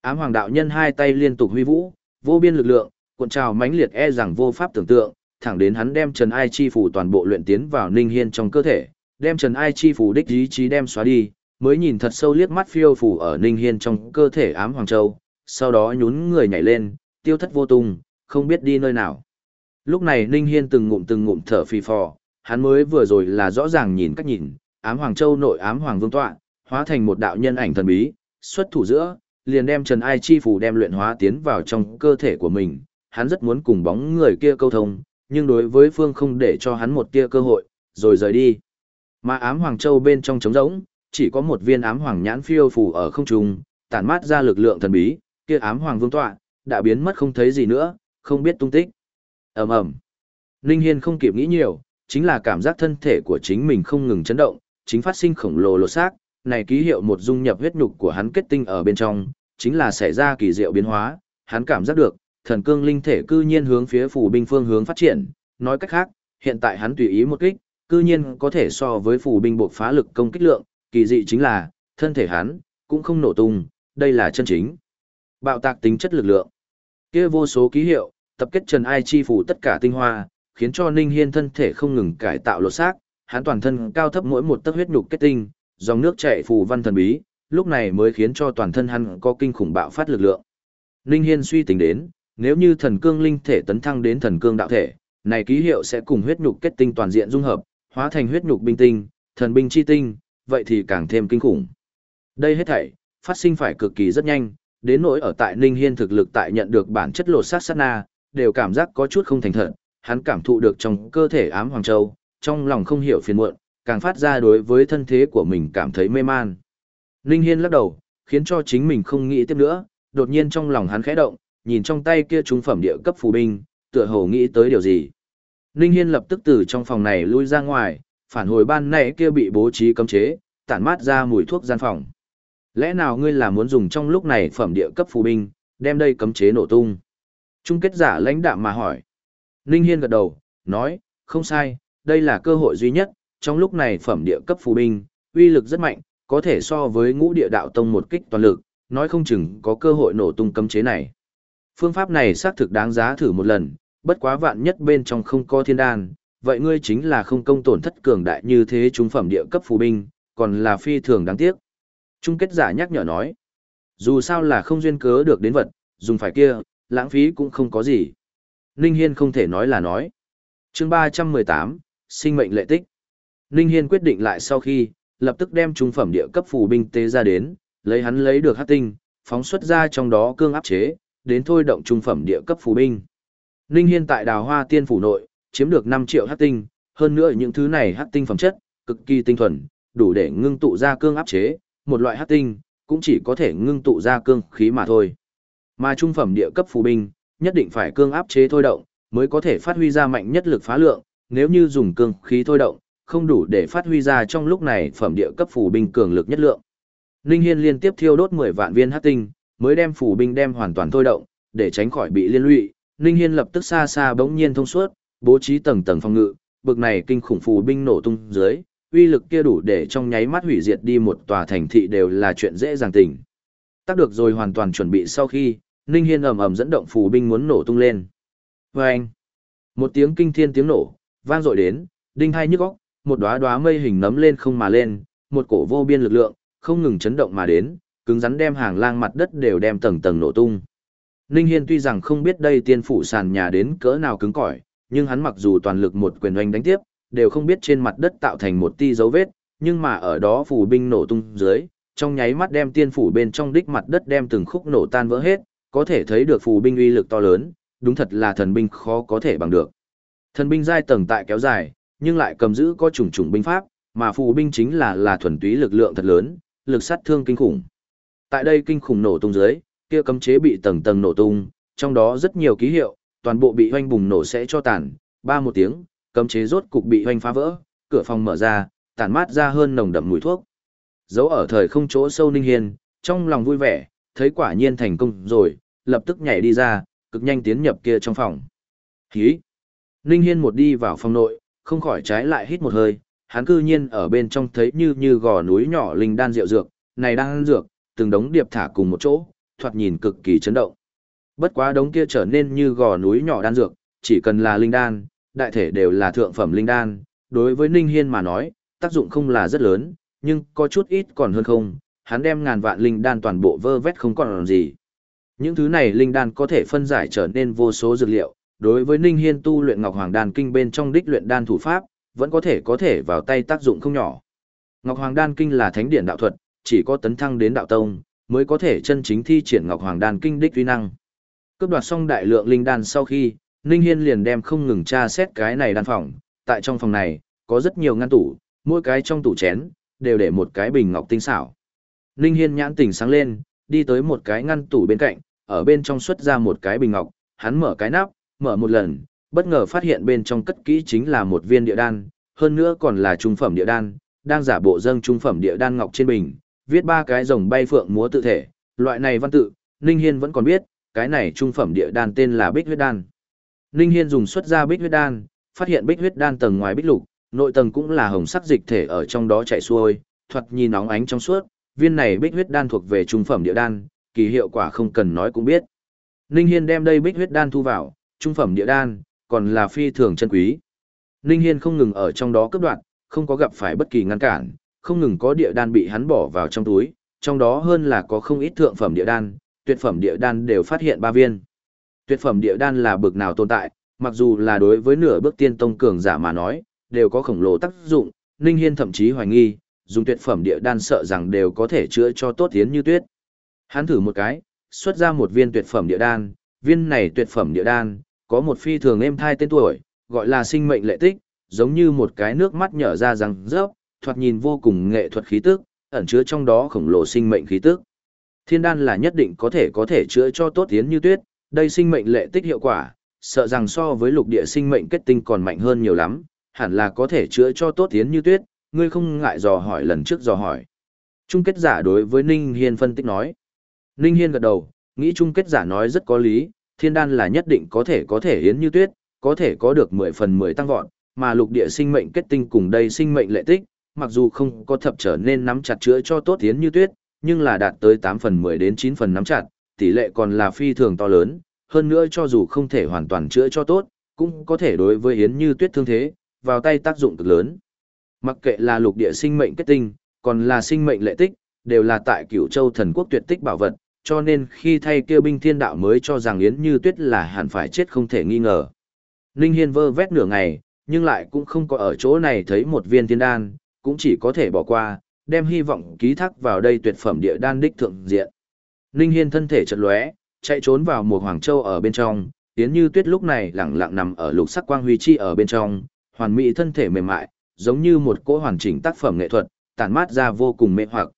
Ám Hoàng đạo nhân hai tay liên tục huy vũ, vô biên lực lượng, cuộn trào mãnh liệt e rằng vô pháp tưởng tượng, thẳng đến hắn đem Trần Ai Chi phủ toàn bộ luyện tiến vào Ninh Hiên trong cơ thể, đem Trần Ai Chi phủ đích ý chí đem xóa đi, mới nhìn thật sâu liếc mắt phiêu phủ ở Ninh Hiên trong cơ thể ám Hoàng Châu, sau đó nhún người nhảy lên, tiêu thất vô tung, không biết đi nơi nào. Lúc này Ninh Hiên từng ngụm từng ngụm thở phì phò, hắn mới vừa rồi là rõ ràng nhìn cách nhìn, ám Hoàng Châu nội ám Hoàng Vương tọa, hóa thành một đạo nhân ảnh thần bí, xuất thủ giữa, liền đem Trần Ai Chi phủ đem luyện hóa tiến vào trong cơ thể của mình, hắn rất muốn cùng bóng người kia câu thông, nhưng đối với phương không để cho hắn một tia cơ hội, rồi rời đi. Mà ám Hoàng Châu bên trong trống rỗng, chỉ có một viên ám Hoàng nhãn phiêu phù ở không trung, tản mát ra lực lượng thần bí, kia ám Hoàng vương tọa, đã biến mất không thấy gì nữa, không biết tung tích. ầm ầm Ninh Hiên không kịp nghĩ nhiều, chính là cảm giác thân thể của chính mình không ngừng chấn động, chính phát sinh khổng lồ lột xác, này ký hiệu một dung nhập huyết nhục của hắn kết tinh ở bên trong, chính là xảy ra kỳ diệu biến hóa, hắn cảm giác được, thần cương linh thể cư nhiên hướng phía phủ binh phương hướng phát triển, nói cách khác, hiện tại hắn tùy ý một kích, cư nhiên có thể so với phủ binh bộ phá lực công kích lượng, kỳ dị chính là, thân thể hắn, cũng không nổ tung, đây là chân chính. Bạo tạc tính chất lực lượng. kia vô số ký hiệu, tập kết Trần Ai chi phủ tất cả tinh hoa, khiến cho Ninh Hiên thân thể không ngừng cải tạo lột xác, hắn toàn thân cao thấp mỗi một tấc huyết nhục kết tinh, dòng nước chảy phù văn thần bí, lúc này mới khiến cho toàn thân hắn có kinh khủng bạo phát lực lượng. Ninh Hiên suy tính đến, nếu như thần cương linh thể tấn thăng đến thần cương đạo thể, này ký hiệu sẽ cùng huyết nhục kết tinh toàn diện dung hợp, hóa thành huyết nhục binh tinh, thần binh chi tinh, vậy thì càng thêm kinh khủng. Đây hết thảy, phát sinh phải cực kỳ rất nhanh, đến nỗi ở tại Ninh Hiên thực lực tại nhận được bản chất lột sát sát na, đều cảm giác có chút không thành thật, hắn cảm thụ được trong cơ thể ám hoàng châu, trong lòng không hiểu phiền muộn, càng phát ra đối với thân thế của mình cảm thấy mê man. Ninh Hiên lắc đầu, khiến cho chính mình không nghĩ tiếp nữa, đột nhiên trong lòng hắn khẽ động, nhìn trong tay kia trung phẩm địa cấp phù binh, tựa hồ nghĩ tới điều gì. Ninh Hiên lập tức từ trong phòng này lui ra ngoài, phản hồi ban nãy kia bị bố trí cấm chế, tản mát ra mùi thuốc gian phòng. Lẽ nào ngươi là muốn dùng trong lúc này phẩm địa cấp phù binh, đem đây cấm chế nổ tung? Trung kết giả lãnh đạm mà hỏi. Ninh Hiên gật đầu, nói, không sai, đây là cơ hội duy nhất, trong lúc này phẩm địa cấp phù binh, uy lực rất mạnh, có thể so với ngũ địa đạo tông một kích toàn lực, nói không chừng có cơ hội nổ tung cấm chế này. Phương pháp này xác thực đáng giá thử một lần, bất quá vạn nhất bên trong không có thiên đan, vậy ngươi chính là không công tổn thất cường đại như thế trung phẩm địa cấp phù binh, còn là phi thường đáng tiếc. Trung kết giả nhắc nhở nói, dù sao là không duyên cớ được đến vật, dùng phải kia, lãng phí cũng không có gì. Ninh Hiên không thể nói là nói. chương 318, sinh mệnh lệ tích. Ninh Hiên quyết định lại sau khi, lập tức đem trung phẩm địa cấp phù binh tế ra đến, lấy hắn lấy được hắc tinh, phóng xuất ra trong đó cương áp chế, đến thôi động trung phẩm địa cấp phù binh. Ninh Hiên tại đào hoa tiên phủ nội, chiếm được 5 triệu hắc tinh, hơn nữa những thứ này hắc tinh phẩm chất, cực kỳ tinh thuần, đủ để ngưng tụ ra cương áp chế, một loại hắc tinh, cũng chỉ có thể ngưng tụ ra cương khí mà thôi. Mà trung phẩm địa cấp phù binh, nhất định phải cương áp chế thôi động, mới có thể phát huy ra mạnh nhất lực phá lượng, nếu như dùng cương khí thôi động, không đủ để phát huy ra trong lúc này phẩm địa cấp phù binh cường lực nhất lượng. Ninh Hiên liên tiếp thiêu đốt 10 vạn viên hắc tinh, mới đem phù binh đem hoàn toàn thôi động, để tránh khỏi bị liên lụy. Ninh Hiên lập tức xa xa bỗng nhiên thông suốt, bố trí tầng tầng phòng ngự, bực này kinh khủng phù binh nổ tung dưới, uy lực kia đủ để trong nháy mắt hủy diệt đi một tòa thành thị đều là chuyện dễ dàng tình. Tác được rồi hoàn toàn chuẩn bị sau khi, Ninh Hiên ầm ầm dẫn động phù binh muốn nổ tung lên. Vâng! Một tiếng kinh thiên tiếng nổ, vang dội đến, đinh hai nhức óc, một đóa đóa mây hình nấm lên không mà lên, một cổ vô biên lực lượng, không ngừng chấn động mà đến, cứng rắn đem hàng lang mặt đất đều đem tầng tầng nổ tung. Ninh Hiên tuy rằng không biết đây tiên phủ sàn nhà đến cỡ nào cứng cỏi, nhưng hắn mặc dù toàn lực một quyền oanh đánh tiếp, đều không biết trên mặt đất tạo thành một ti dấu vết, nhưng mà ở đó phủ binh nổ tung dưới, trong nháy mắt đem tiên phủ bên trong đích mặt đất đem từng khúc nổ tan vỡ hết, có thể thấy được phù binh uy lực to lớn, đúng thật là thần binh khó có thể bằng được. Thần binh giai tầng tại kéo dài, nhưng lại cầm giữ có chủng chủng binh pháp, mà phù binh chính là là thuần túy lực lượng thật lớn, lực sát thương kinh khủng. Tại đây kinh khủng nổ tung dưới, kia cấm chế bị tầng tầng nổ tung, trong đó rất nhiều ký hiệu, toàn bộ bị hoanh bùng nổ sẽ cho tàn, ba một tiếng, cấm chế rốt cục bị hoanh phá vỡ, cửa phòng mở ra, tản mát ra hơn nồng đậm mùi thuốc. Giấu ở thời không chỗ sâu Ninh Hiên, trong lòng vui vẻ, thấy quả nhiên thành công rồi, lập tức nhảy đi ra, cực nhanh tiến nhập kia trong phòng. Hí! Ninh Hiên một đi vào phòng nội, không khỏi trái lại hít một hơi, hắn cư nhiên ở bên trong thấy như như gò núi nhỏ linh đan rượu dược, này đang dược, từng đống điệp thả cùng một chỗ, thoạt nhìn cực kỳ chấn động. Bất quá đống kia trở nên như gò núi nhỏ đan dược, chỉ cần là linh đan, đại thể đều là thượng phẩm linh đan, đối với Ninh Hiên mà nói, tác dụng không là rất lớn, nhưng có chút ít còn hơn không, hắn đem ngàn vạn linh đan toàn bộ vơ vét không còn gì. Những thứ này linh đan có thể phân giải trở nên vô số dược liệu, đối với Ninh Hiên tu luyện Ngọc Hoàng Đan Kinh bên trong đích luyện đan thủ pháp, vẫn có thể có thể vào tay tác dụng không nhỏ. Ngọc Hoàng Đan Kinh là thánh điển đạo thuật, chỉ có tấn thăng đến đạo tông, mới có thể chân chính thi triển Ngọc Hoàng Đan Kinh đích uy năng. Cướp đoạt xong đại lượng linh đan sau khi, Ninh Hiên liền đem không ngừng tra xét cái này đan phòng, tại trong phòng này, có rất nhiều ngăn tủ, mỗi cái trong tủ chén, đều để một cái bình ngọc tinh xảo. Ninh Hiên nhãn tỉnh sáng lên, đi tới một cái ngăn tủ bên cạnh, ở bên trong xuất ra một cái bình ngọc, hắn mở cái nắp, mở một lần, bất ngờ phát hiện bên trong cất kỹ chính là một viên địa đan, hơn nữa còn là trung phẩm địa đan, đang giả bộ dâng trung phẩm địa đan ngọc trên bình, viết ba cái rồng bay phượng múa tự thể, loại này văn tự, Ninh Hiên vẫn còn biết, cái này trung phẩm địa đan tên là Bích huyết đan. Ninh Hiên dùng xuất ra Bích huyết đan, phát hiện Bích huyết đan tầng ngoài bích lục, nội tầng cũng là hồng sắc dịch thể ở trong đó chảy xuôi, thoạt nhìn nóng ánh trong suốt, viên này Bích huyết đan thuộc về trung phẩm địa đan, kỳ hiệu quả không cần nói cũng biết. Ninh Hiên đem đây Bích huyết đan thu vào, trung phẩm địa đan, còn là phi thường chân quý. Ninh Hiên không ngừng ở trong đó cấp đoạn, không có gặp phải bất kỳ ngăn cản, không ngừng có địa đan bị hắn bỏ vào trong túi, trong đó hơn là có không ít thượng phẩm địa đan, tuyệt phẩm địa đan đều phát hiện ba viên. Tuyệt phẩm địa đan là bực nào tồn tại, mặc dù là đối với nửa bước tiên tông cường giả mà nói, đều có khổng lồ tác dụng, Ninh Hiên thậm chí hoài nghi, dùng tuyệt phẩm địa đan sợ rằng đều có thể chữa cho tốt tiến như tuyết. Hắn thử một cái, xuất ra một viên tuyệt phẩm địa đan, viên này tuyệt phẩm địa đan, có một phi thường êm thai tên tuổi, gọi là sinh mệnh lệ tích, giống như một cái nước mắt nhở ra rằng rớp, thoạt nhìn vô cùng nghệ thuật khí tức, ẩn chứa trong đó khổng lồ sinh mệnh khí tức. Thiên đan là nhất định có thể có thể chữa cho tốt tiến như tuyết, đây sinh mệnh lệ tích hiệu quả, sợ rằng so với lục địa sinh mệnh kết tinh còn mạnh hơn nhiều lắm, hẳn là có thể chữa cho tốt tiến như tuyết, ngươi không ngại dò hỏi lần trước dò hỏi. Trung kết giả đối với Ninh Hiên phân tích nói. Ninh Hiên gật đầu, nghĩ chung kết giả nói rất có lý, thiên đan là nhất định có thể có thể hiến như tuyết, có thể có được 10 phần 10 tăng vọt, mà lục địa sinh mệnh kết tinh cùng đây sinh mệnh lệ tích, mặc dù không có thập trở nên nắm chặt chữa cho tốt tiến như tuyết, nhưng là đạt tới 8 phần 10 đến 9 phần nắm chặt, tỷ lệ còn là phi thường to lớn, hơn nữa cho dù không thể hoàn toàn chữa cho tốt, cũng có thể đối với Yến Như Tuyết thương thế, vào tay tác dụng cực lớn. Mặc kệ là lục địa sinh mệnh kết tinh, còn là sinh mệnh lệ tích, đều là tại Cửu Châu thần quốc tuyệt tích bảo vật, cho nên khi thay kia binh thiên đạo mới cho rằng Yến Như Tuyết là hẳn phải chết không thể nghi ngờ. linh Hiên vơ vét nửa ngày, nhưng lại cũng không có ở chỗ này thấy một viên thiên đan, cũng chỉ có thể bỏ qua, đem hy vọng ký thác vào đây tuyệt phẩm địa đan đích thượng diện. Ninh Hiên thân thể chật lóe, chạy trốn vào một Hoàng Châu ở bên trong, Yến Như Tuyết lúc này lặng lặng nằm ở lục sắc quang huy chi ở bên trong, hoàn mỹ thân thể mềm mại, giống như một cỗ hoàn chỉnh tác phẩm nghệ thuật, tản mát ra vô cùng mê hoặc.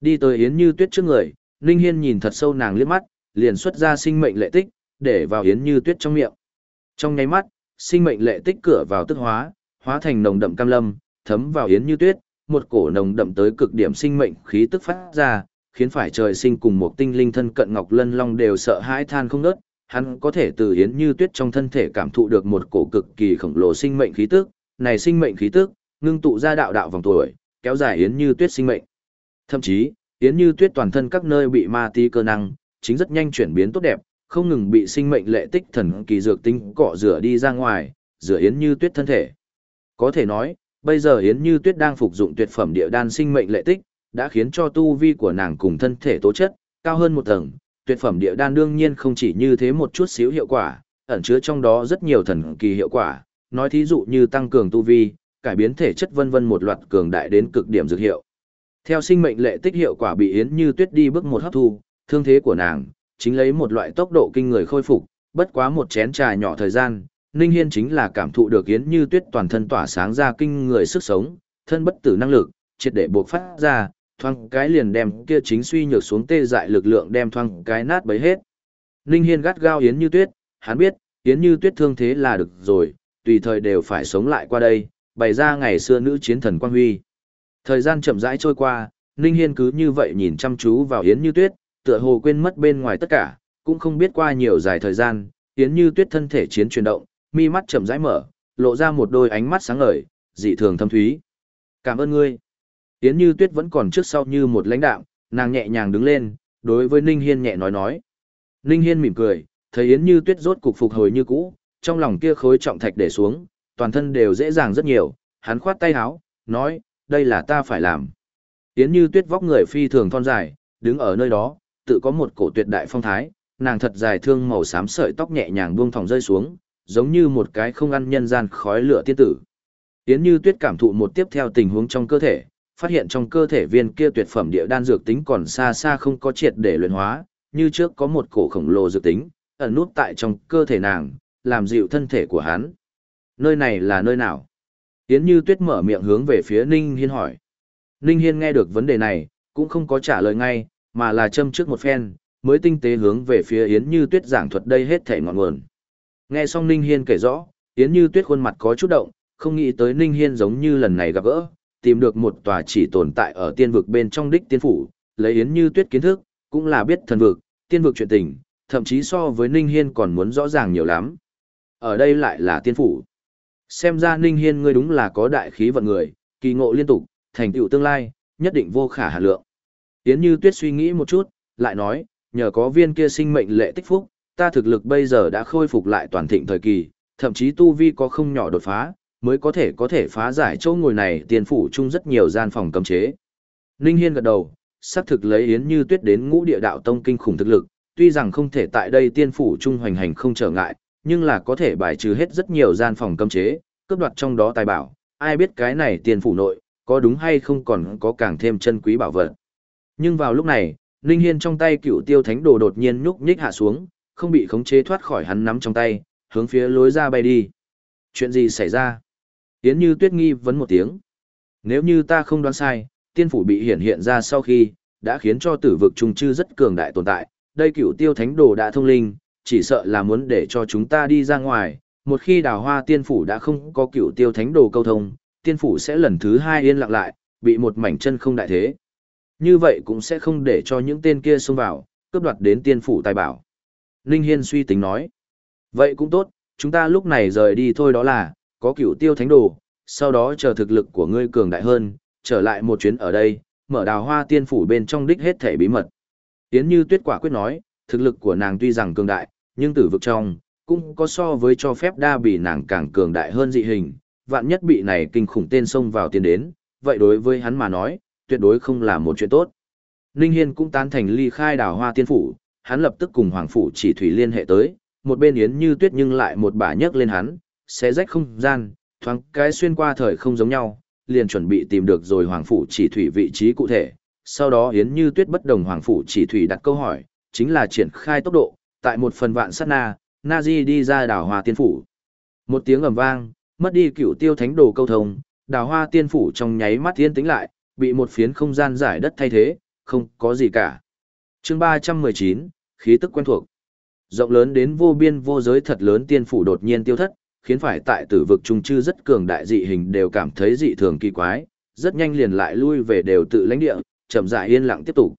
Đi tới Yến Như Tuyết trước người, Ninh Hiên nhìn thật sâu nàng liếc mắt, liền xuất ra sinh mệnh lệ tích, để vào Yến Như Tuyết trong miệng. Trong nháy mắt, sinh mệnh lệ tích cửa vào tức hóa, hóa thành nồng đậm cam lâm, thấm vào Yến Như Tuyết, một cổ nồng đậm tới cực điểm sinh mệnh khí tức phát ra, khiến phải trời sinh cùng một tinh linh thân cận Ngọc Lân Long đều sợ hãi than không ngớt. hắn có thể từ Yến Như Tuyết trong thân thể cảm thụ được một cổ cực kỳ khổng lồ sinh mệnh khí tức, này sinh mệnh khí tức, ngưng tụ ra đạo đạo vòng tuổi, kéo dài Yến Như Tuyết sinh mệnh. Thậm chí, Yến Như Tuyết toàn thân các nơi bị ma tí cơ năng, chính rất nhanh chuyển biến tốt đẹp, không ngừng bị sinh mệnh lệ tích thần kỳ dược tinh cọ rửa đi ra ngoài, rửa Yến Như Tuyết thân thể. Có thể nói, bây giờ Yến Như Tuyết đang phục dụng tuyệt phẩm địa đan sinh mệnh lệ tích, đã khiến cho tu vi của nàng cùng thân thể tố chất cao hơn một tầng. Tuyệt phẩm địa đan đương nhiên không chỉ như thế một chút xíu hiệu quả, ẩn chứa trong đó rất nhiều thần kỳ hiệu quả, nói thí dụ như tăng cường tu vi, cải biến thể chất vân vân một loạt cường đại đến cực điểm dược hiệu. Theo sinh mệnh lệ tích hiệu quả bị Yến Như Tuyết đi bước một hấp thu, thương thế của nàng chính lấy một loại tốc độ kinh người khôi phục, bất quá một chén trà nhỏ thời gian, Ninh Hiên chính là cảm thụ được Yến Như Tuyết toàn thân tỏa sáng ra kinh người sức sống, thân bất tử năng lực, triệt để bộc phát ra, thoang cái liền đem kia chính suy nhược xuống tê dại lực lượng đem thoang cái nát bấy hết. Ninh Hiên gắt gao Yến Như Tuyết, hắn biết, Yến Như Tuyết thương thế là được rồi, tùy thời đều phải sống lại qua đây, bày ra ngày xưa nữ chiến thần quang huy. Thời gian chậm rãi trôi qua, Ninh Hiên cứ như vậy nhìn chăm chú vào Yến Như Tuyết, tựa hồ quên mất bên ngoài tất cả, cũng không biết qua nhiều dài thời gian, Yến Như Tuyết thân thể chiến chuyển động, mi mắt chậm rãi mở, lộ ra một đôi ánh mắt sáng ngời, dị thường thâm thúy. Cảm ơn ngươi. Yến Như Tuyết vẫn còn trước sau như một lãnh đạo, nàng nhẹ nhàng đứng lên, đối với Ninh Hiên nhẹ nói nói. Ninh Hiên mỉm cười, thấy Yến Như Tuyết rốt cục phục hồi như cũ, trong lòng kia khối trọng thạch để xuống, toàn thân đều dễ dàng rất nhiều, hắn khoát tay áo, nói, đây là ta phải làm. Yến Như Tuyết vóc người phi thường thon dài, đứng ở nơi đó, tự có một cổ tuyệt đại phong thái, nàng thật dài thương màu xám sợi tóc nhẹ nhàng buông thòng rơi xuống, giống như một cái không ăn nhân gian khói lửa tiên tử. Yến Như Tuyết cảm thụ một tiếp theo tình huống trong cơ thể, phát hiện trong cơ thể viên kia tuyệt phẩm địa đan dược tính còn xa xa không có triệt để luyện hóa, như trước có một cổ khổng lồ dược tính, ẩn nút tại trong cơ thể nàng, làm dịu thân thể của hắn. Nơi này là nơi nào? Yến Như Tuyết mở miệng hướng về phía Ninh Hiên hỏi. Ninh Hiên nghe được vấn đề này, cũng không có trả lời ngay, mà là châm trước một phen, mới tinh tế hướng về phía Yến Như Tuyết giảng thuật đây hết thể ngọn nguồn. Nghe xong Ninh Hiên kể rõ, Yến Như Tuyết khuôn mặt có chút động, không nghĩ tới Ninh Hiên giống như lần này gặp gỡ, tìm được một tòa chỉ tồn tại ở tiên vực bên trong đích tiên phủ, lấy Yến Như Tuyết kiến thức, cũng là biết thần vực, tiên vực chuyện tình, thậm chí so với Ninh Hiên còn muốn rõ ràng nhiều lắm. Ở đây lại là tiên phủ. Xem ra Ninh Hiên ngươi đúng là có đại khí vận người, kỳ ngộ liên tục, thành tựu tương lai, nhất định vô khả hạn lượng. Yến Như Tuyết suy nghĩ một chút, lại nói, nhờ có viên kia sinh mệnh lệ tích phúc, ta thực lực bây giờ đã khôi phục lại toàn thịnh thời kỳ, thậm chí tu vi có không nhỏ đột phá, mới có thể có thể phá giải chỗ ngồi này tiền phủ chung rất nhiều gian phòng cấm chế. Ninh Hiên gật đầu, xác thực lấy Yến Như Tuyết đến ngũ địa đạo tông kinh khủng thực lực, tuy rằng không thể tại đây tiên phủ chung hoành hành không trở ngại, nhưng là có thể bài trừ hết rất nhiều gian phòng cấm chế, cướp đoạt trong đó tài bảo, ai biết cái này tiền phủ nội, có đúng hay không còn có càng thêm chân quý bảo vật. Nhưng vào lúc này, Ninh Hiên trong tay cựu tiêu thánh đồ đột nhiên nhúc nhích hạ xuống, không bị khống chế thoát khỏi hắn nắm trong tay, hướng phía lối ra bay đi. Chuyện gì xảy ra? Yến Như Tuyết nghi vấn một tiếng. Nếu như ta không đoán sai, tiên phủ bị hiển hiện ra sau khi, đã khiến cho tử vực trung chư rất cường đại tồn tại, đây cựu tiêu thánh đồ đã thông linh, chỉ sợ là muốn để cho chúng ta đi ra ngoài, một khi đào hoa tiên phủ đã không có cựu tiêu thánh đồ câu thông, tiên phủ sẽ lần thứ hai yên lặng lại, bị một mảnh chân không đại thế. Như vậy cũng sẽ không để cho những tên kia xông vào, cướp đoạt đến tiên phủ tài bảo. Ninh Hiên suy tính nói. Vậy cũng tốt, chúng ta lúc này rời đi thôi đó là, có cửu tiêu thánh đồ, sau đó chờ thực lực của ngươi cường đại hơn, trở lại một chuyến ở đây, mở đào hoa tiên phủ bên trong đích hết thể bí mật. Yến như tuyết quả quyết nói, thực lực của nàng tuy rằng cường đại, nhưng tử vực trong, cũng có so với cho phép đa bị nàng càng cường đại hơn dị hình, vạn nhất bị này kinh khủng tên xông vào tiến đến, vậy đối với hắn mà nói, tuyệt đối không là một chuyện tốt. Ninh Hiên cũng tán thành ly khai đào hoa tiên phủ, hắn lập tức cùng Hoàng Phủ chỉ thủy liên hệ tới, một bên Yến như tuyết nhưng lại một bả nhấc lên hắn, sẽ rách không gian, thoáng cái xuyên qua thời không giống nhau, liền chuẩn bị tìm được rồi Hoàng Phủ chỉ thủy vị trí cụ thể. Sau đó Yến như tuyết bất đồng Hoàng Phủ chỉ thủy đặt câu hỏi, chính là triển khai tốc độ, tại một phần vạn sát na, Nazi đi ra đảo hoa tiên phủ. Một tiếng ầm vang, mất đi cựu tiêu thánh đồ câu thông, đảo hoa tiên phủ trong nháy mắt tiên tính lại, bị một phiến không gian giải đất thay thế, không có gì cả. chương 319, khí tức quen thuộc. Rộng lớn đến vô biên vô giới thật lớn tiên phủ đột nhiên tiêu thất, khiến phải tại tử vực trung chư rất cường đại dị hình đều cảm thấy dị thường kỳ quái, rất nhanh liền lại lui về đều tự lãnh địa, chậm rãi yên lặng tiếp tục.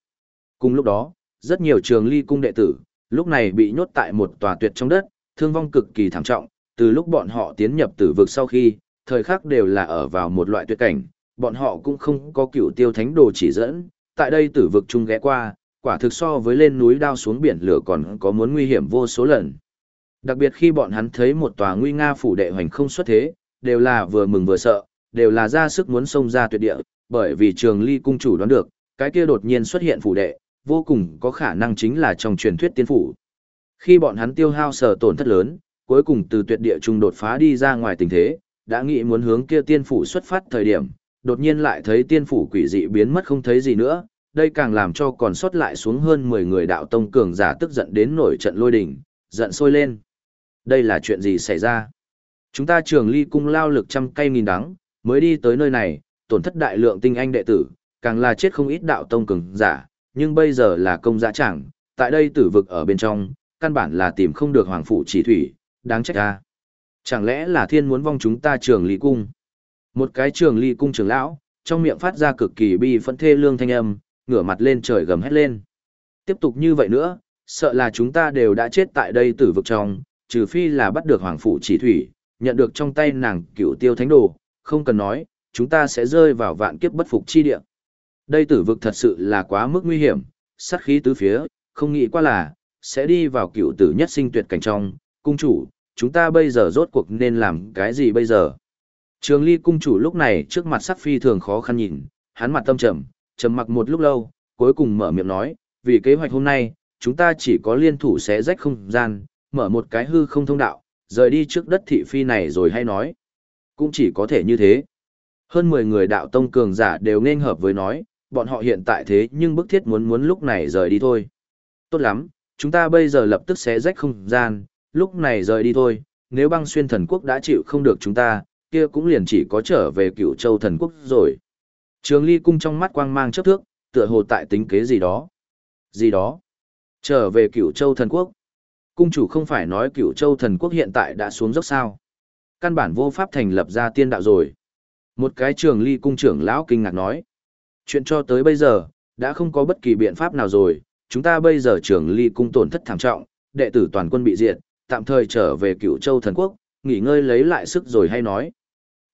Cùng lúc đó, rất nhiều trường ly cung đệ tử, lúc này bị nhốt tại một tòa tuyệt trong đất, thương vong cực kỳ thảm trọng, từ lúc bọn họ tiến nhập tử vực sau khi, thời khắc đều là ở vào một loại tuyệt cảnh, bọn họ cũng không có cựu tiêu thánh đồ chỉ dẫn, tại đây tử vực chung ghé qua, quả thực so với lên núi đao xuống biển lửa còn có muốn nguy hiểm vô số lần. Đặc biệt khi bọn hắn thấy một tòa nguy nga phủ đệ hoành không xuất thế, đều là vừa mừng vừa sợ, đều là ra sức muốn xông ra tuyệt địa, bởi vì trường ly cung chủ đoán được, cái kia đột nhiên xuất hiện phủ đệ, vô cùng có khả năng chính là trong truyền thuyết tiên phủ. Khi bọn hắn tiêu hao sở tổn thất lớn, cuối cùng từ tuyệt địa trung đột phá đi ra ngoài tình thế, đã nghĩ muốn hướng kia tiên phủ xuất phát thời điểm, đột nhiên lại thấy tiên phủ quỷ dị biến mất không thấy gì nữa, đây càng làm cho còn sót lại xuống hơn 10 người đạo tông cường giả tức giận đến nổi trận lôi đỉnh, giận sôi lên. Đây là chuyện gì xảy ra? Chúng ta trường ly cung lao lực trăm cây nghìn đắng, mới đi tới nơi này, tổn thất đại lượng tinh anh đệ tử, càng là chết không ít đạo tông cường giả, nhưng bây giờ là công giả chẳng, tại đây tử vực ở bên trong, căn bản là tìm không được hoàng phủ chỉ thủy, đáng trách ra. Chẳng lẽ là thiên muốn vong chúng ta trường ly cung? Một cái trường ly cung trưởng lão, trong miệng phát ra cực kỳ bi phẫn thê lương thanh âm, ngửa mặt lên trời gầm hét lên. Tiếp tục như vậy nữa, sợ là chúng ta đều đã chết tại đây tử vực trong, trừ phi là bắt được hoàng phủ chỉ thủy, nhận được trong tay nàng cựu tiêu thánh đồ, không cần nói, chúng ta sẽ rơi vào vạn kiếp bất phục chi địa. Đây tử vực thật sự là quá mức nguy hiểm, sát khí tứ phía, không nghĩ qua là, sẽ đi vào cựu tử nhất sinh tuyệt cảnh trong, cung chủ, chúng ta bây giờ rốt cuộc nên làm cái gì bây giờ? Trường ly cung chủ lúc này trước mặt sắc phi thường khó khăn nhìn, hắn mặt tâm trầm, trầm mặc một lúc lâu, cuối cùng mở miệng nói, vì kế hoạch hôm nay, chúng ta chỉ có liên thủ sẽ rách không gian, mở một cái hư không thông đạo, rời đi trước đất thị phi này rồi hay nói. Cũng chỉ có thể như thế. Hơn 10 người đạo tông cường giả đều nên hợp với nói, bọn họ hiện tại thế nhưng bức thiết muốn muốn lúc này rời đi thôi. Tốt lắm, chúng ta bây giờ lập tức sẽ rách không gian, lúc này rời đi thôi, nếu băng xuyên thần quốc đã chịu không được chúng ta, kia cũng liền chỉ có trở về cựu châu thần quốc rồi. Trường ly cung trong mắt quang mang chấp thước, tựa hồ tại tính kế gì đó. Gì đó? Trở về Cửu châu thần quốc. Cung chủ không phải nói Cửu châu thần quốc hiện tại đã xuống dốc sao. Căn bản vô pháp thành lập ra tiên đạo rồi. Một cái trường ly cung trưởng lão kinh ngạc nói. Chuyện cho tới bây giờ, đã không có bất kỳ biện pháp nào rồi. Chúng ta bây giờ trường ly cung tổn thất thảm trọng, đệ tử toàn quân bị diệt, tạm thời trở về Cửu châu thần quốc, nghỉ ngơi lấy lại sức rồi hay nói.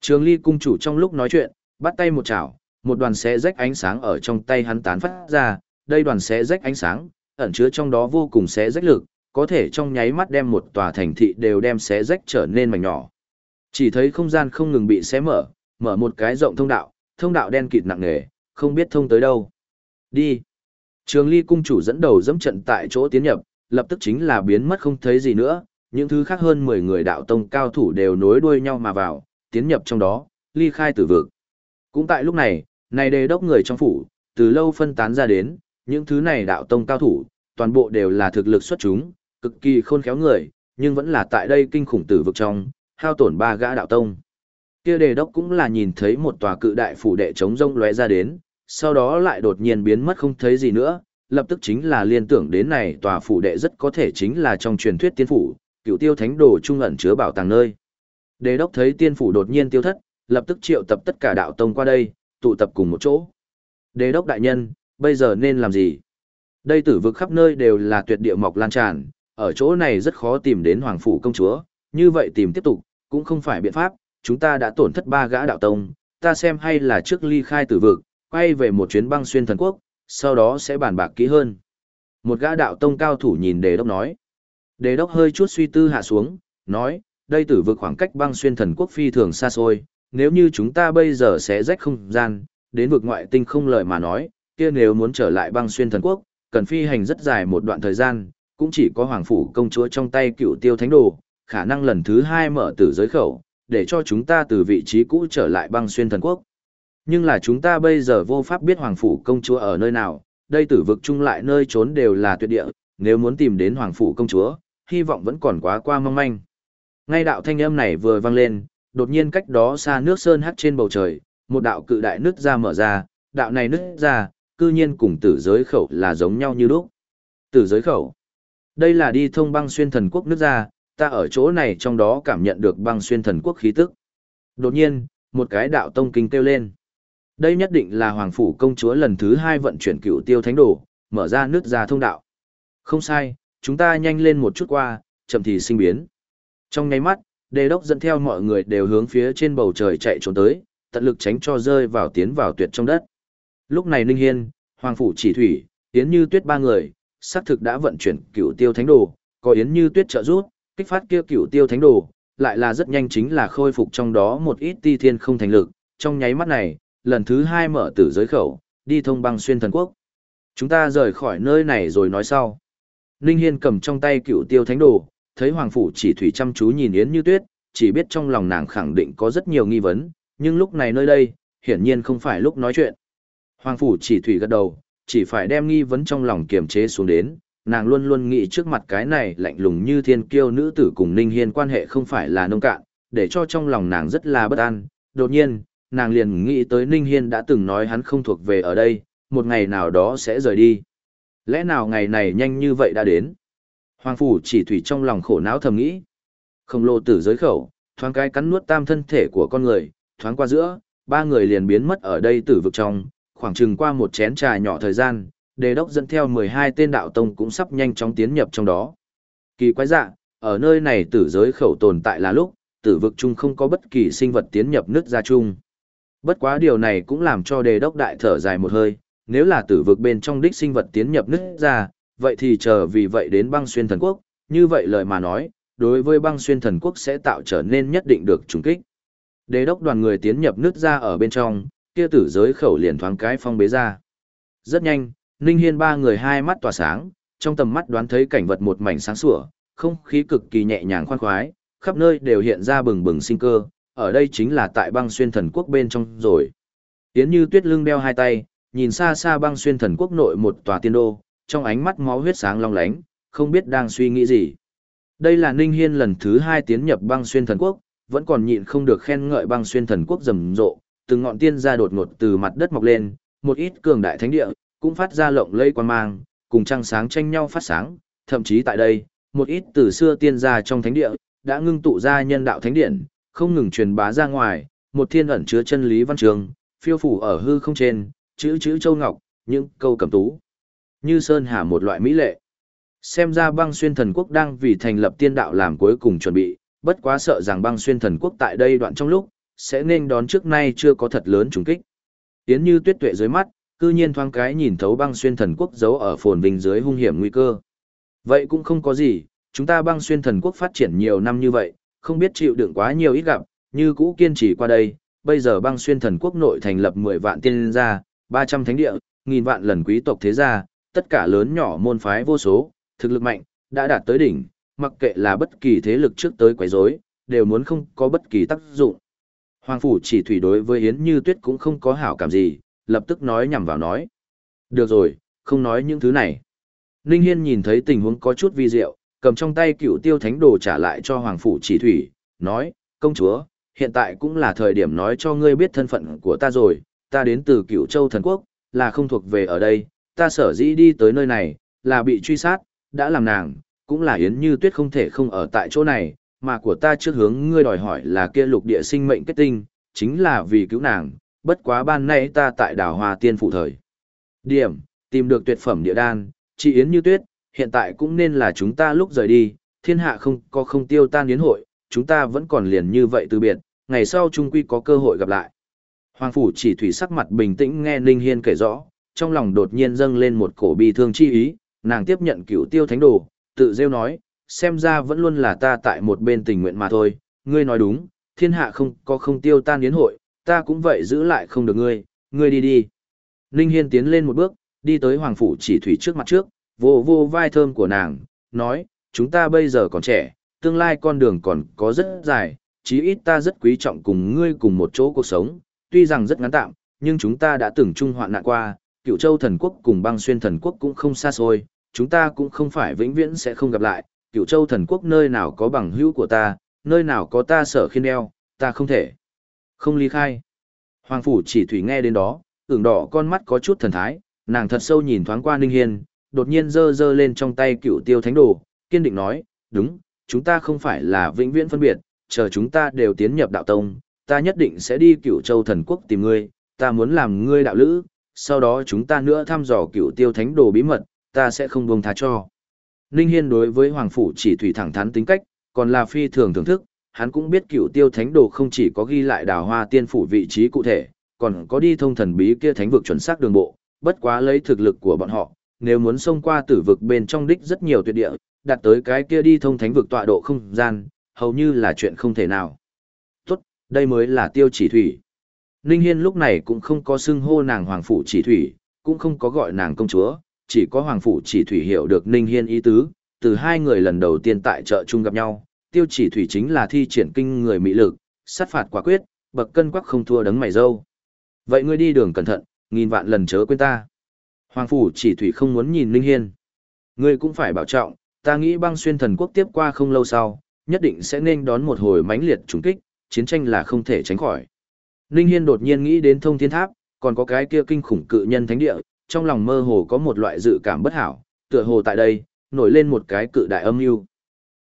Trường ly cung chủ trong lúc nói chuyện, bắt tay một chảo, một đoàn xé rách ánh sáng ở trong tay hắn tán phát ra, đây đoàn xé rách ánh sáng, ẩn chứa trong đó vô cùng xé rách lực, có thể trong nháy mắt đem một tòa thành thị đều đem xé rách trở nên mảnh nhỏ. Chỉ thấy không gian không ngừng bị xé mở, mở một cái rộng thông đạo, thông đạo đen kịt nặng nề, không biết thông tới đâu. Đi. Trường Ly cung chủ dẫn đầu dẫm trận tại chỗ tiến nhập, lập tức chính là biến mất không thấy gì nữa, những thứ khác hơn 10 người đạo tông cao thủ đều nối đuôi nhau mà vào, tiến nhập trong đó, ly khai tử vực. Cũng tại lúc này, này đề đốc người trong phủ, từ lâu phân tán ra đến, những thứ này đạo tông cao thủ, toàn bộ đều là thực lực xuất chúng, cực kỳ khôn khéo người, nhưng vẫn là tại đây kinh khủng tử vực trong, hao tổn ba gã đạo tông. Kia đề đốc cũng là nhìn thấy một tòa cự đại phủ đệ chống rông lóe ra đến, sau đó lại đột nhiên biến mất không thấy gì nữa, lập tức chính là liên tưởng đến này tòa phủ đệ rất có thể chính là trong truyền thuyết tiên phủ, cựu tiêu thánh đồ trung ẩn chứa bảo tàng nơi. Đề đốc thấy tiên phủ đột nhiên tiêu thất, lập tức triệu tập tất cả đạo tông qua đây, tụ tập cùng một chỗ. Đề đốc đại nhân, bây giờ nên làm gì? Đây tử vực khắp nơi đều là tuyệt địa mọc lan tràn, ở chỗ này rất khó tìm đến hoàng phủ công chúa, như vậy tìm tiếp tục, cũng không phải biện pháp, chúng ta đã tổn thất ba gã đạo tông, ta xem hay là trước ly khai tử vực, quay về một chuyến băng xuyên thần quốc, sau đó sẽ bàn bạc kỹ hơn. Một gã đạo tông cao thủ nhìn đề đốc nói. Đề đốc hơi chút suy tư hạ xuống, nói, đây tử vực khoảng cách băng xuyên thần quốc phi thường xa xôi, nếu như chúng ta bây giờ sẽ rách không gian, đến vực ngoại tinh không lời mà nói, kia nếu muốn trở lại băng xuyên thần quốc, cần phi hành rất dài một đoạn thời gian, cũng chỉ có hoàng phủ công chúa trong tay cựu tiêu thánh đồ, khả năng lần thứ hai mở tử giới khẩu, để cho chúng ta từ vị trí cũ trở lại băng xuyên thần quốc. Nhưng là chúng ta bây giờ vô pháp biết hoàng phủ công chúa ở nơi nào, đây tử vực chung lại nơi trốn đều là tuyệt địa, nếu muốn tìm đến hoàng phủ công chúa, hy vọng vẫn còn quá qua mong manh. Ngay đạo thanh âm này vừa vang lên, đột nhiên cách đó xa nước sơn hắt trên bầu trời, một đạo cự đại nước ra mở ra, đạo này nước ra, cư nhiên cùng tử giới khẩu là giống nhau như lúc. Tử giới khẩu. Đây là đi thông băng xuyên thần quốc nước ra, ta ở chỗ này trong đó cảm nhận được băng xuyên thần quốc khí tức. Đột nhiên, một cái đạo tông kinh kêu lên. Đây nhất định là Hoàng Phủ công chúa lần thứ hai vận chuyển cựu tiêu thánh đồ, mở ra nước ra thông đạo. Không sai, chúng ta nhanh lên một chút qua, chậm thì sinh biến. Trong nháy mắt, đề đốc dẫn theo mọi người đều hướng phía trên bầu trời chạy trốn tới, tận lực tránh cho rơi vào tiến vào tuyệt trong đất. Lúc này Ninh Hiên, Hoàng Phủ chỉ thủy, Yến Như Tuyết ba người, xác thực đã vận chuyển cựu tiêu thánh đồ, có Yến Như Tuyết trợ giúp, kích phát kia cựu tiêu thánh đồ, lại là rất nhanh chính là khôi phục trong đó một ít ti thiên không thành lực, trong nháy mắt này, lần thứ hai mở tử giới khẩu, đi thông băng xuyên thần quốc. Chúng ta rời khỏi nơi này rồi nói sau. Ninh Hiên cầm trong tay cựu tiêu thánh đồ, thấy Hoàng Phủ chỉ thủy chăm chú nhìn Yến như tuyết, chỉ biết trong lòng nàng khẳng định có rất nhiều nghi vấn, nhưng lúc này nơi đây, hiển nhiên không phải lúc nói chuyện. Hoàng Phủ chỉ thủy gật đầu, chỉ phải đem nghi vấn trong lòng kiềm chế xuống đến, nàng luôn luôn nghĩ trước mặt cái này lạnh lùng như thiên kiêu nữ tử cùng Ninh Hiên quan hệ không phải là nông cạn, để cho trong lòng nàng rất là bất an. Đột nhiên, nàng liền nghĩ tới Ninh Hiên đã từng nói hắn không thuộc về ở đây, một ngày nào đó sẽ rời đi. Lẽ nào ngày này nhanh như vậy đã đến? Hoàng phủ chỉ thủy trong lòng khổ não thầm nghĩ. Không lồ tử giới khẩu, thoáng cái cắn nuốt tam thân thể của con người, thoáng qua giữa, ba người liền biến mất ở đây tử vực trong, khoảng chừng qua một chén trà nhỏ thời gian, đề đốc dẫn theo 12 tên đạo tông cũng sắp nhanh chóng tiến nhập trong đó. Kỳ quái dạ, ở nơi này tử giới khẩu tồn tại là lúc, tử vực chung không có bất kỳ sinh vật tiến nhập nước ra chung. Bất quá điều này cũng làm cho đề đốc đại thở dài một hơi, nếu là tử vực bên trong đích sinh vật tiến nhập nước ra, vậy thì chờ vì vậy đến băng xuyên thần quốc, như vậy lời mà nói, đối với băng xuyên thần quốc sẽ tạo trở nên nhất định được trùng kích. Đế đốc đoàn người tiến nhập nước ra ở bên trong, kia tử giới khẩu liền thoáng cái phong bế ra. Rất nhanh, Ninh Hiên ba người hai mắt tỏa sáng, trong tầm mắt đoán thấy cảnh vật một mảnh sáng sủa, không khí cực kỳ nhẹ nhàng khoan khoái, khắp nơi đều hiện ra bừng bừng sinh cơ, ở đây chính là tại băng xuyên thần quốc bên trong rồi. Yến như tuyết lưng đeo hai tay, nhìn xa xa băng xuyên thần quốc nội một tòa tiên đô, trong ánh mắt máu huyết sáng long lánh, không biết đang suy nghĩ gì. Đây là Ninh Hiên lần thứ hai tiến nhập băng xuyên thần quốc, vẫn còn nhịn không được khen ngợi băng xuyên thần quốc rầm rộ, từng ngọn tiên ra đột ngột từ mặt đất mọc lên, một ít cường đại thánh địa, cũng phát ra lộng lây quan mang, cùng trăng sáng tranh nhau phát sáng, thậm chí tại đây, một ít từ xưa tiên gia trong thánh địa, đã ngưng tụ ra nhân đạo thánh điện, không ngừng truyền bá ra ngoài, một thiên ẩn chứa chân lý văn trường, phiêu phủ ở hư không trên, chữ chữ châu ngọc, những câu cẩm tú. Như sơn hà một loại mỹ lệ. Xem ra băng xuyên thần quốc đang vì thành lập tiên đạo làm cuối cùng chuẩn bị, bất quá sợ rằng băng xuyên thần quốc tại đây đoạn trong lúc, sẽ nên đón trước nay chưa có thật lớn trùng kích. Tiến như tuyết tuệ dưới mắt, cư nhiên thoáng cái nhìn thấu băng xuyên thần quốc giấu ở phồn vinh dưới hung hiểm nguy cơ. Vậy cũng không có gì, chúng ta băng xuyên thần quốc phát triển nhiều năm như vậy, không biết chịu đựng quá nhiều ít gặp, như cũ kiên trì qua đây, bây giờ băng xuyên thần quốc nội thành lập 10 vạn tiên gia, 300 thánh địa, nghìn vạn lần quý tộc thế gia, tất cả lớn nhỏ môn phái vô số, thực lực mạnh, đã đạt tới đỉnh, mặc kệ là bất kỳ thế lực trước tới quấy rối, đều muốn không có bất kỳ tác dụng. Hoàng phủ chỉ thủy đối với Yến Như Tuyết cũng không có hảo cảm gì, lập tức nói nhằm vào nói. Được rồi, không nói những thứ này. Ninh Hiên nhìn thấy tình huống có chút vi diệu, cầm trong tay cựu tiêu thánh đồ trả lại cho Hoàng phủ chỉ thủy, nói, công chúa, hiện tại cũng là thời điểm nói cho ngươi biết thân phận của ta rồi, ta đến từ cựu châu thần quốc, là không thuộc về ở đây, ta sở dĩ đi tới nơi này, là bị truy sát, đã làm nàng, cũng là Yến Như Tuyết không thể không ở tại chỗ này, mà của ta trước hướng ngươi đòi hỏi là kia lục địa sinh mệnh kết tinh, chính là vì cứu nàng, bất quá ban nay ta tại đảo Hoa Tiên phụ thời. Điểm, tìm được tuyệt phẩm địa đan, chị Yến Như Tuyết, hiện tại cũng nên là chúng ta lúc rời đi, thiên hạ không có không tiêu tan yến hội, chúng ta vẫn còn liền như vậy từ biệt, ngày sau trung quy có cơ hội gặp lại. Hoàng phủ chỉ thủy sắc mặt bình tĩnh nghe Ninh Hiên kể rõ, trong lòng đột nhiên dâng lên một cổ bi thương chi ý, nàng tiếp nhận cửu tiêu thánh đồ, tự rêu nói, xem ra vẫn luôn là ta tại một bên tình nguyện mà thôi, ngươi nói đúng, thiên hạ không có không tiêu tan yến hội, ta cũng vậy giữ lại không được ngươi, ngươi đi đi. Ninh Hiên tiến lên một bước, đi tới Hoàng Phủ chỉ thủy trước mặt trước, vô vô vai thơm của nàng, nói, chúng ta bây giờ còn trẻ, tương lai con đường còn có rất dài, chí ít ta rất quý trọng cùng ngươi cùng một chỗ cuộc sống, tuy rằng rất ngắn tạm, nhưng chúng ta đã từng chung hoạn nạn qua, cựu châu thần quốc cùng băng xuyên thần quốc cũng không xa xôi, chúng ta cũng không phải vĩnh viễn sẽ không gặp lại, cựu châu thần quốc nơi nào có bằng hữu của ta, nơi nào có ta sở khiên đeo, ta không thể. Không ly khai. Hoàng phủ chỉ thủy nghe đến đó, ửng đỏ con mắt có chút thần thái, nàng thật sâu nhìn thoáng qua Ninh Hiên, đột nhiên giơ giơ lên trong tay cựu tiêu thánh đồ, kiên định nói, đúng, chúng ta không phải là vĩnh viễn phân biệt, chờ chúng ta đều tiến nhập đạo tông, ta nhất định sẽ đi cựu châu thần quốc tìm ngươi, ta muốn làm ngươi đạo lữ, sau đó chúng ta nữa thăm dò cựu tiêu thánh đồ bí mật, ta sẽ không buông tha cho. Ninh Hiên đối với Hoàng Phủ chỉ thủy thẳng thắn tính cách, còn là phi thường thưởng thức, hắn cũng biết cựu tiêu thánh đồ không chỉ có ghi lại đào hoa tiên phủ vị trí cụ thể, còn có đi thông thần bí kia thánh vực chuẩn xác đường bộ, bất quá lấy thực lực của bọn họ, nếu muốn xông qua tử vực bên trong đích rất nhiều tuyệt địa, đạt tới cái kia đi thông thánh vực tọa độ không gian, hầu như là chuyện không thể nào. Tốt, đây mới là tiêu chỉ thủy. Ninh Hiên lúc này cũng không có xưng hô nàng hoàng phủ chỉ thủy, cũng không có gọi nàng công chúa, chỉ có hoàng phủ chỉ thủy hiểu được Ninh Hiên ý tứ, từ hai người lần đầu tiên tại chợ chung gặp nhau, tiêu chỉ thủy chính là thi triển kinh người mỹ lực, sát phạt quả quyết, bậc cân quắc không thua đấng mày dâu. Vậy ngươi đi đường cẩn thận, nghìn vạn lần chớ quên ta. Hoàng phủ chỉ thủy không muốn nhìn Ninh Hiên. Ngươi cũng phải bảo trọng, ta nghĩ băng xuyên thần quốc tiếp qua không lâu sau, nhất định sẽ nên đón một hồi mãnh liệt trùng kích, chiến tranh là không thể tránh khỏi. Ninh Hiên đột nhiên nghĩ đến thông thiên tháp, còn có cái kia kinh khủng cự nhân thánh địa, trong lòng mơ hồ có một loại dự cảm bất hảo, tựa hồ tại đây, nổi lên một cái cự đại âm mưu.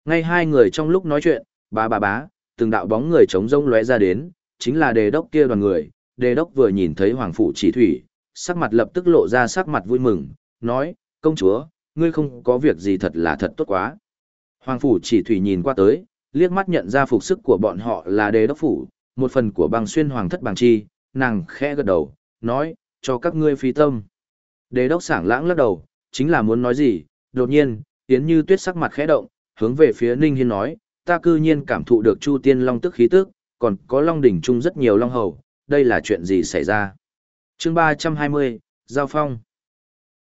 Ngay hai người trong lúc nói chuyện, bá bá bá, từng đạo bóng người trống rông lóe ra đến, chính là đề đốc kia đoàn người, đề đốc vừa nhìn thấy hoàng phủ chỉ thủy, sắc mặt lập tức lộ ra sắc mặt vui mừng, nói, công chúa, ngươi không có việc gì thật là thật tốt quá. Hoàng phủ chỉ thủy nhìn qua tới, liếc mắt nhận ra phục sức của bọn họ là đề đốc phủ, một phần của băng xuyên hoàng thất bàng chi, nàng khẽ gật đầu, nói, cho các ngươi phí tâm. đế đốc sảng lãng lắc đầu, chính là muốn nói gì, đột nhiên, Yến Như Tuyết sắc mặt khẽ động, hướng về phía Ninh Hiên nói, ta cư nhiên cảm thụ được Chu Tiên Long tức khí tức, còn có Long đỉnh trung rất nhiều long hầu, đây là chuyện gì xảy ra? Chương 320, Giao Phong